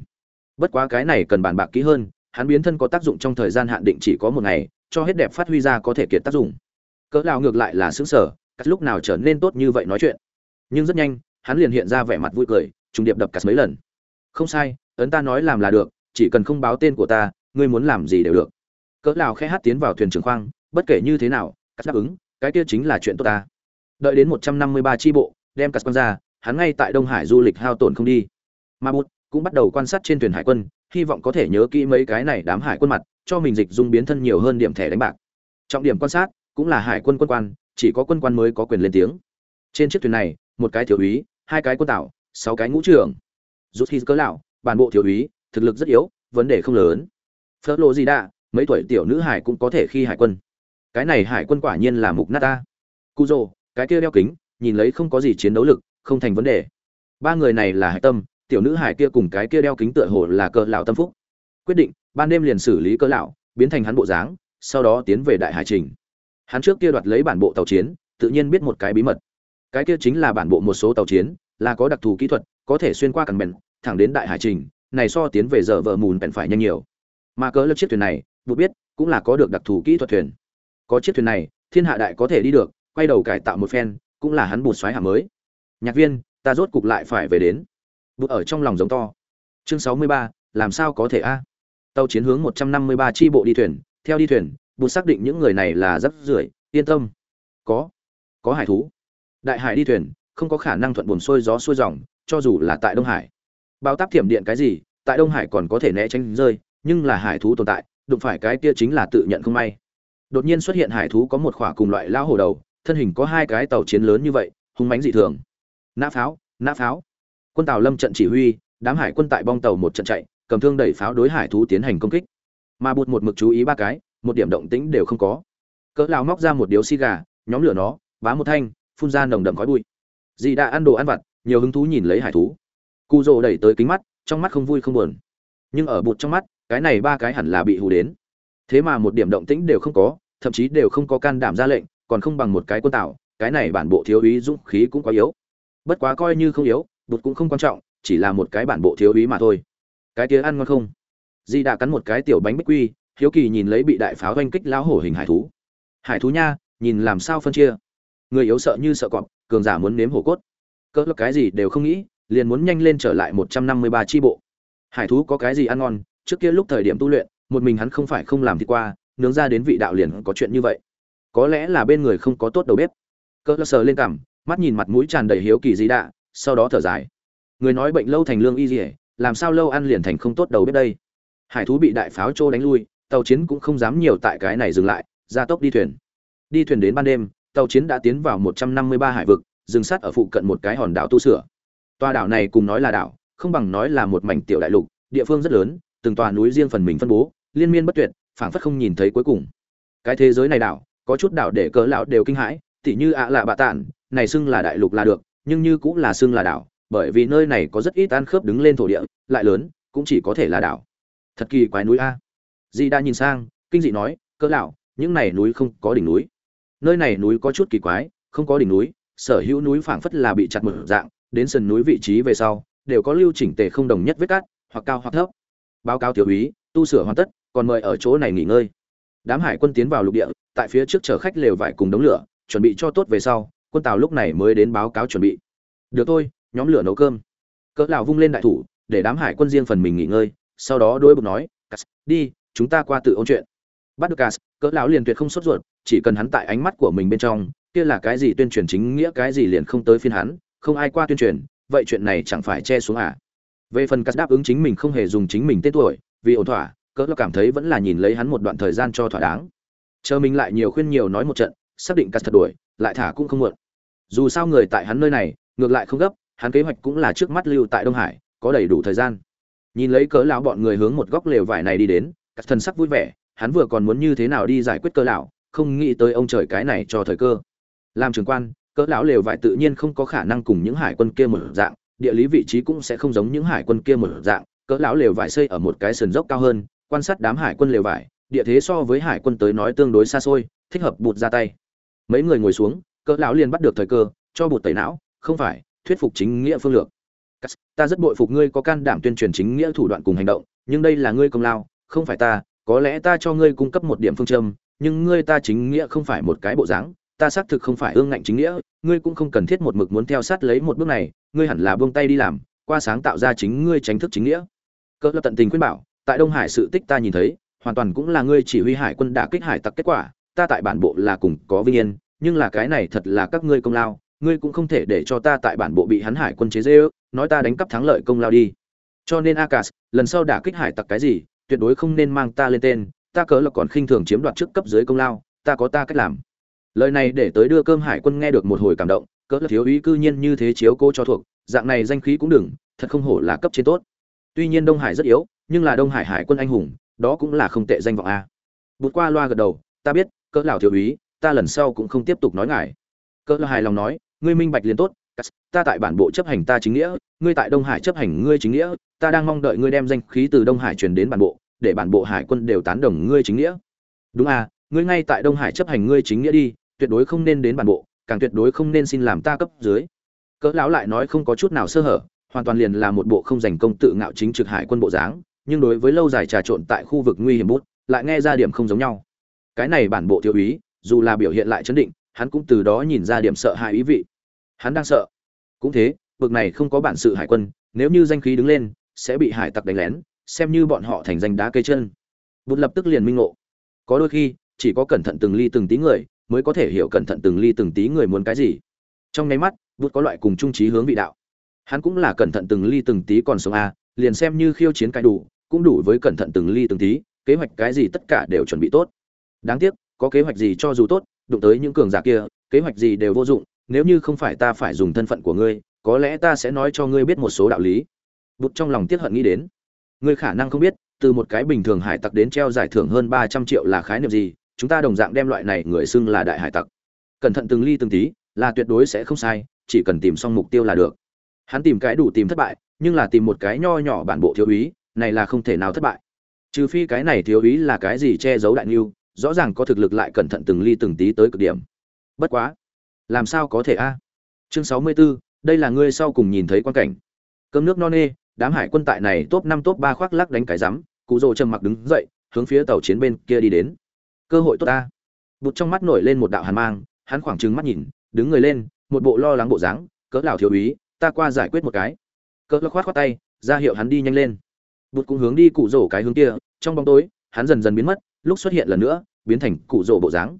Bất quá cái này cần bàn bạc kỹ hơn, hắn biến thân có tác dụng trong thời gian hạn định chỉ có một ngày, cho hết đẹp phát huy ra có thể kiệt tác dụng. Cỡ lão ngược lại là xứng sở, cắt lúc nào trở nên tốt như vậy nói chuyện. Nhưng rất nhanh, hắn liền hiện ra vẻ mặt vui cười, trùng điệp đập cắt mấy lần. Không sai, ấn ta nói làm là được chỉ cần không báo tên của ta ngươi muốn làm gì đều được cỡ lào khe hát tiến vào thuyền trưởng khoang bất kể như thế nào cắt đáp ứng cái kia chính là chuyện tốt ta đợi đến một trăm năm mươi ba tri bộ đem cắt quan ra hắn ngay tại Đông Hải du lịch hao tổn không đi. Ma Bút cũng bắt đầu quan sát trên thuyền hải quân, hy vọng có thể nhớ kỹ mấy cái này đám hải quân mặt, cho mình dịch dung biến thân nhiều hơn điểm thẻ đánh bạc. Trọng điểm quan sát cũng là hải quân quân quan, chỉ có quân quan mới có quyền lên tiếng. Trên chiếc thuyền này, một cái thiếu úy, hai cái quân tảo, sáu cái ngũ trưởng. Rút khi cỡ lão, bản bộ thiếu úy, thực lực rất yếu, vấn đề không lớn. Phớt lộ gì đã, mấy tuổi tiểu nữ hải cũng có thể khi hải quân. Cái này hải quân quả nhiên là mục nát ta. Cujo, cái kia đeo kính, nhìn lấy không có gì chiến đấu lực, không thành vấn đề ba người này là hải tâm tiểu nữ hải kia cùng cái kia đeo kính tựa hồ là cỡ lão tâm phúc quyết định ban đêm liền xử lý cỡ lão biến thành hắn bộ dáng sau đó tiến về đại hải trình hắn trước kia đoạt lấy bản bộ tàu chiến tự nhiên biết một cái bí mật cái kia chính là bản bộ một số tàu chiến là có đặc thù kỹ thuật có thể xuyên qua cẳng bèn thẳng đến đại hải trình này so tiến về giờ vợ mùn bèn phải nhanh nhiều. Mà cỡ lớp chiếc thuyền này bụt biết, cũng là có được đặc thù kỹ thuật thuyền. Có chiếc thuyền này, thiên hạ đại có thể đi được, quay đầu cải tạo một phen, cũng là hắn bụt xoáy hạ mới. Nhạc viên, ta rốt cục lại phải về đến. Bụt ở trong lòng giống to. Chương sáu mươi ba, làm sao có thể a? Tàu chiến hướng một trăm năm mươi ba tri bộ đi thuyền, theo đi thuyền, bụt xác định những người này là rất rưởi, yên tâm. Có. Có hải thú. Đại hải đi thuyền, không có khả năng thuận buồn xuôi gió xuôi dòng, cho dù là tại đông hải bao táp thiểm điện cái gì, tại đông hải còn có thể né tránh rơi, nhưng là hải thú tồn tại, đụng phải cái kia chính là tự nhận không may. Đột nhiên xuất hiện hải thú có một khỏa cùng loại lao hồ đầu, thân hình có hai cái tàu chiến lớn như vậy, hung mãnh dị thường. Nã pháo nã pháo. Quân tàu lâm trận chỉ huy, đám hải quân tại bong tàu một trận chạy, cầm thương đẩy pháo đối hải thú tiến hành công kích. Mà bụt một mực chú ý ba cái, một điểm động tĩnh đều không có. Cỡ lao móc ra một điếu xi gà, nhóm lửa nó, bá một thanh, phun ra nồng đậm khói bụi. Dì đã ăn đồ ăn vặt, nhiều hứng thú nhìn lấy hải thú cu rồ đẩy tới kính mắt, trong mắt không vui không buồn. Nhưng ở bụt trong mắt, cái này ba cái hẳn là bị hù đến. Thế mà một điểm động tĩnh đều không có, thậm chí đều không có can đảm ra lệnh, còn không bằng một cái quân tạo, cái này bản bộ thiếu úy dũng khí cũng quá yếu. Bất quá coi như không yếu, bụt cũng không quan trọng, chỉ là một cái bản bộ thiếu úy mà thôi. Cái kia ăn ngon không? Di đã cắn một cái tiểu bánh bích quy, hiếu kỳ nhìn lấy bị đại pháo oanh kích lão hổ hình hải thú. Hải thú nha, nhìn làm sao phân chia? Người yếu sợ như sợ cọp, cường giả muốn nếm hổ cốt. Cỡ cái gì đều không nghĩ liền muốn nhanh lên trở lại một trăm năm mươi ba tri bộ. Hải thú có cái gì ăn ngon, trước kia lúc thời điểm tu luyện, một mình hắn không phải không làm thì qua, nướng ra đến vị đạo liền có chuyện như vậy. Có lẽ là bên người không có tốt đầu bếp. Cỡ sờ lên cằm mắt nhìn mặt mũi tràn đầy hiếu kỳ gì đạ, sau đó thở dài. Người nói bệnh lâu thành lương y dỉa làm sao lâu ăn liền thành không tốt đầu bếp đây? Hải thú bị đại pháo trô đánh lui, tàu chiến cũng không dám nhiều tại cái này dừng lại, ra tốc đi thuyền. Đi thuyền đến ban đêm, tàu chiến đã tiến vào một trăm năm mươi ba hải vực, dừng sát ở phụ cận một cái hòn đảo tu sửa toa đảo này cùng nói là đảo, không bằng nói là một mảnh tiểu đại lục, địa phương rất lớn, từng tòa núi riêng phần mình phân bố, liên miên bất tuyệt, phảng phất không nhìn thấy cuối cùng. Cái thế giới này đảo, có chút đảo để cỡ lão đều kinh hãi, tỉ như ạ lạ bạ tản này xưng là đại lục là được, nhưng như cũng là xưng là đảo, bởi vì nơi này có rất ít ăn khớp đứng lên thổ địa, lại lớn, cũng chỉ có thể là đảo. Thật kỳ quái núi a. Di đã nhìn sang, kinh dị nói, cỡ lão, những này núi không có đỉnh núi. Nơi này núi có chút kỳ quái, không có đỉnh núi, sở hữu núi phảng phất là bị chặt mở dạng đến sườn núi vị trí về sau, đều có lưu chỉnh tề không đồng nhất vết cát, hoặc cao hoặc thấp. Báo cáo thiếu úy, tu sửa hoàn tất, còn mời ở chỗ này nghỉ ngơi. Đám hải quân tiến vào lục địa, tại phía trước chở khách lều vải cùng đống lửa, chuẩn bị cho tốt về sau, quân tàu lúc này mới đến báo cáo chuẩn bị. Được thôi, nhóm lửa nấu cơm. Cỡ lão vung lên đại thủ, để đám hải quân riêng phần mình nghỉ ngơi, sau đó đôi bục nói đi, chúng ta qua tự ôn chuyện. Bắt được cas cỡ lão liền tuyệt không sốt ruột, chỉ cần hắn tại ánh mắt của mình bên trong, kia là cái gì tuyên truyền chính nghĩa, cái gì liền không tới phiên hắn không ai qua tuyên truyền, vậy chuyện này chẳng phải che xuống à? Về phần cắt đáp ứng chính mình không hề dùng chính mình tên tuổi, vì ổn thỏa, cỡ lão cảm thấy vẫn là nhìn lấy hắn một đoạn thời gian cho thỏa đáng. Chờ mình lại nhiều khuyên nhiều nói một trận, xác định cắt thật đuổi, lại thả cũng không muộn. Dù sao người tại hắn nơi này, ngược lại không gấp, hắn kế hoạch cũng là trước mắt lưu tại đông hải, có đầy đủ thời gian. Nhìn lấy cỡ lão bọn người hướng một góc lều vải này đi đến, cắt thần sắc vui vẻ, hắn vừa còn muốn như thế nào đi giải quyết cỡ lão, không nghĩ tới ông trời cái này cho thời cơ. Làm trưởng quan cỡ lão lều vải tự nhiên không có khả năng cùng những hải quân kia một dạng, địa lý vị trí cũng sẽ không giống những hải quân kia một dạng, cỡ lão lều vải xây ở một cái sườn dốc cao hơn, quan sát đám hải quân lều vải, địa thế so với hải quân tới nói tương đối xa xôi, thích hợp bụt ra tay. Mấy người ngồi xuống, cỡ lão liền bắt được thời cơ, cho bụt tẩy não, không phải, thuyết phục chính nghĩa phương lược. Ta rất bội phục ngươi có can đảm tuyên truyền chính nghĩa thủ đoạn cùng hành động, nhưng đây là ngươi công lao, không phải ta, có lẽ ta cho ngươi cung cấp một điểm phương châm, nhưng ngươi ta chính nghĩa không phải một cái bộ dáng ta xác thực không phải ương ngạnh chính nghĩa, ngươi cũng không cần thiết một mực muốn theo sát lấy một bước này, ngươi hẳn là buông tay đi làm, qua sáng tạo ra chính ngươi tránh thức chính nghĩa. Cỡ lập tận tình khuyên bảo, tại đông hải sự tích ta nhìn thấy, hoàn toàn cũng là ngươi chỉ huy hải quân đả kích hải tặc kết quả, ta tại bản bộ là cùng có vinh yên, nhưng là cái này thật là các ngươi công lao, ngươi cũng không thể để cho ta tại bản bộ bị hắn hải quân chế dê ước nói ta đánh cắp thắng lợi công lao đi. Cho nên akas, lần sau đả kích hải tặc cái gì, tuyệt đối không nên mang ta lên tên, ta cớ là còn khinh thường chiếm đoạt trước cấp dưới công lao, ta có ta cách làm lời này để tới đưa cơm hải quân nghe được một hồi cảm động, cỡ thiếu úy cư nhiên như thế chiếu cô cho thuộc, dạng này danh khí cũng đừng, thật không hổ là cấp trên tốt. Tuy nhiên đông hải rất yếu, nhưng là đông hải hải quân anh hùng, đó cũng là không tệ danh vọng a. Vượt qua loa gật đầu, ta biết, cỡ lão thiếu úy ta lần sau cũng không tiếp tục nói ngài cỡ là hài lòng nói, ngươi minh bạch liền tốt ta tại bản bộ chấp hành ta chính nghĩa, ngươi tại đông hải chấp hành ngươi chính nghĩa, ta đang mong đợi ngươi đem danh khí từ đông hải truyền đến bản bộ, để bản bộ hải quân đều tán đồng ngươi chính nghĩa. Đúng à ngươi ngay tại đông hải chấp hành ngươi chính nghĩa đi tuyệt đối không nên đến bản bộ, càng tuyệt đối không nên xin làm ta cấp dưới. Cỡ lão lại nói không có chút nào sơ hở, hoàn toàn liền là một bộ không dành công tự ngạo chính trực hải quân bộ dáng, nhưng đối với lâu dài trà trộn tại khu vực nguy hiểm bút, lại nghe ra điểm không giống nhau. Cái này bản bộ thiếu úy, dù là biểu hiện lại chấn định, hắn cũng từ đó nhìn ra điểm sợ hãi ý vị. Hắn đang sợ. Cũng thế, bực này không có bản sự hải quân, nếu như danh khí đứng lên, sẽ bị hải tặc đánh lén, xem như bọn họ thành danh đá cây chân. Bút lập tức liền minh ngộ. Có đôi khi, chỉ có cẩn thận từng ly từng tí người mới có thể hiểu cẩn thận từng ly từng tí người muốn cái gì. Trong nháy mắt, bút có loại cùng trung trí hướng vị đạo. Hắn cũng là cẩn thận từng ly từng tí còn sống a, liền xem như khiêu chiến cái đủ, cũng đủ với cẩn thận từng ly từng tí, kế hoạch cái gì tất cả đều chuẩn bị tốt. Đáng tiếc, có kế hoạch gì cho dù tốt, đụng tới những cường giả kia, kế hoạch gì đều vô dụng, nếu như không phải ta phải dùng thân phận của ngươi, có lẽ ta sẽ nói cho ngươi biết một số đạo lý. Bụt trong lòng tiếc hận nghĩ đến. Ngươi khả năng không biết, từ một cái bình thường hải tặc đến treo giải thưởng hơn ba trăm triệu là khái niệm gì chúng ta đồng dạng đem loại này người xưng là đại hải tặc. Cẩn thận từng ly từng tí là tuyệt đối sẽ không sai chỉ cần tìm xong mục tiêu là được. Hắn tìm cái đủ tìm thất bại nhưng là tìm một cái nho nhỏ bản bộ thiếu úy này là không thể nào thất bại. Trừ phi cái này thiếu úy là cái gì che giấu đại niu rõ ràng có thực lực lại cẩn thận từng ly từng tí tới cực điểm. Bất quá làm sao có thể a? Chương sáu mươi 64, đây là ngươi sau cùng nhìn thấy quan cảnh. Cơm nước no nê đám hải quân tại này top năm top ba khoác lắc đánh cái rắm cụ rồ trầm mặc đứng dậy hướng phía tàu chiến bên kia đi đến cơ hội tốt ta. Bụt trong mắt nổi lên một đạo hàn mang, hắn khoảng trừng mắt nhìn, đứng người lên, một bộ lo lắng bộ dáng, cỡ lão thiếu úy, ta qua giải quyết một cái. Cỡ lão khoát khoát tay, ra hiệu hắn đi nhanh lên. Bụt cũng hướng đi cụ rổ cái hướng kia, trong bóng tối, hắn dần dần biến mất, lúc xuất hiện lần nữa, biến thành cụ rổ bộ dáng.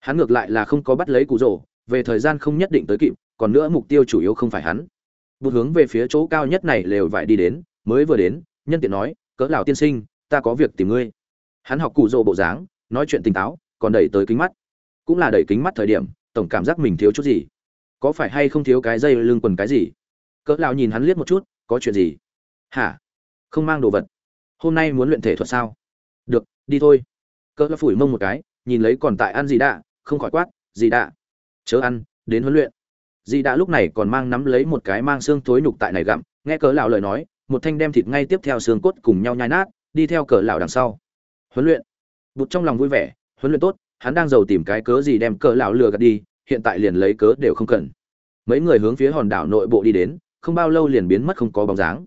Hắn ngược lại là không có bắt lấy cụ rổ, về thời gian không nhất định tới kịp, còn nữa mục tiêu chủ yếu không phải hắn. Bụt hướng về phía chỗ cao nhất này lều vải đi đến, mới vừa đến, nhân tiện nói, cỡ lão tiên sinh, ta có việc tìm ngươi. Hắn học cụ rồ bộ dáng nói chuyện tỉnh táo, còn đẩy tới kính mắt. Cũng là đẩy kính mắt thời điểm, tổng cảm giác mình thiếu chút gì. Có phải hay không thiếu cái dây lưng quần cái gì? Cỡ lão nhìn hắn liếc một chút, có chuyện gì? Hả? Không mang đồ vật. Hôm nay muốn luyện thể thuật sao? Được, đi thôi. Cỡ lão phủi mông một cái, nhìn lấy còn tại ăn gì đã không khỏi quát, gì đã chớ ăn, đến huấn luyện. Dì đã lúc này còn mang nắm lấy một cái mang xương thối nhục tại này gặm, nghe cỡ lão lời nói, một thanh đem thịt ngay tiếp theo xương cốt cùng nhau nhai nát, đi theo cỡ lão đằng sau. Huấn luyện bụt trong lòng vui vẻ, huấn luyện tốt, hắn đang giàu tìm cái cớ gì đem cỡ lão lừa gạt đi, hiện tại liền lấy cớ đều không cần. Mấy người hướng phía hòn đảo nội bộ đi đến, không bao lâu liền biến mất không có bóng dáng.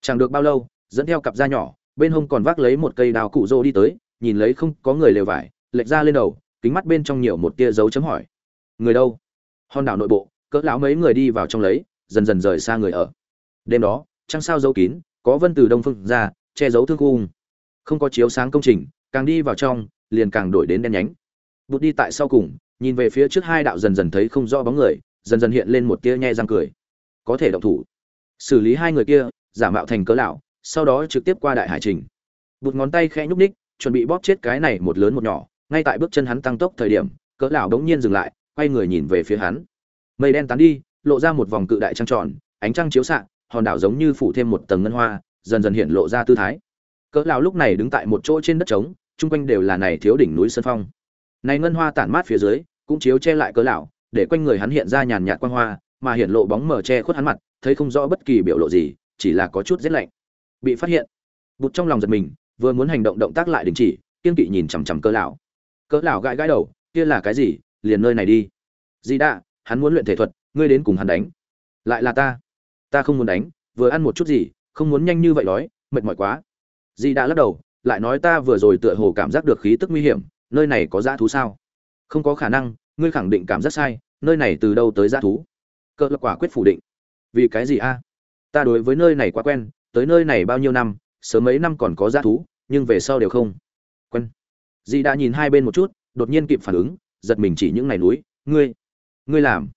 Chẳng được bao lâu, dẫn theo cặp da nhỏ, bên hông còn vác lấy một cây đào cụ rô đi tới, nhìn lấy không có người lều vải, lệch ra lên đầu, kính mắt bên trong nhiều một tia dấu chấm hỏi. Người đâu? Hòn đảo nội bộ, cỡ lão mấy người đi vào trong lấy, dần dần rời xa người ở. Đêm đó, trăng sao dấu kín, có vân từ đông phương ra, che giấu thương khung không có chiếu sáng công trình càng đi vào trong, liền càng đổi đến đen nhánh. Bụt đi tại sau cùng, nhìn về phía trước hai đạo dần dần thấy không rõ bóng người, dần dần hiện lên một tia nhe răng cười. Có thể động thủ. Xử lý hai người kia, giả mạo thành cớ lão, sau đó trực tiếp qua đại hải trình. Bụt ngón tay khẽ nhúc ních chuẩn bị bóp chết cái này một lớn một nhỏ, ngay tại bước chân hắn tăng tốc thời điểm cỡ lão đống nhiên dừng lại, quay người nhìn về phía hắn. Mây đen tán đi, lộ ra một vòng cự đại trăng tròn, ánh trăng chiếu xạ, hòn đảo giống như phủ thêm một tầng ngân hoa, dần dần hiện lộ ra tư thái cỡ lão lúc này đứng tại một chỗ trên đất trống, chung quanh đều là này thiếu đỉnh núi sơn phong. Này ngân hoa tản mát phía dưới, cũng chiếu che lại cỡ lão, để quanh người hắn hiện ra nhàn nhạt quang hoa, mà hiện lộ bóng mờ che khuất hắn mặt, thấy không rõ bất kỳ biểu lộ gì, chỉ là có chút rét lạnh. Bị phát hiện, bụt trong lòng giật mình, vừa muốn hành động động tác lại đình chỉ, kiên kỵ nhìn chằm chằm cỡ lão. Cỡ lão gãi gãi đầu, kia là cái gì? Liền nơi này đi. Di đã hắn muốn luyện thể thuật, ngươi đến cùng hắn đánh. Lại là ta. Ta không muốn đánh, vừa ăn một chút gì, không muốn nhanh như vậy đói, mệt mỏi quá dì đã lắc đầu, lại nói ta vừa rồi tựa hồ cảm giác được khí tức nguy hiểm, nơi này có dã thú sao? Không có khả năng, ngươi khẳng định cảm giác sai, nơi này từ đâu tới dã thú? Cỡ lập quả quyết phủ định. Vì cái gì a? Ta đối với nơi này quá quen, tới nơi này bao nhiêu năm, sớm mấy năm còn có dã thú, nhưng về sau đều không quen. Dì đã nhìn hai bên một chút, đột nhiên kịp phản ứng, giật mình chỉ những ngày núi, ngươi ngươi làm?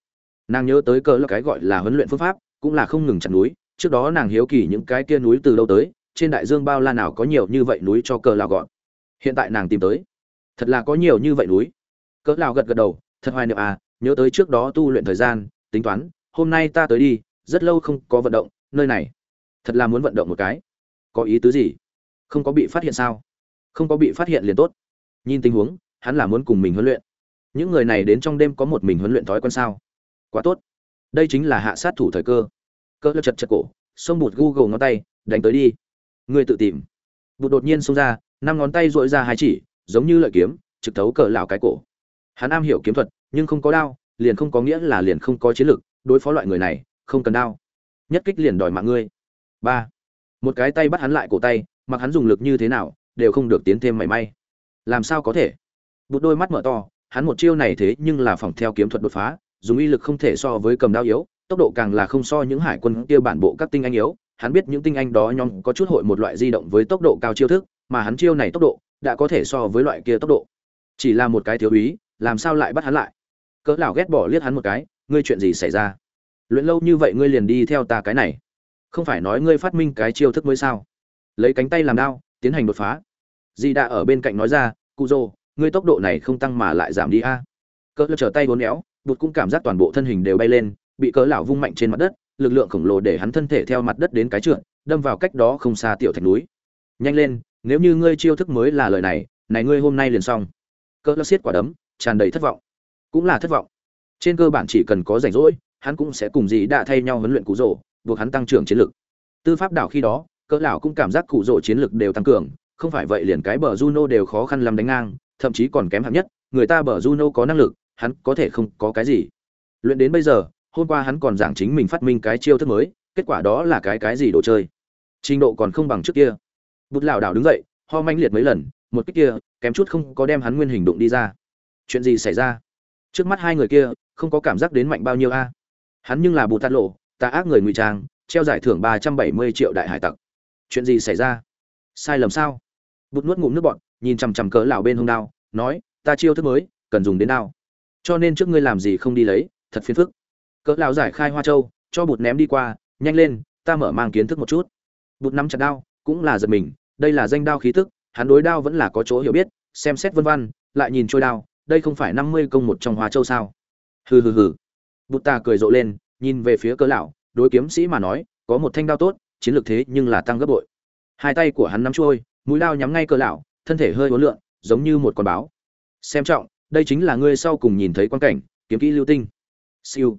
Nàng nhớ tới cỡ là cái gọi là huấn luyện phương pháp, cũng là không ngừng chặt núi, trước đó nàng hiếu kỳ những cái kia núi từ đâu tới trên đại dương bao la nào có nhiều như vậy núi cho cờ lào gọn. Hiện tại nàng tìm tới. Thật là có nhiều như vậy núi. Cỡ lào gật gật đầu, thật hoài niệm à nhớ tới trước đó tu luyện thời gian, tính toán, hôm nay ta tới đi, rất lâu không có vận động, nơi này. Thật là muốn vận động một cái. Có ý tứ gì? Không có bị phát hiện sao? Không có bị phát hiện liền tốt. Nhìn tình huống, hắn là muốn cùng mình huấn luyện. Những người này đến trong đêm có một mình huấn luyện thói quen sao? Quá tốt. Đây chính là hạ sát thủ thời cơ. Cơ chật chật cổ, xông bụt google ngón tay, đánh tới đi ngươi tự tìm. Bụt đột nhiên xông ra, năm ngón tay dội ra hai chỉ, giống như lợi kiếm, trực thấu cờ lào cái cổ. Hắn am hiểu kiếm thuật, nhưng không có đao, liền không có nghĩa là liền không có chiến lực, đối phó loại người này, không cần đao. Nhất kích liền đòi mạng ngươi. Ba. Một cái tay bắt hắn lại cổ tay, mặc hắn dùng lực như thế nào, đều không được tiến thêm mảy may. Làm sao có thể? Bụt đôi mắt mở to, hắn một chiêu này thế nhưng là phòng theo kiếm thuật đột phá, dùng uy lực không thể so với cầm đao yếu, tốc độ càng là không so những hải quân kia bản bộ các tinh anh yếu hắn biết những tinh anh đó nhóm có chút hội một loại di động với tốc độ cao chiêu thức, mà hắn chiêu này tốc độ đã có thể so với loại kia tốc độ. Chỉ là một cái thiếu úy, làm sao lại bắt hắn lại? Cỡ lão ghét bỏ liếc hắn một cái, ngươi chuyện gì xảy ra? Luyện lâu như vậy ngươi liền đi theo ta cái này. Không phải nói ngươi phát minh cái chiêu thức mới sao? Lấy cánh tay làm đao, tiến hành đột phá. Di đã ở bên cạnh nói ra cụ dô ngươi tốc độ này không tăng mà lại giảm đi a. Cỡ lão trở tay uốn éo, bụt cũng cảm giác toàn bộ thân hình đều bay lên, bị cỡ lão vung mạnh trên mặt đất lực lượng khổng lồ để hắn thân thể theo mặt đất đến cái trượt, đâm vào cách đó không xa tiểu thạch núi. Nhanh lên, nếu như ngươi chiêu thức mới là lời này này ngươi hôm nay liền xong. Cỡ lão xiết quả đấm, tràn đầy thất vọng. Cũng là thất vọng. Trên cơ bản chỉ cần có rảnh rỗi, hắn cũng sẽ cùng dì đã thay nhau huấn luyện cụ rỗ buộc hắn tăng trưởng chiến lực. Tư pháp đảo khi đó cỡ lão cũng cảm giác cụ rỗ chiến lực đều tăng cường, không phải vậy liền cái bờ Juno đều khó khăn làm đánh ngang, thậm chí còn kém hạng nhất, người ta bờ Juno có năng lực, hắn có thể không có cái gì. Luyện đến bây giờ hôm qua hắn còn giảng chính mình phát minh cái chiêu thức mới, kết quả đó là cái cái gì đồ chơi? Trình độ còn không bằng trước kia. Bút lảo đảo đứng dậy, ho manh liệt mấy lần, một cách kia, kém chút không có đem hắn nguyên hình đụng đi ra. Chuyện gì xảy ra? Trước mắt hai người kia, không có cảm giác đến mạnh bao nhiêu a? Hắn nhưng là bù tát lộ ta ác người ngụy trang, treo giải thưởng ba trăm bảy mươi triệu đại hải tặc. Chuyện gì xảy ra? Sai lầm sao? Bút nuốt ngụm nước bọn nhìn chằm chằm cỡ lão bên hông đao, nói, ta chiêu thức mới, cần dùng đến đao. Cho nên trước ngươi làm gì không đi lấy, thật phiền phức cỡ lão giải khai hoa châu, cho bụt ném đi qua, nhanh lên, ta mở mang kiến thức một chút. Bụt nắm chặt đao, cũng là giật mình, đây là danh đao khí tức, hắn đối đao vẫn là có chỗ hiểu biết, xem xét vân vân lại nhìn trôi đao, đây không phải năm mươi công một trong hoa châu sao? Hừ hừ hừ. Bụt ta cười rộ lên, nhìn về phía cỡ lão, đối kiếm sĩ mà nói, có một thanh đao tốt, chiến lược thế nhưng là tăng gấp bội. Hai tay của hắn nắm trôi, mũi đao nhắm ngay cỡ lão, thân thể hơi uốn lượn, giống như một con báo. Xem trọng, đây chính là ngươi sau cùng nhìn thấy quan cảnh, kiếm kỹ lưu tinh. Siêu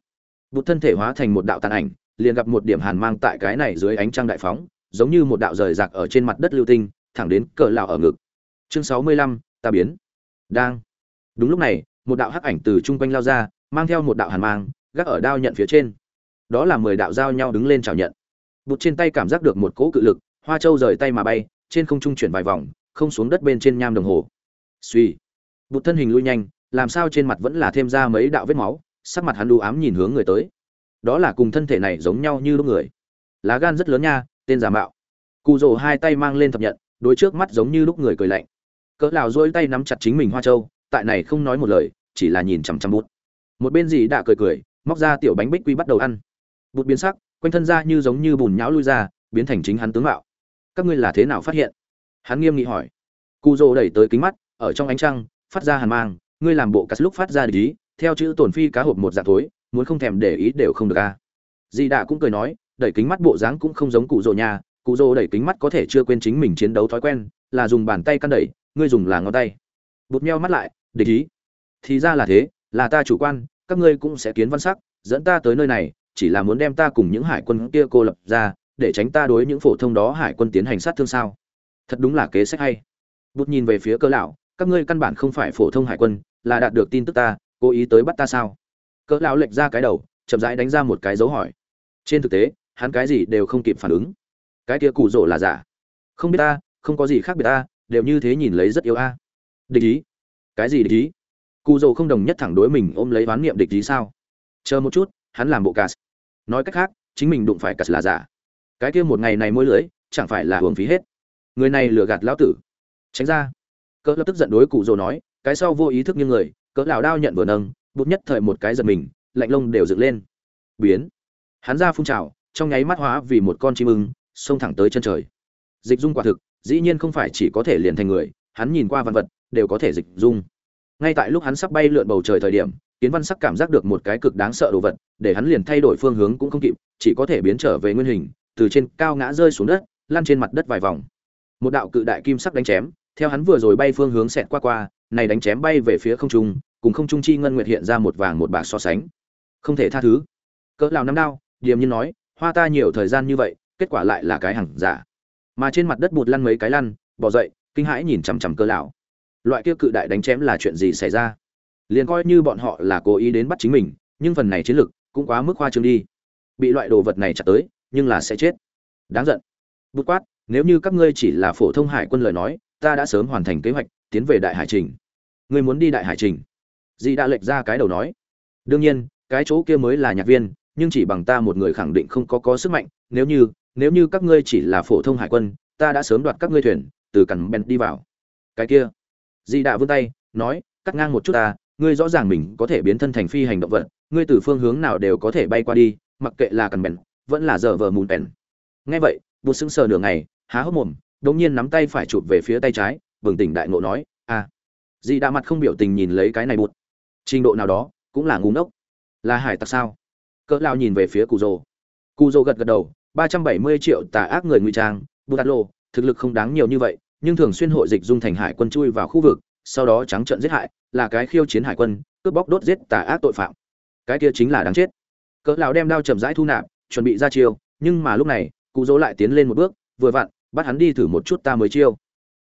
bụt thân thể hóa thành một đạo tàn ảnh liền gặp một điểm hàn mang tại cái này dưới ánh trăng đại phóng giống như một đạo rời rạc ở trên mặt đất lưu tinh thẳng đến cờ lão ở ngực. Chương sáu mươi lăm, ta biến. Đang. Đúng lúc này một đạo hắc ảnh từ trung quanh lao ra mang theo một đạo hàn mang gác ở đao nhận phía trên. Đó là mười đạo giao nhau đứng lên chào nhận. Bụt trên tay cảm giác được một cỗ cự lực hoa châu rời tay mà bay trên không trung chuyển vài vòng không xuống đất bên trên nham đồng hồ. Suy bụt thân hình lui nhanh làm sao trên mặt vẫn là thêm ra mấy đạo vết máu sắc mặt hắn đu ám nhìn hướng người tới. Đó là cùng thân thể này giống nhau như lúc người. Lá gan rất lớn nha, tên giả mạo. Cụ rồ hai tay mang lên thập nhận đôi trước mắt giống như lúc người cười lạnh. Cỡ lào dỗi tay nắm chặt chính mình hoa châu, tại này không nói một lời, chỉ là nhìn chằm chằm bút. Một bên gì đã cười cười, móc ra tiểu bánh bích quy bắt đầu ăn. Bút biến sắc, quanh thân ra như giống như bùn nhão lui ra, biến thành chính hắn tướng mạo. Các ngươi là thế nào phát hiện? Hắn nghiêm nghị hỏi. Cụ rồ đẩy tới kính mắt, ở trong ánh trăng, phát ra hàn mang, ngươi làm bộ cắt lúc phát ra để ý theo chữ tổn phi cá hộp một dạng thối, muốn không thèm để ý đều không được a à. di đạ cũng cười nói, đẩy kính mắt bộ dáng cũng không giống cụ rồ nhà cụ rồ đẩy kính mắt có thể chưa quên chính mình chiến đấu thói quen, là dùng bàn tay căn đẩy, ngươi dùng là ngón tay. Bụt meo mắt lại để ý. Thì ra là thế, là ta chủ quan, các ngươi cũng sẽ kiến văn sắc, dẫn ta tới nơi này, chỉ là muốn đem ta cùng những hải quân kia cô lập ra, để tránh ta đối những phổ thông đó hải quân tiến hành sát thương sao. Thật đúng là kế sách hay. Bút nhìn về phía cơ lão, các ngươi căn bản không phải phổ thông hải quân, là đạt được tin tức ta cố ý tới bắt ta sao? Cỡ lão lệch ra cái đầu, chậm rãi đánh ra một cái dấu hỏi. Trên thực tế, hắn cái gì đều không kịp phản ứng. Cái kia cụ rỗ là giả. Không biết ta, không có gì khác biệt ta, đều như thế nhìn lấy rất yếu a. Địch ý. Cái gì địch ý? Cụ rỗ không đồng nhất thẳng đối mình ôm lấy oán niệm địch ý sao? Chờ một chút, hắn làm bộ cà nói cách khác, chính mình đụng phải cà là giả. Cái kia một ngày này môi lưới, chẳng phải là hưởng phí hết. Người này lừa gạt lão tử. Tránh ra. Cỡ lập tức giận đối cụ rỗ nói, cái sau vô ý thức như người cỡ lão đao nhận vừa nâng bút nhất thời một cái giật mình, lạnh lông đều dựng lên. Biến. Hắn ra phun trào, trong nháy mắt hóa vì một con chim ưng, xông thẳng tới chân trời. Dịch dung quả thực, dĩ nhiên không phải chỉ có thể liền thành người, hắn nhìn qua văn vật, đều có thể dịch dung. Ngay tại lúc hắn sắp bay lượn bầu trời thời điểm, kiến văn sắc cảm giác được một cái cực đáng sợ đồ vật, để hắn liền thay đổi phương hướng cũng không kịp, chỉ có thể biến trở về nguyên hình, từ trên cao ngã rơi xuống đất, lăn trên mặt đất vài vòng. Một đạo cự đại kim sắc đánh chém, theo hắn vừa rồi bay phương hướng xẹt qua qua này đánh chém bay về phía không trung, cùng không trung chi ngân nguyệt hiện ra một vàng một bạc so sánh. Không thể tha thứ. Cỡ lão năm đao, điềm nhiên nói, hoa ta nhiều thời gian như vậy, kết quả lại là cái hàng giả. Mà trên mặt đất bụt lăn mấy cái lăn bò dậy, kinh hãi nhìn chằm chằm cỡ lão. Loại kia cự đại đánh chém là chuyện gì xảy ra? Liền coi như bọn họ là cố ý đến bắt chính mình, nhưng phần này chiến lực cũng quá mức khoa trương đi. Bị loại đồ vật này chặt tới, nhưng là sẽ chết. Đáng giận. Bút quát, nếu như các ngươi chỉ là phổ thông hải quân lời nói, ta đã sớm hoàn thành kế hoạch, tiến về đại hải trình ngươi muốn đi đại hải trình. Di đã lệch ra cái đầu nói. Đương nhiên, cái chỗ kia mới là nhạc viên, nhưng chỉ bằng ta một người khẳng định không có có sức mạnh. Nếu như nếu như các ngươi chỉ là phổ thông hải quân, ta đã sớm đoạt các ngươi thuyền, từ cằn bèn đi vào. Cái kia. Di đã vươn tay, nói, cắt ngang một chút ta, ngươi rõ ràng mình có thể biến thân thành phi hành động vật, ngươi từ phương hướng nào đều có thể bay qua đi, mặc kệ là cằn bèn, vẫn là giờ vờ mùn bèn. Nghe vậy, bụt sững sờ nửa ngày, há hốc mồm, đột nhiên nắm tay phải chụp về phía tay trái, bừng tỉnh đại ngộ nói a à. Dì đã mặt không biểu tình nhìn lấy cái này bụt. Trình độ nào đó, cũng là ngu ngốc. Là hải tặc sao? Cỡ lao nhìn về phía cụ rồ cụ rồ gật gật đầu, ba trăm bảy mươi triệu tà ác người ngụy trang bút lô thực lực không đáng nhiều như vậy, nhưng thường xuyên hội dịch dung thành hải quân chui vào khu vực, sau đó trắng trận giết hại, là cái khiêu chiến hải quân, cướp bóc đốt giết tà ác tội phạm. Cái kia chính là đáng chết. Cỡ lão đem đao chậm rãi thu nạp, chuẩn bị ra chiêu, nhưng mà lúc này cụ dỗ lại tiến lên một bước, vừa vặn, bắt hắn đi thử một chút ta mới chiêu.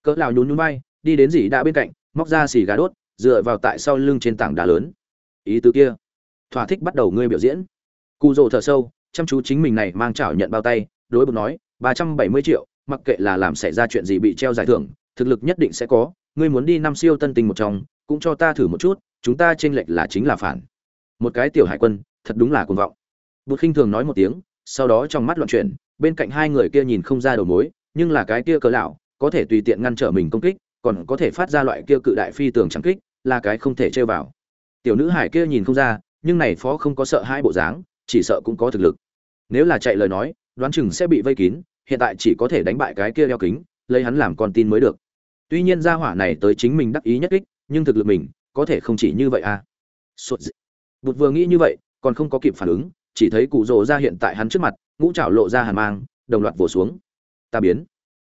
Cỡ lão nhún nhún vai, đi đến dì đã bên cạnh móc ra xì gà đốt, dựa vào tại sau lưng trên tảng đá lớn. Ý tứ kia, thỏa thích bắt đầu ngươi biểu diễn. Cụ dỗ thở sâu, chăm chú chính mình này mang chảo nhận bao tay, đối bột nói, ba trăm bảy mươi triệu, mặc kệ là làm xảy ra chuyện gì bị treo giải thưởng, thực lực nhất định sẽ có, ngươi muốn đi năm siêu tân tình một trong, cũng cho ta thử một chút, chúng ta chênh lệch là chính là phản. Một cái tiểu hải quân, thật đúng là cuồng vọng. Bụt khinh thường nói một tiếng, sau đó trong mắt loạn chuyển, bên cạnh hai người kia nhìn không ra đầu mối, nhưng là cái kia cớ lão, có thể tùy tiện ngăn trở mình công kích còn có thể phát ra loại kia cự đại phi tường chẳng kích, là cái không thể chơi vào. Tiểu nữ hải kia nhìn không ra, nhưng này phó không có sợ hai bộ dáng, chỉ sợ cũng có thực lực. Nếu là chạy lời nói, đoán chừng sẽ bị vây kín, hiện tại chỉ có thể đánh bại cái kia đeo kính, lấy hắn làm con tin mới được. Tuy nhiên gia hỏa này tới chính mình đắc ý nhất kích, nhưng thực lực mình, có thể không chỉ như vậy à. Sốt bụt vừa nghĩ như vậy, còn không có kịp phản ứng, chỉ thấy cụ rồ ra hiện tại hắn trước mặt, ngũ trảo lộ ra hàn mang, đồng loạt vồ xuống. Ta biến.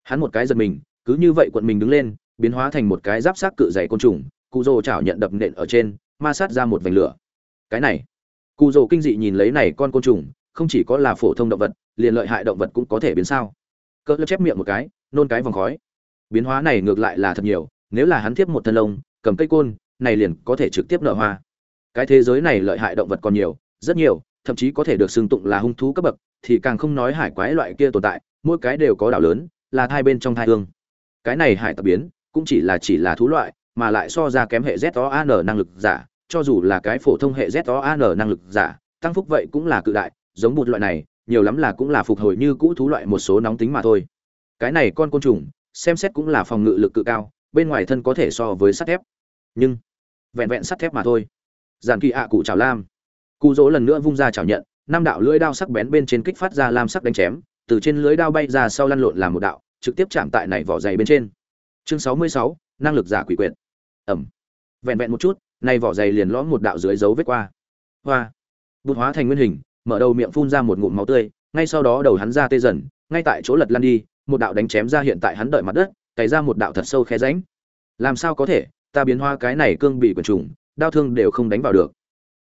Hắn một cái giật mình, cứ như vậy quận mình đứng lên biến hóa thành một cái giáp xác cự dày côn trùng cụ rồ chảo nhận đập nện ở trên, ma sát ra một vành lửa. Cái này cụ rồ kinh dị nhìn lấy này con côn trùng, không chỉ có là phổ thông động vật, liền lợi hại động vật cũng có thể biến sao. Cỡ chép miệng một cái, nôn cái vòng khói. Biến hóa này ngược lại là thật nhiều, nếu là hắn tiếp một thân lông, cầm cây côn, này liền có thể trực tiếp nở hoa. Cái thế giới này lợi hại động vật còn nhiều, rất nhiều, thậm chí có thể được xưng tụng là hung thú cấp bậc, thì càng không nói hải quái loại kia tồn tại, mỗi cái đều có đảo lớn, là hai bên trong thai hương cái này hải tập biến cũng chỉ là chỉ là thú loại, mà lại so ra kém hệ ZOAN năng lực giả, cho dù là cái phổ thông hệ ZOAN năng lực giả, tăng phúc vậy cũng là cự đại, giống một loại này, nhiều lắm là cũng là phục hồi như cũ thú loại một số nóng tính mà thôi. Cái này con côn trùng, xem xét cũng là phòng ngự lực cự cao, bên ngoài thân có thể so với sắt thép. Nhưng, vẹn vẹn sắt thép mà thôi. Giàn kỳ ạ cụ chảo lam. Cụ dỗ lần nữa vung ra chảo nhận, năm đạo lưỡi đao sắc bén bên trên kích phát ra lam sắc đánh chém, từ trên lưỡi đao bay ra sau lăn lộn làm một đạo, trực tiếp chạm tại này vỏ dày bên trên chương sáu mươi sáu, năng lực giả quỷ quyệt. Ẩm. Vẹn vẹn một chút, nay vỏ dày liền lõm một đạo dưới dấu vết qua. Hoa. Bụt hóa thành nguyên hình, mở đầu miệng phun ra một ngụm máu tươi, ngay sau đó đầu hắn ra tê dần, ngay tại chỗ lật lăn đi, một đạo đánh chém ra hiện tại hắn đợi mặt đất, cày ra một đạo thật sâu khe ránh làm sao có thể, ta biến hoa cái này cương bị quần trùng, đau thương đều không đánh vào được.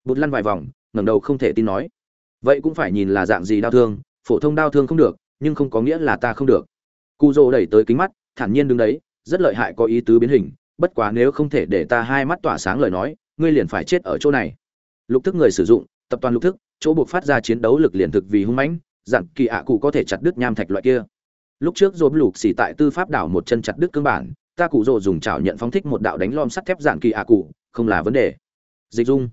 Bụt lăn vài vòng, ngẩng đầu không thể tin nói. Vậy cũng phải nhìn là dạng gì đau thương, phổ thông đau thương không được, nhưng không có nghĩa là ta không được. Cu dô đẩy tới kính mắt, thản nhiên đứng đấy rất lợi hại có ý tứ biến hình, bất quá nếu không thể để ta hai mắt tỏa sáng lời nói, ngươi liền phải chết ở chỗ này. Lục thức người sử dụng, tập toàn lục thức, chỗ buộc phát ra chiến đấu lực liền thực vì hung mãnh, dạng kỳ ạ cụ có thể chặt đứt nham thạch loại kia. Lúc trước dồn lục xỉ tại tư pháp đảo một chân chặt đứt cương bản, ta cụ rồ dùng chảo nhận phóng thích một đạo đánh lom sắt thép dạng kỳ ạ cụ, không là vấn đề. Dịch dung.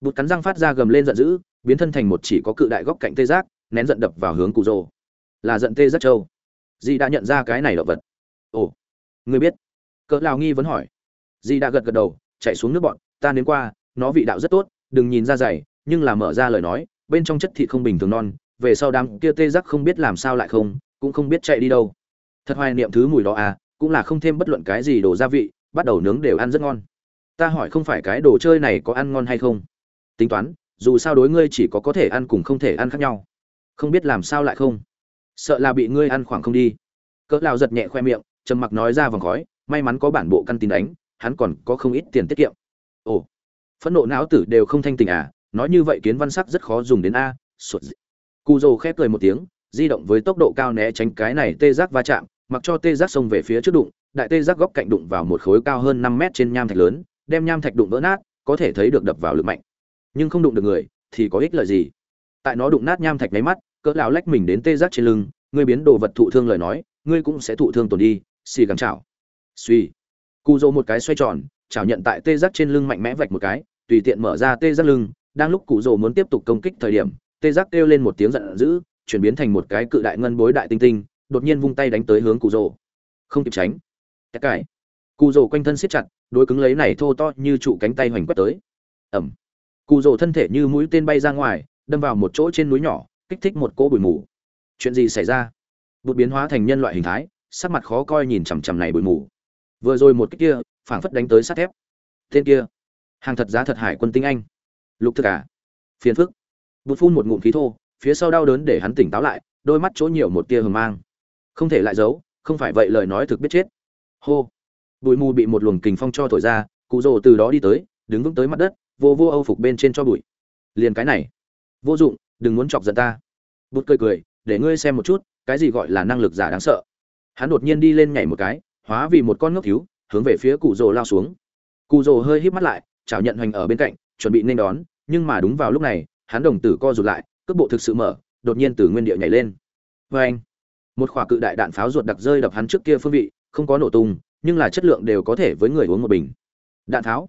Bụt cắn răng phát ra gầm lên giận dữ, biến thân thành một chỉ có cự đại góc cạnh tê giác, nén giận đập vào hướng cụ rồ. Là giận tê giác châu. Dì đã nhận ra cái này động vật. Ồ ngươi biết? Cỡ lào nghi vẫn hỏi. Di đã gật gật đầu, chạy xuống nước bọn. Ta nếm qua, nó vị đạo rất tốt, đừng nhìn ra dày, nhưng là mở ra lời nói, bên trong chất thịt không bình thường non, về sau đám kia tê giác không biết làm sao lại không, cũng không biết chạy đi đâu. Thật hoài niệm thứ mùi đó à cũng là không thêm bất luận cái gì đồ gia vị, bắt đầu nướng đều ăn rất ngon. Ta hỏi không phải cái đồ chơi này có ăn ngon hay không? Tính toán, dù sao đối ngươi chỉ có có thể ăn cùng không thể ăn khác nhau. Không biết làm sao lại không? Sợ là bị ngươi ăn khoảng không đi. Cỡ lao giật nhẹ khoe miệng trầm mặc nói ra vòng khói, may mắn có bản bộ căn tin đánh, hắn còn có không ít tiền tiết kiệm. Ồ, phẫn nộ não tử đều không thanh tình à nói như vậy kiến văn sắc rất khó dùng đến a sụt cụ dồ khép cười một tiếng, di động với tốc độ cao né tránh cái này tê giác va chạm, mặc cho tê giác xông về phía trước đụng, đại tê giác góc cạnh đụng vào một khối cao hơn năm mét trên nham thạch lớn, đem nham thạch đụng vỡ nát, có thể thấy được đập vào lực mạnh. Nhưng không đụng được người, thì có ích lợi gì? Tại nó đụng nát nham thạch nháy mắt, cỡ lão lách mình đến tê giác trên lưng, ngươi biến đồ vật thụ thương lời nói, ngươi cũng sẽ thụ thương tổn đi xì gắng chảo. Suy. Cụ dỗ một cái xoay tròn, chảo nhận tại tê giác trên lưng mạnh mẽ vạch một cái, tùy tiện mở ra tê giác lưng, đang lúc cụ dỗ muốn tiếp tục công kích thời điểm, tê giác kêu lên một tiếng giận dữ, chuyển biến thành một cái cự đại ngân bối đại tinh tinh, đột nhiên vung tay đánh tới hướng cụ rồ không kịp tránh. Tất cải cụ rồ quanh thân siết chặt, đối cứng lấy này thô to như trụ cánh tay hoành quất tới. Ẩm. Cụ rồ thân thể như mũi tên bay ra ngoài, đâm vào một chỗ trên núi nhỏ, kích thích một cỗ bụi mù. Chuyện gì xảy ra? Bột biến hóa thành nhân loại hình thái sắc mặt khó coi nhìn chằm chằm này bụi mù. Vừa rồi một cái kia, phảng phất đánh tới sát thép. Tên kia, hàng thật giá thật hải quân tinh anh. Lục thực à? Phiền phức. Bụt phun một ngụm khí thô, phía sau đau đớn để hắn tỉnh táo lại, đôi mắt chỗ nhiều một tia hờ mang. Không thể lại giấu, không phải vậy lời nói thực biết chết. Hô. Bụi mù bị một luồng kình phong cho thổi ra, cụ rồ từ đó đi tới, đứng vững tới mặt đất, vô vô âu phục bên trên cho bụi. Liền cái này. Vô dụng, đừng muốn chọc giận ta. Bút cười cười, để ngươi xem một chút, cái gì gọi là năng lực giả đáng sợ hắn đột nhiên đi lên nhảy một cái, hóa vì một con ngốc cứu hướng về phía cụ rồ lao xuống. Cụ rồ hơi híp mắt lại chào nhận hoành ở bên cạnh, chuẩn bị nên đón, nhưng mà đúng vào lúc này, hắn đồng tử co rụt lại, cước bộ thực sự mở, đột nhiên từ nguyên địa nhảy lên. Vê anh một quả cự đại đạn pháo ruột đặc rơi đập hắn trước kia phương vị, không có nổ tung, nhưng là chất lượng đều có thể với người uống một bình. Đạn tháo?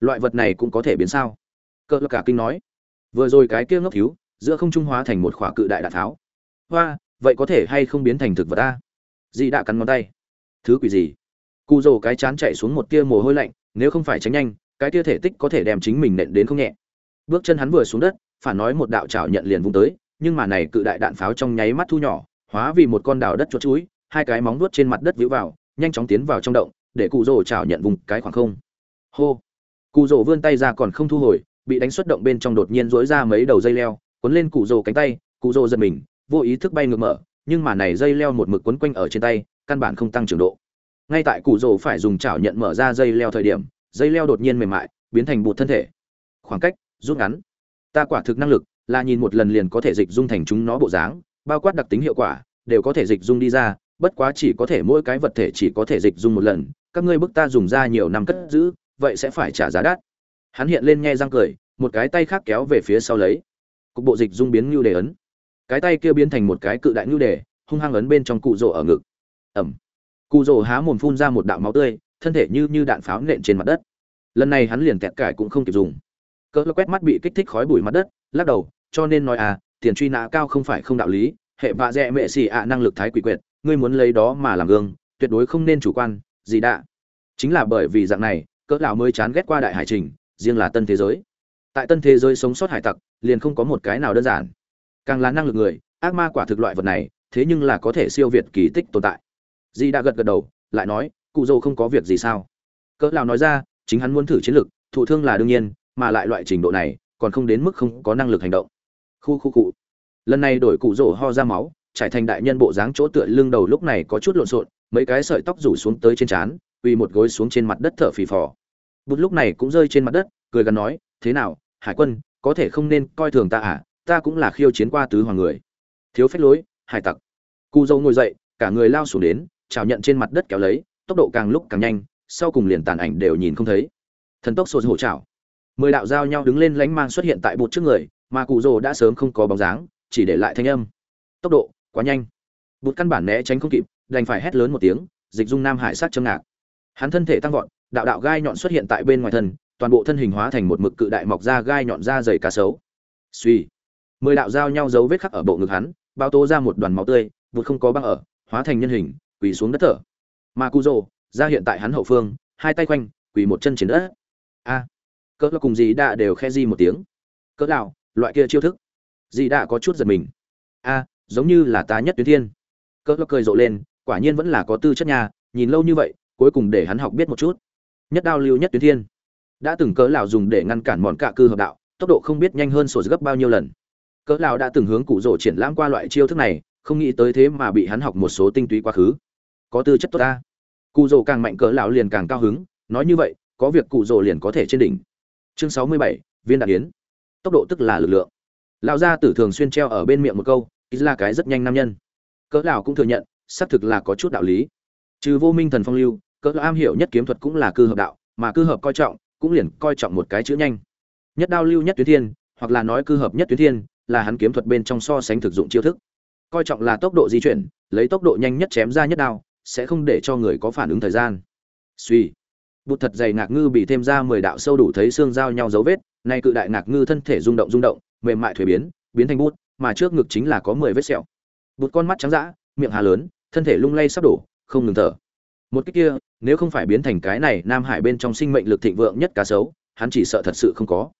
Loại vật này cũng có thể biến sao? Cỡ cả kinh nói. Vừa rồi cái kia ngốc thiếu, giữa không trung hóa thành một quả cự đại đạn tháo. Hoa, vậy có thể hay không biến thành thực vật ta? Dị đã cắn ngón tay thứ quỷ gì cụ rồ cái chán chạy xuống một tia mồ hôi lạnh nếu không phải tránh nhanh cái tia thể tích có thể đem chính mình nện đến không nhẹ bước chân hắn vừa xuống đất phản nói một đạo trảo nhận liền vung tới, nhưng mà này cự đại đạn pháo trong nháy mắt thu nhỏ, hóa vì một con đào đất chuột chuối, hai cái móng vuốt trên mặt đất víu vào, nhanh chóng tiến vào trong động, để cụ rồ trảo nhận vùng cái khoảng không. Hô. Cụ rồ vươn tay ra còn không thu hồi, bị đánh xuất động bên trong đột nhiên rối ra mấy đầu dây leo, cuốn lên cụ rồ cánh tay, cụ rồ giật mình, vô ý thức bay ngược mở, nhưng mà này dây leo một mực quấn quanh ở trên tay, căn bản không tăng trưởng độ. Ngay tại cụ rồ phải dùng chảo nhận mở ra dây leo thời điểm, dây leo đột nhiên mềm mại, biến thành bột thân thể. Khoảng cách rút ngắn ta quả thực năng lực là nhìn một lần liền có thể dịch dung thành chúng nó bộ dáng bao quát đặc tính hiệu quả đều có thể dịch dung đi ra bất quá chỉ có thể mỗi cái vật thể chỉ có thể dịch dung một lần các ngươi bức ta dùng ra nhiều năm cất giữ vậy sẽ phải trả giá đắt hắn hiện lên nghe răng cười một cái tay khác kéo về phía sau lấy cục bộ dịch dung biến ngưu đề ấn cái tay kia biến thành một cái cự đại nhu đề, hung hăng ấn bên trong cụ rỗ ở ngực. Ẩm. Cụ rỗ há mồm phun ra một đạo máu tươi, thân thể như như đạn pháo nện trên mặt đất. Lần này hắn liền tẹt cải cũng không kịp dùng. Cỡ quét mắt bị kích thích khói bụi mặt đất, lắc đầu, cho nên nói à tiền truy nã cao không phải không đạo lý, hệ vạ dẹ mệ xì ạ năng lực thái quỷ quyệt, ngươi muốn lấy đó mà làm gương, tuyệt đối không nên chủ quan, gì đã chính là bởi vì dạng này, cỡ lão mới chán ghét qua đại hải trình, riêng là tân thế giới. Tại tân thế giới sống sót hải tặc, liền không có một cái nào đơn giản càng là năng lực người, ác ma quả thực loại vật này, thế nhưng là có thể siêu việt kỳ tích tồn tại. Di đã gật gật đầu, lại nói, cụ dâu không có việc gì sao? Cỡ lão nói ra, chính hắn muốn thử chiến lược, thụ thương là đương nhiên, mà lại loại trình độ này, còn không đến mức không có năng lực hành động. Khu khu cụ. Lần này đổi cụ rổ ho ra máu, trải thành đại nhân bộ dáng chỗ tựa lưng đầu lúc này có chút lộn xộn, mấy cái sợi tóc rủ xuống tới trên trán uy một gối xuống trên mặt đất thở phì phò. Bút lúc này cũng rơi trên mặt đất, cười gần nói, thế nào, hải quân, có thể không nên coi thường ta à? Ta cũng là khiêu chiến qua tứ hoàng người. Thiếu phách lối, hải tặc. Cụ dâu ngồi dậy, cả người lao xuống đến chào nhận trên mặt đất kéo lấy, tốc độ càng lúc càng nhanh, sau cùng liền tàn ảnh đều nhìn không thấy. Thần tốc sột hổ chảo. Mười đạo giao nhau đứng lên lánh mang xuất hiện tại bột trước người, mà cụ rồ đã sớm không có bóng dáng, chỉ để lại thanh âm. Tốc độ, quá nhanh. Bột căn bản né tránh không kịp, đành phải hét lớn một tiếng, dịch dung nam hải sát châm ngạc. Hắn thân thể tăng vọt, đạo đạo gai nhọn xuất hiện tại bên ngoài thân, toàn bộ thân hình hóa thành một mực cự đại mọc ra gai nhọn ra dày cá sấu. Suy mười đạo giao nhau dấu vết khắc ở bộ ngực hắn, bao tố ra một đoàn máu tươi, vụt không có băng ở, hóa thành nhân hình, quỳ xuống đất thở. Mà cụ rồ ra hiện tại hắn hậu phương, hai tay quanh, quỳ một chân trên đất. A. Cỡ cùng dì Đạ đều khe di một tiếng. Cỡ đạo loại kia chiêu thức. Dì Đạ có chút giật mình. A, giống như là ta nhất tuyến thiên. Cỡ cười rộ lên, quả nhiên vẫn là có tư chất nhà nhìn lâu như vậy, cuối cùng để hắn học biết một chút. Nhất đao lưu nhất tuyến thiên. Đã từng cỡ lão dùng để ngăn cản mòn cạ cư hợp đạo, tốc độ không biết nhanh hơn sổ gấp bao nhiêu lần cỡ lão đã từng hướng cụ rộ triển lãm qua loại chiêu thức này, không nghĩ tới thế mà bị hắn học một số tinh túy quá khứ. Có tư chất tốt ta. Cụ rộ càng mạnh cỡ lão liền càng cao hứng, nói như vậy, có việc cụ rộ liền có thể trên đỉnh. Chương sáu mươi bảy, viên đạn yến. Tốc độ tức là lực lượng. Lão gia tử thường xuyên treo ở bên miệng một câu, ý là cái rất nhanh nam nhân. Cỡ lão cũng thừa nhận, xác thực là có chút đạo lý. Trừ vô minh thần phong lưu, cỡ lão am hiểu nhất kiếm thuật cũng là cư hợp đạo, mà cư hợp coi trọng, cũng liền coi trọng một cái chữ nhanh. Nhất đao lưu nhất tuyến thiên, hoặc là nói cư hợp nhất tuyến thiên là hắn kiếm thuật bên trong so sánh thực dụng chiêu thức. Coi trọng là tốc độ di chuyển, lấy tốc độ nhanh nhất chém ra nhất đao, sẽ không để cho người có phản ứng thời gian. Suy bụt thật dày ngạc ngư bị thêm ra mười đạo sâu đủ thấy xương giao nhau dấu vết, nay cự đại ngạc ngư thân thể rung động rung động, mềm mại thuế biến biến thành bút mà trước ngực chính là có mười vết sẹo. Bụt con mắt trắng dã, miệng hà lớn, thân thể lung lay sắp đổ, không ngừng thở. Một cái kia, nếu không phải biến thành cái này, nam hải bên trong sinh mệnh lực thịnh vượng nhất cá sấu, hắn chỉ sợ thật sự không có.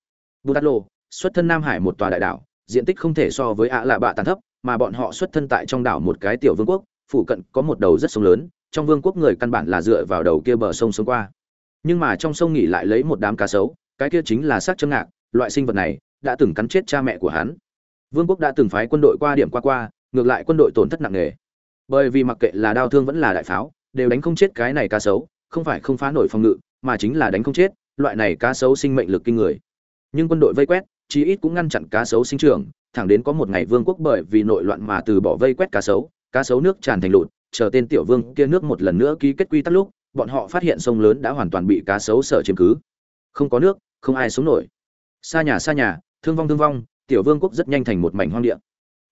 Bụt đắt lô xuất thân nam hải một tòa đại đảo diện tích không thể so với ạ lạ bạ tàn thấp, mà bọn họ xuất thân tại trong đảo một cái tiểu vương quốc phụ cận có một đầu rất sông lớn, trong vương quốc người căn bản là dựa vào đầu kia bờ sông sống qua. Nhưng mà trong sông nghỉ lại lấy một đám cá sấu, cái kia chính là xác châm ngạc, loại sinh vật này đã từng cắn chết cha mẹ của hắn. Vương quốc đã từng phái quân đội qua điểm qua qua, ngược lại quân đội tổn thất nặng nề. Bởi vì mặc kệ là đau thương vẫn là đại pháo, đều đánh không chết cái này cá sấu, không phải không phá nổi phòng ngự, mà chính là đánh không chết, loại này cá sấu sinh mệnh lực kinh người. Nhưng quân đội vây quét chí ít cũng ngăn chặn cá sấu sinh trưởng, thẳng đến có một ngày vương quốc bởi vì nội loạn mà từ bỏ vây quét cá sấu cá sấu nước tràn thành lụt, chờ tên tiểu vương kia nước một lần nữa ký kết quy tắc lúc, bọn họ phát hiện sông lớn đã hoàn toàn bị cá sấu sở chiếm cứ. Không có nước, không ai sống nổi. Xa nhà xa nhà, thương vong thương vong, tiểu vương quốc rất nhanh thành một mảnh hoang địa.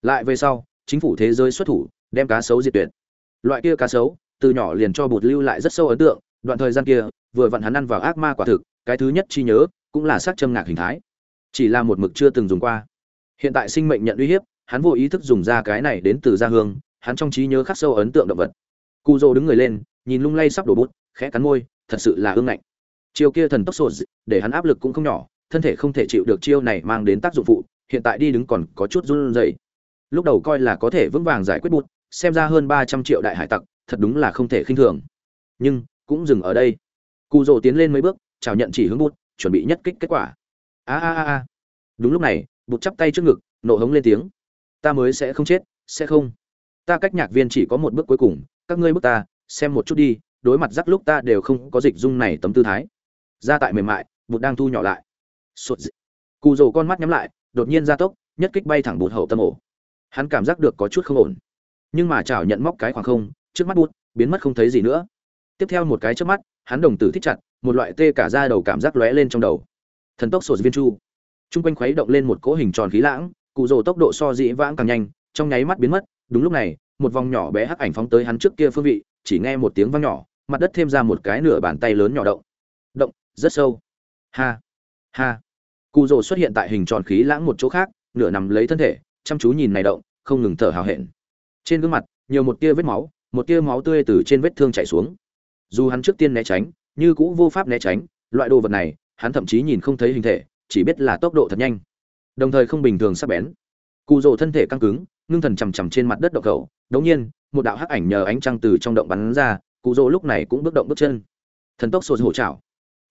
Lại về sau, chính phủ thế giới xuất thủ, đem cá sấu diệt tuyệt. Loại kia cá sấu, từ nhỏ liền cho bột lưu lại rất sâu ấn tượng, đoạn thời gian kia, vừa vặn hắn ăn vào ác ma quả thực, cái thứ nhất chi nhớ, cũng là sắc châm ngạc hình thái chỉ là một mực chưa từng dùng qua. Hiện tại sinh mệnh nhận uy hiếp, hắn vô ý thức dùng ra cái này đến từ gia hương, hắn trong trí nhớ khắc sâu ấn tượng động vật. Cụ dô đứng người lên, nhìn lung lay sắp đổ bút, khẽ cắn môi, thật sự là ương ngạnh. Chiêu kia thần tốc sột để hắn áp lực cũng không nhỏ, thân thể không thể chịu được chiêu này mang đến tác dụng phụ, hiện tại đi đứng còn có chút run rẩy. Lúc đầu coi là có thể vững vàng giải quyết bút, xem ra hơn ba trăm triệu đại hải tặc, thật đúng là không thể khinh thường. Nhưng, cũng dừng ở đây. Cụ rồ tiến lên mấy bước, chào nhận chỉ hướng bút, chuẩn bị nhất kích kết quả a a a đúng lúc này, bụt chắp tay trước ngực, nộ hống lên tiếng. Ta mới sẽ không chết, sẽ không. Ta cách nhạc viên chỉ có một bước cuối cùng, các ngươi bước ta, xem một chút đi, đối mặt rắc lúc ta đều không có dịch dung này tấm tư thái. Ra tại mềm mại, bụt đang thu nhỏ lại. Sụt dị. cụ rồ con mắt nhắm lại, đột nhiên ra tốc, nhất kích bay thẳng bụt hậu tâm ổ. Hắn cảm giác được có chút không ổn. Nhưng mà chảo nhận móc cái khoảng không, trước mắt bụt, biến mất không thấy gì nữa. Tiếp theo một cái trước mắt, hắn đồng tử thích chặt, một loại tê cả da đầu cảm giác lóe lên trong đầu thần tốc sột viên chu. Chung quanh khuấy động lên một cỗ hình tròn khí lãng, cụ rồ tốc độ so dĩ vãng càng nhanh, trong nháy mắt biến mất. Đúng lúc này, một vòng nhỏ bé hắc ảnh phóng tới hắn trước kia phương vị, chỉ nghe một tiếng vang nhỏ, mặt đất thêm ra một cái nửa bàn tay lớn nhỏ động. Động, rất sâu. Ha ha. Cụ rồ xuất hiện tại hình tròn khí lãng một chỗ khác, nửa nằm lấy thân thể, chăm chú nhìn này động, không ngừng thở hào hẹn. Trên gương mặt, nhiều một tia vết máu, một tia máu tươi từ trên vết thương chảy xuống. Dù hắn trước tiên né tránh, như cũ vô pháp né tránh, loại đồ vật này hắn thậm chí nhìn không thấy hình thể, chỉ biết là tốc độ thật nhanh. Đồng thời không bình thường sắc bén. Cụ rồ thân thể căng cứng, ngưng thần chằm chằm trên mặt đất động khẩu. Đống nhiên, một đạo hắc ảnh nhờ ánh trăng từ trong động bắn ra cụ rồ lúc này cũng bước động bước chân. Thần tốc sột hổ chảo.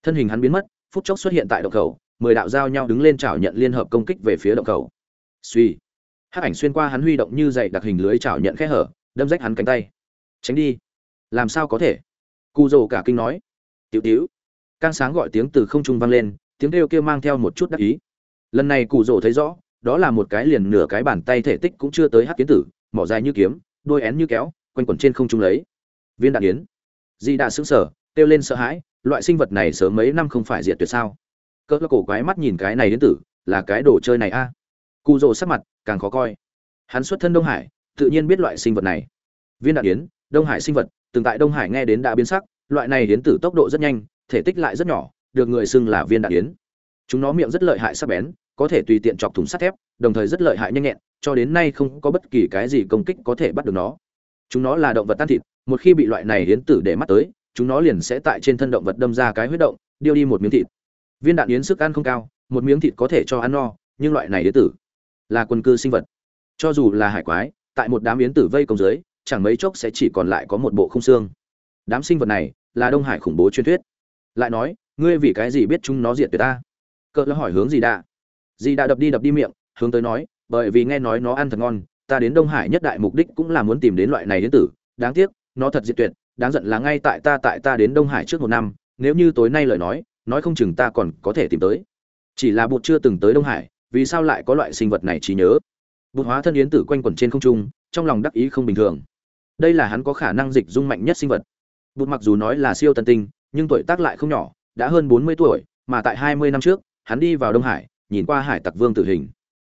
Thân hình hắn biến mất, phút chốc xuất hiện tại động khẩu, mười đạo giao nhau đứng lên chảo nhận liên hợp công kích về phía động khẩu. Suy. Hắc ảnh xuyên qua hắn huy động như dậy đặc hình lưới chảo nhận khe hở, đâm rách hắn cánh tay. Tránh đi. Làm sao có thể? Cụ rồ cả kinh nói. Tiểu tiểu cang sáng gọi tiếng từ không trung vang lên, tiếng kêu kia mang theo một chút đắc ý. Lần này cụ Dỗ thấy rõ, đó là một cái liền nửa cái bàn tay thể tích cũng chưa tới hắc kiến tử, mỏ dài như kiếm, đôi én như kéo, quanh quẩn trên không trung lấy. Viên đạn yến. Di đã sững sờ, kêu lên sợ hãi, loại sinh vật này sớm mấy năm không phải diệt tuyệt sao? Cỡ cổ quái mắt nhìn cái này đến tử, là cái đồ chơi này a? À. cụ rồ sắc mặt càng khó coi. Hắn xuất thân đông hải, tự nhiên biết loại sinh vật này. Viên đạn yến, đông hải sinh vật, từng tại đông hải nghe đến đã biến sắc, loại này đến tử tốc độ rất nhanh thể tích lại rất nhỏ, được người xưng là viên đạn yến. Chúng nó miệng rất lợi hại sắc bén, có thể tùy tiện chọc thủng sắt thép, đồng thời rất lợi hại nhanh nhẹn, cho đến nay không có bất kỳ cái gì công kích có thể bắt được nó. Chúng nó là động vật tan thịt, một khi bị loại này yến tử để mắt tới, chúng nó liền sẽ tại trên thân động vật đâm ra cái huyết động, điêu đi một miếng thịt. Viên đạn yến sức ăn không cao, một miếng thịt có thể cho ăn no, nhưng loại này yến tử là quân cư sinh vật. Cho dù là hải quái, tại một đám yến tử vây công dưới, chẳng mấy chốc sẽ chỉ còn lại có một bộ không xương. Đám sinh vật này là đông hải khủng bố truyền thuyết lại nói, ngươi vì cái gì biết chúng nó diệt tuyệt ta? Cỡ là hỏi hướng gì đã gì đã đập đi đập đi miệng, hướng tới nói, bởi vì nghe nói nó ăn thật ngon, ta đến đông hải nhất đại mục đích cũng là muốn tìm đến loại này yến tử. Đáng tiếc, nó thật diệt tuyệt, đáng giận là ngay tại ta tại ta đến đông hải trước một năm, nếu như tối nay lời nói nói không chừng ta còn có thể tìm tới. Chỉ là bụt chưa từng tới đông hải, vì sao lại có loại sinh vật này trí nhớ? Bụt hóa thân yến tử quanh quẩn trên không trung, trong lòng đắc ý không bình thường. Đây là hắn có khả năng dịch dung mạnh nhất sinh vật. Bụt mặc dù nói là siêu tân tinh nhưng tuổi tác lại không nhỏ, đã hơn bốn mươi tuổi, mà tại hai mươi năm trước, hắn đi vào đông hải, nhìn qua hải tặc vương tử hình.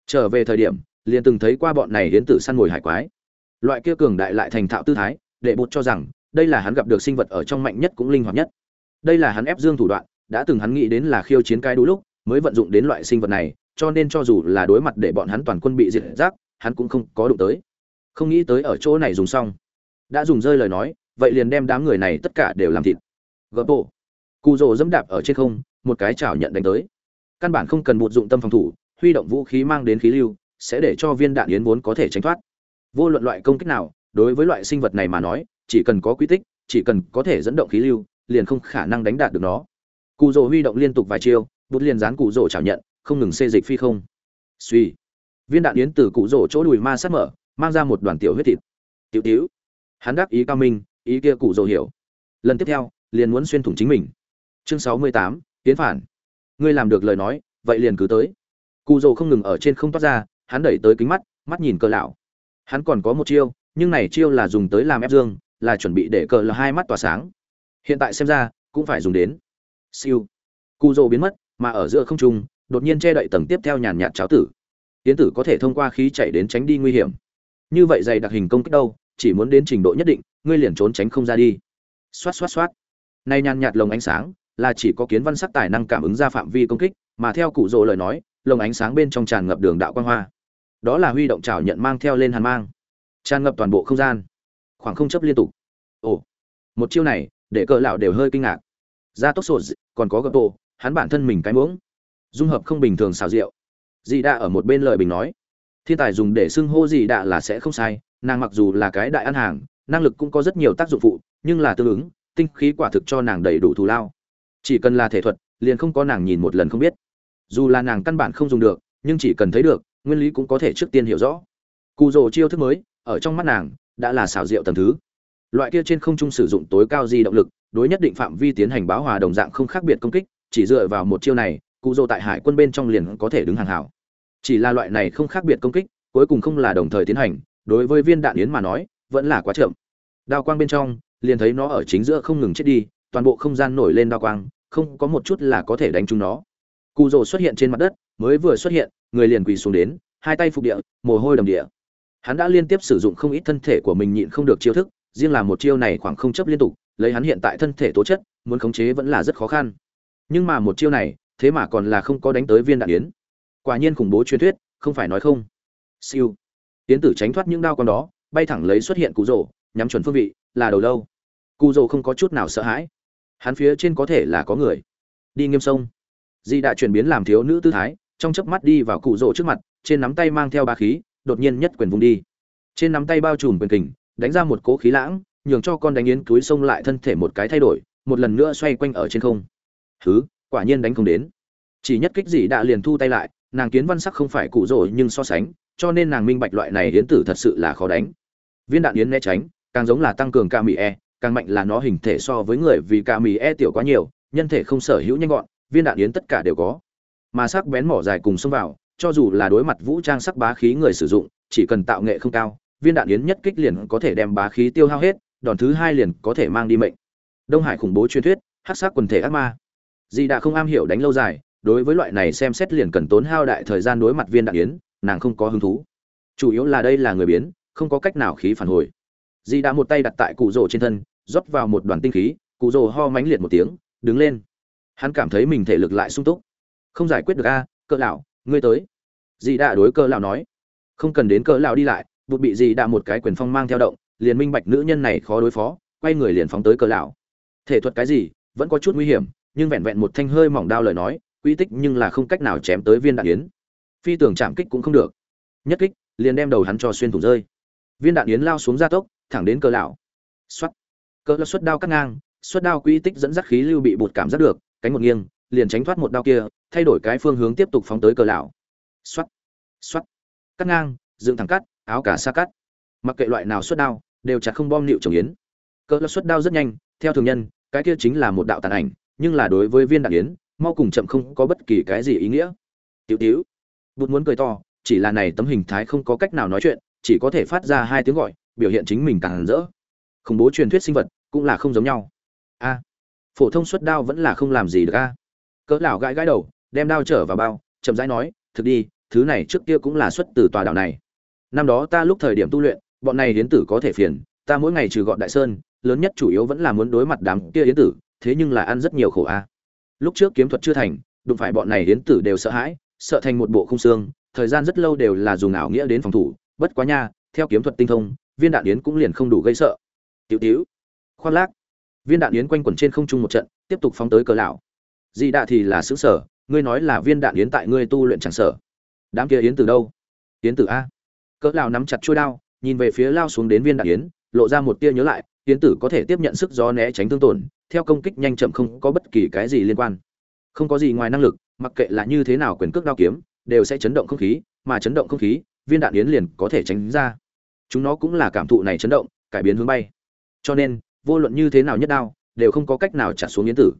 Trở về thời điểm, liền từng thấy qua bọn này đến tử săn ngồi hải quái. Loại kia cường đại lại thành thạo tư thái, đệ bột cho rằng, đây là hắn gặp được sinh vật ở trong mạnh nhất cũng linh hoạt nhất. Đây là hắn ép dương thủ đoạn, đã từng hắn nghĩ đến là khiêu chiến cái đủ lúc, mới vận dụng đến loại sinh vật này, cho nên cho dù là đối mặt để bọn hắn toàn quân bị diệt rác, hắn cũng không có đụng tới. Không nghĩ tới ở chỗ này dùng xong. Đã dùng rơi lời nói, vậy liền đem đám người này tất cả đều làm thịt gợ bộ. Cụ rồ dẫm đạp ở trên không, một cái chảo nhận đánh tới. Căn bản không cần bụt dụng tâm phòng thủ, huy động vũ khí mang đến khí lưu, sẽ để cho viên đạn yến vốn có thể tránh thoát. Vô luận loại công kích nào, đối với loại sinh vật này mà nói, chỉ cần có quy tích, chỉ cần có thể dẫn động khí lưu, liền không khả năng đánh đạt được nó. Cụ rồ huy động liên tục vài chiêu, bút liền dán cụ rồ chảo nhận, không ngừng xê dịch phi không. Suy viên đạn yến từ cụ rồ chỗ đùi ma sát mở, mang ra một đoàn tiểu huyết thịt. Tiểu tiểu. Hắn đáp ý cao minh, ý kia cụ rồ hiểu. Lần tiếp theo liền muốn xuyên thủng chính mình. Chương sáu mươi tám tiến phản. Ngươi làm được lời nói, vậy liền cứ tới. Cụ rồ không ngừng ở trên không toát ra, hắn đẩy tới kính mắt mắt nhìn cờ lão. Hắn còn có một chiêu, nhưng này chiêu là dùng tới làm ép dương, là chuẩn bị để cờ là hai mắt tỏa sáng. Hiện tại xem ra, cũng phải dùng đến. Siêu. Cụ rồ biến mất, mà ở giữa không trung, đột nhiên che đậy tầng tiếp theo nhàn nhạt cháo tử. Tiến tử có thể thông qua khí chạy đến tránh đi nguy hiểm. Như vậy dày đặc hình công kích đâu, chỉ muốn đến trình độ nhất định, ngươi liền trốn tránh không ra đi. Xoát xoát xoát nay nhàn nhạt lồng ánh sáng là chỉ có kiến văn sắc tài năng cảm ứng ra phạm vi công kích, mà theo cụ rồ lời nói, lồng ánh sáng bên trong tràn ngập đường đạo quang hoa. Đó là huy động trào nhận mang theo lên hàn mang, tràn ngập toàn bộ không gian. Khoảng không chấp liên tục. Ồ, một chiêu này, để cỡ lão đều hơi kinh ngạc. Ra tốc sột, còn có gấp bộ, hắn bản thân mình cái muỗng. Dung hợp không bình thường xào rượu. Dị đạ ở một bên lời bình nói. Thiên tài dùng để xưng hô dị đạ là sẽ không sai, nàng mặc dù là cái đại ăn hàng, năng lực cũng có rất nhiều tác dụng phụ, nhưng là tương ứng tinh khí quả thực cho nàng đầy đủ thù lao. Chỉ cần là thể thuật, liền không có nàng nhìn một lần không biết. Dù là nàng căn bản không dùng được, nhưng chỉ cần thấy được, nguyên lý cũng có thể trước tiên hiểu rõ. Cụ rồ chiêu thức mới, ở trong mắt nàng, đã là xảo diệu tầm thứ. Loại kia trên không trung sử dụng tối cao di động lực, đối nhất định phạm vi tiến hành báo hòa đồng dạng không khác biệt công kích, chỉ dựa vào một chiêu này cụ rồ tại hải quân bên trong liền có thể đứng hàng hảo. Chỉ là loại này không khác biệt công kích, cuối cùng không là đồng thời tiến hành, đối với viên đạn yến mà nói, vẫn là quá chậm. Đao quang bên trong liền thấy nó ở chính giữa không ngừng chết đi toàn bộ không gian nổi lên đao quang không có một chút là có thể đánh trúng nó. Cụ rồ xuất hiện trên mặt đất mới vừa xuất hiện người liền quỳ xuống đến hai tay phục địa mồ hôi đầm địa. Hắn đã liên tiếp sử dụng không ít thân thể của mình nhịn không được chiêu thức riêng là một chiêu này khoảng không chấp liên tục lấy hắn hiện tại thân thể tố chất muốn khống chế vẫn là rất khó khăn. Nhưng mà một chiêu này thế mà còn là không có đánh tới viên đạn yến. Quả nhiên khủng bố truyền thuyết không phải nói không. Siêu. Tiến tử tránh thoát những đao con đó bay thẳng lấy xuất hiện cụ rổ, nhắm chuẩn phương vị là đầu lâu. Cụ rồ không có chút nào sợ hãi. Hắn phía trên có thể là có người. Đi nghiêm sông. Di đã chuyển biến làm thiếu nữ tư thái, trong chớp mắt đi vào cụ rồ trước mặt, trên nắm tay mang theo ba khí, đột nhiên nhất quyền vùng đi. Trên nắm tay bao trùm quyền kình, đánh ra một cỗ khí lãng, nhường cho con đánh yến túi sông lại thân thể một cái thay đổi, một lần nữa xoay quanh ở trên không. Thứ quả nhiên đánh không đến. Chỉ nhất kích dị đã liền thu tay lại, nàng kiến văn sắc không phải cụ rồ nhưng so sánh, cho nên nàng minh bạch loại này yến tử thật sự là khó đánh. Viên đạn yến né tránh càng giống là tăng cường ca mỹ e càng mạnh là nó hình thể so với người vì ca mỹ e tiểu quá nhiều, nhân thể không sở hữu nhanh gọn, viên đạn yến tất cả đều có. Mà sắc bén mỏ dài cùng xông vào, cho dù là đối mặt vũ trang sắc bá khí người sử dụng, chỉ cần tạo nghệ không cao, viên đạn yến nhất kích liền có thể đem bá khí tiêu hao hết, đòn thứ hai liền có thể mang đi mệnh. Đông hải khủng bố truyền thuyết, hắc sắc quần thể ác ma. Di đã không am hiểu đánh lâu dài, đối với loại này xem xét liền cần tốn hao đại thời gian đối mặt viên đạn yến, nàng không có hứng thú. Chủ yếu là đây là người biến, không có cách nào khí phản hồi dì đã một tay đặt tại cụ rồ trên thân, rót vào một đoàn tinh khí, cụ rồ ho mánh liệt một tiếng, đứng lên. Hắn cảm thấy mình thể lực lại sung túc. Không giải quyết được a, cỡ lão, ngươi tới. Dì đã đối cỡ lão nói. Không cần đến cỡ lão đi lại, bụt bị dì đã một cái quyền phong mang theo động, liền minh bạch nữ nhân này khó đối phó, quay người liền phóng tới cỡ lão. Thể thuật cái gì, vẫn có chút nguy hiểm, nhưng vẹn vẹn một thanh hơi mỏng đao lời nói, quy tích nhưng là không cách nào chém tới viên đạn yến. Phi tưởng chạm kích cũng không được. Nhất kích, liền đem đầu hắn cho xuyên thủng rơi. Viên đạn yến lao xuống gia tốc thẳng đến cờ lão. Xuất cờ lão xuất đao cắt ngang, xuất đao quỹ tích dẫn dắt khí lưu bị bột cảm giác được, cánh một nghiêng, liền tránh thoát một đao kia, thay đổi cái phương hướng tiếp tục phóng tới cờ lão. Xuất xuất cắt ngang, dựng thẳng cắt, áo cả xa cắt. Mặc kệ loại nào xuất đao, đều chặt không bom nịu trồng yến. Cỡ lão xuất đao rất nhanh, theo thường nhân, cái kia chính là một đạo tàn ảnh, nhưng là đối với viên đạn yến, mau cùng chậm không có bất kỳ cái gì ý nghĩa. Tiểu tiểu. Bụt muốn cười to, chỉ là này tấm hình thái không có cách nào nói chuyện, chỉ có thể phát ra hai tiếng gọi biểu hiện chính mình càng rỡ. Khủng bố truyền thuyết sinh vật cũng là không giống nhau. A, phổ thông xuất đao vẫn là không làm gì được a. Cỡ lão gãi gãi đầu, đem đao trở vào bao, chậm rãi nói, thực đi, thứ này trước kia cũng là xuất từ tòa đảo này. Năm đó ta lúc thời điểm tu luyện, bọn này hiến tử có thể phiền, ta mỗi ngày trừ gọn đại sơn, lớn nhất chủ yếu vẫn là muốn đối mặt đám kia hiến tử, thế nhưng là ăn rất nhiều khổ a. Lúc trước kiếm thuật chưa thành, đụng phải bọn này hiến tử đều sợ hãi, sợ thành một bộ không xương, thời gian rất lâu đều là dùng ảo nghĩa đến phòng thủ, bất quá nha, theo kiếm thuật tinh thông viên đạn yến cũng liền không đủ gây sợ. Tiểu tiểu, khoan lác. Viên đạn yến quanh quẩn trên không trung một trận, tiếp tục phóng tới cờ lão. Dị đạ thì là xứ sở, ngươi nói là viên đạn yến tại ngươi tu luyện chẳng sở đám kia yến từ đâu? Yến từ a. Cỡ lão nắm chặt chuôi đao, nhìn về phía lao xuống đến viên đạn yến, lộ ra một tia nhớ lại, yến tử có thể tiếp nhận sức gió né tránh thương tổn, theo công kích nhanh chậm không có bất kỳ cái gì liên quan. Không có gì ngoài năng lực, mặc kệ là như thế nào quyền cước đao kiếm, đều sẽ chấn động không khí, mà chấn động không khí, viên đạn yến liền có thể tránh ra chúng nó cũng là cảm thụ này chấn động, cải biến hướng bay. Cho nên, vô luận như thế nào nhất đao, đều không có cách nào trả xuống yến tử.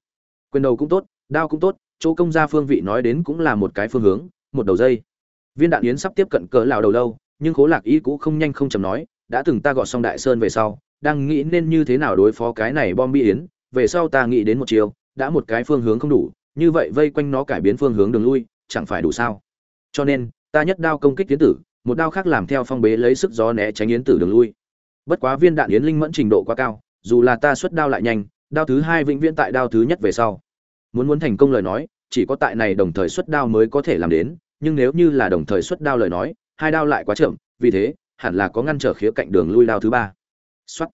Quyền đầu cũng tốt, đao cũng tốt, chỗ công gia phương vị nói đến cũng là một cái phương hướng, một đầu dây. Viên đạn yến sắp tiếp cận cỡ lào đầu lâu, nhưng khố lạc y cũ không nhanh không chầm nói, đã từng ta gọt xong đại sơn về sau, đang nghĩ nên như thế nào đối phó cái này bom bi yến, về sau ta nghĩ đến một chiều đã một cái phương hướng không đủ, như vậy vây quanh nó cải biến phương hướng đường lui, chẳng phải đủ sao. Cho nên, ta nhất đao công kích tiến tử một đao khác làm theo phong bế lấy sức gió né tránh yến tử đường lui. Bất quá viên đạn yến linh mẫn trình độ quá cao, dù là ta xuất đao lại nhanh, đao thứ hai vĩnh viễn tại đao thứ nhất về sau. Muốn muốn thành công lời nói, chỉ có tại này đồng thời xuất đao mới có thể làm đến, nhưng nếu như là đồng thời xuất đao lời nói, hai đao lại quá chậm, vì thế, hẳn là có ngăn trở khía cạnh đường lui đao thứ ba. Xuất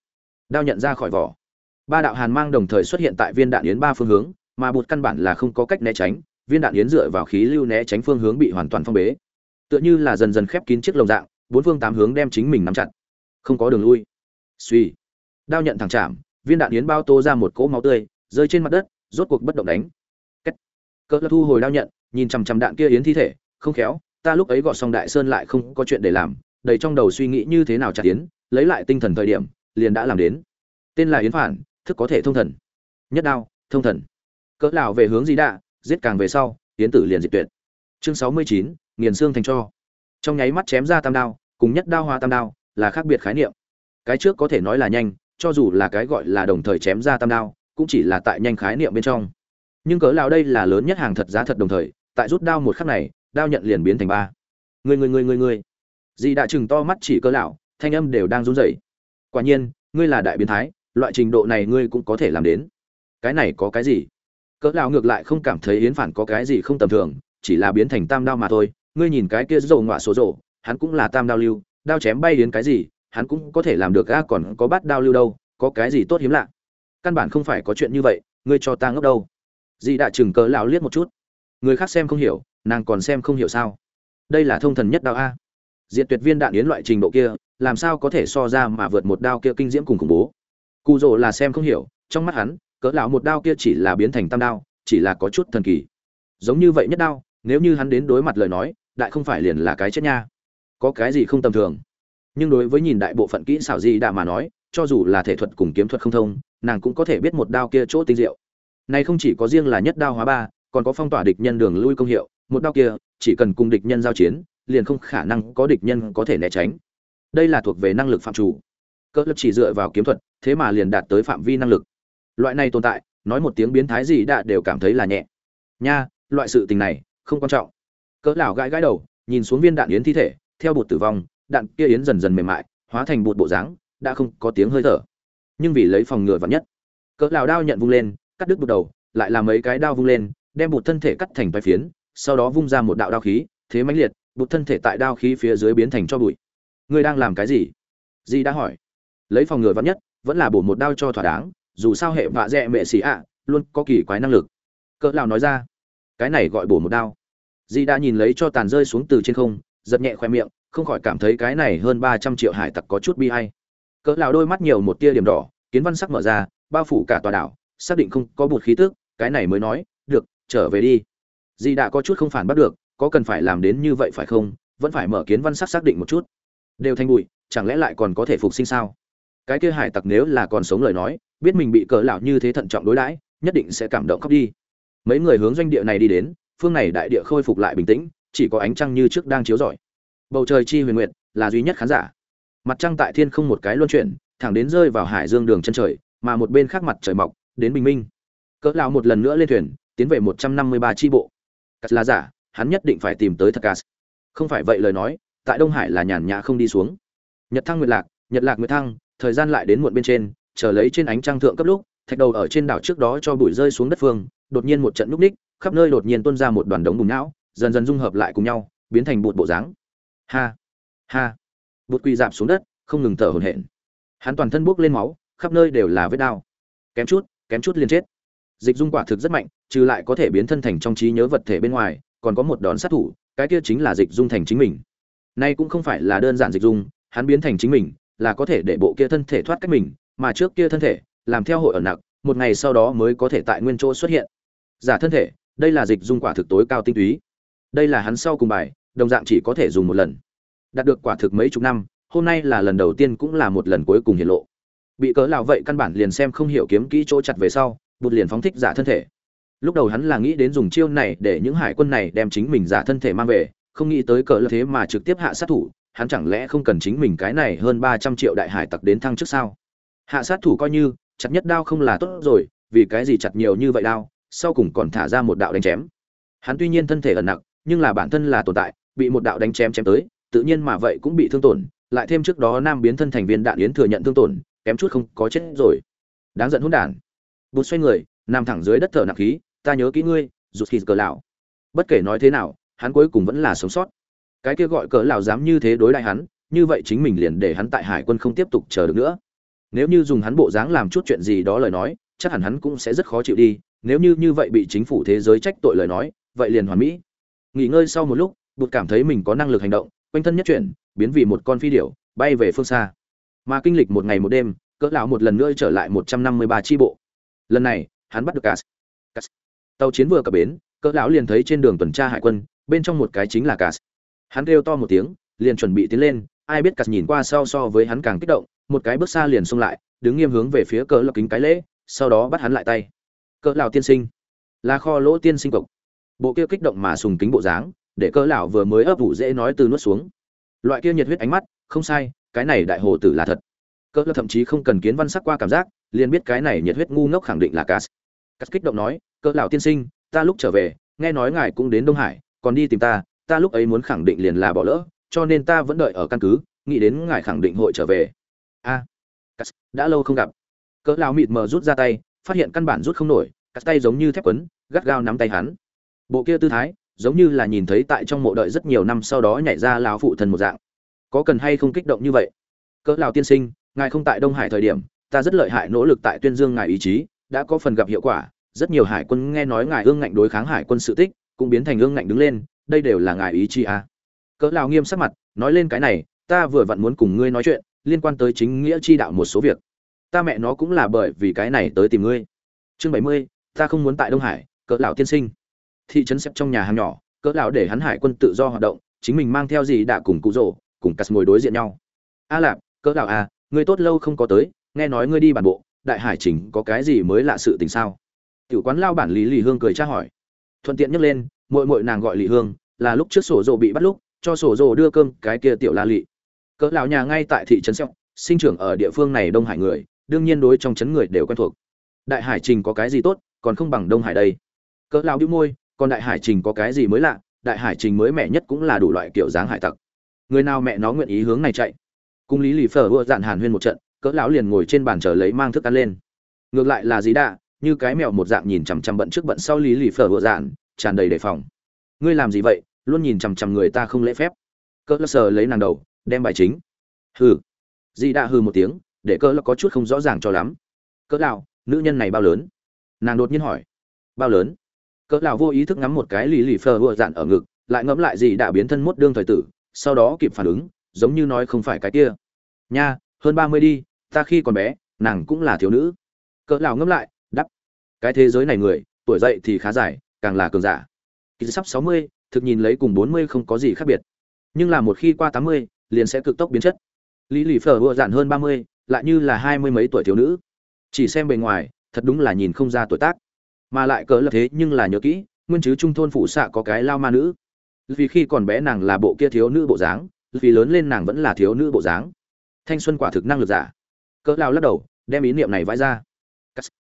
đao nhận ra khỏi vỏ. Ba đạo hàn mang đồng thời xuất hiện tại viên đạn yến ba phương hướng, mà bụt căn bản là không có cách né tránh, viên đạn yến dựa vào khí lưu né tránh phương hướng bị hoàn toàn phong bế tựa như là dần dần khép kín chiếc lồng dạng, bốn phương tám hướng đem chính mình nắm chặt. Không có đường lui. Suy đao nhận thẳng chạm, viên đạn yến bao tô ra một cỗ máu tươi, rơi trên mặt đất, rốt cuộc bất động đánh. Kết. cỡ thu hồi đao nhận, nhìn chằm chằm đạn kia yến thi thể, không khéo, ta lúc ấy gọt xong đại sơn lại không có chuyện để làm, đầy trong đầu suy nghĩ như thế nào chặt yến, lấy lại tinh thần thời điểm, liền đã làm đến. Tên là yến phản, thức có thể thông thần. Nhất đao, thông thần. Cỡ lão về hướng gì đạ, giết càng về sau, yến tử liền diệt tuyệt. Chương sáu mươi chín nghiền xương thành cho. Trong nháy mắt chém ra tam đao, cùng nhất đao hoa tam đao, là khác biệt khái niệm. Cái trước có thể nói là nhanh, cho dù là cái gọi là đồng thời chém ra tam đao, cũng chỉ là tại nhanh khái niệm bên trong. Nhưng cỡ lão đây là lớn nhất hàng thật giá thật đồng thời, tại rút đao một khắc này, đao nhận liền biến thành ba. Người người người người người dì đã chừng to mắt chỉ cỡ lão thanh âm đều đang run rẩy. Quả nhiên, ngươi là đại biến thái, loại trình độ này ngươi cũng có thể làm đến. Cái này có cái gì? Cỡ lão ngược lại không cảm thấy yến phản có cái gì không tầm thường, chỉ là biến thành tam đao mà thôi ngươi nhìn cái kia rồ ngọa số rồ hắn cũng là tam đao lưu, đao chém bay đến cái gì, hắn cũng có thể làm được, a, còn có bát đao lưu đâu, có cái gì tốt hiếm lạ? Căn bản không phải có chuyện như vậy, ngươi cho ta ngốc đâu. Dị đã chừng cớ lão liếc một chút. Người khác xem không hiểu, nàng còn xem không hiểu sao? Đây là thông thần nhất đao, a. Diệt tuyệt viên đạn yến loại trình độ kia, làm sao có thể so ra mà vượt một đao kia kinh diễm cùng khủng bố? Cù rồ là xem không hiểu, trong mắt hắn, cỡ lão một đao kia chỉ là biến thành tam đao, chỉ là có chút thần kỳ. Giống như vậy nhất đao, nếu như hắn đến đối mặt lời nói đại không phải liền là cái chết nha. Có cái gì không tầm thường? Nhưng đối với nhìn đại bộ phận kỹ xảo gì đã mà nói, cho dù là thể thuật cùng kiếm thuật không thông, nàng cũng có thể biết một đao kia chỗ tinh diệu. Này không chỉ có riêng là nhất đao hóa ba, còn có phong tỏa địch nhân đường lui công hiệu, một đao kia, chỉ cần cùng địch nhân giao chiến, liền không khả năng có địch nhân có thể né tránh. Đây là thuộc về năng lực phạm chủ. Cỡ lập chỉ dựa vào kiếm thuật, thế mà liền đạt tới phạm vi năng lực. Loại này tồn tại, nói một tiếng biến thái gì đã đều cảm thấy là nhẹ. Nha, loại sự tình này, không quan trọng cỡ lão gãi gãi đầu, nhìn xuống viên đạn yến thi thể, theo bột tử vong, đạn kia yến dần dần mềm mại, hóa thành bột bộ dáng, đã không có tiếng hơi thở. Nhưng vì lấy phòng ngừa vắn nhất, cỡ lão đao nhận vung lên, cắt đứt bột đầu, lại làm mấy cái đao vung lên, đem bột thân thể cắt thành vài phiến, sau đó vung ra một đạo đao khí, thế mãnh liệt, bột thân thể tại đao khí phía dưới biến thành cho bụi. Ngươi đang làm cái gì? Di đã hỏi. Lấy phòng ngừa vắn nhất, vẫn là bổ một đao cho thỏa đáng, dù sao hệ vạ dẹ mẹ xì ạ, luôn có kỳ quái năng lực. Cỡ lão nói ra. Cái này gọi bổ một đao di đã nhìn lấy cho tàn rơi xuống từ trên không, giật nhẹ khoe miệng, không khỏi cảm thấy cái này hơn ba trăm triệu hải tặc có chút bi hay cỡ lão đôi mắt nhiều một tia điểm đỏ, kiến văn sắc mở ra, bao phủ cả tòa đảo, xác định không có bột khí tức, cái này mới nói, được, trở về đi. Di đã có chút không phản bắt được, có cần phải làm đến như vậy phải không? Vẫn phải mở kiến văn sắc xác định một chút. Đều thành bụi, chẳng lẽ lại còn có thể phục sinh sao? Cái kia hải tặc nếu là còn sống lời nói, biết mình bị cỡ lão như thế thận trọng đối đãi, nhất định sẽ cảm động khóc đi. Mấy người hướng doanh địa này đi đến phương này đại địa khôi phục lại bình tĩnh, chỉ có ánh trăng như trước đang chiếu rọi. Bầu trời chi huyền nguyệt là duy nhất khán giả. Mặt trăng tại thiên không một cái luân chuyển, thẳng đến rơi vào hải dương đường chân trời, mà một bên khác mặt trời mọc, đến bình minh. Cỡ lão một lần nữa lên thuyền, tiến về một trăm năm mươi ba chi bộ. Cắt là giả, hắn nhất định phải tìm tới thật cát. Không phải vậy lời nói, tại đông hải là nhàn nhã không đi xuống. Nhật thăng nguyệt lạc, nhật lạc nguyệt thăng, thời gian lại đến muộn bên trên, chờ lấy trên ánh trăng thượng cấp lúc, thạch đầu ở trên đảo trước đó cho bụi rơi xuống đất phương, đột nhiên một trận núp ních khắp nơi đột nhiên tuôn ra một đoàn đống bùn não, dần dần dung hợp lại cùng nhau, biến thành bột bộ dáng. Ha! Ha! Bột quỳ dạp xuống đất, không ngừng thở hổn hển. Hắn toàn thân buốc lên máu, khắp nơi đều là vết đau. Kém chút kém chút liền chết. Dịch dung quả thực rất mạnh, trừ lại có thể biến thân thành trong trí nhớ vật thể bên ngoài, còn có một đòn sát thủ, cái kia chính là dịch dung thành chính mình. Nay cũng không phải là đơn giản dịch dung, hắn biến thành chính mình, là có thể để bộ kia thân thể thoát cách mình, mà trước kia thân thể, làm theo hội ở nặng một ngày sau đó mới có thể tại nguyên chỗ xuất hiện. Giả thân thể đây là dịch dung quả thực tối cao tinh túy. Đây là hắn sau cùng bài, đồng dạng chỉ có thể dùng một lần. Đạt được quả thực mấy chục năm, hôm nay là lần đầu tiên cũng là một lần cuối cùng hiện lộ. Bị cớ lão vậy căn bản liền xem không hiểu kiếm kỹ chỗ chặt về sau, bụt liền phóng thích giả thân thể. Lúc đầu hắn là nghĩ đến dùng chiêu này để những hải quân này đem chính mình giả thân thể mang về, không nghĩ tới cỡ thế mà trực tiếp hạ sát thủ, hắn chẳng lẽ không cần chính mình cái này hơn ba trăm triệu đại hải tặc đến thăng trước sao? Hạ sát thủ coi như, chặt nhất đao không là tốt rồi, vì cái gì chặt nhiều như vậy đao? Sau cùng còn thả ra một đạo đánh chém. Hắn tuy nhiên thân thể ẩn nặng nhưng là bản thân là tồn tại, bị một đạo đánh chém chém tới, tự nhiên mà vậy cũng bị thương tổn, lại thêm trước đó nam biến thân thành viên đạn yến thừa nhận thương tổn, kém chút không có chết rồi. Đáng giận hỗn đản. Bụt xoay người, nằm thẳng dưới đất thở nặng khí, ta nhớ kỹ ngươi, rụt khi cờ lão. Bất kể nói thế nào, hắn cuối cùng vẫn là sống sót. Cái kia gọi cỡ lão dám như thế đối đại hắn, như vậy chính mình liền để hắn tại hải quân không tiếp tục chờ được nữa. Nếu như dùng hắn bộ dáng làm chút chuyện gì đó lời nói, chắc hẳn hắn cũng sẽ rất khó chịu đi nếu như như vậy bị chính phủ thế giới trách tội lời nói, vậy liền hoàn mỹ. Nghỉ ngơi sau một lúc, bụt cảm thấy mình có năng lực hành động, quanh thân nhất chuyển, biến vì một con phi điểu, bay về phương xa. Mà kinh lịch một ngày một đêm, cỡ lão một lần nữa trở lại một trăm năm mươi ba chi bộ. Lần này, hắn bắt được Cass. tàu chiến vừa cập bến, cỡ lão liền thấy trên đường tuần tra hải quân, bên trong một cái chính là Cass. hắn kêu to một tiếng, liền chuẩn bị tiến lên, ai biết Cass nhìn qua sau so với hắn càng kích động, một cái bước xa liền xông lại, đứng nghiêm hướng về phía cỡ lão kính cái lễ, sau đó bắt hắn lại tay cỡ lão tiên sinh. Là kho lỗ tiên sinh cộc. Bộ kia kích động mà sùng kính bộ dáng để cỡ lão vừa mới ấp ủ dễ nói từ nuốt xuống. Loại kia nhiệt huyết ánh mắt không sai cái này đại hồ tử là thật. Cỡ lão thậm chí không cần kiến văn sắc qua cảm giác liền biết cái này nhiệt huyết ngu ngốc khẳng định là cát. Cát kích động nói cỡ lão tiên sinh ta lúc trở về nghe nói ngài cũng đến đông hải còn đi tìm ta ta lúc ấy muốn khẳng định liền là bỏ lỡ cho nên ta vẫn đợi ở căn cứ nghĩ đến ngài khẳng định hội trở về. A à, đã lâu không gặp. Cỡ lão mịt mờ rút ra tay phát hiện căn bản rút không nổi, cắt tay giống như thép quấn, gắt gao nắm tay hắn. Bộ kia tư thái, giống như là nhìn thấy tại trong mộ đợi rất nhiều năm sau đó nhảy ra lão phụ thần một dạng. Có cần hay không kích động như vậy? Cỡ lào tiên sinh, ngài không tại đông hải thời điểm, ta rất lợi hại nỗ lực tại tuyên dương ngài ý chí, đã có phần gặp hiệu quả, rất nhiều hải quân nghe nói ngài ương ngạnh đối kháng hải quân sự tích, cũng biến thành ương ngạnh đứng lên, đây đều là ngài ý chí à. cỡ lào nghiêm sắc mặt, nói lên cái này, ta vừa vặn muốn cùng ngươi nói chuyện, liên quan tới chính nghĩa chi đạo một số việc ta mẹ nó cũng là bởi vì cái này tới tìm ngươi. Chương bảy mươi ta không muốn tại đông hải cỡ lão tiên sinh. Thị trấn xếp trong nhà hàng nhỏ cỡ lão để hắn hải quân tự do hoạt động chính mình mang theo gì đã cùng cụ rổ cùng cắt ngồi đối diện nhau. A lạp cỡ lão à ngươi tốt lâu không có tới nghe nói ngươi đi bản bộ đại hải trình có cái gì mới lạ sự tình sao? Tiểu quán lao bản lý lì hương cười tra hỏi. Thuận tiện nhắc lên muội muội nàng gọi lì hương là lúc trước sổ rồ bị bắt lúc cho sổ rồ đưa cơm cái kia tiểu la lị. Cỡ lão nhà ngay tại thị trấn xếp, sinh trưởng ở địa phương này đông hải người đương nhiên đối trong chấn người đều quen thuộc. Đại hải trình có cái gì tốt, còn không bằng đông hải đây. Cỡ lão bĩu môi, còn đại hải trình có cái gì mới lạ, đại hải trình mới mẻ nhất cũng là đủ loại kiểu dáng hải tặc. Người nào mẹ nó nguyện ý hướng này chạy? Cung lý lì phở vừa dạn hàn huyên một trận, cỡ lão liền ngồi trên bàn chờ lấy mang thức ăn lên. Ngược lại là gì đã như cái mèo một dạng nhìn chằm chằm bận trước bận sau lý lì phở vừa dạn, tràn đầy đề phòng. Ngươi làm gì vậy? Luôn nhìn chằm chằm người ta không lễ phép. Cỡ lão sờ lấy nàng đầu, đem bài chính. Hừ. Dì đã hừ một tiếng để cỡ là có chút không rõ ràng cho lắm. Cỡ lão, nữ nhân này bao lớn? Nàng đột nhiên hỏi. Bao lớn? Cỡ lão vô ý thức ngắm một cái lì lì phờ vừa dạn ở ngực, lại ngẫm lại gì đã biến thân mốt đương thời tử, sau đó kịp phản ứng, giống như nói không phải cái kia. Nha, hơn ba mươi đi, ta khi còn bé, nàng cũng là thiếu nữ. Cỡ lão ngẫm lại đắp cái thế giới này người, tuổi dậy thì khá dài, càng là cường giả. Kỳ sắp sáu mươi, thực nhìn lấy cùng bốn mươi không có gì khác biệt. Nhưng là một khi qua tám mươi, liền sẽ cực tốc biến chất. Lý lì phở vừa dạn hơn ba mươi lại như là hai mươi mấy tuổi thiếu nữ. Chỉ xem bề ngoài, thật đúng là nhìn không ra tuổi tác. Mà lại cỡ là thế nhưng là nhớ kỹ, nguyên chứ trung thôn phụ xạ có cái lao ma nữ. Vì khi còn bé nàng là bộ kia thiếu nữ bộ dáng, vì lớn lên nàng vẫn là thiếu nữ bộ dáng. Thanh xuân quả thực năng lực giả. Cỡ lao lắc đầu, đem ý niệm này vãi ra.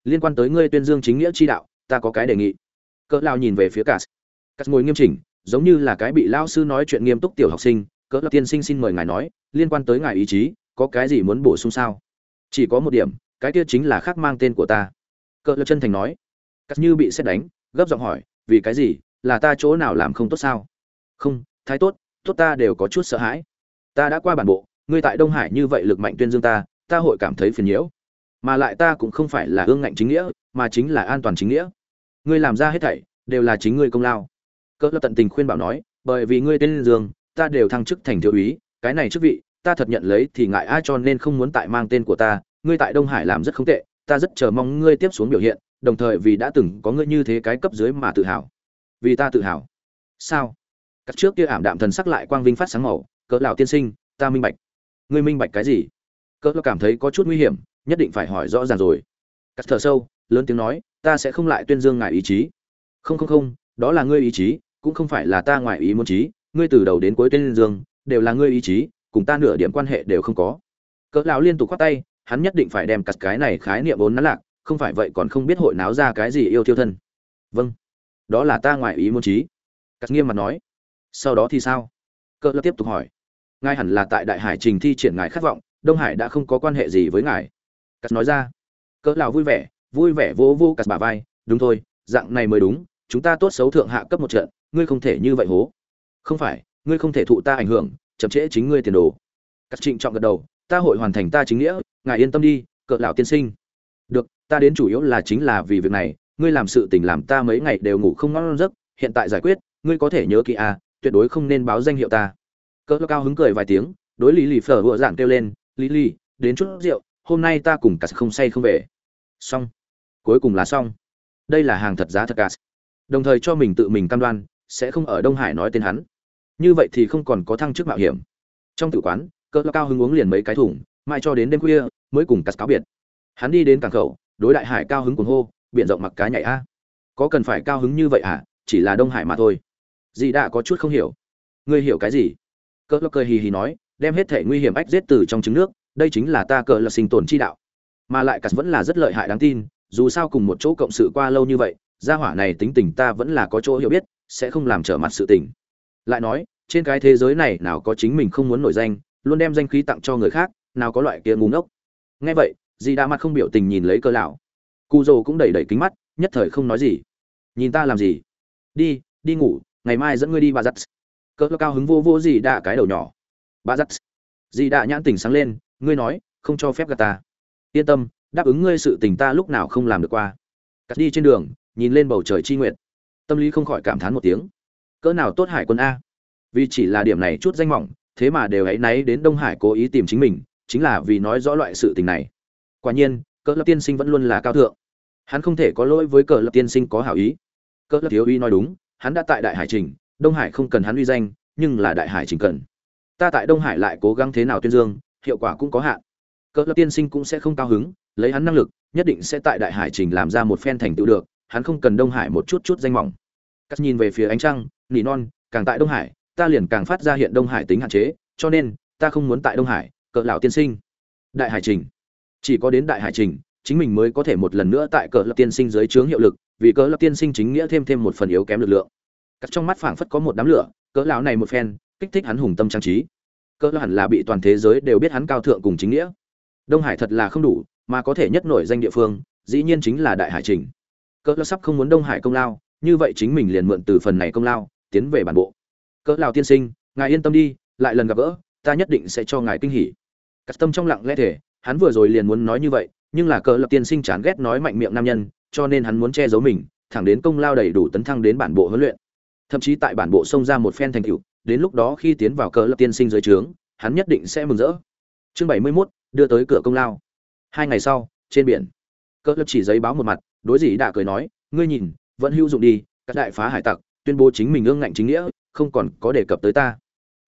Liên quan tới ngươi tuyên dương chính nghĩa chi đạo, ta có cái đề nghị. Cỡ lao nhìn về phía cát cát ngồi nghiêm chỉnh, giống như là cái bị lao sư nói chuyện nghiêm túc tiểu học sinh. Cỡ lao tiên sinh xin mời ngài nói, liên quan tới ngài ý chí có cái gì muốn bổ sung sao? Chỉ có một điểm, cái kia chính là khác mang tên của ta. Cỡ lơ chân thành nói. Cắt như bị xét đánh, gấp giọng hỏi, vì cái gì? Là ta chỗ nào làm không tốt sao? Không, thái tốt tốt ta đều có chút sợ hãi. Ta đã qua bản bộ, ngươi tại đông hải như vậy lực mạnh tuyên dương ta ta hội cảm thấy phiền nhiễu. Mà lại ta cũng không phải là ương ngạnh chính nghĩa, mà chính là an toàn chính nghĩa. Ngươi làm ra hết thảy, đều là chính ngươi công lao. Cỡ tận tình khuyên bảo nói, bởi vì ngươi tên dương, ta đều thăng chức thành thiếu úy, cái này chức vị ta thật nhận lấy thì ngại ai cho nên không muốn tại mang tên của ta, ngươi tại đông hải làm rất không tệ, ta rất chờ mong ngươi tiếp xuống biểu hiện, đồng thời vì đã từng có ngươi như thế cái cấp dưới mà tự hào. Vì ta tự hào. Sao? Các trước kia ảm đạm thần sắc lại quang vinh phát sáng màu, cỡ lão tiên sinh, ta minh bạch. Ngươi minh bạch cái gì? Cỡ lão cảm thấy có chút nguy hiểm, nhất định phải hỏi rõ ràng rồi. Cắt thở sâu, lớn tiếng nói, ta sẽ không lại tuyên dương ngài ý chí. Không không không, đó là ngươi ý chí, cũng không phải là ta ngoài ý muốn chí, ngươi từ đầu đến cuối tuyên dương, đều là ngươi ý chí cùng ta nửa điểm quan hệ đều không có. Cỡ lão liên tục quát tay, hắn nhất định phải đem cặt cái này khái niệm vốn nắn lạc, không phải vậy còn không biết hội náo ra cái gì yêu thiêu thân. Vâng đó là ta ngoại ý muốn trí cắt nghiêm mặt nói, sau đó thì sao? Cỡ lập tiếp tục hỏi, ngài hẳn là tại đại hải trình thi triển ngài khát vọng, đông hải đã không có quan hệ gì với ngài. Cắt nói ra, cỡ lão vui vẻ vui vẻ vô vô cắt bả vai, đúng thôi, dạng này mới đúng, chúng ta tốt xấu thượng hạ cấp một trận, ngươi không thể như vậy hố. Không phải, ngươi không thể thụ ta ảnh hưởng chậm trễ chính ngươi tiền đồ. Cắt trịnh trọng gật đầu, ta hội hoàn thành ta chính nghĩa, ngài yên tâm đi, cỡ lão tiên sinh. Được, ta đến chủ yếu là chính là vì việc này, ngươi làm sự tình làm ta mấy ngày đều ngủ không ngon giấc, hiện tại giải quyết, ngươi có thể nhớ kỹ à tuyệt đối không nên báo danh hiệu ta. Cỡ cao hứng cười vài tiếng, đối lý lì phở vừa giảng kêu lên, lý lì, đến chút rượu, hôm nay ta cùng cả không say không về. Xong. Cuối cùng là xong. Đây là hàng thật giá thật cả. Đồng thời cho mình tự mình cam đoan, sẽ không ở đông hải nói tên hắn như vậy thì không còn có thăng chức mạo hiểm. Trong tử quán, cỡ cao hứng uống liền mấy cái thùng mai cho đến đêm khuya, mới cùng cắt cáo biệt. Hắn đi đến cảng khẩu, đối đại hải cao hứng cuồng hô, biển rộng mặc cá nhảy a. Có cần phải cao hứng như vậy à? Chỉ là đông hải mà thôi. Dì đã có chút không hiểu. Ngươi hiểu cái gì? Cỡ lơ cười hì hì nói, đem hết thể nguy hiểm ách giết từ trong trứng nước, đây chính là ta cỡ là sinh tồn chi đạo. Mà lại cắt vẫn là rất lợi hại đáng tin, dù sao cùng một chỗ cộng sự qua lâu như vậy, gia hỏa này tính tình ta vẫn là có chỗ hiểu biết, sẽ không làm trở mặt sự tình lại nói, trên cái thế giới này nào có chính mình không muốn nổi danh, luôn đem danh khí tặng cho người khác, nào có loại kia ngu ngốc. Nghe vậy dì đã mặt không biểu tình nhìn lấy cơ lão. Cụ dồ cũng đẩy đẩy kính mắt, nhất thời không nói gì. Nhìn ta làm gì? Đi đi ngủ, ngày mai dẫn ngươi đi bà giắt cỡ cao hứng vô vô dì đã cái đầu nhỏ. Bà giắt dì đã nhãn tình sáng lên, ngươi nói, không cho phép gạt ta. Yên tâm, đáp ứng ngươi sự tình ta lúc nào không làm được qua. Cắt đi trên đường, nhìn lên bầu trời chi nguyện tâm lý không khỏi cảm thán một tiếng cỡ nào tốt hải quân a. Vì chỉ là điểm này chút danh mỏng, thế mà đều hãy náy đến đông hải cố ý tìm chính mình, chính là vì nói rõ loại sự tình này. Quả nhiên, cỡ lập tiên sinh vẫn luôn là cao thượng. Hắn không thể có lỗi với cỡ lập tiên sinh có hảo ý. Cỡ lập thiếu uy nói đúng, hắn đã tại đại hải trình, đông hải không cần hắn uy danh, nhưng là đại hải trình cần. Ta tại đông hải lại cố gắng thế nào tuyên dương, hiệu quả cũng có hạn. Cỡ lập tiên sinh cũng sẽ không cao hứng, lấy hắn năng lực, nhất định sẽ tại đại hải trình làm ra một phen thành tựu được, hắn không cần đông hải một chút chút danh mỏng cắt nhìn về phía ánh trăng, nỉ non, càng tại đông hải, ta liền càng phát ra hiện đông hải tính hạn chế, cho nên, ta không muốn tại đông hải, cỡ lão tiên sinh. Đại hải trình. Chỉ có đến đại hải trình, chính mình mới có thể một lần nữa tại cỡ lão tiên sinh dưới trướng hiệu lực, vì cỡ lão tiên sinh chính nghĩa thêm thêm một phần yếu kém lực lượng. Cắt trong mắt phảng phất có một đám lửa, cỡ lão này một phen, kích thích hắn hùng tâm trang trí. Cỡ lão hẳn là bị toàn thế giới đều biết hắn cao thượng cùng chính nghĩa. Đông hải thật là không đủ, mà có thể nhất nổi danh địa phương, dĩ nhiên chính là đại hải trình. Cỡ lão sắp không muốn đông hải công lao như vậy chính mình liền mượn từ phần này công lao tiến về bản bộ. Cỡ lao tiên sinh ngài yên tâm đi lại lần gặp gỡ ta nhất định sẽ cho ngài kinh hỉ. Cắt tâm trong lặng lẽ thể hắn vừa rồi liền muốn nói như vậy nhưng là cỡ lập tiên sinh chán ghét nói mạnh miệng nam nhân cho nên hắn muốn che giấu mình thẳng đến công lao đầy đủ tấn thăng đến bản bộ huấn luyện. Thậm chí tại bản bộ xông ra một phen thành tựu đến lúc đó khi tiến vào cỡ lập tiên sinh dưới trướng hắn nhất định sẽ mừng rỡ. Chương bảy mươi 71, đưa tới cửa công lao. Hai ngày sau trên biển cỡ lập chỉ giấy báo một mặt đối dĩ đã cười nói ngươi nhìn vẫn hữu dụng đi, các đại phá hải tặc tuyên bố chính mình ương ngạnh chính nghĩa, không còn có đề cập tới ta.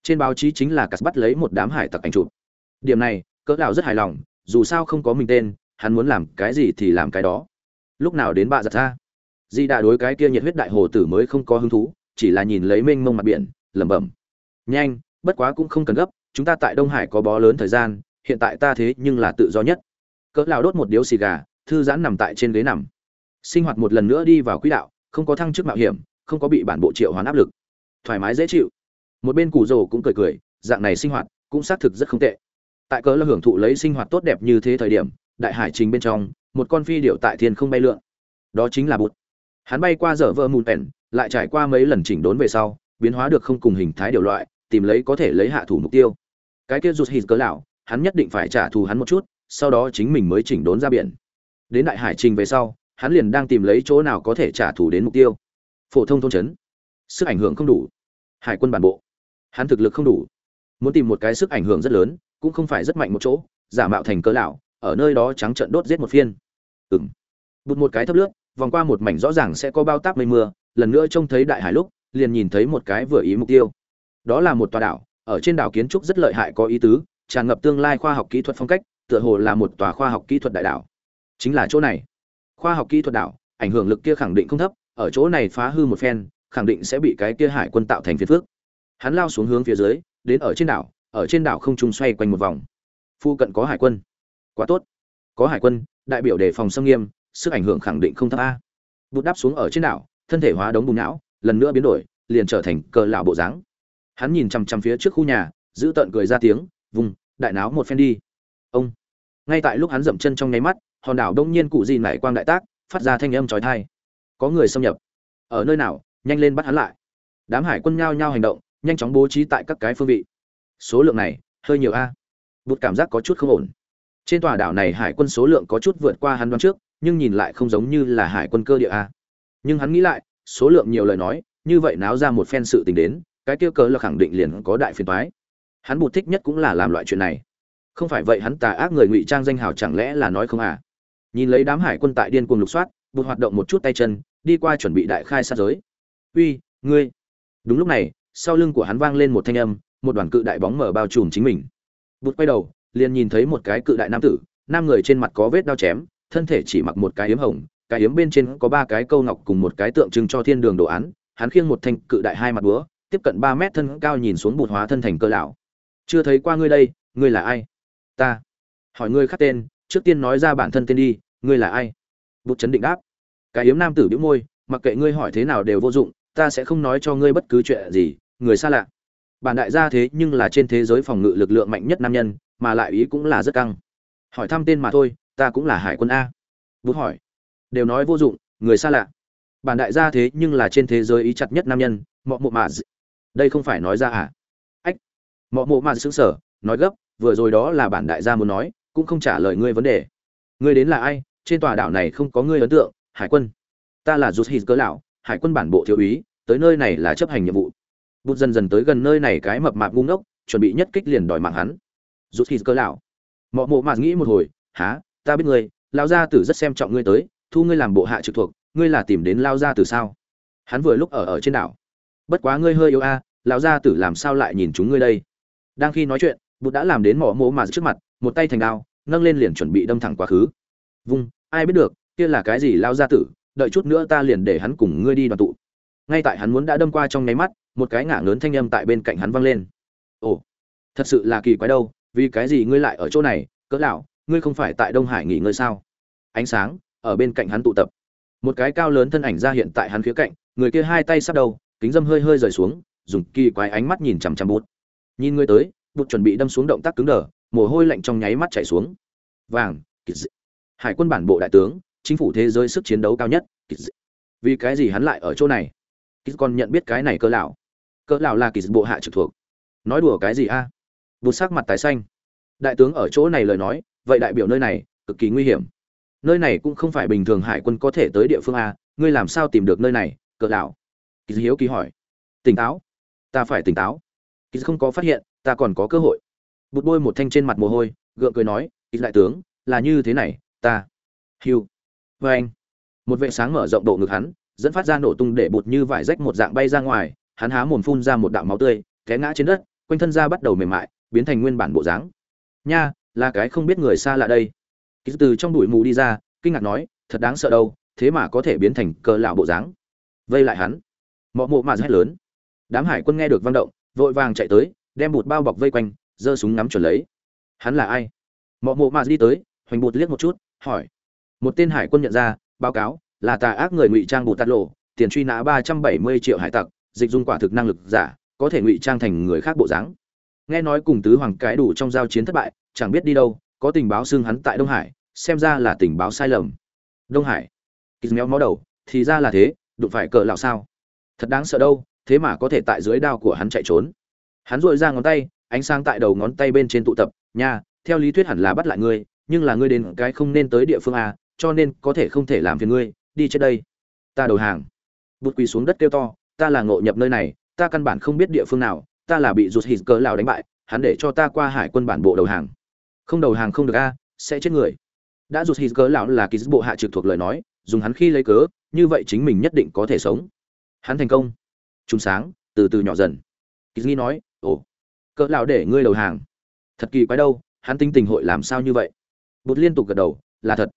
Trên báo chí chính là cắt bắt lấy một đám hải tặc ảnh chụp. Điểm này, cỡ lão rất hài lòng, dù sao không có mình tên, hắn muốn làm cái gì thì làm cái đó. Lúc nào đến bạ giật ra? Di đã đối cái kia nhiệt huyết đại hồ tử mới không có hứng thú, chỉ là nhìn lấy mênh mông mặt biển, lẩm bẩm. Nhanh, bất quá cũng không cần gấp, chúng ta tại đông hải có bó lớn thời gian, hiện tại ta thế nhưng là tự do nhất. Cỡ lão đốt một điếu xì gà, thư giãn nằm tại trên ghế nằm sinh hoạt một lần nữa đi vào quỹ đạo, không có thăng chức mạo hiểm, không có bị bản bộ triệu hoán áp lực. Thoải mái, dễ chịu. Một bên củ rồ cũng cười cười, dạng này sinh hoạt cũng xác thực rất không tệ. Tại cớ là hưởng thụ lấy sinh hoạt tốt đẹp như thế thời điểm, đại hải trình bên trong, một con phi điệu tại thiên không bay lượn. Đó chính là bụt. Hắn bay qua dở vơ mùn pèn, lại trải qua mấy lần chỉnh đốn về sau, biến hóa được không cùng hình thái điều loại, tìm lấy có thể lấy hạ thủ mục tiêu. Cái kia rụt hít cớ lão, hắn nhất định phải trả thù hắn một chút, sau đó chính mình mới chỉnh đốn ra biển. Đến đại hải trình về sau hắn liền đang tìm lấy chỗ nào có thể trả thù đến mục tiêu. Phổ thông thôn trấn, sức ảnh hưởng không đủ. Hải quân bản bộ, hắn thực lực không đủ. Muốn tìm một cái sức ảnh hưởng rất lớn, cũng không phải rất mạnh một chỗ, giả mạo thành cỡ lão, ở nơi đó trắng trợn đốt giết một phiên. Ừm. Bụt một cái thấp lướt, vòng qua một mảnh rõ ràng sẽ có bao táp mây mưa, lần nữa trông thấy đại hải lúc, liền nhìn thấy một cái vừa ý mục tiêu. Đó là một tòa đảo, ở trên đảo kiến trúc rất lợi hại có ý tứ, tràn ngập tương lai khoa học kỹ thuật phong cách, tựa hồ là một tòa khoa học kỹ thuật đại đảo. Chính là chỗ này khoa học kỹ thuật đảo, ảnh hưởng lực kia khẳng định không thấp, ở chỗ này phá hư một phen, khẳng định sẽ bị cái kia hải quân tạo thành phiền phước hắn lao xuống hướng phía dưới, đến ở trên đảo, ở trên đảo không trung xoay quanh một vòng. Phu cận có hải quân. Quá tốt. Có hải quân, đại biểu đề phòng xâm nghiêm, sức ảnh hưởng khẳng định không thấp a. Bút đáp xuống ở trên đảo, thân thể hóa đống bùn não, lần nữa biến đổi, liền trở thành cờ lão bộ dáng. Hắn nhìn chằm chằm phía trước khu nhà, giữ tận cười ra tiếng vùng đại náo một phen đi. Ông ngay tại lúc hắn dậm chân trong nháy mắt, hòn đảo đông nhiên cụ gì nảy quang đại tác, phát ra thanh âm chói tai. Có người xâm nhập. Ở nơi nào? Nhanh lên bắt hắn lại. Đám hải quân nhao nhao hành động, nhanh chóng bố trí tại các cái phương vị. Số lượng này, hơi nhiều a. Bụt cảm giác có chút không ổn. Trên tòa đảo này hải quân số lượng có chút vượt qua hắn đoán trước, nhưng nhìn lại không giống như là hải quân cơ địa a. Nhưng hắn nghĩ lại, số lượng nhiều lời nói, như vậy náo ra một phen sự tình đến, cái tiêu cớ là khẳng định liền có đại phiền toái. Hắn bụt thích nhất cũng là làm loại chuyện này không phải vậy hắn tà ác người ngụy trang danh hào chẳng lẽ là nói không à? Nhìn lấy đám hải quân tại điên cuồng lục soát, bụt hoạt động một chút tay chân, đi qua chuẩn bị đại khai sát giới. Uy, ngươi. Đúng lúc này, sau lưng của hắn vang lên một thanh âm, một đoàn cự đại bóng mở bao trùm chính mình. Bụt quay đầu, liền nhìn thấy một cái cự đại nam tử, nam người trên mặt có vết đao chém, thân thể chỉ mặc một cái yếm hồng, cái yếm bên trên có ba cái câu ngọc cùng một cái tượng trưng cho thiên đường đồ án. Hắn khiêng một thanh cự đại hai mặt búa, tiếp cận ba mét thân cao nhìn xuống bụt hóa thân thành cơ lão. Chưa thấy qua ngươi đây, ngươi là ai? Ta. Hỏi ngươi khác tên, trước tiên nói ra bản thân tên đi, ngươi là ai? Bút chấn định đáp. Cái yếm nam tử biễu môi, mặc kệ ngươi hỏi thế nào đều vô dụng, ta sẽ không nói cho ngươi bất cứ chuyện gì, người xa lạ. Bản đại gia thế nhưng là trên thế giới phòng ngự lực lượng mạnh nhất nam nhân, mà lại ý cũng là rất căng. Hỏi thăm tên mà thôi, ta cũng là hải quân a. Bút hỏi. Đều nói vô dụng, người xa lạ. Bản đại gia thế nhưng là trên thế giới ý chặt nhất nam nhân, mọ mộ mà đây không phải nói ra à? Ách. Mọ mộ mà xứng sở nói gấp vừa rồi đó là bản đại gia muốn nói, cũng không trả lời ngươi vấn đề. Ngươi đến là ai? Trên tòa đảo này không có ngươi ấn tượng, hải quân. Ta là rút hít cớ lão, hải quân bản bộ thiếu úy, tới nơi này là chấp hành nhiệm vụ. Bút dần dần tới gần nơi này cái mập mạp ngu ngốc, chuẩn bị nhất kích liền đòi mạng hắn. Rút hít cớ lão. Mọ mộ mạt nghĩ một hồi há ta biết ngươi, lão gia tử rất xem trọng ngươi tới, thu ngươi làm bộ hạ trực thuộc, ngươi là tìm đến lao gia tử sao? Hắn vừa lúc ở ở trên đảo. Bất quá ngươi hơi yếu a, lão gia tử làm sao lại nhìn chúng ngươi đây? Đang khi nói chuyện bụt đã làm đến mỏ mỗ mà trước mặt, một tay thành đao, nâng lên liền chuẩn bị đâm thẳng quá khứ. Vung, ai biết được, kia là cái gì lao ra tử, đợi chút nữa ta liền để hắn cùng ngươi đi đoàn tụ. Ngay tại hắn muốn đã đâm qua trong nháy mắt, một cái ngả lớn thanh âm tại bên cạnh hắn vang lên. Ồ, thật sự là kỳ quái đâu, vì cái gì ngươi lại ở chỗ này, cỡ lão, ngươi không phải tại đông hải nghỉ ngơi sao? Ánh sáng, ở bên cạnh hắn tụ tập. Một cái cao lớn thân ảnh ra hiện tại hắn phía cạnh, người kia hai tay sát đầu, kính dâm hơi hơi rời xuống, dùng kỳ quái ánh mắt nhìn chằm chằm bút nhìn ngươi tới bụt chuẩn bị đâm xuống động tác cứng đờ, mồ hôi lạnh trong nháy mắt chảy xuống. Vàng hải quân bản bộ đại tướng, chính phủ thế giới sức chiến đấu cao nhất vì cái gì hắn lại ở chỗ này? Còn nhận biết cái này cơ lão. Cơ lão là kỳ bộ hạ trực thuộc. Nói đùa cái gì a? Bụt sắc mặt tái xanh. Đại tướng ở chỗ này lời nói, vậy đại biểu nơi này, cực kỳ nguy hiểm. Nơi này cũng không phải bình thường hải quân có thể tới địa phương a, ngươi làm sao tìm được nơi này cỡ lão? Kỳ hiếu kỳ hỏi. Tỉnh táo. Ta phải tỉnh táo. Kỳ không có phát hiện ta còn có cơ hội. Bụt bôi một thanh trên mặt mồ hôi, gượng cười nói, ít đại tướng, là như thế này, ta hiu vê anh, một vệ sáng mở rộng độ ngực hắn, dẫn phát ra nổ tung để bụt như vải rách một dạng bay ra ngoài, hắn há mồm phun ra một đạo máu tươi, té ngã trên đất, quanh thân da bắt đầu mềm mại, biến thành nguyên bản bộ dáng. Nha, là cái không biết người xa lạ đây. Ký từ trong bụi mù đi ra, kinh ngạc nói, thật đáng sợ đâu, thế mà có thể biến thành cờ lão bộ dáng. Vây lại hắn. Mọi mộ mà rất lớn. Đám hải quân nghe được vang động, vội vàng chạy tới đem bụt bao bọc vây quanh, giơ súng ngắm chuẩn lấy. Hắn là ai? Mọi mộ mà đi tới, hoành bụt liếc một chút, hỏi. Một tên hải quân nhận ra, báo cáo, là tà ác người ngụy trang bụt tát lộ, tiền truy nã ba trăm bảy mươi triệu hải tặc, dịch dung quả thực năng lực giả, có thể ngụy trang thành người khác bộ dáng. Nghe nói cùng tứ hoàng cái đủ trong giao chiến thất bại, chẳng biết đi đâu, có tình báo xưng hắn tại đông hải, xem ra là tình báo sai lầm. Đông hải. Kýt méo mó đầu, thì ra là thế, đụng phải cờ lão sao? Thật đáng sợ đâu, thế mà có thể tại dưới đao của hắn chạy trốn hắn dội ra ngón tay, ánh sáng tại đầu ngón tay bên trên tụ tập, nha, theo lý thuyết hẳn là bắt lại ngươi, nhưng là ngươi đến cái không nên tới địa phương a cho nên có thể không thể làm phiền ngươi, đi chết đây. Ta đầu hàng. Bụt quỳ xuống đất kêu to, ta là ngộ nhập nơi này, ta căn bản không biết địa phương nào, ta là bị rụt hít cờ lào đánh bại, hắn để cho ta qua hải quân bản bộ đầu hàng. Không đầu hàng không được a, sẽ chết người. Đã rụt hít cờ lão là ký bộ hạ trực thuộc lời nói, dùng hắn khi lấy cớ, như vậy chính mình nhất định có thể sống. Hắn thành công. Trùng sáng, từ từ nhỏ dần. Ký nói ồ, cỡ lão để ngươi đầu hàng. Thật kỳ quái đâu, hắn tinh tình hội làm sao như vậy? Bụt liên tục gật đầu, là thật.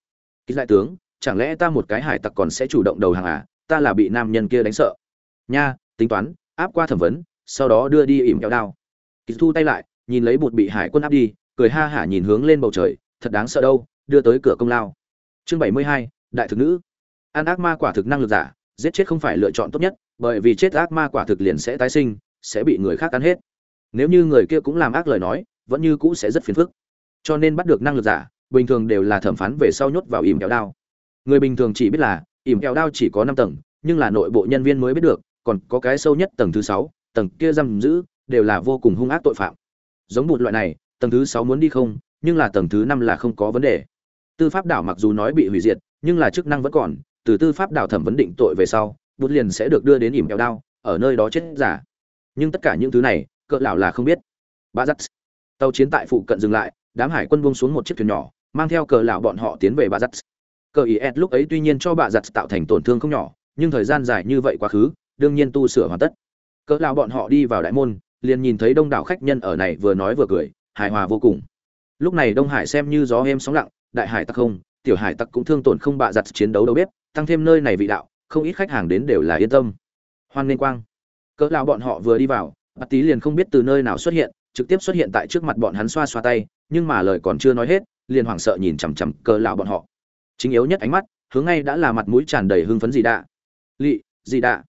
Kỳ Lại tướng, chẳng lẽ ta một cái hải tặc còn sẽ chủ động đầu hàng à? Ta là bị nam nhân kia đánh sợ. Nha, tính toán, áp qua thẩm vấn, sau đó đưa đi ỉm kéo đao. Kỳ thu tay lại, nhìn lấy bụt bị hải quân áp đi, cười ha hả nhìn hướng lên bầu trời, thật đáng sợ đâu, đưa tới cửa công lao. Chương bảy mươi hai, đại thực nữ. Ăn ác ma quả thực năng lực giả, giết chết không phải lựa chọn tốt nhất, bởi vì chết ác ma quả thực liền sẽ tái sinh, sẽ bị người khác cắn hết nếu như người kia cũng làm ác lời nói, vẫn như cũ sẽ rất phiền phức. Cho nên bắt được năng lực giả, bình thường đều là thẩm phán về sau nhốt vào ìm kéo đao. Người bình thường chỉ biết là ìm kéo đao chỉ có năm tầng, nhưng là nội bộ nhân viên mới biết được, còn có cái sâu nhất tầng thứ sáu, tầng kia giam giữ, đều là vô cùng hung ác tội phạm. Giống một loại này, tầng thứ sáu muốn đi không, nhưng là tầng thứ năm là không có vấn đề. Tư pháp đảo mặc dù nói bị hủy diệt, nhưng là chức năng vẫn còn, từ tư pháp đảo thẩm vấn định tội về sau bút liền sẽ được đưa đến ỉm kẹo đao, ở nơi đó chết giả. Nhưng tất cả những thứ này cỡ lão là không biết. Ba dắt tàu chiến tại phụ cận dừng lại, đám hải quân buông xuống một chiếc thuyền nhỏ, mang theo cờ lão bọn họ tiến về ba dắt cờ ý ed lúc ấy tuy nhiên cho bà giặt tạo thành tổn thương không nhỏ, nhưng thời gian dài như vậy quá khứ, đương nhiên tu sửa hoàn tất. Cỡ lão bọn họ đi vào đại môn, liền nhìn thấy đông đảo khách nhân ở này vừa nói vừa cười, hài hòa vô cùng. Lúc này đông hải xem như gió êm sóng lặng, đại hải tặc không, tiểu hải tặc cũng thương tổn không bạ giặt chiến đấu đâu biết tăng thêm nơi này vị đạo, không ít khách hàng đến đều là yên tâm. Hoan nghênh quang. Cỡ lão bọn họ vừa đi vào bát tí liền không biết từ nơi nào xuất hiện, trực tiếp xuất hiện tại trước mặt bọn hắn xoa xoa tay, nhưng mà lời còn chưa nói hết, liền hoảng sợ nhìn chằm chằm cờ lão bọn họ. Chính yếu nhất ánh mắt, hướng ngay đã là mặt mũi tràn đầy hưng phấn gì đạ. Lị gì đạ.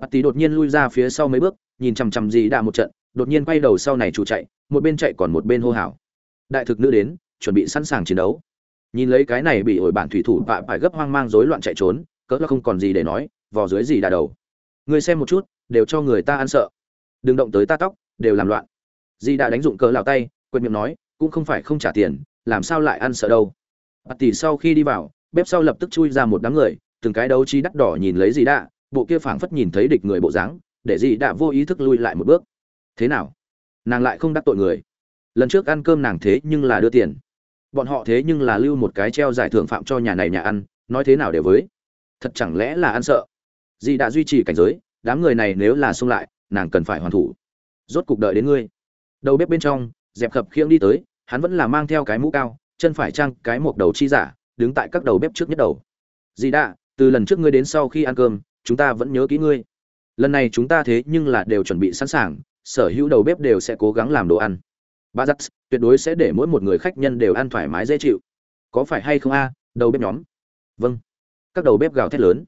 Bát tí đột nhiên lui ra phía sau mấy bước, nhìn chằm chằm gì đạ một trận, đột nhiên quay đầu sau này chủ chạy, một bên chạy còn một bên hô hào. Đại thực nữ đến, chuẩn bị sẵn sàng chiến đấu. Nhìn lấy cái này bị ổi bản thủy thủ vạ phải gấp hoang mang rối loạn chạy trốn, cỡ là không còn gì để nói, vò dưới gì đà đầu. Người xem một chút, đều cho người ta ăn sợ đừng động tới ta tóc, đều làm loạn. Di đã đánh dụng cỡ lào tay quên miệng nói, cũng không phải không trả tiền, làm sao lại ăn sợ đâu. Bạt tỷ sau khi đi vào, bếp sau lập tức chui ra một đám người, từng cái đấu trí đắt đỏ nhìn lấy di đã, bộ kia phảng phất nhìn thấy địch người bộ dáng, để di đã vô ý thức lui lại một bước. Thế nào? Nàng lại không đắc tội người. Lần trước ăn cơm nàng thế nhưng là đưa tiền. Bọn họ thế nhưng là lưu một cái treo giải thưởng phạm cho nhà này nhà ăn, nói thế nào để với. Thật chẳng lẽ là ăn sợ? Dì đã duy trì cảnh giới, đám người này nếu là xung lại nàng cần phải hoàn thủ. Rốt cục đợi đến ngươi. Đầu bếp bên trong, dẹp khập khiễng đi tới, hắn vẫn là mang theo cái mũ cao, chân phải trăng cái một đầu chi giả, đứng tại các đầu bếp trước nhất đầu. Dì đã từ lần trước ngươi đến sau khi ăn cơm, chúng ta vẫn nhớ kỹ ngươi. Lần này chúng ta thế nhưng là đều chuẩn bị sẵn sàng, sở hữu đầu bếp đều sẽ cố gắng làm đồ ăn. Ba giắt tuyệt đối sẽ để mỗi một người khách nhân đều ăn thoải mái dễ chịu. Có phải hay không a, đầu bếp nhóm? Vâng. Các đầu bếp gào thét lớn.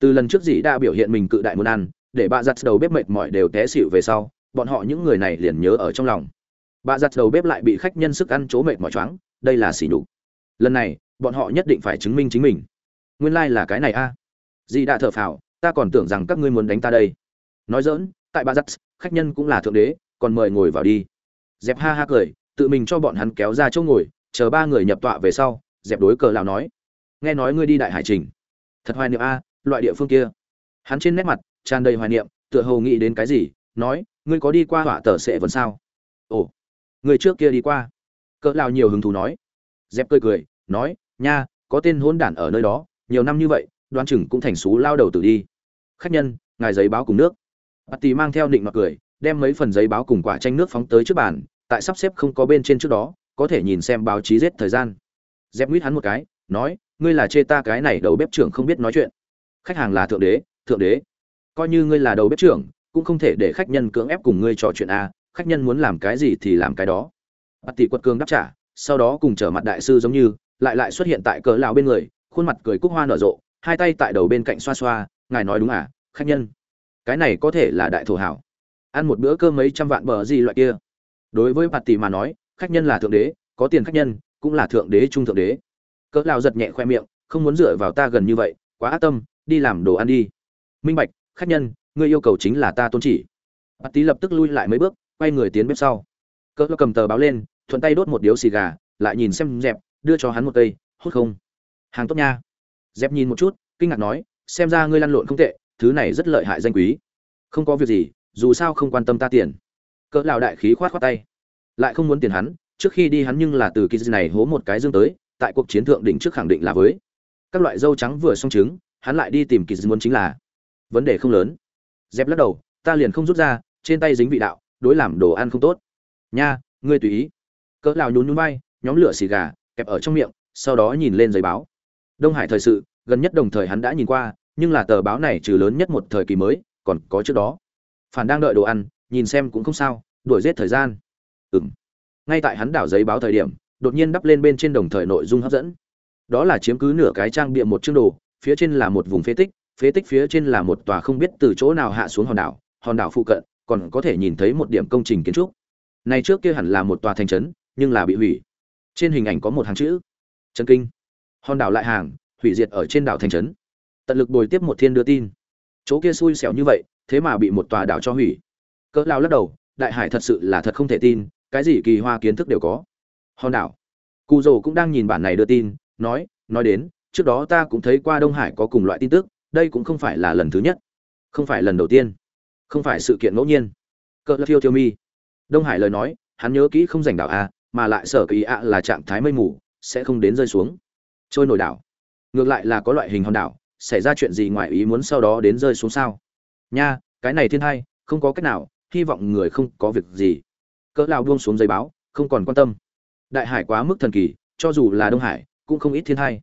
Từ lần trước dì đã biểu hiện mình cự đại muốn ăn để bà giặt đầu bếp mệt mỏi đều té xịu về sau, bọn họ những người này liền nhớ ở trong lòng. Bà giặt đầu bếp lại bị khách nhân sức ăn chỗ mệt mỏi choáng, đây là xỉ nhục. Lần này, bọn họ nhất định phải chứng minh chính mình. Nguyên lai、like、là cái này a. À. dì đã thở phào, ta còn tưởng rằng các ngươi muốn đánh ta đây. Nói dỡn tại bà giặt, khách nhân cũng là thượng đế, còn mời ngồi vào đi. Dẹp ha ha cười, tự mình cho bọn hắn kéo ra chỗ ngồi, chờ ba người nhập tọa về sau, dẹp đối cờ lào nói. Nghe nói ngươi đi đại hải trình. Thật hoài niệm a, loại địa phương kia. Hắn trên nét mặt tràn đầy hoài niệm, tựa hồ nghĩ đến cái gì, nói, ngươi có đi qua họa tờ sệ vẫn sao? Ồ, người trước kia đi qua. Cỡ lào nhiều hứng thú nói. Dép cười cười, nói, nha, có tên hỗn đản ở nơi đó, nhiều năm như vậy đoan chừng cũng thành xú lao đầu tử đi. Khách nhân, ngài giấy báo cùng nước. Bà tì mang theo định mặc cười, đem mấy phần giấy báo cùng quả tranh nước phóng tới trước bàn, tại sắp xếp không có bên trên trước đó, có thể nhìn xem báo chí giết thời gian. Dép nguyết hắn một cái, nói, ngươi là chê ta cái này đầu bếp trưởng không biết nói chuyện. Khách hàng là thượng đế thượng đế coi như ngươi là đầu bếp trưởng, cũng không thể để khách nhân cưỡng ép cùng ngươi trò chuyện a, khách nhân muốn làm cái gì thì làm cái đó. Bạt tỷ quật cường đáp trả, sau đó cùng trở mặt đại sư giống như, lại lại xuất hiện tại cỡ lão bên người, khuôn mặt cười cúc hoa nở rộ, hai tay tại đầu bên cạnh xoa xoa, ngài nói đúng à khách nhân, cái này có thể là đại thổ hảo. Ăn một bữa cơm mấy trăm vạn bờ gì loại kia. Đối với bạt tỷ mà nói, khách nhân là thượng đế, có tiền khách nhân cũng là thượng đế trung thượng đế. Cỡ lão giật nhẹ khoe miệng, không muốn dựa vào ta gần như vậy, quá ác tâm, đi làm đồ ăn đi. Minh bạch khách nhân, ngươi yêu cầu chính là ta tôn chỉ. Bà tý lập tức lui lại mấy bước, quay người tiến bếp sau. Cỡ cầm tờ báo lên, thuận tay đốt một điếu xì gà, lại nhìn xem dẹp, đưa cho hắn một cây, hút không? Hàng tốt nha. Dẹp nhìn một chút, kinh ngạc nói, xem ra ngươi lăn lộn không tệ, thứ này rất lợi hại danh quý. Không có việc gì, dù sao không quan tâm ta tiền. Cỡ lão đại khí khoát khoát tay. Lại không muốn tiền hắn, trước khi đi hắn nhưng là từ kỳ này hố một cái dương tới, tại cuộc chiến thượng đỉnh trước khẳng định là với. Các loại dâu trắng vừa xong trứng, hắn lại đi tìm kỳ muốn chính là vấn đề không lớn. Dẹp lắc đầu, ta liền không rút ra, trên tay dính vị đạo, đối làm đồ ăn không tốt. Nha, ngươi tùy ý. Cỡ lào nhún nhún bay nhóm lửa xì gà, kẹp ở trong miệng, sau đó nhìn lên giấy báo. Đông hải thời sự, gần nhất đồng thời hắn đã nhìn qua, nhưng là tờ báo này trừ lớn nhất một thời kỳ mới, còn có trước đó. Phản đang đợi đồ ăn, nhìn xem cũng không sao, đuổi giết thời gian. Ừng ngay tại hắn đảo giấy báo thời điểm, đột nhiên đắp lên bên trên đồng thời nội dung hấp dẫn. Đó là chiếm cứ nửa cái trang bịa một chương đồ, phía trên là một vùng phế tích phế tích phía trên là một tòa không biết từ chỗ nào hạ xuống hòn đảo hòn đảo phụ cận còn có thể nhìn thấy một điểm công trình kiến trúc. Này trước kia hẳn là một tòa thành trấn, nhưng là bị hủy. Trên hình ảnh có một hàng chữ trấn kinh. Hòn đảo lại hàng, hủy diệt ở trên đảo thành trấn. Tận lực bồi tiếp một thiên đưa tin. Chỗ kia xui xẻo như vậy, thế mà bị một tòa đảo cho hủy. Cỡ lao lắc đầu, đại hải thật sự là thật không thể tin, cái gì kỳ hoa kiến thức đều có. Hòn đảo. Cụ dồ cũng đang nhìn bản này đưa tin, nói nói đến, trước đó ta cũng thấy qua đông hải có cùng loại tin tức đây cũng không phải là lần thứ nhất, không phải lần đầu tiên, không phải sự kiện ngẫu nhiên. Cỡ thiêu thiêu mi. Đông hải lời nói, hắn nhớ kỹ không giành đảo a, mà lại sở kỳ ạ là trạng thái mây mù, sẽ không đến rơi xuống. Trôi nổi đảo. Ngược lại là có loại hình hòn đảo, xảy ra chuyện gì ngoài ý muốn sau đó đến rơi xuống sao? Nha, cái này thiên hai, không có cách nào, hy vọng người không có việc gì. Cỡ lao buông xuống giấy báo, không còn quan tâm. Đại hải quá mức thần kỳ, cho dù là đông hải, cũng không ít thiên hai.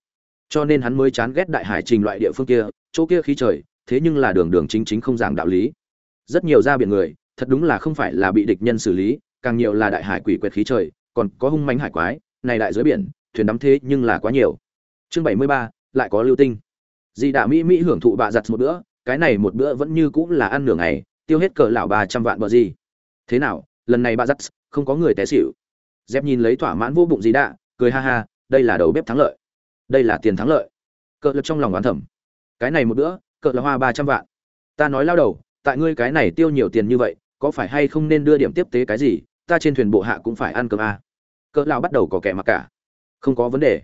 Cho nên hắn mới chán ghét đại hải trình loại địa phương kia chỗ kia khí trời, thế nhưng là đường đường chính chính không giảng đạo lý. Rất nhiều ra biển người, thật đúng là không phải là bị địch nhân xử lý, càng nhiều là đại hải quỷ quệt khí trời, còn có hung manh hải quái, này đại dưới biển, thuyền đắm thế nhưng là quá nhiều. Chương bảy mươi ba, lại có lưu tinh. Dì đạ mỹ mỹ hưởng thụ bạ giặt một bữa, cái này một bữa vẫn như cũng là ăn nửa ngày, tiêu hết cờ lão ba trăm vạn bờ gì. Thế nào, lần này bạ giặt, không có người té xỉu. Dép nhìn lấy thỏa mãn vô bụng dì đạ, cười ha ha, đây là đầu bếp thắng lợi. Đây là tiền thắng lợi. Cờ lực trong lòng oán thẩm cái này một bữa, cỡ là hoa ba trăm vạn. Ta nói lao đầu, tại ngươi cái này tiêu nhiều tiền như vậy, có phải hay không nên đưa điểm tiếp tế cái gì? Ta trên thuyền bộ hạ cũng phải ăn cơm à. cỡ lao bắt đầu có kẻ mặc cả. Không có vấn đề.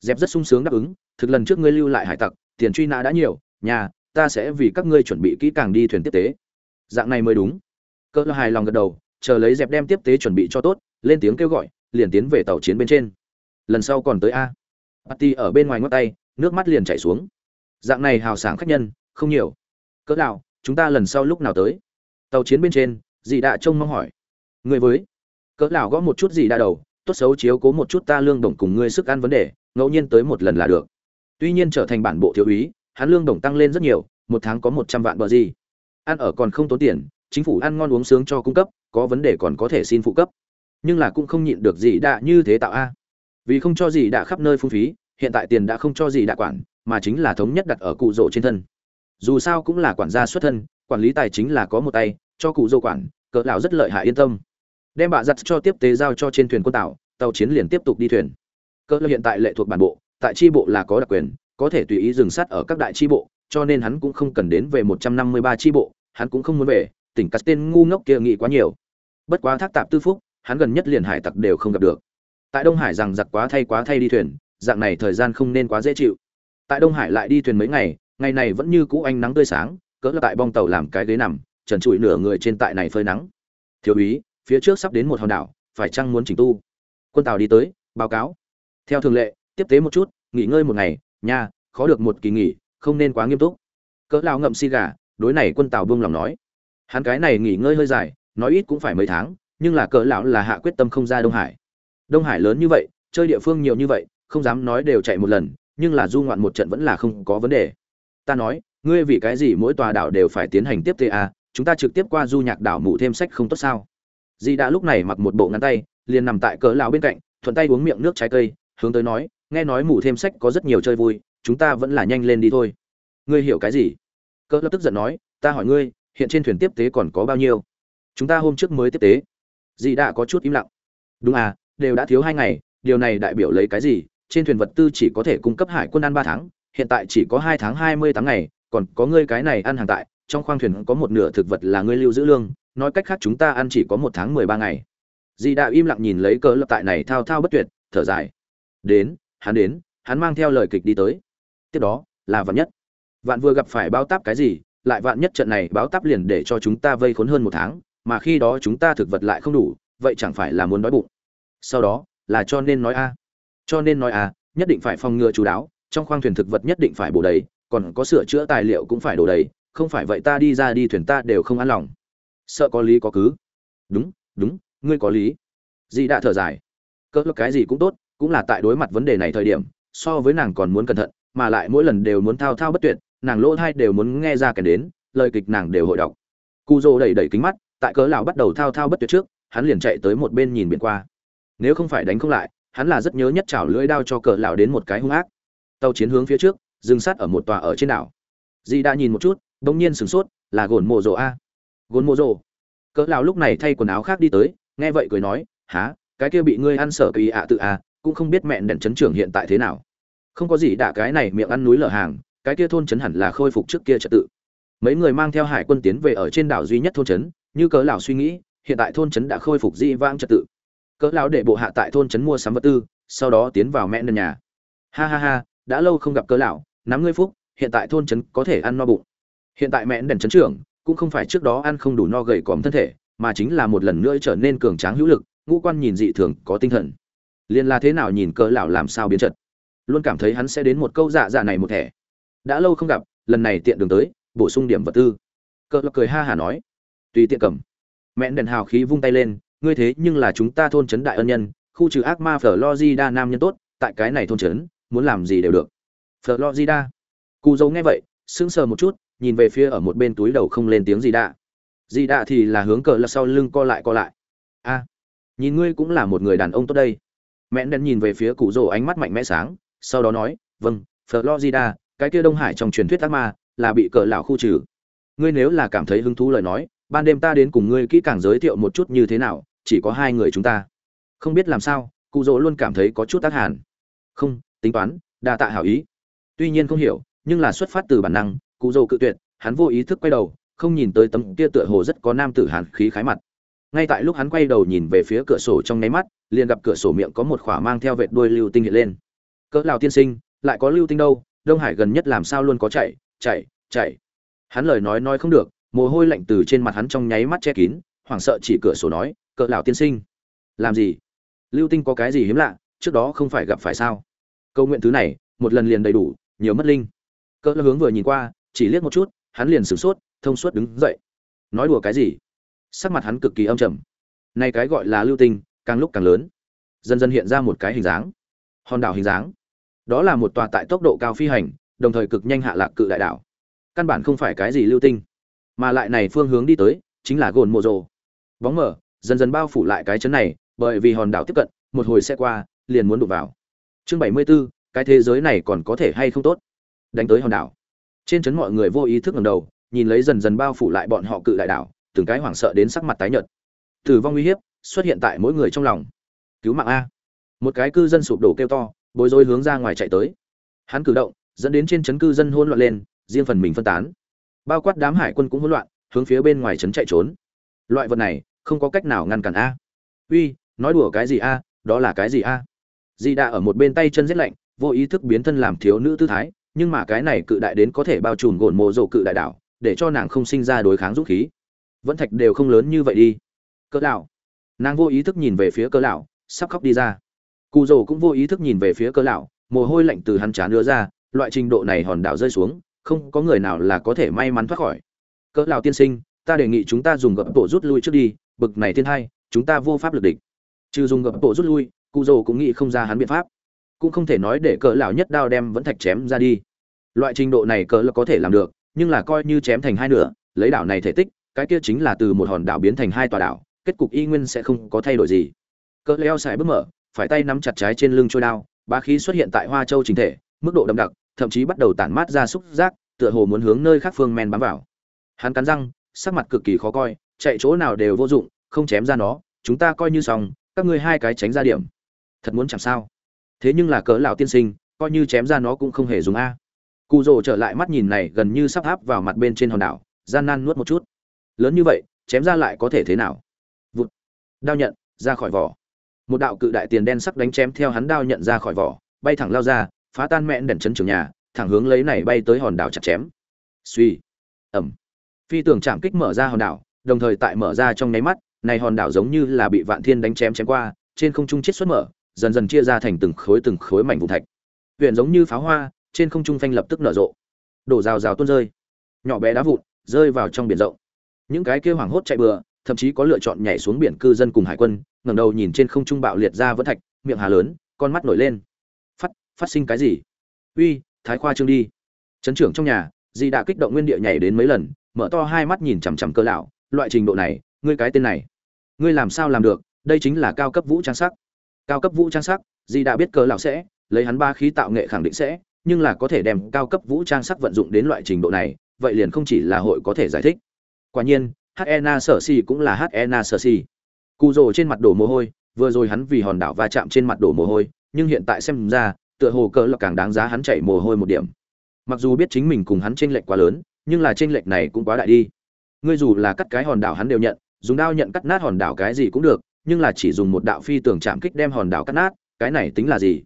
Dẹp rất sung sướng đáp ứng, thực lần trước ngươi lưu lại hải tặc, tiền truy nã đã nhiều, nhà, ta sẽ vì các ngươi chuẩn bị kỹ càng đi thuyền tiếp tế. Dạng này mới đúng. Cỡ lão hài lòng gật đầu, chờ lấy dẹp đem tiếp tế chuẩn bị cho tốt, lên tiếng kêu gọi, liền tiến về tàu chiến bên trên. Lần sau còn tới a. Patty ở bên ngoài ngót tay, nước mắt liền chảy xuống dạng này hào sảng khách nhân, không nhiều. Cỡ nào, chúng ta lần sau lúc nào tới? Tàu chiến bên trên, dì đạ trông mong hỏi. Người với. Cỡ nào gõ một chút dì đạ đầu, tốt xấu chiếu cố một chút ta lương đồng cùng ngươi sức ăn vấn đề, ngẫu nhiên tới một lần là được. Tuy nhiên trở thành bản bộ thiếu úy, hắn lương đồng tăng lên rất nhiều, một tháng có một trăm vạn bờ gì ăn ở còn không tốn tiền, chính phủ ăn ngon uống sướng cho cung cấp, có vấn đề còn có thể xin phụ cấp. Nhưng là cũng không nhịn được gì đã như thế tạo a. Vì không cho gì đã khắp nơi phung phí, hiện tại tiền đã không cho gì đã quản mà chính là thống nhất đặt ở cụ rỗ trên thân. Dù sao cũng là quản gia xuất thân, quản lý tài chính là có một tay, cho cụ rỗ quản, cỡ lão rất lợi hại yên tâm. Đem bạ giặt cho tiếp tế giao cho trên thuyền quân tàu tàu chiến liền tiếp tục đi thuyền. Cỡ lão hiện tại lệ thuộc bản bộ, tại tri bộ là có đặc quyền, có thể tùy ý dừng sát ở các đại tri bộ, cho nên hắn cũng không cần đến về 153 tri bộ, hắn cũng không muốn về, tỉnh cắt tên ngu ngốc kia nghĩ quá nhiều. Bất quá thác tạp tư phúc, hắn gần nhất liền hải tặc đều không gặp được. Tại đông hải rằng giặc quá thay quá thay đi thuyền, dạng này thời gian không nên quá dễ chịu tại đông hải lại đi thuyền mấy ngày ngày này vẫn như cũ ánh nắng tươi sáng, cỡ là tại bong tàu làm cái ghế nằm, trần trụi nửa người trên tại này phơi nắng. Thiếu úy, phía trước sắp đến một hòn đảo, phải chăng muốn chỉnh tu? Quân tàu đi tới, báo cáo. Theo thường lệ, tiếp tế một chút, nghỉ ngơi một ngày, nha, khó được một kỳ nghỉ, không nên quá nghiêm túc. Cỡ lao ngậm si gà, đối này quân tàu buông lòng nói. Hắn cái này nghỉ ngơi hơi dài, nói ít cũng phải mấy tháng, nhưng là cỡ lão là hạ quyết tâm không ra đông hải. Đông hải lớn như vậy, chơi địa phương nhiều như vậy, không dám nói đều chạy một lần nhưng là du ngoạn một trận vẫn là không có vấn đề. Ta nói ngươi vì cái gì mỗi tòa đảo đều phải tiến hành tiếp tế à, chúng ta trực tiếp qua du nhạc đảo mụ thêm sách không tốt sao? Di đã lúc này mặc một bộ ngắn tay liền nằm tại cỡ lão bên cạnh thuận tay uống miệng nước trái cây hướng tới nói nghe nói mụ thêm sách có rất nhiều chơi vui chúng ta vẫn là nhanh lên đi thôi. Ngươi hiểu cái gì? Cỡ lập tức giận nói ta hỏi ngươi hiện trên thuyền tiếp tế còn có bao nhiêu? Chúng ta hôm trước mới tiếp tế. Di đã có chút im lặng. Đúng à đều đã thiếu hai ngày điều này đại biểu lấy cái gì? Trên thuyền vật tư chỉ có thể cung cấp hải quân ăn ba tháng, hiện tại chỉ có hai tháng hai mươi tháng ngày, còn có ngươi cái này ăn hàng tại, trong khoang thuyền có một nửa thực vật là ngươi lưu giữ lương, nói cách khác chúng ta ăn chỉ có một tháng mười ba ngày. Di đạo im lặng nhìn lấy cớ lập tại này thao thao bất tuyệt, thở dài. Đến, hắn đến, hắn mang theo lời kịch đi tới. Tiếp đó, là vạn nhất. Vạn vừa gặp phải báo táp cái gì, lại vạn nhất trận này báo táp liền để cho chúng ta vây khốn hơn một tháng, mà khi đó chúng ta thực vật lại không đủ, vậy chẳng phải là muốn đói bụng. Sau đó, là cho nên nói a cho nên nói a nhất định phải phòng ngừa chú đáo, trong khoang thuyền thực vật nhất định phải bổ đầy, còn có sửa chữa tài liệu cũng phải đổ đầy, không phải vậy ta đi ra đi thuyền ta đều không an lòng. Sợ có lý có cứ. Đúng đúng, ngươi có lý. Dì đã thở dài. Cỡ cái gì cũng tốt, cũng là tại đối mặt vấn đề này thời điểm, so với nàng còn muốn cẩn thận, mà lại mỗi lần đều muốn thao thao bất tuyệt, nàng lỗ thai đều muốn nghe ra kèn đến, lời kịch nàng đều hội đọc. Cu dô đẩy đẩy kính mắt, tại cớ lão bắt đầu thao thao bất tuyệt trước, hắn liền chạy tới một bên nhìn biển qua. Nếu không phải đánh không lại hắn là rất nhớ nhất chảo lưỡi đao cho cờ lão đến một cái hung ác. Tàu chiến hướng phía trước, dừng sát ở một tòa ở trên đảo. Di đã nhìn một chút bỗng nhiên sửng sốt, là gồn mộ rồ a. Gồn mộ rồ. Cỡ lão lúc này thay quần áo khác đi tới, nghe vậy cười nói há cái kia bị ngươi ăn sở kỳ ạ tự a cũng không biết mẹn đèn chấn trưởng hiện tại thế nào. Không có gì đả cái này miệng ăn núi lở hàng, cái kia thôn chấn hẳn là khôi phục trước kia trật tự. Mấy người mang theo hải quân tiến về ở trên đảo duy nhất thôn chấn như cờ lão suy nghĩ, hiện tại thôn chấn đã khôi phục dị vãng trật tự cỡ lão để bộ hạ tại thôn trấn mua sắm vật tư, sau đó tiến vào mẹ nền nhà. Ha ha ha, đã lâu không gặp cỡ lão, nắm ngươi phúc, hiện tại thôn trấn có thể ăn no bụng. Hiện tại mẹ đèn trấn trưởng, cũng không phải trước đó ăn không đủ no gầy còm thân thể, mà chính là một lần nữa trở nên cường tráng hữu lực, ngũ quan nhìn dị thường, có tinh thần. Liên là thế nào nhìn cỡ lão làm sao biến chật. Luôn cảm thấy hắn sẽ đến một câu dạ dạ này một thẻ. Đã lâu không gặp, lần này tiện đường tới, bổ sung điểm vật tư. Cỡ lão cười ha hà nói. Tùy tiện cầm. Mẹ đèn hào khí vung tay lên ngươi thế nhưng là chúng ta thôn trấn đại ân nhân, khu trừ ác ma florida nam nhân tốt, tại cái này thôn trấn, muốn làm gì đều được. Florida cụ dâu nghe vậy, sững sờ một chút, nhìn về phía ở một bên túi đầu không lên tiếng gì đạ. Gì đạ thì là hướng cờ là sau lưng co lại co lại. A, nhìn ngươi cũng là một người đàn ông tốt đây. Mẹ đen nhìn về phía cụ rồ ánh mắt mạnh mẽ sáng, sau đó nói vâng florida cái kia đông hải trong truyền thuyết ác ma, là bị cờ lão khu trừ. Ngươi nếu là cảm thấy hứng thú lời nói, ban đêm ta đến cùng ngươi kỹ càng giới thiệu một chút như thế nào chỉ có hai người chúng ta. Không biết làm sao, cụ dỗ luôn cảm thấy có chút tác hàn. Không, tính toán, đa tạ hảo ý. Tuy nhiên không hiểu, nhưng là xuất phát từ bản năng, cụ dỗ cự tuyệt, hắn vô ý thức quay đầu, không nhìn tới tấm kia tựa hồ rất có nam tử hàn khí khái mặt. Ngay tại lúc hắn quay đầu nhìn về phía cửa sổ trong nháy mắt, liền gặp cửa sổ miệng có một khỏa mang theo vệt đuôi lưu tinh hiện lên. Cỡ lào tiên sinh, lại có lưu tinh đâu? Đông hải gần nhất làm sao luôn có chạy chạy chạy? Hắn lời nói nói không được, mồ hôi lạnh từ trên mặt hắn trong nháy mắt che kín, hoảng sợ chỉ cửa sổ nói cỡ lão tiên sinh. Làm gì? Lưu tinh có cái gì hiếm lạ? Trước đó không phải gặp phải sao? Câu nguyện thứ này, một lần liền đầy đủ, nhiều mất linh. Cỡ hướng vừa nhìn qua, chỉ liếc một chút, hắn liền sửng sốt, thông suốt đứng dậy. Nói đùa cái gì? Sắc mặt hắn cực kỳ âm trầm. Nay cái gọi là lưu tinh, càng lúc càng lớn. Dần dần hiện ra một cái hình dáng. Hòn đảo hình dáng. Đó là một tòa tại tốc độ cao phi hành, đồng thời cực nhanh hạ lạc cự đại đảo. Căn bản không phải cái gì lưu tinh. Mà lại này phương hướng đi tới, chính là gồn mộ rồ. Bóng mở dần dần bao phủ lại cái chấn này bởi vì hòn đảo tiếp cận một hồi sẽ qua liền muốn đụng vào. Chương bảy mươi 74, cái thế giới này còn có thể hay không tốt? Đánh tới hòn đảo. Trên chấn mọi người vô ý thức ngẩng đầu nhìn lấy dần dần bao phủ lại bọn họ cự đại đảo từng cái hoảng sợ đến sắc mặt tái nhợt. Tử vong uy hiếp xuất hiện tại mỗi người trong lòng. Cứu mạng a. Một cái cư dân sụp đổ kêu to bối rối hướng ra ngoài chạy tới. Hắn cử động dẫn đến trên chấn cư dân hỗn loạn lên riêng phần mình phân tán. Bao quát đám hải quân cũng hỗn loạn hướng phía bên ngoài chấn chạy trốn. Loại vật này không có cách nào ngăn cản a. Uy, nói đùa cái gì a, đó là cái gì a? Di đạ ở một bên tay chân rét lạnh, vô ý thức biến thân làm thiếu nữ tư thái, nhưng mà cái này cự đại đến có thể bao trùm gồn mộ rộ cự đại đảo, để cho nàng không sinh ra đối kháng dũng khí. Vẫn thạch đều không lớn như vậy đi. Cỡ lão. Nàng vô ý thức nhìn về phía cỡ lão, sắp khóc đi ra. Cụ rồ cũng vô ý thức nhìn về phía cỡ lão, mồ hôi lạnh từ hắn trán đưa ra, loại trình độ này hòn đảo rơi xuống, không có người nào là có thể may mắn thoát khỏi. Cỡ lão tiên sinh, ta đề nghị chúng ta dùng gập bộ rút lui trước đi bực này thiên hai, chúng ta vô pháp lực địch. Trừ dùng gập bộ rút lui, cụ dồ cũng nghĩ không ra hắn biện pháp. Cũng không thể nói để cỡ lão nhất đao đem vẫn thạch chém ra đi. Loại trình độ này cỡ là có thể làm được, nhưng là coi như chém thành hai nửa, lấy đảo này thể tích, cái kia chính là từ một hòn đảo biến thành hai tòa đảo, kết cục y nguyên sẽ không có thay đổi gì. Cỡ leo xài bước mở, phải tay nắm chặt trái trên lưng trôi đao, bá khí xuất hiện tại hoa châu chính thể, mức độ đậm đặc, thậm chí bắt đầu tản mát ra xúc giác, tựa hồ muốn hướng nơi khác phương men bám vào. Hắn cắn răng, sắc mặt cực kỳ khó coi chạy chỗ nào đều vô dụng, không chém ra nó, chúng ta coi như xong, các ngươi hai cái tránh ra điểm. Thật muốn chẳng sao. Thế nhưng là cỡ lão tiên sinh, coi như chém ra nó cũng không hề dùng a. Cụ rồ trở lại mắt nhìn này gần như sắp áp vào mặt bên trên hòn đảo, gian nan nuốt một chút. Lớn như vậy, chém ra lại có thể thế nào? Vụt. Đao nhận, ra khỏi vỏ. Một đạo cự đại tiền đen sắc đánh chém theo hắn đao nhận ra khỏi vỏ, bay thẳng lao ra, phá tan mẹn đèn chấn trường nhà, thẳng hướng lấy này bay tới hòn đảo chặt chém. Suy ẩm. Phi tường chạm kích mở ra hòn đảo đồng thời tại mở ra trong nháy mắt, này hòn đảo giống như là bị vạn thiên đánh chém chém qua, trên không trung chết xuất mở, dần dần chia ra thành từng khối từng khối mảnh vụn thạch. Huyền giống như pháo hoa, trên không trung phanh lập tức nở rộ. Đổ rào rào tuôn rơi. Nhỏ bé đá vụn rơi vào trong biển rộng. Những cái kia hoảng hốt chạy bừa, thậm chí có lựa chọn nhảy xuống biển cư dân cùng hải quân, ngẩng đầu nhìn trên không trung bạo liệt ra vẫn thạch, miệng hà lớn, con mắt nổi lên. Phát phát sinh cái gì? Uy, thái khoa trương đi. Trấn trưởng trong nhà, di đã kích động nguyên địa nhảy đến mấy lần, mở to hai mắt nhìn chằm chằm cơ lão loại trình độ này, ngươi cái tên này, ngươi làm sao làm được? Đây chính là cao cấp vũ trang sắc. Cao cấp vũ trang sắc di đã biết cờ lão sẽ, lấy hắn ba khí tạo nghệ khẳng định sẽ, nhưng là có thể đem cao cấp vũ trang sắc vận dụng đến loại trình độ này, vậy liền không chỉ là hội có thể giải thích. Quả nhiên hena sở si cũng là hena sở si cụ rồ trên mặt đổ mồ hôi, vừa rồi hắn vì hòn đảo va chạm trên mặt đổ mồ hôi, nhưng hiện tại xem ra, tựa hồ cỡ là càng đáng giá hắn chảy mồ hôi một điểm. Mặc dù biết chính mình cùng hắn chênh lệch quá lớn, nhưng là chênh lệch này cũng quá đại đi ngươi dù là cắt cái hòn đảo hắn đều nhận, dùng đao nhận cắt nát hòn đảo cái gì cũng được, nhưng là chỉ dùng một đạo phi tường chạm kích đem hòn đảo cắt nát, cái này tính là gì?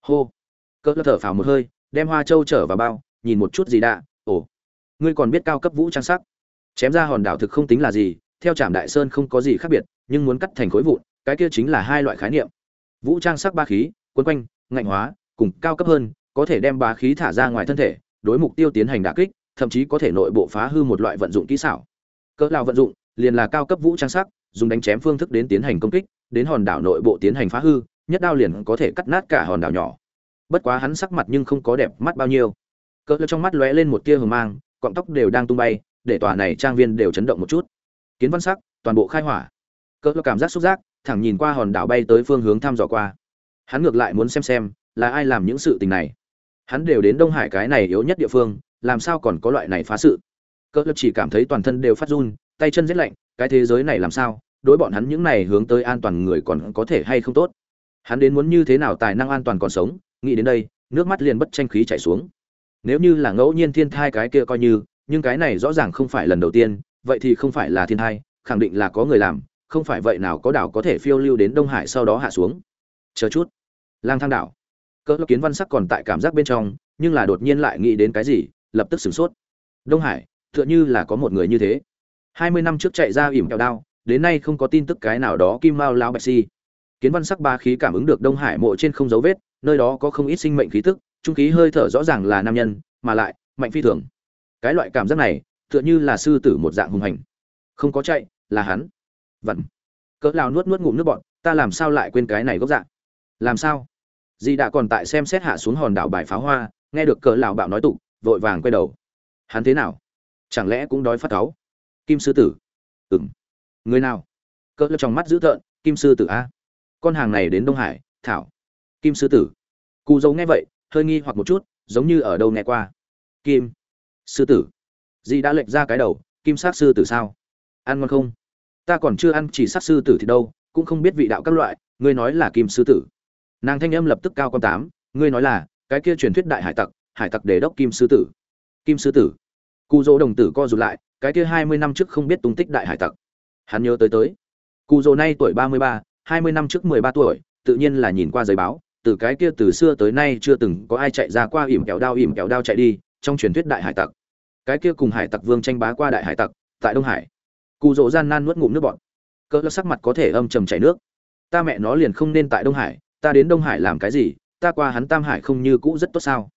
Hô. Cỡ thở phào một hơi, đem hoa châu trở vào bao, nhìn một chút gì đã, ồ. Ngươi còn biết cao cấp vũ trang sắc. Chém ra hòn đảo thực không tính là gì, theo trạm đại sơn không có gì khác biệt, nhưng muốn cắt thành khối vụn, cái kia chính là hai loại khái niệm. Vũ trang sắc ba khí quân quanh, ngạnh hóa, cùng cao cấp hơn, có thể đem ba khí thả ra ngoài thân thể, đối mục tiêu tiến hành đả kích, thậm chí có thể nội bộ phá hư một loại vận dụng kỹ xảo cỡ lao vận dụng, liền là cao cấp vũ trang sắc, dùng đánh chém phương thức đến tiến hành công kích, đến hòn đảo nội bộ tiến hành phá hư, nhất đao liền có thể cắt nát cả hòn đảo nhỏ. Bất quá hắn sắc mặt nhưng không có đẹp mắt bao nhiêu. Cỡ trong mắt lóe lên một tia hờ mang, cọng tóc đều đang tung bay, để tòa này trang viên đều chấn động một chút. Kiến văn sắc, toàn bộ khai hỏa. Cỡ cảm giác xúc giác, thẳng nhìn qua hòn đảo bay tới phương hướng thăm dò qua. Hắn ngược lại muốn xem xem, là ai làm những sự tình này. Hắn đều đến đông hải cái này yếu nhất địa phương, làm sao còn có loại này phá sự cỡ chỉ cảm thấy toàn thân đều phát run, tay chân rét lạnh, cái thế giới này làm sao? Đối bọn hắn những này hướng tới an toàn người còn có thể hay không tốt? Hắn đến muốn như thế nào tài năng an toàn còn sống? Nghĩ đến đây, nước mắt liền bất tranh khí chảy xuống. Nếu như là ngẫu nhiên thiên thai cái kia coi như, nhưng cái này rõ ràng không phải lần đầu tiên, vậy thì không phải là thiên thai, khẳng định là có người làm, không phải vậy nào có đảo có thể phiêu lưu đến đông hải sau đó hạ xuống. Chờ chút. Lang thang đảo. Cỡ kiến văn sắc còn tại cảm giác bên trong, nhưng là đột nhiên lại nghĩ đến cái gì, lập tức sửng sốt. Đông hải tựa như là có một người như thế. Hai mươi năm trước chạy ra ỉm kẹo đao, đến nay không có tin tức cái nào đó kim mao Lão bạch si. Kiến văn sắc ba khí cảm ứng được đông hải mộ trên không dấu vết, nơi đó có không ít sinh mệnh khí tức, trung khí hơi thở rõ ràng là nam nhân, mà lại, mạnh phi thường. Cái loại cảm giác này, tựa như là sư tử một dạng hùng hành. Không có chạy, là hắn. Vặn. Cỡ lao nuốt nuốt ngụm nước bọn ta làm sao lại quên cái này gốc dạng làm sao? Dì đã còn tại xem xét hạ xuống hòn đảo bài pháo hoa, nghe được cỡ lão bạo nói tục, vội vàng quay đầu. Hắn thế nào? Chẳng lẽ cũng đói phát cáu? Kim sư tử. Ừng người nào? Cỡ lập trong mắt dữ tợn, kim sư tử a. Con hàng này đến đông hải, thảo. Kim sư tử. Cù dấu nghe vậy, hơi nghi hoặc một chút, giống như ở đâu nghe qua. Kim sư tử. Dì đã lệch ra cái đầu, kim sát sư tử sao? Ăn ngon không? Ta còn chưa ăn chỉ sát sư tử thì đâu, cũng không biết vị đạo các loại, ngươi nói là kim sư tử. Nàng thanh âm lập tức cao con tám, ngươi nói là, cái kia truyền thuyết đại hải tặc hải tặc đề đốc kim sư tử. Kim sư tử cụ dỗ đồng tử co rụt lại, cái kia hai mươi năm trước không biết tung tích đại hải tặc. Hắn nhớ tới tới. Cụ dỗ nay tuổi ba mươi ba, hai mươi năm trước mười ba tuổi, tự nhiên là nhìn qua giấy báo, từ cái kia từ xưa tới nay chưa từng có ai chạy ra qua ỉm kẹo đao, ỉm kẹo đao chạy đi, trong truyền thuyết đại hải tặc. Cái kia cùng hải tặc vương tranh bá qua đại hải tặc, tại đông hải. Cụ dỗ gian nan nuốt ngụm nước bọt. Cỡ sắc mặt có thể âm trầm chảy nước. Ta mẹ nó liền không nên tại đông hải, ta đến đông hải làm cái gì, ta qua hắn tam hải không như cũ rất tốt sao?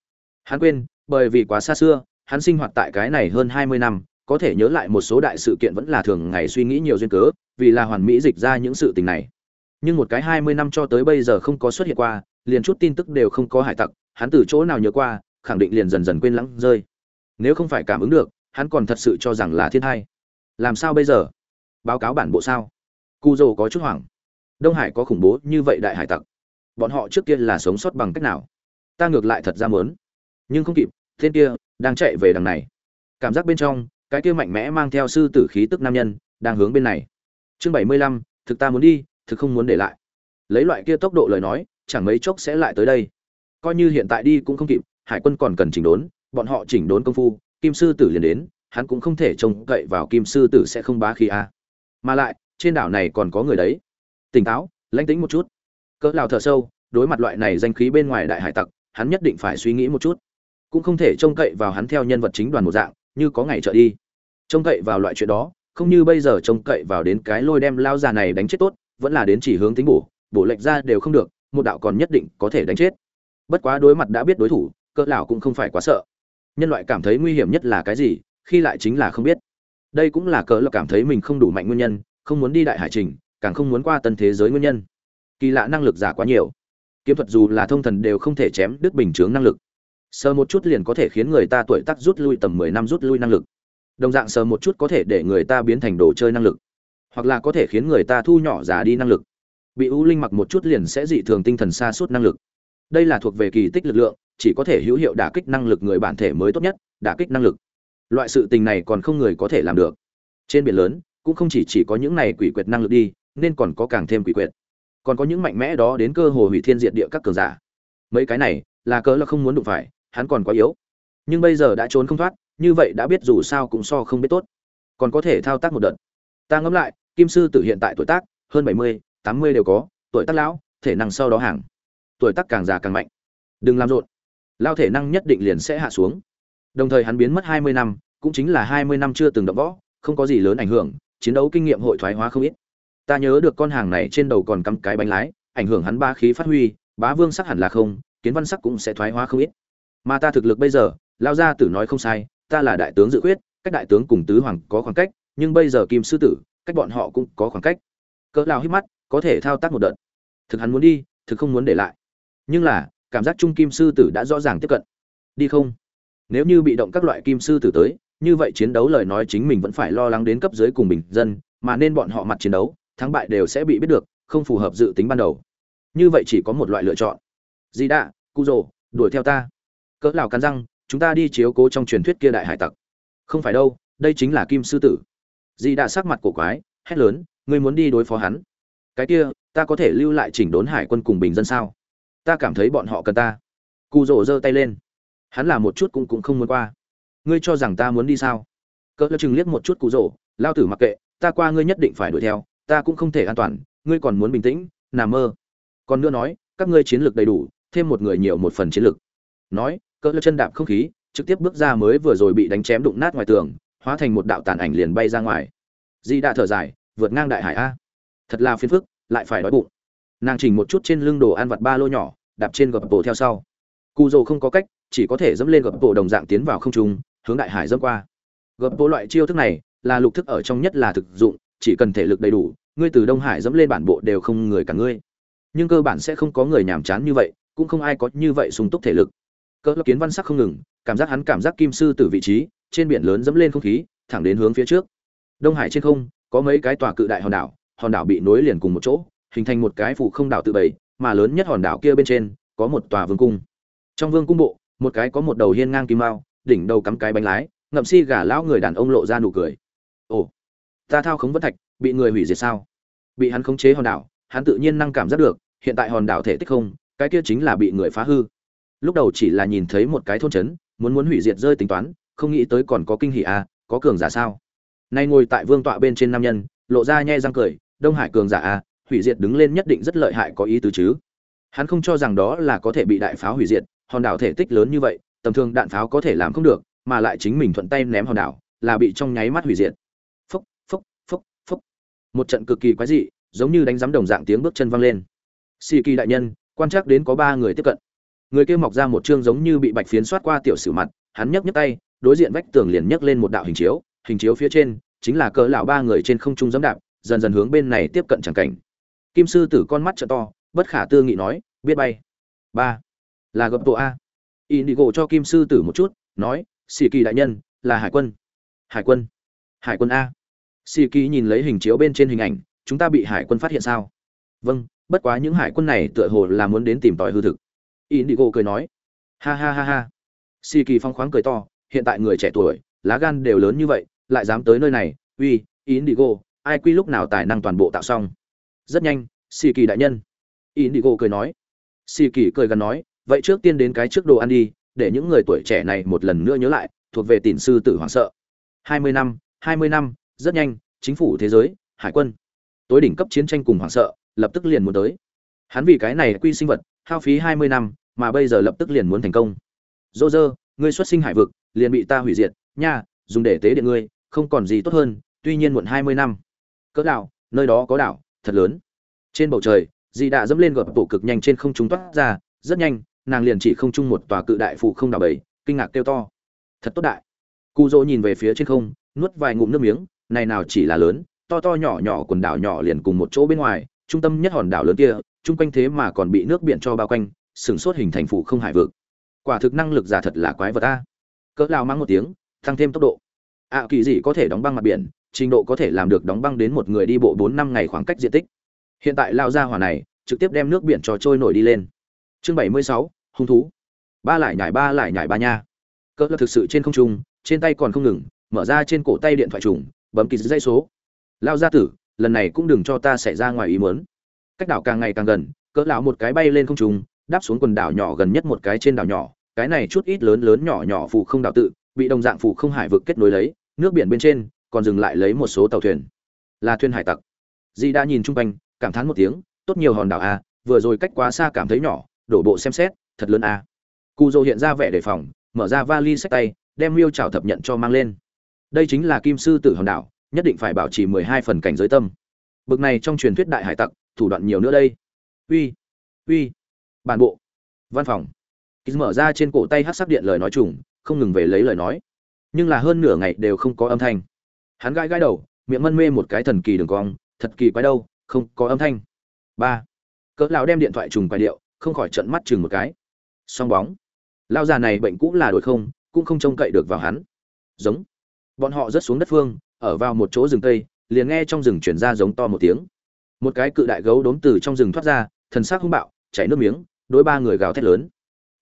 Hắn quên, bởi vì quá xa xưa hắn sinh hoạt tại cái này hơn hai mươi năm có thể nhớ lại một số đại sự kiện vẫn là thường ngày suy nghĩ nhiều duyên cớ vì là hoàn mỹ dịch ra những sự tình này. Nhưng một cái hai mươi năm cho tới bây giờ không có xuất hiện qua liền chút tin tức đều không có hải tặc hắn từ chỗ nào nhớ qua khẳng định liền dần dần quên lãng rơi. Nếu không phải cảm ứng được hắn còn thật sự cho rằng là thiên tai. làm sao bây giờ? Báo cáo bản bộ sao? Cu dô có chút hoảng. Đông hải có khủng bố như vậy đại hải tặc. Bọn họ trước kia là sống sót bằng cách nào? Ta ngược lại thật ra muốn, nhưng không kịp tên kia đang chạy về đằng này. Cảm giác bên trong, cái kia mạnh mẽ mang theo sư tử khí tức nam nhân, đang hướng bên này. Chương bảy mươi lăm, thực ta muốn đi, thực không muốn để lại. Lấy loại kia tốc độ lời nói, chẳng mấy chốc sẽ lại tới đây. Coi như hiện tại đi cũng không kịp, hải quân còn cần chỉnh đốn, bọn họ chỉnh đốn công phu, kim sư tử liền đến, hắn cũng không thể trông cậy vào kim sư tử sẽ không bá khí a. Mà lại, trên đảo này còn có người đấy. Tỉnh táo, lãnh tĩnh một chút. Cỡ lào thở sâu, đối mặt loại này danh khí bên ngoài đại hải tặc, hắn nhất định phải suy nghĩ một chút cũng không thể trông cậy vào hắn theo nhân vật chính đoàn một dạng, như có ngày trợ đi. Trông cậy vào loại chuyện đó, không như bây giờ trông cậy vào đến cái lôi đem lao già này đánh chết tốt, vẫn là đến chỉ hướng tính bổ bổ lệch ra đều không được, một đạo còn nhất định có thể đánh chết. Bất quá đối mặt đã biết đối thủ, cỡ lão cũng không phải quá sợ. Nhân loại cảm thấy nguy hiểm nhất là cái gì, khi lại chính là không biết. Đây cũng là cỡ lão cảm thấy mình không đủ mạnh nguyên nhân, không muốn đi đại hải trình, càng không muốn qua tân thế giới nguyên nhân. Kỳ lạ năng lực giả quá nhiều. Kiếm thuật dù là thông thần đều không thể chém đứt bình chướng năng lực sờ một chút liền có thể khiến người ta tuổi tác rút lui tầm mười năm rút lui năng lực. Đồng dạng sờ một chút có thể để người ta biến thành đồ chơi năng lực. Hoặc là có thể khiến người ta thu nhỏ giá đi năng lực. Bị u linh mặc một chút liền sẽ dị thường tinh thần xa suốt năng lực. Đây là thuộc về kỳ tích lực lượng, chỉ có thể hữu hiệu đả kích năng lực người bản thể mới tốt nhất, đả kích năng lực. Loại sự tình này còn không người có thể làm được. Trên biển lớn, cũng không chỉ chỉ có những này quỷ quyệt năng lực đi, nên còn có càng thêm quỷ quyệt. Còn có những mạnh mẽ đó đến cơ hồ hủy thiên diệt địa các cường giả. Mấy cái này, là cớ là không muốn đụng phải hắn còn quá yếu. Nhưng bây giờ đã trốn không thoát, như vậy đã biết dù sao cũng so không biết tốt. Còn có thể thao tác một đợt. Ta ngẫm lại, kim sư tử hiện tại tuổi tác, hơn bảy mươi, tám mươi đều có, tuổi tác lão, thể năng sau đó hàng. Tuổi tác càng già càng mạnh. Đừng làm rộn. Lao thể năng nhất định liền sẽ hạ xuống. Đồng thời hắn biến mất hai mươi năm, cũng chính là hai mươi năm chưa từng động võ, không có gì lớn ảnh hưởng, chiến đấu kinh nghiệm hội thoái hóa không ít. Ta nhớ được con hàng này trên đầu còn cắm cái bánh lái, ảnh hưởng hắn ba khí phát huy, bá vương sắc hẳn là không, kiến văn sắc cũng sẽ thoái hóa không ít mà ta thực lực bây giờ lao gia tử nói không sai, ta là đại tướng dự khuyết, cách đại tướng cùng tứ hoàng có khoảng cách, nhưng bây giờ kim sư tử, cách bọn họ cũng có khoảng cách. Cỡ lao hít mắt, có thể thao tác một đợt. Thực hắn muốn đi, thực không muốn để lại. Nhưng là, cảm giác trung kim sư tử đã rõ ràng tiếp cận. Đi không? Nếu như bị động các loại kim sư tử tới, như vậy chiến đấu lời nói chính mình vẫn phải lo lắng đến cấp dưới cùng bình dân, mà nên bọn họ mặt chiến đấu, thắng bại đều sẽ bị biết được, không phù hợp dự tính ban đầu. Như vậy chỉ có một loại lựa chọn. Di đạ, cu rồ đuổi theo ta cỡ lào cắn răng, chúng ta đi chiếu cố trong truyền thuyết kia đại hải tặc. Không phải đâu, đây chính là kim sư tử. Dì đã sắc mặt cổ quái, hét lớn, ngươi muốn đi đối phó hắn. Cái kia, ta có thể lưu lại chỉnh đốn hải quân cùng bình dân sao? Ta cảm thấy bọn họ cần ta. Cụ rỗ giơ tay lên. Hắn là một chút cũng cũng không muốn qua. Ngươi cho rằng ta muốn đi sao? Cỡ chừng liếc một chút cụ rỗ lao tử mặc kệ, ta qua ngươi nhất định phải đuổi theo, ta cũng không thể an toàn, ngươi còn muốn bình tĩnh, nằm mơ. Còn nữa nói, các ngươi chiến lược đầy đủ, thêm một người nhiều một phần chiến lược. Nói cỡ lơ chân đạp không khí, trực tiếp bước ra mới vừa rồi bị đánh chém đụng nát ngoài tường, hóa thành một đạo tàn ảnh liền bay ra ngoài. Di đã thở dài, vượt ngang đại hải a. Thật là phiền phức, lại phải đói bụng. Nàng chỉnh một chút trên lưng đồ ăn vặt ba lô nhỏ, đạp trên gập bộ theo sau. Cụ dồ không có cách, chỉ có thể dẫm lên gập bộ đồng dạng tiến vào không trung, hướng đại hải dẫm qua. Gập bộ loại chiêu thức này, là lục thức ở trong nhất là thực dụng, chỉ cần thể lực đầy đủ, ngươi từ đông hải dẫm lên bản bộ đều không người cả ngươi. Nhưng cơ bản sẽ không có người nhàm chán như vậy, cũng không ai có như vậy sung túc thể lực cỡ kiến văn sắc không ngừng, cảm giác hắn cảm giác kim sư từ vị trí, trên biển lớn dẫm lên không khí, thẳng đến hướng phía trước. Đông hải trên không, có mấy cái tòa cự đại hòn đảo hòn đảo bị nối liền cùng một chỗ, hình thành một cái phủ không đảo tự bày mà lớn nhất hòn đảo kia bên trên, có một tòa vương cung. Trong vương cung bộ, một cái có một đầu hiên ngang kim mao, đỉnh đầu cắm cái bánh lái, ngậm si gà lão người đàn ông lộ ra nụ cười. Ồ, ta thao khống vân thạch, bị người hủy diệt sao? Bị hắn khống chế hòn đảo, hắn tự nhiên năng cảm giác được, hiện tại hòn đảo thể tích không, cái kia chính là bị người phá hư lúc đầu chỉ là nhìn thấy một cái thôn trấn, muốn muốn hủy diệt rơi tính toán, không nghĩ tới còn có kinh hỷ à có cường giả sao? Nay ngồi tại vương tọa bên trên nam nhân, lộ ra nhe răng cười, đông hải cường giả à hủy diệt đứng lên nhất định rất lợi hại có ý tứ chứ. Hắn không cho rằng đó là có thể bị đại pháo hủy diệt, hòn đảo thể tích lớn như vậy, tầm thường đạn pháo có thể làm không được, mà lại chính mình thuận tay ném hòn đảo, là bị trong nháy mắt hủy diệt. Phốc phốc phốc phốc một trận cực kỳ quái dị, giống như đánh giám đồng dạng tiếng bước chân vang lên. Xì kỳ đại nhân, quan trắc đến có ba người tiếp cận người kia mọc ra một chương giống như bị bạch phiến xoát qua tiểu sử mặt, hắn nhấc nhấc tay, đối diện vách tường liền nhấc lên một đạo hình chiếu hình chiếu phía trên chính là cỡ lão ba người trên không trung dẫm đạp, dần dần hướng bên này tiếp cận chẳng cảnh. Kim sư tử con mắt trợ to, bất khả tư nghị nói, biết bay. Ba. Là gập tổ a. Indigo cho kim sư tử một chút, nói xì kỳ đại nhân, là hải quân. Hải quân? Hải quân a. Xì kỳ nhìn lấy hình chiếu bên trên hình ảnh, chúng ta bị hải quân phát hiện sao? Vâng bất quá những hải quân này tựa hồ là muốn đến tìm tòi hư thực indigo cười nói. Ha ha ha ha. Xì kỳ phong khoáng cười to, hiện tại người trẻ tuổi, lá gan đều lớn như vậy, lại dám tới nơi này. Uy, indigo, ai quy lúc nào tài năng toàn bộ tạo xong? Rất nhanh xì kỳ đại nhân. Indigo cười nói. Xì kỳ cười gần nói, vậy trước tiên đến cái trước đồ ăn đi, để những người tuổi trẻ này một lần nữa nhớ lại, thuộc về tỉn sư tử hoàng sợ. Hai mươi năm, hai mươi năm, rất nhanh, chính phủ thế giới, hải quân. Tối đỉnh cấp chiến tranh cùng hoàng sợ, lập tức liền muốn tới. Hắn vì cái này quy sinh vật hao phí hai mươi năm mà bây giờ lập tức liền muốn thành công. Roger, ngươi xuất sinh hải vực liền bị ta hủy diệt nha dùng để tế điện ngươi không còn gì tốt hơn tuy nhiên muộn hai mươi năm. Cỡ đảo nơi đó có đảo thật lớn. Trên bầu trời Di đã dẫm lên gợp bộ cực nhanh trên không trung toát ra rất nhanh nàng liền chỉ không trung một tòa cự đại phụ không đảo bầy kinh ngạc kêu to. Thật tốt đại. Cù dỗ nhìn về phía trên không nuốt vài ngụm nước miếng này nào chỉ là lớn to to nhỏ nhỏ quần đảo nhỏ liền cùng một chỗ bên ngoài trung tâm nhất hòn đảo lớn kia chung quanh thế mà còn bị nước biển cho bao quanh sừng sốt hình thành phụ không hải vực. Quả thực năng lực giả thật là quái vật ta cỡ lao mang một tiếng tăng thêm tốc độ. Ạ à, kỳ gì có thể đóng băng mặt biển trình độ có thể làm được đóng băng đến một người đi bộ bốn năm ngày khoảng cách diện tích. Hiện tại lao ra hỏa này trực tiếp đem nước biển cho trôi nổi đi lên. Chương bảy mươi sáu hung thú. Ba lại nhảy ba lại nhảy ba nha. Cỡ là thực sự trên không trung trên tay còn không ngừng mở ra trên cổ tay điện thoại trùng bấm kỳ dây số. Lao ra tử lần này cũng đừng cho ta xảy ra ngoài ý muốn cách đảo càng ngày càng gần, cỡ lão một cái bay lên không trung, đáp xuống quần đảo nhỏ gần nhất một cái trên đảo nhỏ, cái này chút ít lớn lớn nhỏ nhỏ phụ không đảo tự, bị đồng dạng phụ không hải vực kết nối lấy, nước biển bên trên, còn dừng lại lấy một số tàu thuyền. Là thuyền hải tặc. Di đã nhìn chung quanh, cảm thán một tiếng, tốt nhiều hòn đảo a, vừa rồi cách quá xa cảm thấy nhỏ, đổ bộ xem xét, thật lớn a. Cụ dô hiện ra vẻ đề phòng, mở ra vali sách tay, đem miêu chảo thập nhận cho mang lên. Đây chính là kim sư tử hòn đảo, nhất định phải bảo trì mười hai phần cảnh giới tâm. Bực này trong truyền thuyết đại hải tặc thủ đoạn nhiều nữa đây. Uy uy. Bản bộ, văn phòng. Ký mở ra trên cổ tay hát sắc điện lời nói trùng, không ngừng về lấy lời nói. Nhưng là hơn nửa ngày đều không có âm thanh. Hắn gãi gãi đầu, miệng mân mê một cái thần kỳ đường cong, thật kỳ quái đâu, không có âm thanh. Ba. Cỡ lão đem điện thoại trùng quay điệu, không khỏi trận mắt chừng một cái. Song bóng. Lao già này bệnh cũng là đổi không, cũng không trông cậy được vào hắn. Giống. Bọn họ rất xuống đất phương, ở vào một chỗ rừng tây liền nghe trong rừng chuyển ra giống to một tiếng một cái cự đại gấu đốm từ trong rừng thoát ra, thần sắc hung bạo, chảy nước miếng, đối ba người gào thét lớn.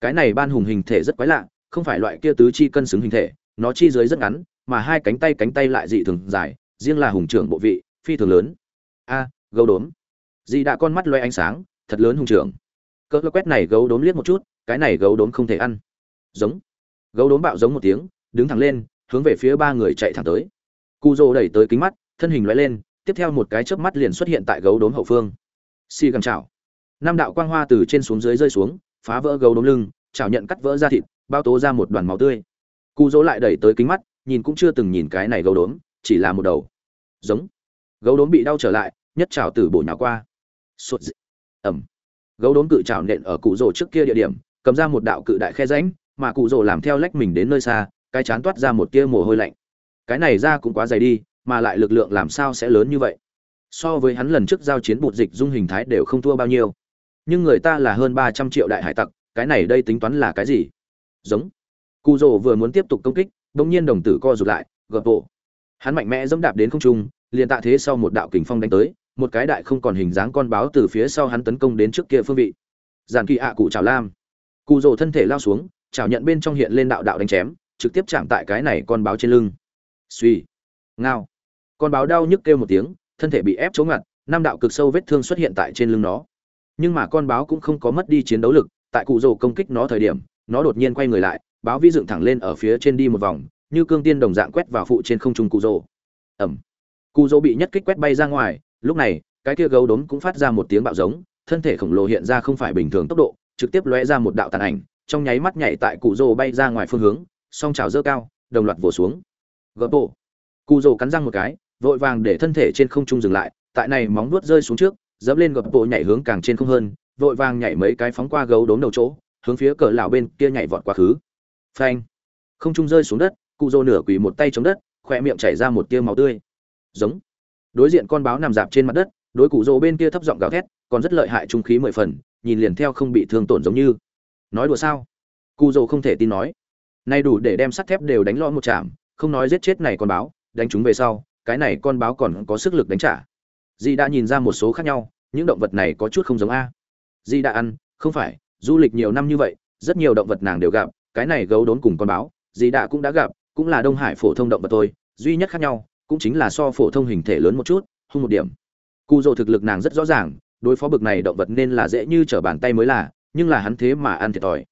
Cái này ban hùng hình thể rất quái lạ, không phải loại kia tứ chi cân xứng hình thể, nó chi dưới rất ngắn, mà hai cánh tay cánh tay lại dị thường dài, riêng là hùng trưởng bộ vị, phi thường lớn. A, gấu đốm. Dị đã con mắt loay ánh sáng, thật lớn hùng trưởng. Cỡ quét này gấu đốm liếc một chút, cái này gấu đốm không thể ăn. Giống. Gấu đốm bạo giống một tiếng, đứng thẳng lên, hướng về phía ba người chạy thẳng tới. Cu dô đẩy tới kính mắt, thân hình loay lên tiếp theo một cái chớp mắt liền xuất hiện tại gấu đốm hậu phương. Xì gầm chảo. Năm đạo quang hoa từ trên xuống dưới rơi xuống, phá vỡ gấu đốm lưng, chảo nhận cắt vỡ ra thịt, bao tố ra một đoàn máu tươi. Cụ dỗ lại đẩy tới kính mắt, nhìn cũng chưa từng nhìn cái này gấu đốm, chỉ là một đầu. Giống. Gấu đốm bị đau trở lại, nhất chảo từ bổ nhào qua. Sụt dị. ẩm. Gấu đốm cự chảo nện ở cụ rồ trước kia địa điểm, cầm ra một đạo cự đại khe rãnh, mà cụ rồ làm theo lách mình đến nơi xa, cái chán toát ra một tia mồ hôi lạnh. Cái này ra cũng quá dày đi mà lại lực lượng làm sao sẽ lớn như vậy? So với hắn lần trước giao chiến bột dịch dung hình thái đều không thua bao nhiêu. Nhưng người ta là hơn ba trăm triệu đại hải tặc, cái này đây tính toán là cái gì? Giống. Cụ rồ vừa muốn tiếp tục công kích, bỗng nhiên đồng tử co rụt lại, gợp bộ hắn mạnh mẽ dẫm đạp đến không trung, liền tạ thế sau một đạo kình phong đánh tới, một cái đại không còn hình dáng con báo từ phía sau hắn tấn công đến trước kia phương vị. Giàn kỳ ạ cụ chào lam. Cụ rồ thân thể lao xuống chào nhận bên trong hiện lên đạo đạo đánh chém, trực tiếp chạm tại cái này con báo trên lưng. Suy ngao con báo đau nhức kêu một tiếng, thân thể bị ép chống ngặt, năm đạo cực sâu vết thương xuất hiện tại trên lưng nó. Nhưng mà con báo cũng không có mất đi chiến đấu lực, tại cụ rồ công kích nó thời điểm, nó đột nhiên quay người lại, báo vi dựng thẳng lên ở phía trên đi một vòng, như cương tiên đồng dạng quét vào phụ trên không trung cụ rồ. Ẩm cụ rồ bị nhất kích quét bay ra ngoài, lúc này, cái kia gấu đốm cũng phát ra một tiếng bạo giống, thân thể khổng lồ hiện ra không phải bình thường tốc độ, trực tiếp lóe ra một đạo tàn ảnh, trong nháy mắt nhảy tại cụ rồ bay ra ngoài phương hướng, song trào dơ cao, đồng loạt vồ xuống. Gợp bộ cụ rồ cắn răng một cái vội vàng để thân thể trên không trung dừng lại, tại này móng vuốt rơi xuống trước, dẫm lên gập bộ nhảy hướng càng trên không hơn, vội vàng nhảy mấy cái phóng qua gấu đốm đầu chỗ, hướng phía cờ lão bên kia nhảy vọt quá khứ. Phanh! Không trung rơi xuống đất, cụ rô nửa quỳ một tay chống đất, khỏe miệng chảy ra một tia máu tươi. Giống! Đối diện con báo nằm dạp trên mặt đất, đối cụ rô bên kia thấp giọng gào thét, còn rất lợi hại trung khí mười phần, nhìn liền theo không bị thương tổn giống như. Nói đùa sao? Cụ rô không thể tin nói. Nay đủ để đem sắt thép đều đánh lo một chạm không nói giết chết này con báo, đánh chúng về sau cái này con báo còn có sức lực đánh trả. Dì đã nhìn ra một số khác nhau, những động vật này có chút không giống a. Dì đã ăn, không phải, du lịch nhiều năm như vậy, rất nhiều động vật nàng đều gặp, cái này gấu đốn cùng con báo, dì đã cũng đã gặp, cũng là đông hải phổ thông động vật thôi, duy nhất khác nhau, cũng chính là so phổ thông hình thể lớn một chút, hung một điểm. Cụ dỗ thực lực nàng rất rõ ràng, đối phó bực này động vật nên là dễ như trở bàn tay mới là, nhưng là hắn thế mà ăn thiệt thòi.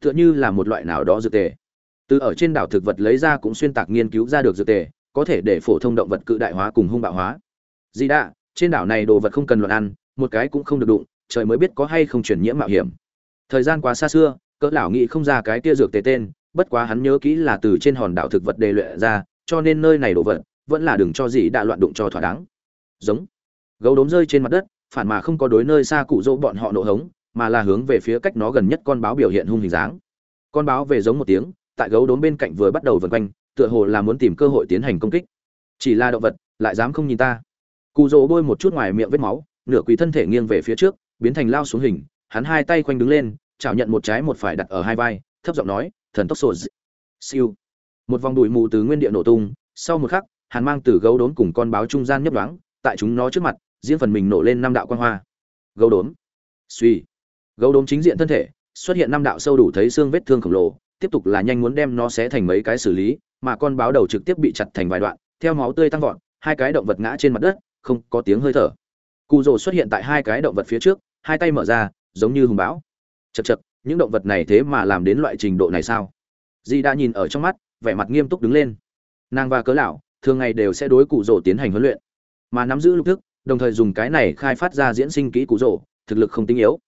Tựa như là một loại nào đó dược tề. Từ ở trên đảo thực vật lấy ra cũng xuyên tạc nghiên cứu ra được dược tề có thể để phổ thông động vật cự đại hóa cùng hung bạo hóa. Dì đạ, trên đảo này đồ vật không cần luận ăn, một cái cũng không được đụng, trời mới biết có hay không chuyển nhiễm mạo hiểm. Thời gian quá xa xưa, cỡ lão nghĩ không ra cái kia dược tề tên, bất quá hắn nhớ kỹ là từ trên hòn đảo thực vật đề luyện ra, cho nên nơi này đồ vật vẫn là đừng cho gì đã loạn đụng cho thỏa đáng. Giống. Gấu đốm rơi trên mặt đất, phản mà không có đối nơi xa cụ dỗ bọn họ nổ hống, mà là hướng về phía cách nó gần nhất con báo biểu hiện hung hình dáng. Con báo về giống một tiếng, tại gấu đốm bên cạnh vừa bắt đầu vần quanh tựa hồ là muốn tìm cơ hội tiến hành công kích. Chỉ là động vật, lại dám không nhìn ta. Cụ rỗ bôi một chút ngoài miệng vết máu, nửa quỳ thân thể nghiêng về phía trước, biến thành lao xuống hình, hắn hai tay khoanh đứng lên, chảo nhận một trái một phải đặt ở hai vai, thấp giọng nói, thần tốc sổ siêu. Một vòng đùi mù từ nguyên địa nổ tung, sau một khắc, hắn mang từ gấu đốn cùng con báo trung gian nhấp đoáng tại chúng nó trước mặt, diễn phần mình nổ lên năm đạo quan hoa. Gấu đốn. Suy. Gấu đốn chính diện thân thể, xuất hiện năm đạo sâu đủ thấy xương vết thương khổng lồ, tiếp tục là nhanh muốn đem nó xé thành mấy cái xử lý mà con báo đầu trực tiếp bị chặt thành vài đoạn, theo máu tươi tăng vọt, hai cái động vật ngã trên mặt đất, không có tiếng hơi thở. Cụ rồ xuất hiện tại hai cái động vật phía trước, hai tay mở ra, giống như hùng bão. Chật chật những động vật này thế mà làm đến loại trình độ này sao? Di đã nhìn ở trong mắt, vẻ mặt nghiêm túc đứng lên. Nàng và cớ lão, thường ngày đều sẽ đối cụ rồ tiến hành huấn luyện, mà nắm giữ lục thức, đồng thời dùng cái này khai phát ra diễn sinh kỹ cụ rồ, thực lực không tinh yếu.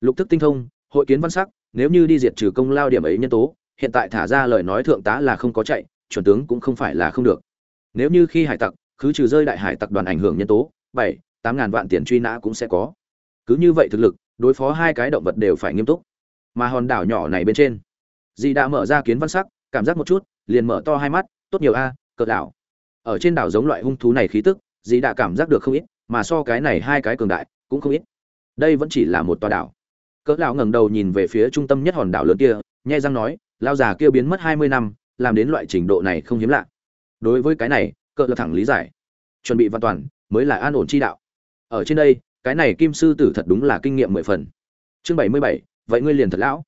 Lục thức tinh thông, hội kiến văn sắc, nếu như đi diệt trừ công lao điểm ấy nhân tố, hiện tại thả ra lời nói thượng tá là không có chạy chuẩn tướng cũng không phải là không được. Nếu như khi hải tặc cứ trừ rơi đại hải tặc đoàn ảnh hưởng nhân tố, bảy, tám ngàn vạn tiền truy nã cũng sẽ có. Cứ như vậy thực lực, đối phó hai cái động vật đều phải nghiêm túc. Mà hòn đảo nhỏ này bên trên, dì đã mở ra kiến văn sắc, cảm giác một chút, liền mở to hai mắt, tốt nhiều a cỡ đảo. Ở trên đảo giống loại hung thú này khí tức, dì đã cảm giác được không ít, mà so cái này hai cái cường đại, cũng không ít. Đây vẫn chỉ là một tòa đảo. Cỡ lão ngẩng đầu nhìn về phía trung tâm nhất hòn đảo lớn kia nhẹ răng nói lao già kia biến mất hai mươi năm làm đến loại trình độ này không hiếm lạ. Đối với cái này cỡ là thẳng lý giải. Chuẩn bị văn toàn, mới là an ổn chi đạo. Ở trên đây, cái này kim sư tử thật đúng là kinh nghiệm mười phần. Chương bảy mươi bảy, vậy ngươi liền thật lão.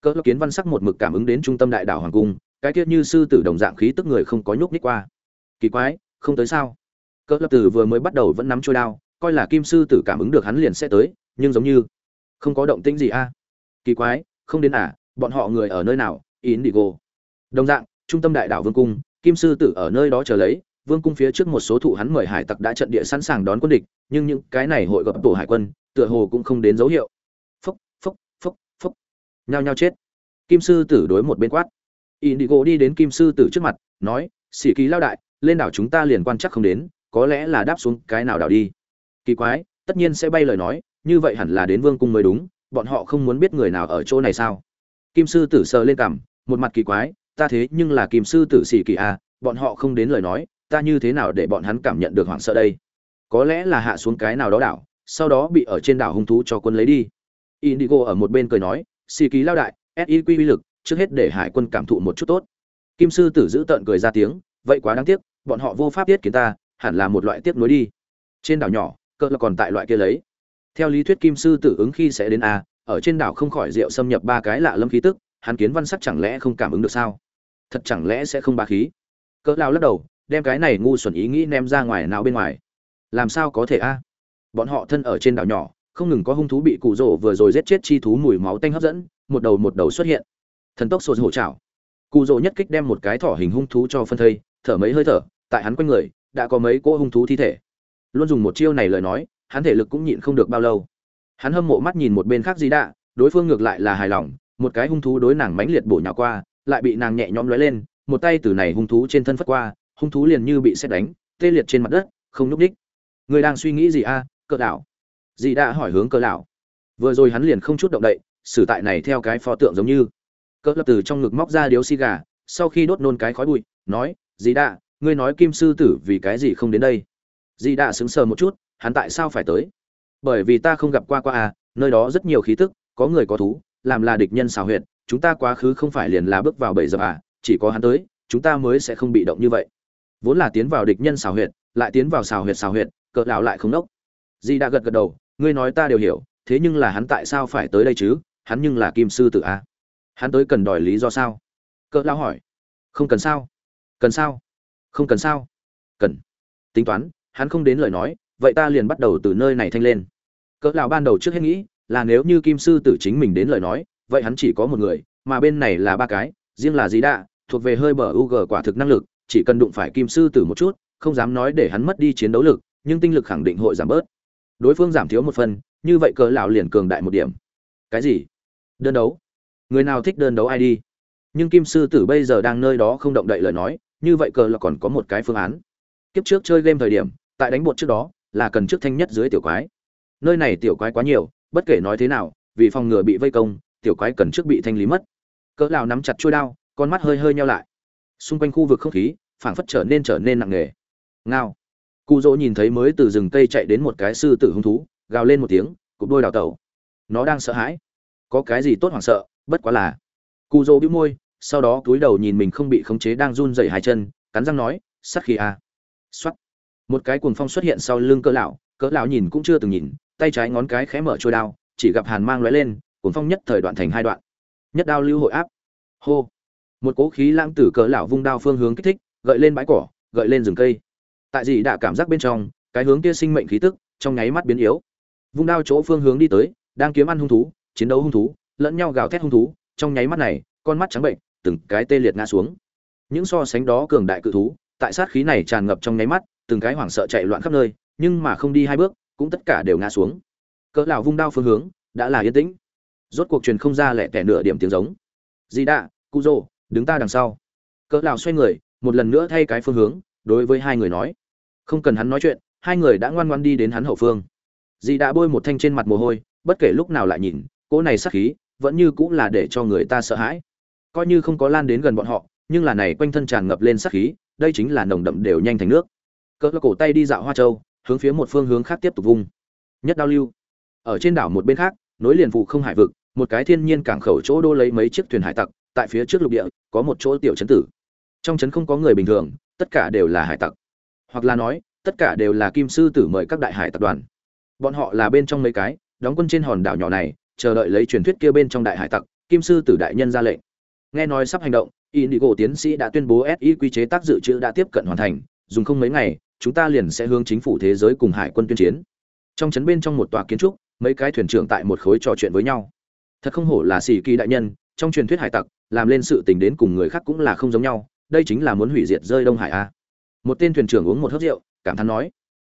Cỡ kiến văn sắc một mực cảm ứng đến trung tâm đại đảo hoàng cung, cái tiết như sư tử đồng dạng khí tức người không có nhúc nhích qua. Kỳ quái, không tới sao? Cỡ lập tử vừa mới bắt đầu vẫn nắm trôi đao, coi là kim sư tử cảm ứng được hắn liền sẽ tới, nhưng giống như không có động tĩnh gì a. Kỳ quái, không đến à bọn họ người ở nơi nào? Indigo. Đồng dạng trung tâm đại đảo vương cung, kim sư tử ở nơi đó chờ lấy, vương cung phía trước một số thụ hắn mời hải tặc đã trận địa sẵn sàng đón quân địch, nhưng những cái này hội gặp tổ hải quân, tựa hồ cũng không đến dấu hiệu. Phốc phốc phốc phốc. Nhao nhao chết. Kim sư tử đối một bên quát. Indigo đi đến kim sư tử trước mặt, nói, sĩ kỳ lao đại, lên đảo chúng ta liền quan chắc không đến, có lẽ là đáp xuống cái nào đảo đi. Kỳ quái, tất nhiên sẽ bay lời nói, như vậy hẳn là đến vương cung mới đúng, bọn họ không muốn biết người nào ở chỗ này sao? Kim sư tử sờ lên cằm, một mặt kỳ quái ta thế nhưng là kim sư tử sĩ kỳ à bọn họ không đến lời nói, ta như thế nào để bọn hắn cảm nhận được hoảng sợ đây? Có lẽ là hạ xuống cái nào đó đảo, sau đó bị ở trên đảo hung thú cho quân lấy đi. Indigo ở một bên cười nói, sĩ kỳ lao đại siq uy lực, trước hết để hải quân cảm thụ một chút tốt. Kim sư tử giữ tợn cười ra tiếng, vậy quá đáng tiếc, bọn họ vô pháp tiết kiến ta, hẳn là một loại tiếc nuối đi. Trên đảo nhỏ, cỡ là còn tại loại kia lấy. Theo lý thuyết kim sư tử ứng khi sẽ đến a, ở trên đảo không khỏi rượu xâm nhập ba cái lạ lâm khí tức, hắn kiến văn sắc chẳng lẽ không cảm ứng được sao? Thật chẳng lẽ sẽ không ba khí? Cỡ lao lắc đầu, đem cái này ngu xuẩn ý nghĩ ném ra ngoài nào bên ngoài. Làm sao có thể a? Bọn họ thân ở trên đảo nhỏ, không ngừng có hung thú bị cụ rổ vừa rồi giết chết chi thú mùi máu tanh hấp dẫn, một đầu một đầu xuất hiện. Thần tốc sột hổ chảo cụ rổ nhất kích đem một cái thỏ hình hung thú cho phân thây, thở mấy hơi thở, tại hắn quanh người, đã có mấy cỗ hung thú thi thể. Luôn dùng một chiêu này lời nói, hắn thể lực cũng nhịn không được bao lâu. Hắn hâm mộ mắt nhìn một bên khác gì đạ, đối phương ngược lại là hài lòng, một cái hung thú đối nàng mãnh liệt bổ nhào qua lại bị nàng nhẹ nhõm lóe lên, một tay từ này hung thú trên thân phất qua, hung thú liền như bị xét đánh, tê liệt trên mặt đất, không nhúc đích người đang suy nghĩ gì a? Cỡ đảo dì đã hỏi hướng cỡ đảo vừa rồi hắn liền không chút động đậy, xử tại này theo cái pho tượng giống như. Cỡ lập từ trong ngực móc ra điếu xì gà, sau khi đốt nôn cái khói bụi, nói, dì đã, ngươi nói kim sư tử vì cái gì không đến đây? Dì đã sững sờ một chút, hắn tại sao phải tới? Bởi vì ta không gặp qua qua à nơi đó rất nhiều khí tức, có người có thú, làm là địch nhân xào huyệt chúng ta quá khứ không phải liền là bước vào bảy giờ à chỉ có hắn tới, chúng ta mới sẽ không bị động như vậy. Vốn là tiến vào địch nhân xào huyệt, lại tiến vào xào huyệt xào huyệt, cỡ lão lại không đốc di đã gật gật đầu, ngươi nói ta đều hiểu, thế nhưng là hắn tại sao phải tới đây chứ, hắn nhưng là kim sư tử a hắn tới cần đòi lý do sao? Cỡ lão hỏi. Không cần sao? Cần sao? Không cần sao? Cần. Tính toán, hắn không đến lời nói, vậy ta liền bắt đầu từ nơi này thanh lên. Cỡ lão ban đầu trước hết nghĩ, là nếu như kim sư tử chính mình đến lời nói vậy hắn chỉ có một người, mà bên này là ba cái, riêng là gì đã thuộc về hơi bờ u g quả thực năng lực, chỉ cần đụng phải kim sư tử một chút, không dám nói để hắn mất đi chiến đấu lực, nhưng tinh lực khẳng định hội giảm bớt. Đối phương giảm thiếu một phần, như vậy cỡ lão liền cường đại một điểm. Cái gì? Đơn đấu. Người nào thích đơn đấu ai đi? Nhưng kim sư tử bây giờ đang nơi đó không động đậy lời nói, như vậy cờ là còn có một cái phương án. Kiếp trước chơi game thời điểm, tại đánh bột trước đó, là cần trước thanh nhất dưới tiểu quái. Nơi này tiểu quái quá nhiều, bất kể nói thế nào, vì phòng ngừa bị vây công tiểu quái cần trước bị thanh lý mất. Cỡ lão nắm chặt chuôi đao, con mắt hơi hơi nheo lại. Xung quanh khu vực không khí, phảng phất trở nên trở nên nặng nề. Ngao. Cụ dỗ nhìn thấy mới từ rừng cây chạy đến một cái sư tử hung thú, gào lên một tiếng, cụp đôi đào tẩu. Nó đang sợ hãi. Có cái gì tốt hoảng sợ, bất quá là. Cụ dỗ bĩu môi, sau đó cúi đầu nhìn mình không bị khống chế đang run rẩy hai chân, cắn răng nói sắt khi a à. xoắt một cái cuồng phong xuất hiện sau lưng cỡ lão cỡ lão nhìn cũng chưa từng nhìn, tay trái ngón cái khẽ mở trôi đao, chỉ gặp hàn mang lóe lên cuồng phong nhất thời đoạn thành hai đoạn. Nhất đao lưu hội áp. Hô. Một cố khí lãng tử cỡ lão vung đao phương hướng kích thích, gợi lên bãi cỏ, gợi lên rừng cây. Tại gì đã cảm giác bên trong, cái hướng kia sinh mệnh khí tức trong nháy mắt biến yếu. Vung đao chỗ phương hướng đi tới, đang kiếm ăn hung thú, chiến đấu hung thú, lẫn nhau gào thét hung thú, trong nháy mắt này, con mắt trắng bệnh, từng cái tê liệt ngã xuống. Những so sánh đó cường đại cự thú, tại sát khí này tràn ngập trong nháy mắt, từng cái hoảng sợ chạy loạn khắp nơi, nhưng mà không đi hai bước, cũng tất cả đều ngã xuống. Cỡ lão vung đao phương hướng, đã là yên tĩnh rốt cuộc truyền không ra lẻ tẻ nửa điểm tiếng giống. Di đạ cu rô đứng ta đằng sau. Cỡ lão xoay người, một lần nữa thay cái phương hướng, đối với hai người nói. Không cần hắn nói chuyện, hai người đã ngoan ngoan đi đến hắn hậu phương. Dì đã bôi một thanh trên mặt mồ hôi, bất kể lúc nào lại nhìn, cỗ này sắc khí, vẫn như cũng là để cho người ta sợ hãi. Coi như không có lan đến gần bọn họ, nhưng là này quanh thân tràn ngập lên sắc khí, đây chính là nồng đậm đều nhanh thành nước. Cỡ cổ tay đi dạo hoa châu, hướng phía một phương hướng khác tiếp tục vung. Nhất đao lưu. Ở trên đảo một bên khác nối liền phụ không hải vực, một cái thiên nhiên cảng khẩu chỗ đô lấy mấy chiếc thuyền hải tặc, tại phía trước lục địa, có một chỗ tiểu chấn tử. Trong chấn không có người bình thường, tất cả đều là hải tặc. Hoặc là nói, tất cả đều là kim sư tử mời các đại hải tập đoàn. Bọn họ là bên trong mấy cái, đóng quân trên hòn đảo nhỏ này, chờ đợi lấy truyền thuyết kia bên trong đại hải tặc, kim sư tử đại nhân ra lệnh. Nghe nói sắp hành động, indigo tiến sĩ đã tuyên bố si quy chế tác dự trữ đã tiếp cận hoàn thành, dùng không mấy ngày, chúng ta liền sẽ hướng chính phủ thế giới cùng hải quân tuyên chiến. Trong trấn bên trong một tòa kiến trúc mấy cái thuyền trưởng tại một khối trò chuyện với nhau. Thật không hổ là xì kỳ đại nhân, trong truyền thuyết hải tặc, làm lên sự tình đến cùng người khác cũng là không giống nhau, đây chính là muốn hủy diệt rơi đông hải a. Một tên thuyền trưởng uống một hớp rượu, cảm thán nói,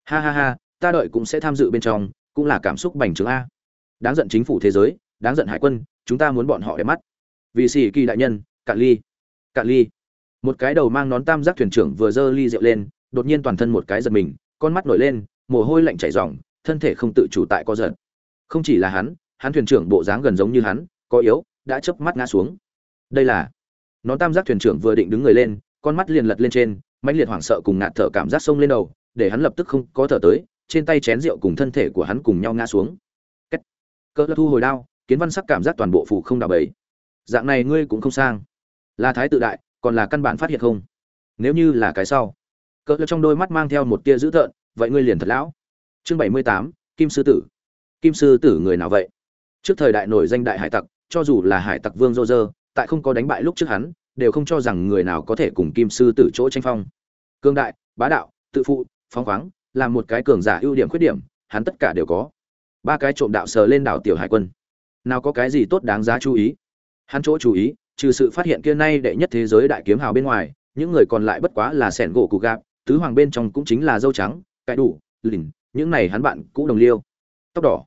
ha ha ha, ta đợi cũng sẽ tham dự bên trong, cũng là cảm xúc bành trướng a. Đáng giận chính phủ thế giới, đáng giận hải quân, chúng ta muốn bọn họ để mắt. Vì xì kỳ đại nhân, cạn ly cạn ly. Một cái đầu mang nón tam giác thuyền trưởng vừa giơ ly rượu lên, đột nhiên toàn thân một cái giật mình, con mắt nổi lên, mồ hôi lạnh chảy ròng, thân thể không tự chủ tại co giật không chỉ là hắn hắn thuyền trưởng bộ dáng gần giống như hắn, có yếu, đã chớp mắt ngã xuống. Đây là, nó tam giác thuyền trưởng vừa định đứng người lên, con mắt liền lật lên trên, mãnh liệt hoảng sợ cùng ngạt thở cảm giác sông lên đầu, để hắn lập tức không có thở tới, trên tay chén rượu cùng thân thể của hắn cùng nhau ngã xuống. Kết. cỡ thu hồi đao, kiến văn sắc cảm giác toàn bộ phủ không đào bầy. Dạng này ngươi cũng không sang. Là thái tự đại, còn là căn bản phát hiện không? Nếu như là cái sau. Cỡ trong đôi mắt mang theo một tia dữ tợn, vậy ngươi liền thật lão. Chương bảy mươi tám, kim sư tử kim sư tử người nào vậy? Trước thời đại nổi danh đại hải tặc, cho dù là hải tặc vương dô dơ, tại không có đánh bại lúc trước hắn, đều không cho rằng người nào có thể cùng kim sư tử chỗ tranh phong. Cương đại, bá đạo, tự phụ, phóng khoáng, là một cái cường giả ưu điểm khuyết điểm, hắn tất cả đều có. Ba cái trộm đạo sờ lên đảo tiểu hải quân. Nào có cái gì tốt đáng giá chú ý? Hắn chỗ chú ý, trừ sự phát hiện kia nay đệ nhất thế giới đại kiếm hào bên ngoài, những người còn lại bất quá là sẻn gỗ cụ gạp, tứ hoàng bên trong cũng chính là dâu trắng cãi đủ, lìn, những này hắn bạn cũ đồng liêu. Tóc đỏ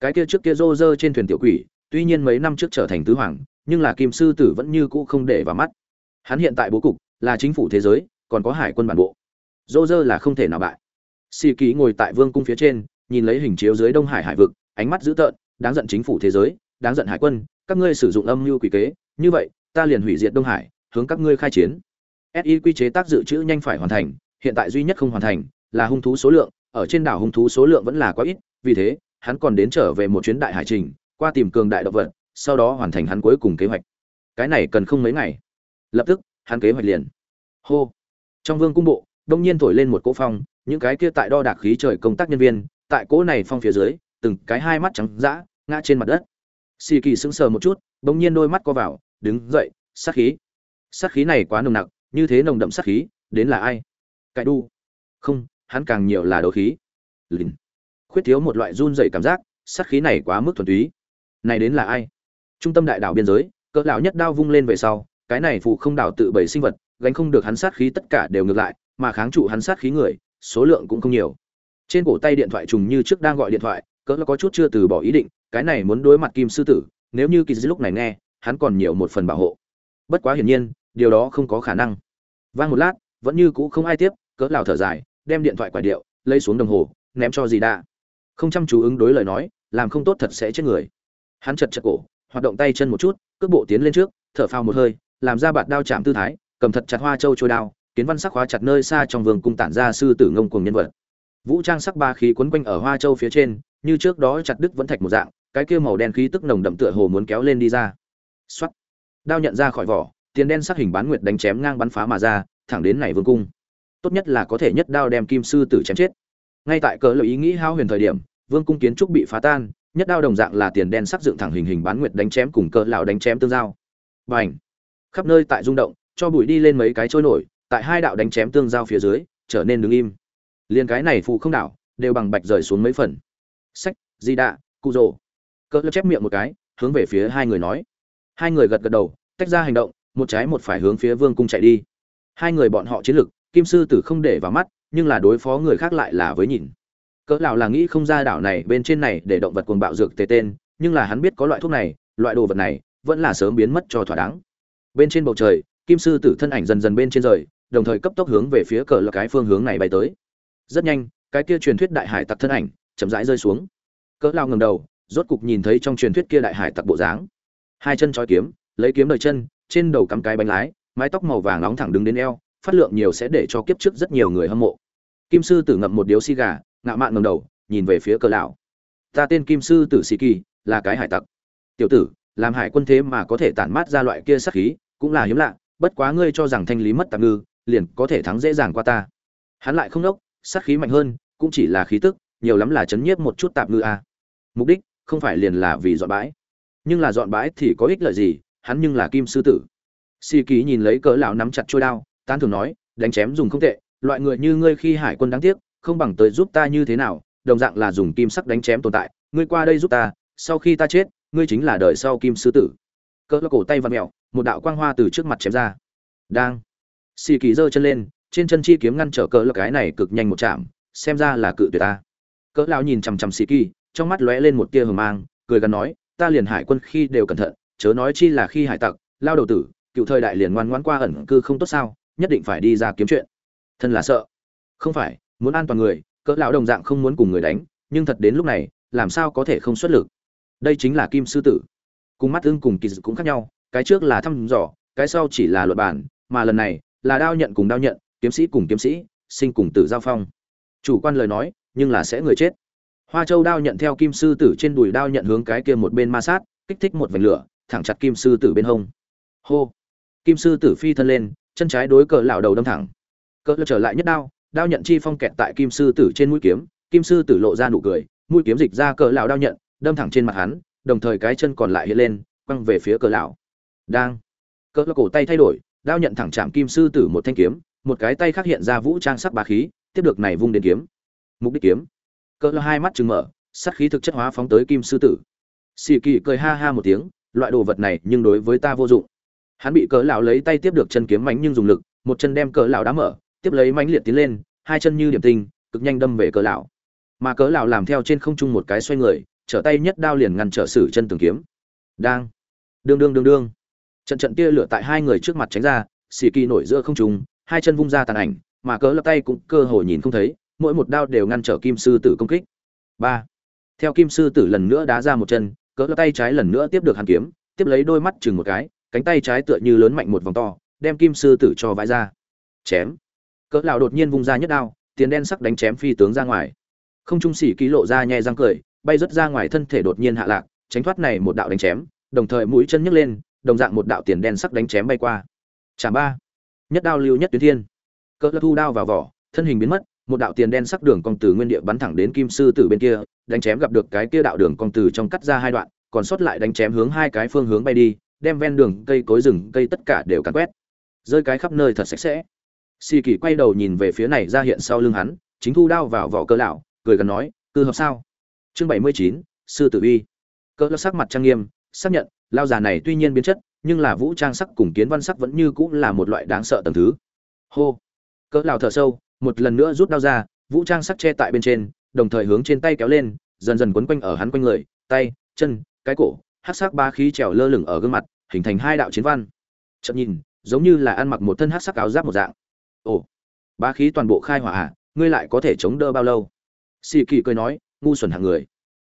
cái kia trước kia rô rơ trên thuyền tiểu quỷ, tuy nhiên mấy năm trước trở thành tứ hoàng, nhưng là kim sư tử vẫn như cũ không để vào mắt. Hắn hiện tại bố cục là chính phủ thế giới, còn có hải quân bản bộ. Rô rơ là không thể nào bại. Xì ký ngồi tại vương cung phía trên, nhìn lấy hình chiếu dưới đông hải hải vực, ánh mắt dữ tợn, đáng giận chính phủ thế giới, đáng giận hải quân, các ngươi sử dụng âm mưu quỷ kế, như vậy, ta liền hủy diệt đông hải, hướng các ngươi khai chiến. Si quy chế tác dự trữ nhanh phải hoàn thành, hiện tại duy nhất không hoàn thành là hung thú số lượng, ở trên đảo hung thú số lượng vẫn là quá ít, vì thế hắn còn đến trở về một chuyến đại hải trình, qua tìm cường đại động vật, sau đó hoàn thành hắn cuối cùng kế hoạch. Cái này cần không mấy ngày. Lập tức, hắn kế hoạch liền. Hô. Trong vương cung bộ, đông nhiên thổi lên một cỗ phong, những cái kia tại đo đạc khí trời công tác nhân viên, tại cỗ này phong phía dưới, từng cái hai mắt trắng dã, ngã trên mặt đất. Xì kỳ sững sờ một chút bỗng nhiên đôi mắt co vào, đứng dậy, sát khí. Sát khí này quá nồng nặc, như thế nồng đậm sát khí, đến là ai? Cãi đu. Không, hắn càng nhiều là đấu khí. Lìn khuyết thiếu một loại run dày cảm giác, sát khí này quá mức thuần túy. Này đến là ai? Trung tâm đại đảo biên giới, cỡ lão nhất đao vung lên về sau, cái này phụ không đảo tự bảy sinh vật, gánh không được hắn sát khí tất cả đều ngược lại, mà kháng trụ hắn sát khí người, số lượng cũng không nhiều. Trên cổ tay điện thoại trùng như trước đang gọi điện thoại, cỡ có chút chưa từ bỏ ý định, cái này muốn đối mặt kim sư tử, nếu như kỳ lúc này nghe, hắn còn nhiều một phần bảo hộ. Bất quá hiển nhiên, điều đó không có khả năng. Vang một lát, vẫn như cũ không ai tiếp, cỡ lão thở dài, đem điện thoại quả điệu, lấy xuống đồng hồ, ném cho gì đã không chăm chú ứng đối lời nói, làm không tốt thật sẽ chết người. Hắn chật chật cổ, hoạt động tay chân một chút, cước bộ tiến lên trước, thở phào một hơi, làm ra bạt đao chạm tư thái, cầm thật chặt hoa châu trôi đao, kiến văn sắc hóa chặt nơi xa trong vườn cung tản ra sư tử ngông cuồng nhân vật. Vũ trang sắc ba khí quấn quanh ở hoa châu phía trên, như trước đó chặt đứt vẫn thạch một dạng, cái kia màu đen khí tức nồng đậm tựa hồ muốn kéo lên đi ra. Xoắt đao nhận ra khỏi vỏ, tiền đen sắc hình bán nguyệt đánh chém ngang bắn phá mà ra, thẳng đến này vương cung. Tốt nhất là có thể nhất đao đem kim sư tử chém chết. Ngay tại cỡ lời ý nghĩ hao huyền thời điểm vương cung kiến trúc bị phá tan, nhất đao đồng dạng là tiền đen sắc dựng thẳng hình hình bán nguyệt đánh chém cùng cỡ lão đánh chém tương giao. Bành! Khắp nơi tại rung động, cho bụi đi lên mấy cái trôi nổi, tại hai đạo đánh chém tương giao phía dưới, trở nên đứng im. Liền cái này phụ không đảo, đều bằng bạch rời xuống mấy phần. Sách, di đạ, cụ rồ. Cỡ chép miệng một cái, hướng về phía hai người nói. Hai người gật gật đầu, tách ra hành động, một trái một phải hướng phía vương cung chạy đi. Hai người bọn họ chiến lực, kim sư tử không để vào mắt, nhưng là đối phó người khác lại là với nhìn cỡ lão là nghĩ không ra đảo này bên trên này để động vật cuồng bạo dược tề tên, nhưng là hắn biết có loại thuốc này, loại đồ vật này vẫn là sớm biến mất cho thỏa đáng. Bên trên bầu trời, kim sư tử thân ảnh dần dần bên trên rời, đồng thời cấp tốc hướng về phía cỡ là cái phương hướng này bay tới. Rất nhanh, cái kia truyền thuyết đại hải tặc thân ảnh chậm rãi rơi xuống. Cỡ lao ngẩng đầu, rốt cục nhìn thấy trong truyền thuyết kia đại hải tặc bộ dáng. Hai chân trói kiếm, lấy kiếm đời chân, trên đầu cắm cái bánh lái, mái tóc màu vàng nóng thẳng đứng đến eo, phát lượng nhiều sẽ để cho kiếp trước rất nhiều người hâm mộ. Kim sư tử ngậm một điếu xi gà ngạo mạn ngầm đầu, nhìn về phía cờ lão. Ta tên kim sư tử sĩ kỳ, là cái hải tặc. Tiểu tử, làm hải quân thế mà có thể tản mát ra loại kia sát khí, cũng là hiếm lạ, bất quá ngươi cho rằng thanh lý mất tạm ngư, liền có thể thắng dễ dàng qua ta. Hắn lại không đốc, sát khí mạnh hơn, cũng chỉ là khí tức, nhiều lắm là chấn nhiếp một chút tạm ngư a. Mục đích, không phải liền là vì dọn bãi. Nhưng là dọn bãi thì có ích lợi gì, hắn nhưng là kim sư tử. Sĩ kỳ nhìn lấy cỡ lão nắm chặt trôi đao tan thường nói, đánh chém dùng không tệ, loại người như ngươi khi hải quân đáng tiếc không bằng tới giúp ta như thế nào, đồng dạng là dùng kim sắc đánh chém tồn tại. Ngươi qua đây giúp ta, sau khi ta chết, ngươi chính là đời sau kim sư tử. Cỡ cổ tay vặn mèo một đạo quang hoa từ trước mặt chém ra. Đang. Xì kỳ giơ chân lên, trên chân chi kiếm ngăn trở cỡ là cái này cực nhanh một chạm, xem ra là cự tuyệt ta. Cỡ lão nhìn chằm chằm xì kỳ, trong mắt lóe lên một tia hờ mang, cười gắn nói, ta liền hải quân khi đều cẩn thận, chớ nói chi là khi hải tặc, lao đầu tử, cựu thời đại liền ngoan ngoãn qua ẩn cư không tốt sao, nhất định phải đi ra kiếm chuyện. Thân là sợ. Không phải muốn an toàn người, cỡ lão đồng dạng không muốn cùng người đánh, nhưng thật đến lúc này, làm sao có thể không xuất lực? Đây chính là kim sư tử. Cùng mắt ưng cùng kỳ dự cũng khác nhau, cái trước là thăm dò, cái sau chỉ là luật bản mà lần này là đao nhận cùng đao nhận, kiếm sĩ cùng kiếm sĩ, sinh cùng tử giao phong. Chủ quan lời nói, nhưng là sẽ người chết. Hoa châu đao nhận theo kim sư tử trên đùi đao nhận hướng cái kia một bên ma sát, kích thích một vành lửa, thẳng chặt kim sư tử bên hông. Hô! Kim sư tử phi thân lên, chân trái đối cờ lão đầu đâm thẳng. Cỡ trở lại nhất đao đao nhận chi phong kẹt tại kim sư tử trên mũi kiếm, kim sư tử lộ ra nụ cười, mũi kiếm dịch ra cờ lão đao nhận, đâm thẳng trên mặt hắn, đồng thời cái chân còn lại hiện lên, quăng về phía cờ lão. Đang. Cỡ cổ tay thay đổi, đao nhận thẳng chạm kim sư tử một thanh kiếm, một cái tay khác hiện ra vũ trang sắc bá khí, tiếp được này vung đến kiếm. Mục đích kiếm. Cỡ hai mắt trừng mở, sát khí thực chất hóa phóng tới kim sư tử. Xì kỳ cười ha ha một tiếng, loại đồ vật này nhưng đối với ta vô dụng. Hắn bị cỡ lão lấy tay tiếp được chân kiếm mánh nhưng dùng lực, một chân đem cỡ lão đá mở tiếp lấy mãnh liệt tiến lên, hai chân như điểm tinh, cực nhanh đâm về cỡ lão. Mà cỡ lão làm theo trên không trung một cái xoay người, trở tay nhất đao liền ngăn trở sử chân tường kiếm. Đang, đương đương đương đương. Trận trận tia lửa tại hai người trước mặt tránh ra, xì kỳ nổi giữa không trung, hai chân vung ra tàn ảnh, mà cỡ lập tay cũng cơ hồ nhìn không thấy, mỗi một đao đều ngăn trở kim sư tử công kích. Ba, theo kim sư tử lần nữa đá ra một chân cỡ lập tay trái lần nữa tiếp được hàn kiếm, tiếp lấy đôi mắt chừng một cái, cánh tay trái tựa như lớn mạnh một vòng to, đem kim sư tử cho vãi ra. Chém cỡ lão đột nhiên vung ra nhất đao, tiền đen sắc đánh chém phi tướng ra ngoài. Không trung sĩ ký lộ ra nhẹ răng cười, bay rất ra ngoài thân thể đột nhiên hạ lạc, tránh thoát này một đạo đánh chém, đồng thời mũi chân nhấc lên, đồng dạng một đạo tiền đen sắc đánh chém bay qua. Chạm ba. Nhất đao lưu nhất tuyến thiên. Cỡ thu đao vào vỏ, thân hình biến mất, một đạo tiền đen sắc đường cong từ nguyên địa bắn thẳng đến kim sư tử bên kia, đánh chém gặp được cái kia đạo đường cong từ trong cắt ra hai đoạn, còn sót lại đánh chém hướng hai cái phương hướng bay đi, đem ven đường, cây cối rừng, cây tất cả đều cắn quét. Rơi cái khắp nơi thật sạch sẽ xì kỳ quay đầu nhìn về phía này ra hiện sau lưng hắn, chính thu đao vào vỏ cơ lão, cười gần nói, cư hợp sao? Chương bảy mươi chín, sư tử uy cơ lão sắc mặt trang nghiêm, xác nhận lao già này tuy nhiên biến chất, nhưng là vũ trang sắc cùng kiến văn sắc vẫn như cũng là một loại đáng sợ tầng thứ. Hô. Cỡ lão thở sâu, một lần nữa rút đao ra, vũ trang sắc che tại bên trên, đồng thời hướng trên tay kéo lên, dần dần quấn quanh ở hắn quanh người, tay, chân, cái cổ, hắc sắc ba khí trèo lơ lửng ở gương mặt, hình thành hai đạo chiến văn. Chậm nhìn, giống như là ăn mặc một thân hắc sắc áo giáp một dạng ồ ba khí toàn bộ khai hỏa à ngươi lại có thể chống đỡ bao lâu? Xì kỳ cười nói, ngu xuẩn hạng người.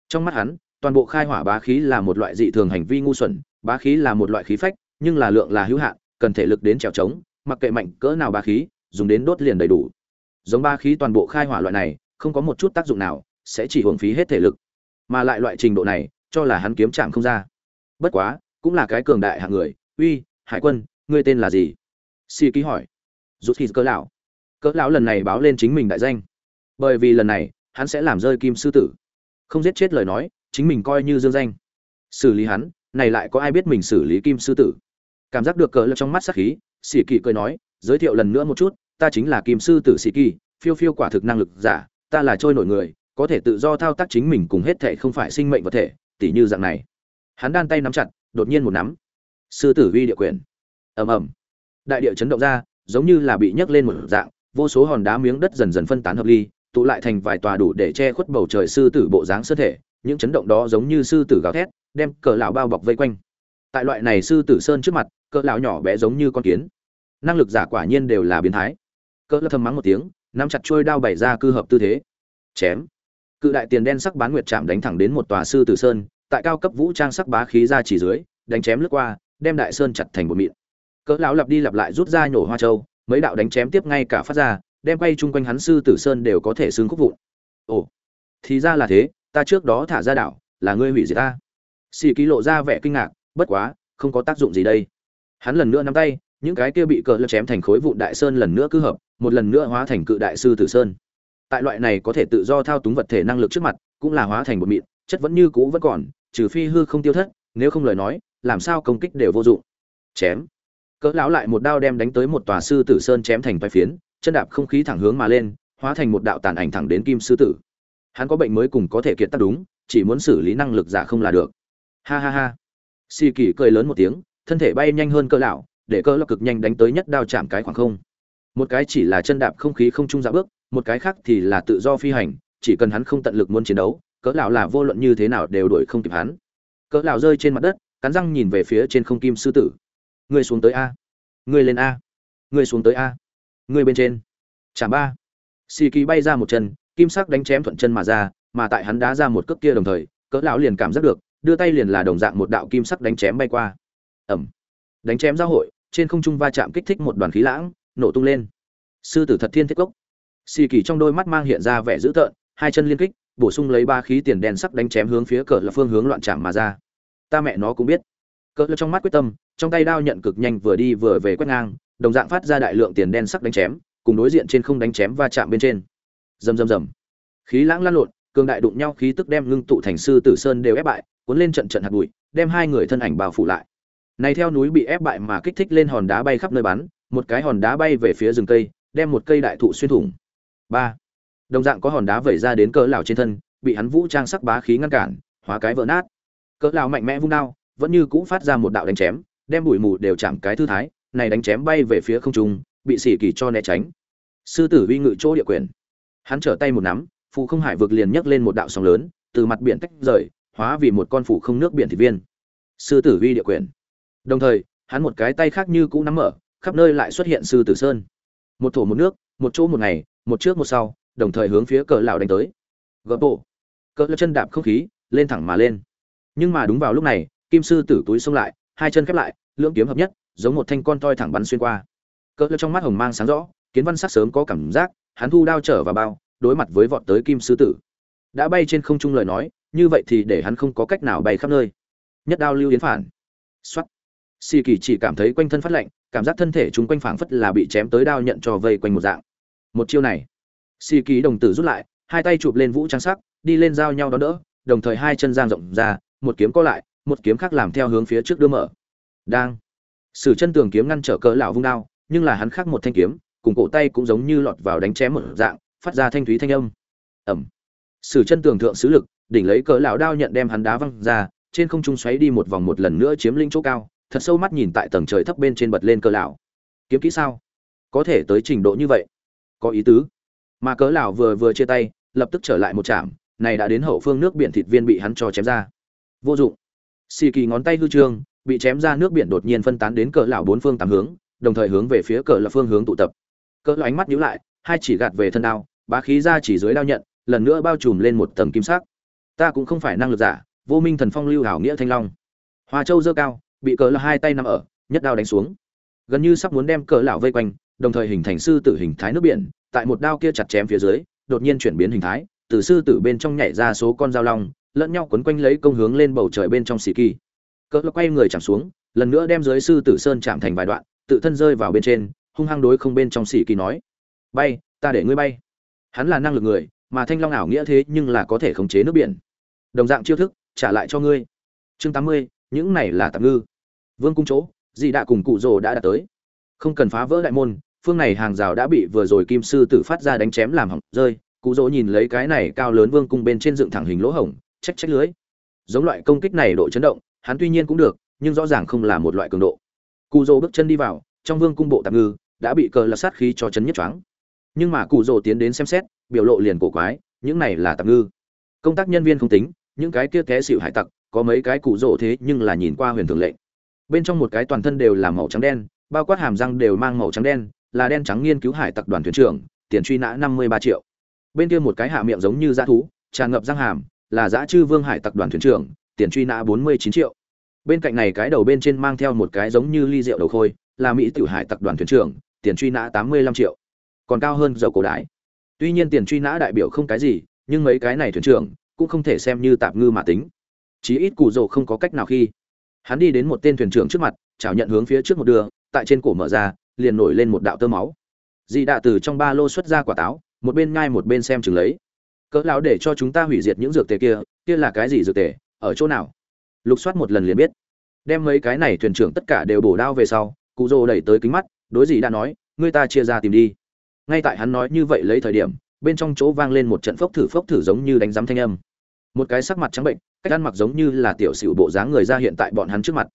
Trong mắt hắn, toàn bộ khai hỏa bá khí là một loại dị thường hành vi ngu xuẩn, bá khí là một loại khí phách, nhưng là lượng là hữu hạn, cần thể lực đến trèo trống, mặc kệ mạnh cỡ nào bá khí, dùng đến đốt liền đầy đủ. Giống bá khí toàn bộ khai hỏa loại này, không có một chút tác dụng nào, sẽ chỉ hưởng phí hết thể lực. Mà lại loại trình độ này, cho là hắn kiếm chạm không ra. Bất quá, cũng là cái cường đại hạng người. Uy, hải quân, ngươi tên là gì? Si ký hỏi rút khi cỡ lão. Cỡ lão lần này báo lên chính mình đại danh. Bởi vì lần này, hắn sẽ làm rơi kim sư tử. Không giết chết lời nói, chính mình coi như dương danh. Xử lý hắn, này lại có ai biết mình xử lý kim sư tử? Cảm giác được cỡ lão trong mắt sắc khí, sĩ kỳ cười nói, giới thiệu lần nữa một chút, ta chính là kim sư tử sĩ kỳ phiêu phiêu quả thực năng lực giả, ta là trôi nổi người, có thể tự do thao tác chính mình cùng hết thể không phải sinh mệnh vật thể, tỉ như dạng này. Hắn đan tay nắm chặt, đột nhiên một nắm. Sư tử vi địa quyền. Ầm ầm. Đại địa chấn động ra giống như là bị nhấc lên một dạng, vô số hòn đá miếng đất dần dần phân tán hợp ly, tụ lại thành vài tòa đủ để che khuất bầu trời sư tử bộ dáng sơ thể, những chấn động đó giống như sư tử gào thét, đem cờ lão bao bọc vây quanh. Tại loại này sư tử sơn trước mặt, cờ lão nhỏ bé giống như con kiến. Năng lực giả quả nhiên đều là biến thái. Cờ lão thầm mắng một tiếng, nắm chặt chuôi đao bày ra cư hợp tư thế. Chém. Cự đại tiền đen sắc bán nguyệt chạm đánh thẳng đến một tòa sư tử sơn, tại cao cấp vũ trang sắc bá khí ra chỉ dưới, đánh chém lướt qua, đem đại sơn chặt thành một mịn cỡ lão lặp đi lặp lại rút ra nhổ hoa châu, mấy đạo đánh chém tiếp ngay cả phát ra, đem quay chung quanh hắn sư tử sơn đều có thể xương khúc vụn. Ồ, thì ra là thế, ta trước đó thả ra đảo, là ngươi hủy diệt ta. Xì ký lộ ra vẻ kinh ngạc, bất quá, không có tác dụng gì đây. Hắn lần nữa nắm tay, những cái kia bị cờ lơ chém thành khối vụn đại sơn lần nữa cứ hợp, một lần nữa hóa thành cự đại sư tử sơn. Tại loại này có thể tự do thao túng vật thể năng lực trước mặt, cũng là hóa thành một mịn, chất vẫn như cũ vẫn còn, trừ phi hư không tiêu thất, nếu không lời nói, làm sao công kích đều vô dụng. Chém cỡ lão lại một đao đem đánh tới một tòa sư tử sơn chém thành vài phiến, chân đạp không khí thẳng hướng mà lên, hóa thành một đạo tàn ảnh thẳng đến kim sư tử. Hắn có bệnh mới cùng có thể kiệt tác đúng, chỉ muốn xử lý năng lực giả không là được. Ha ha ha. Xì kỳ cười lớn một tiếng, thân thể bay nhanh hơn cỡ lão, để cỡ lão cực nhanh đánh tới nhất đao chạm cái khoảng không. Một cái chỉ là chân đạp không khí không trung dạo bước, một cái khác thì là tự do phi hành, chỉ cần hắn không tận lực muốn chiến đấu, cỡ lão là vô luận như thế nào đều đuổi không kịp hắn. Cỡ lão rơi trên mặt đất, cắn răng nhìn về phía trên không kim sư tử ngươi xuống tới a, ngươi lên a, ngươi xuống tới a, ngươi bên trên. Chạm ba. Xì kỳ bay ra một chân, kim sắc đánh chém thuận chân mà ra, mà tại hắn đá ra một cước kia đồng thời, cỡ lão liền cảm giác được, đưa tay liền là đồng dạng một đạo kim sắc đánh chém bay qua. Ẩm. Đánh chém giao hội, trên không trung va chạm kích thích một đoàn khí lãng, nổ tung lên. Sư tử thật thiên thiết cốc. Xì kỳ trong đôi mắt mang hiện ra vẻ dữ tợn, hai chân liên kích, bổ sung lấy ba khí tiền đen sắc đánh chém hướng phía cỡ là phương hướng loạn chạm mà ra. Ta mẹ nó cũng biết. Cỡ là trong mắt quyết tâm trong tay đao nhận cực nhanh vừa đi vừa về quét ngang, đồng dạng phát ra đại lượng tiền đen sắc đánh chém, cùng đối diện trên không đánh chém va chạm bên trên. Rầm rầm rầm. Khí lãng lan lộn, cường đại đụng nhau khí tức đem ngưng tụ thành sư tử sơn đều ép bại, cuốn lên trận trận hạt bụi, đem hai người thân ảnh bao phủ lại. Này theo núi bị ép bại mà kích thích lên hòn đá bay khắp nơi bắn, một cái hòn đá bay về phía rừng cây, đem một cây đại thụ xuyên thủng. Ba. Đồng dạng có hòn đá vẩy ra đến cỡ lão trên thân, bị hắn vũ trang sắc bá khí ngăn cản, hóa cái vỡ nát. Cỡ lão mạnh mẽ vung đao, vẫn như cũ phát ra một đạo đánh chém đem bụi mù đều chạm cái thư thái, này đánh chém bay về phía không trung, bị xỉ kỳ cho né tránh. Sư tử uy ngự chỗ địa quyền. Hắn trở tay một nắm, phù không hải vực liền nhấc lên một đạo sóng lớn, từ mặt biển tách rời, hóa vì một con phủ không nước biển thị viên. Sư tử uy địa quyền. Đồng thời, hắn một cái tay khác như cũ nắm mở, khắp nơi lại xuất hiện sư tử sơn. Một thổ một nước, một chỗ một ngày, một trước một sau, đồng thời hướng phía cờ lão đánh tới. Gỡ bộ. Cỡ chân đạp không khí, lên thẳng mà lên. Nhưng mà đúng vào lúc này, kim sư tử túi xông lại, hai chân khép lại lưỡng kiếm hợp nhất, giống một thanh con toi thẳng bắn xuyên qua. Cỡ trong mắt hồng mang sáng rõ, kiến văn sắc sớm có cảm giác, hắn thu đao trở vào bao, đối mặt với vọt tới kim sư tử. Đã bay trên không trung lời nói, như vậy thì để hắn không có cách nào bay khắp nơi. Nhất đao lưu yến phản. Xuất xì kỳ chỉ cảm thấy quanh thân phát lạnh, cảm giác thân thể chúng quanh phảng phất là bị chém tới đao nhận cho vây quanh một dạng. Một chiêu này. Xì kỳ đồng tử rút lại, hai tay chụp lên vũ trang sắc, đi lên giao nhau đó đỡ, đồng thời hai chân giang rộng ra, một kiếm có lại, một kiếm khác làm theo hướng phía trước đưa mở đang. Sử chân tường kiếm ngăn trở cỡ lão vung đao, nhưng là hắn khác một thanh kiếm, cùng cổ tay cũng giống như lọt vào đánh chém một dạng, phát ra thanh thúy thanh âm. Ẩm. Sử chân tường thượng sứ lực, đỉnh lấy cỡ lão đao nhận đem hắn đá văng ra, trên không trung xoáy đi một vòng một lần nữa chiếm lĩnh chỗ cao, thật sâu mắt nhìn tại tầng trời thấp bên trên bật lên cỡ lão. Kiếm kỹ sao? Có thể tới trình độ như vậy. Có ý tứ. Mà cỡ lão vừa vừa chia tay, lập tức trở lại một chạm này đã đến hậu phương nước biển thịt viên bị hắn cho chém ra. Vô dụng. Xì kỳ ngón tay hư trương bị chém ra nước biển đột nhiên phân tán đến cỡ lão bốn phương tám hướng, đồng thời hướng về phía cỡ là phương hướng tụ tập. Cỡ lão ánh mắt nhíu lại, hai chỉ gạt về thân đao, bá khí ra chỉ dưới đao nhận, lần nữa bao trùm lên một tầng kim sắc. Ta cũng không phải năng lực giả, vô minh thần phong lưu hảo nghĩa thanh long. Hoa châu dơ cao, bị cỡ là hai tay nắm ở, nhất đao đánh xuống. Gần như sắp muốn đem cỡ lão vây quanh, đồng thời hình thành sư tử hình thái nước biển, tại một đao kia chặt chém phía dưới, đột nhiên chuyển biến hình thái, từ sư tử bên trong nhảy ra số con dao long, lẫn nhau quấn quanh lấy công hướng lên bầu trời bên trong xì kỳ cỡ quay người chạm xuống, lần nữa đem dưới sư tử sơn chạm thành vài đoạn, tự thân rơi vào bên trên, hung hăng đối không bên trong xỉ kỳ nói, bay, ta để ngươi bay. Hắn là năng lực người, mà thanh long ảo nghĩa thế nhưng là có thể khống chế nước biển. Đồng dạng chiêu thức, trả lại cho ngươi. Chương tám mươi, những này là tạm ngư. Vương cung chỗ, dị đạ cùng cụ rồ đã đạt tới. Không cần phá vỡ đại môn, phương này hàng rào đã bị vừa rồi kim sư tử phát ra đánh chém làm hỏng rơi. Cụ rồ nhìn lấy cái này cao lớn vương cung bên trên dựng thẳng hình lỗ hổng trách trách lưới. Giống loại công kích này độ chấn động hắn tuy nhiên cũng được, nhưng rõ ràng không là một loại cường độ. Cụ rồ bước chân đi vào, trong vương cung bộ tạm ngư, đã bị cờ là sát khí cho chấn nhất choáng. Nhưng mà cụ rồ tiến đến xem xét, biểu lộ liền cổ quái, những này là tạm ngư. Công tác nhân viên không tính, những cái kia té xịu hải tặc, có mấy cái cụ rồ thế nhưng là nhìn qua huyền thường lệ. bên trong một cái toàn thân đều là màu trắng đen, bao quát hàm răng đều mang màu trắng đen, là đen trắng nghiên cứu hải tặc đoàn thuyền trưởng, tiền truy nã năm mươi ba triệu. Bên kia một cái hạ miệng giống như dã thú, tràn ngập răng hàm, là dã chư vương hải tặc đoàn thuyền trưởng tiền truy nã bốn mươi chín triệu. Bên cạnh này cái đầu bên trên mang theo một cái giống như ly rượu đầu khôi, là mỹ tiểu hải tập đoàn thuyền trưởng, tiền truy nã tám mươi lăm triệu. Còn cao hơn dầu cổ đái tuy nhiên tiền truy nã đại biểu không cái gì, nhưng mấy cái này thuyền trưởng cũng không thể xem như tạp ngư mà tính. Chí ít cụ rồ không có cách nào khi. Hắn đi đến một tên thuyền trưởng trước mặt chào nhận hướng phía trước một đường, tại trên cổ mở ra, liền nổi lên một đạo tơ máu. Dị đạ từ trong ba lô xuất ra quả táo, một bên ngai một bên xem chừng lấy. Cỡ lão để cho chúng ta hủy diệt những dược tề kia kia là cái gì dược tề? Ở chỗ nào? Lục soát một lần liền biết. Đem mấy cái này thuyền trưởng tất cả đều bổ đao về sau, cụ rồ đẩy tới kính mắt, đối gì đã nói, ngươi ta chia ra tìm đi. Ngay tại hắn nói như vậy lấy thời điểm, bên trong chỗ vang lên một trận phốc thử phốc thử giống như đánh giám thanh âm. Một cái sắc mặt trắng bệnh, cách ăn mặc giống như là tiểu sửu bộ dáng người ra hiện tại bọn hắn trước mặt.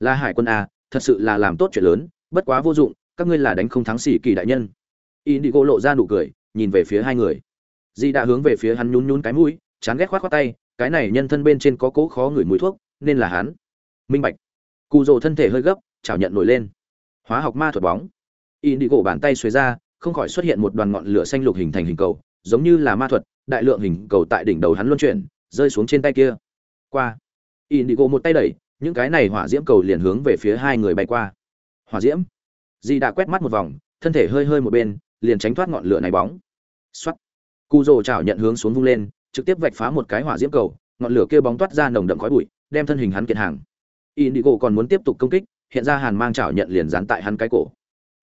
Là hải quân a, thật sự là làm tốt chuyện lớn, bất quá vô dụng, các ngươi là đánh không thắng xỉ kỳ đại nhân. Y đi lộ ra nụ cười, nhìn về phía hai người. Di đã hướng về phía hắn nhún nhún cái mũi, chán ghét khoát khoát tay cái này nhân thân bên trên có cố khó ngửi mùi thuốc, nên là hắn. Minh bạch. Cụ rồ thân thể hơi gấp, chảo nhận nổi lên. Hóa học ma thuật bóng. Y đi gỗ bàn tay xuề ra, không khỏi xuất hiện một đoàn ngọn lửa xanh lục hình thành hình cầu, giống như là ma thuật, đại lượng hình cầu tại đỉnh đầu hắn luân chuyển, rơi xuống trên tay kia. Qua. Y đi gỗ một tay đẩy, những cái này hỏa diễm cầu liền hướng về phía hai người bay qua. Hỏa diễm. Di đã quét mắt một vòng, thân thể hơi hơi một bên, liền tránh thoát ngọn lửa này bóng. Xuất cụ rồ chảo nhận hướng xuống vung lên trực tiếp vạch phá một cái hỏa diễm cầu, ngọn lửa kia bóng toát ra nồng đậm khói bụi, đem thân hình hắn kiện hàng. Indigo còn muốn tiếp tục công kích, hiện ra hàn mang chảo nhận liền dán tại hắn cái cổ.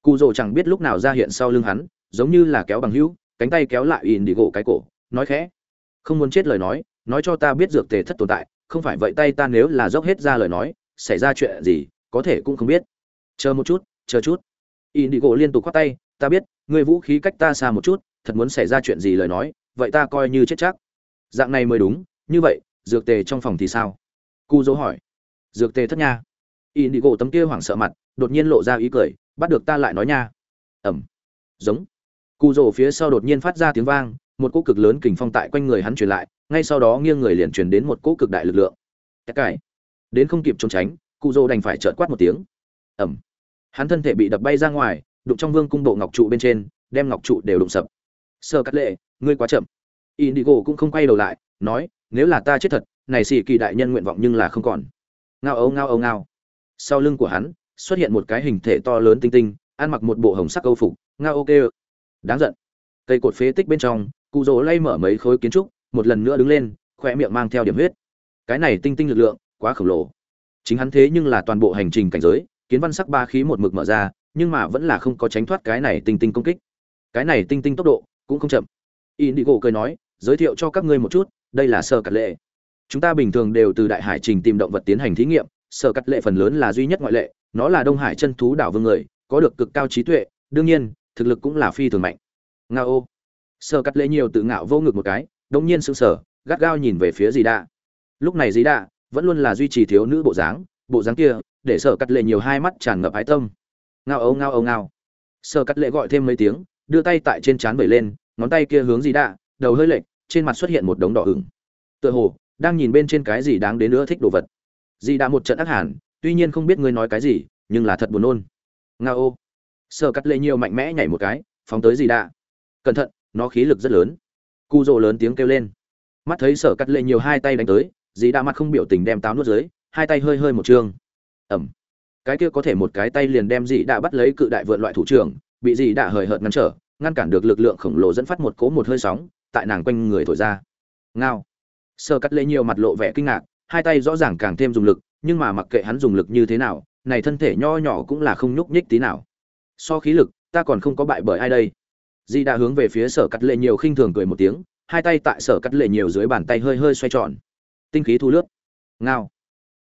Cụ rồ chẳng biết lúc nào ra hiện sau lưng hắn, giống như là kéo bằng hữu, cánh tay kéo lại indigo cái cổ, nói khẽ. Không muốn chết lời nói nói cho ta biết dược tề thất tồn tại, không phải vậy tay ta nếu là dốc hết ra lời nói, xảy ra chuyện gì, có thể cũng không biết. Chờ một chút, chờ chút. Indigo liên tục khoát tay, ta biết người vũ khí cách ta xa một chút, thật muốn xảy ra chuyện gì lời nói, vậy ta coi như chết chắc dạng này mới đúng, như vậy, dược tề trong phòng thì sao? Cu dỗ hỏi. Dược tề thất nha. Gỗ tấm kia hoảng sợ mặt, đột nhiên lộ ra ý cười, bắt được ta lại nói nha. Ẩm. Giống. Cu dỗ phía sau đột nhiên phát ra tiếng vang, một cỗ cực lớn kình phong tại quanh người hắn truyền lại, ngay sau đó nghiêng người liền truyền đến một cỗ cực đại lực lượng. Tất cải đến không kịp trốn tránh cụ dỗ đành phải trợn quát một tiếng. Ẩm. Hắn thân thể bị đập bay ra ngoài, đụng trong vương cung bộ ngọc trụ bên trên, đem ngọc trụ đều đụng sập. Sơ cắt lệ, ngươi quá chậm indigo cũng không quay đầu lại, nói, nếu là ta chết thật, này xì kỳ đại nhân nguyện vọng nhưng là không còn. Ngao âu ngao âu ngao. Sau lưng của hắn, xuất hiện một cái hình thể to lớn tinh tinh, ăn mặc một bộ hồng sắc câu phục, ngao ok đáng giận. Cây cột phế tích bên trong, cụ rỗ lay mở mấy khối kiến trúc, một lần nữa đứng lên khoe miệng mang theo điểm huyết. Cái này tinh tinh lực lượng, quá khổng lồ. Chính hắn thế nhưng là toàn bộ hành trình cảnh giới, kiến văn sắc ba khí một mực mở ra, nhưng mà vẫn là không có tránh thoát cái này tinh tinh công kích. Cái này tinh tinh tốc độ cũng không chậm. Indigo cười nói giới thiệu cho các ngươi một chút, đây là sơ cắt lệ chúng ta bình thường đều từ đại hải trình tìm động vật tiến hành thí nghiệm sơ cắt lệ phần lớn là duy nhất ngoại lệ, nó là đông hải chân thú đảo vương người, có được cực cao trí tuệ, đương nhiên, thực lực cũng là phi thường mạnh nga ô sơ cắt lệ nhiều tự ngạo vô ngực một cái đông nhiên sững sờ, gắt gao nhìn về phía dì đạ. lúc này dì đạ vẫn luôn là duy trì thiếu nữ bộ dáng bộ dáng kia để sở cắt lệ nhiều hai mắt tràn ngập ái tâm ngao âu ngao âu ngao sở cắt lệ gọi thêm mấy tiếng, đưa tay tại trên trán bẩy lên, ngón tay kia hướng dì đạ đầu hơi lệch, trên mặt xuất hiện một đống đỏ ửng. Tựa hồ, đang nhìn bên trên cái gì đáng đến nữa thích đồ vật. Dì đã một trận ác hẳn tuy nhiên không biết ngươi nói cái gì, nhưng là thật buồn nôn. Ngao ô. Sở cắt lệ nhiều mạnh mẽ nhảy một cái, phóng tới dì đã. cẩn thận, nó khí lực rất lớn. Cu rồ lớn tiếng kêu lên. Mắt thấy sở cắt lệ nhiều hai tay đánh tới, dì đã mặt không biểu tình đem táo nuốt dưới, hai tay hơi hơi một chương ẩm cái kia có thể một cái tay liền đem dì đã bắt lấy cự đại vượn loại thủ trưởng, bị dì đã hời hợt ngăn trở, ngăn cản được lực lượng khổng lồ dẫn phát một cỗ một hơi sóng tại nàng quanh người thổi ra. Ngao. Sở cắt lệ nhiều mặt lộ vẻ kinh ngạc, hai tay rõ ràng càng thêm dùng lực, nhưng mà mặc kệ hắn dùng lực như thế nào, này thân thể nho nhỏ cũng là không nhúc nhích tí nào. So khí lực, ta còn không có bại bởi ai đây. Di đã hướng về phía sở cắt lệ nhiều khinh thường cười một tiếng, hai tay tại sở cắt lệ nhiều dưới bàn tay hơi hơi xoay tròn. Tinh khí thu lướt. Ngao.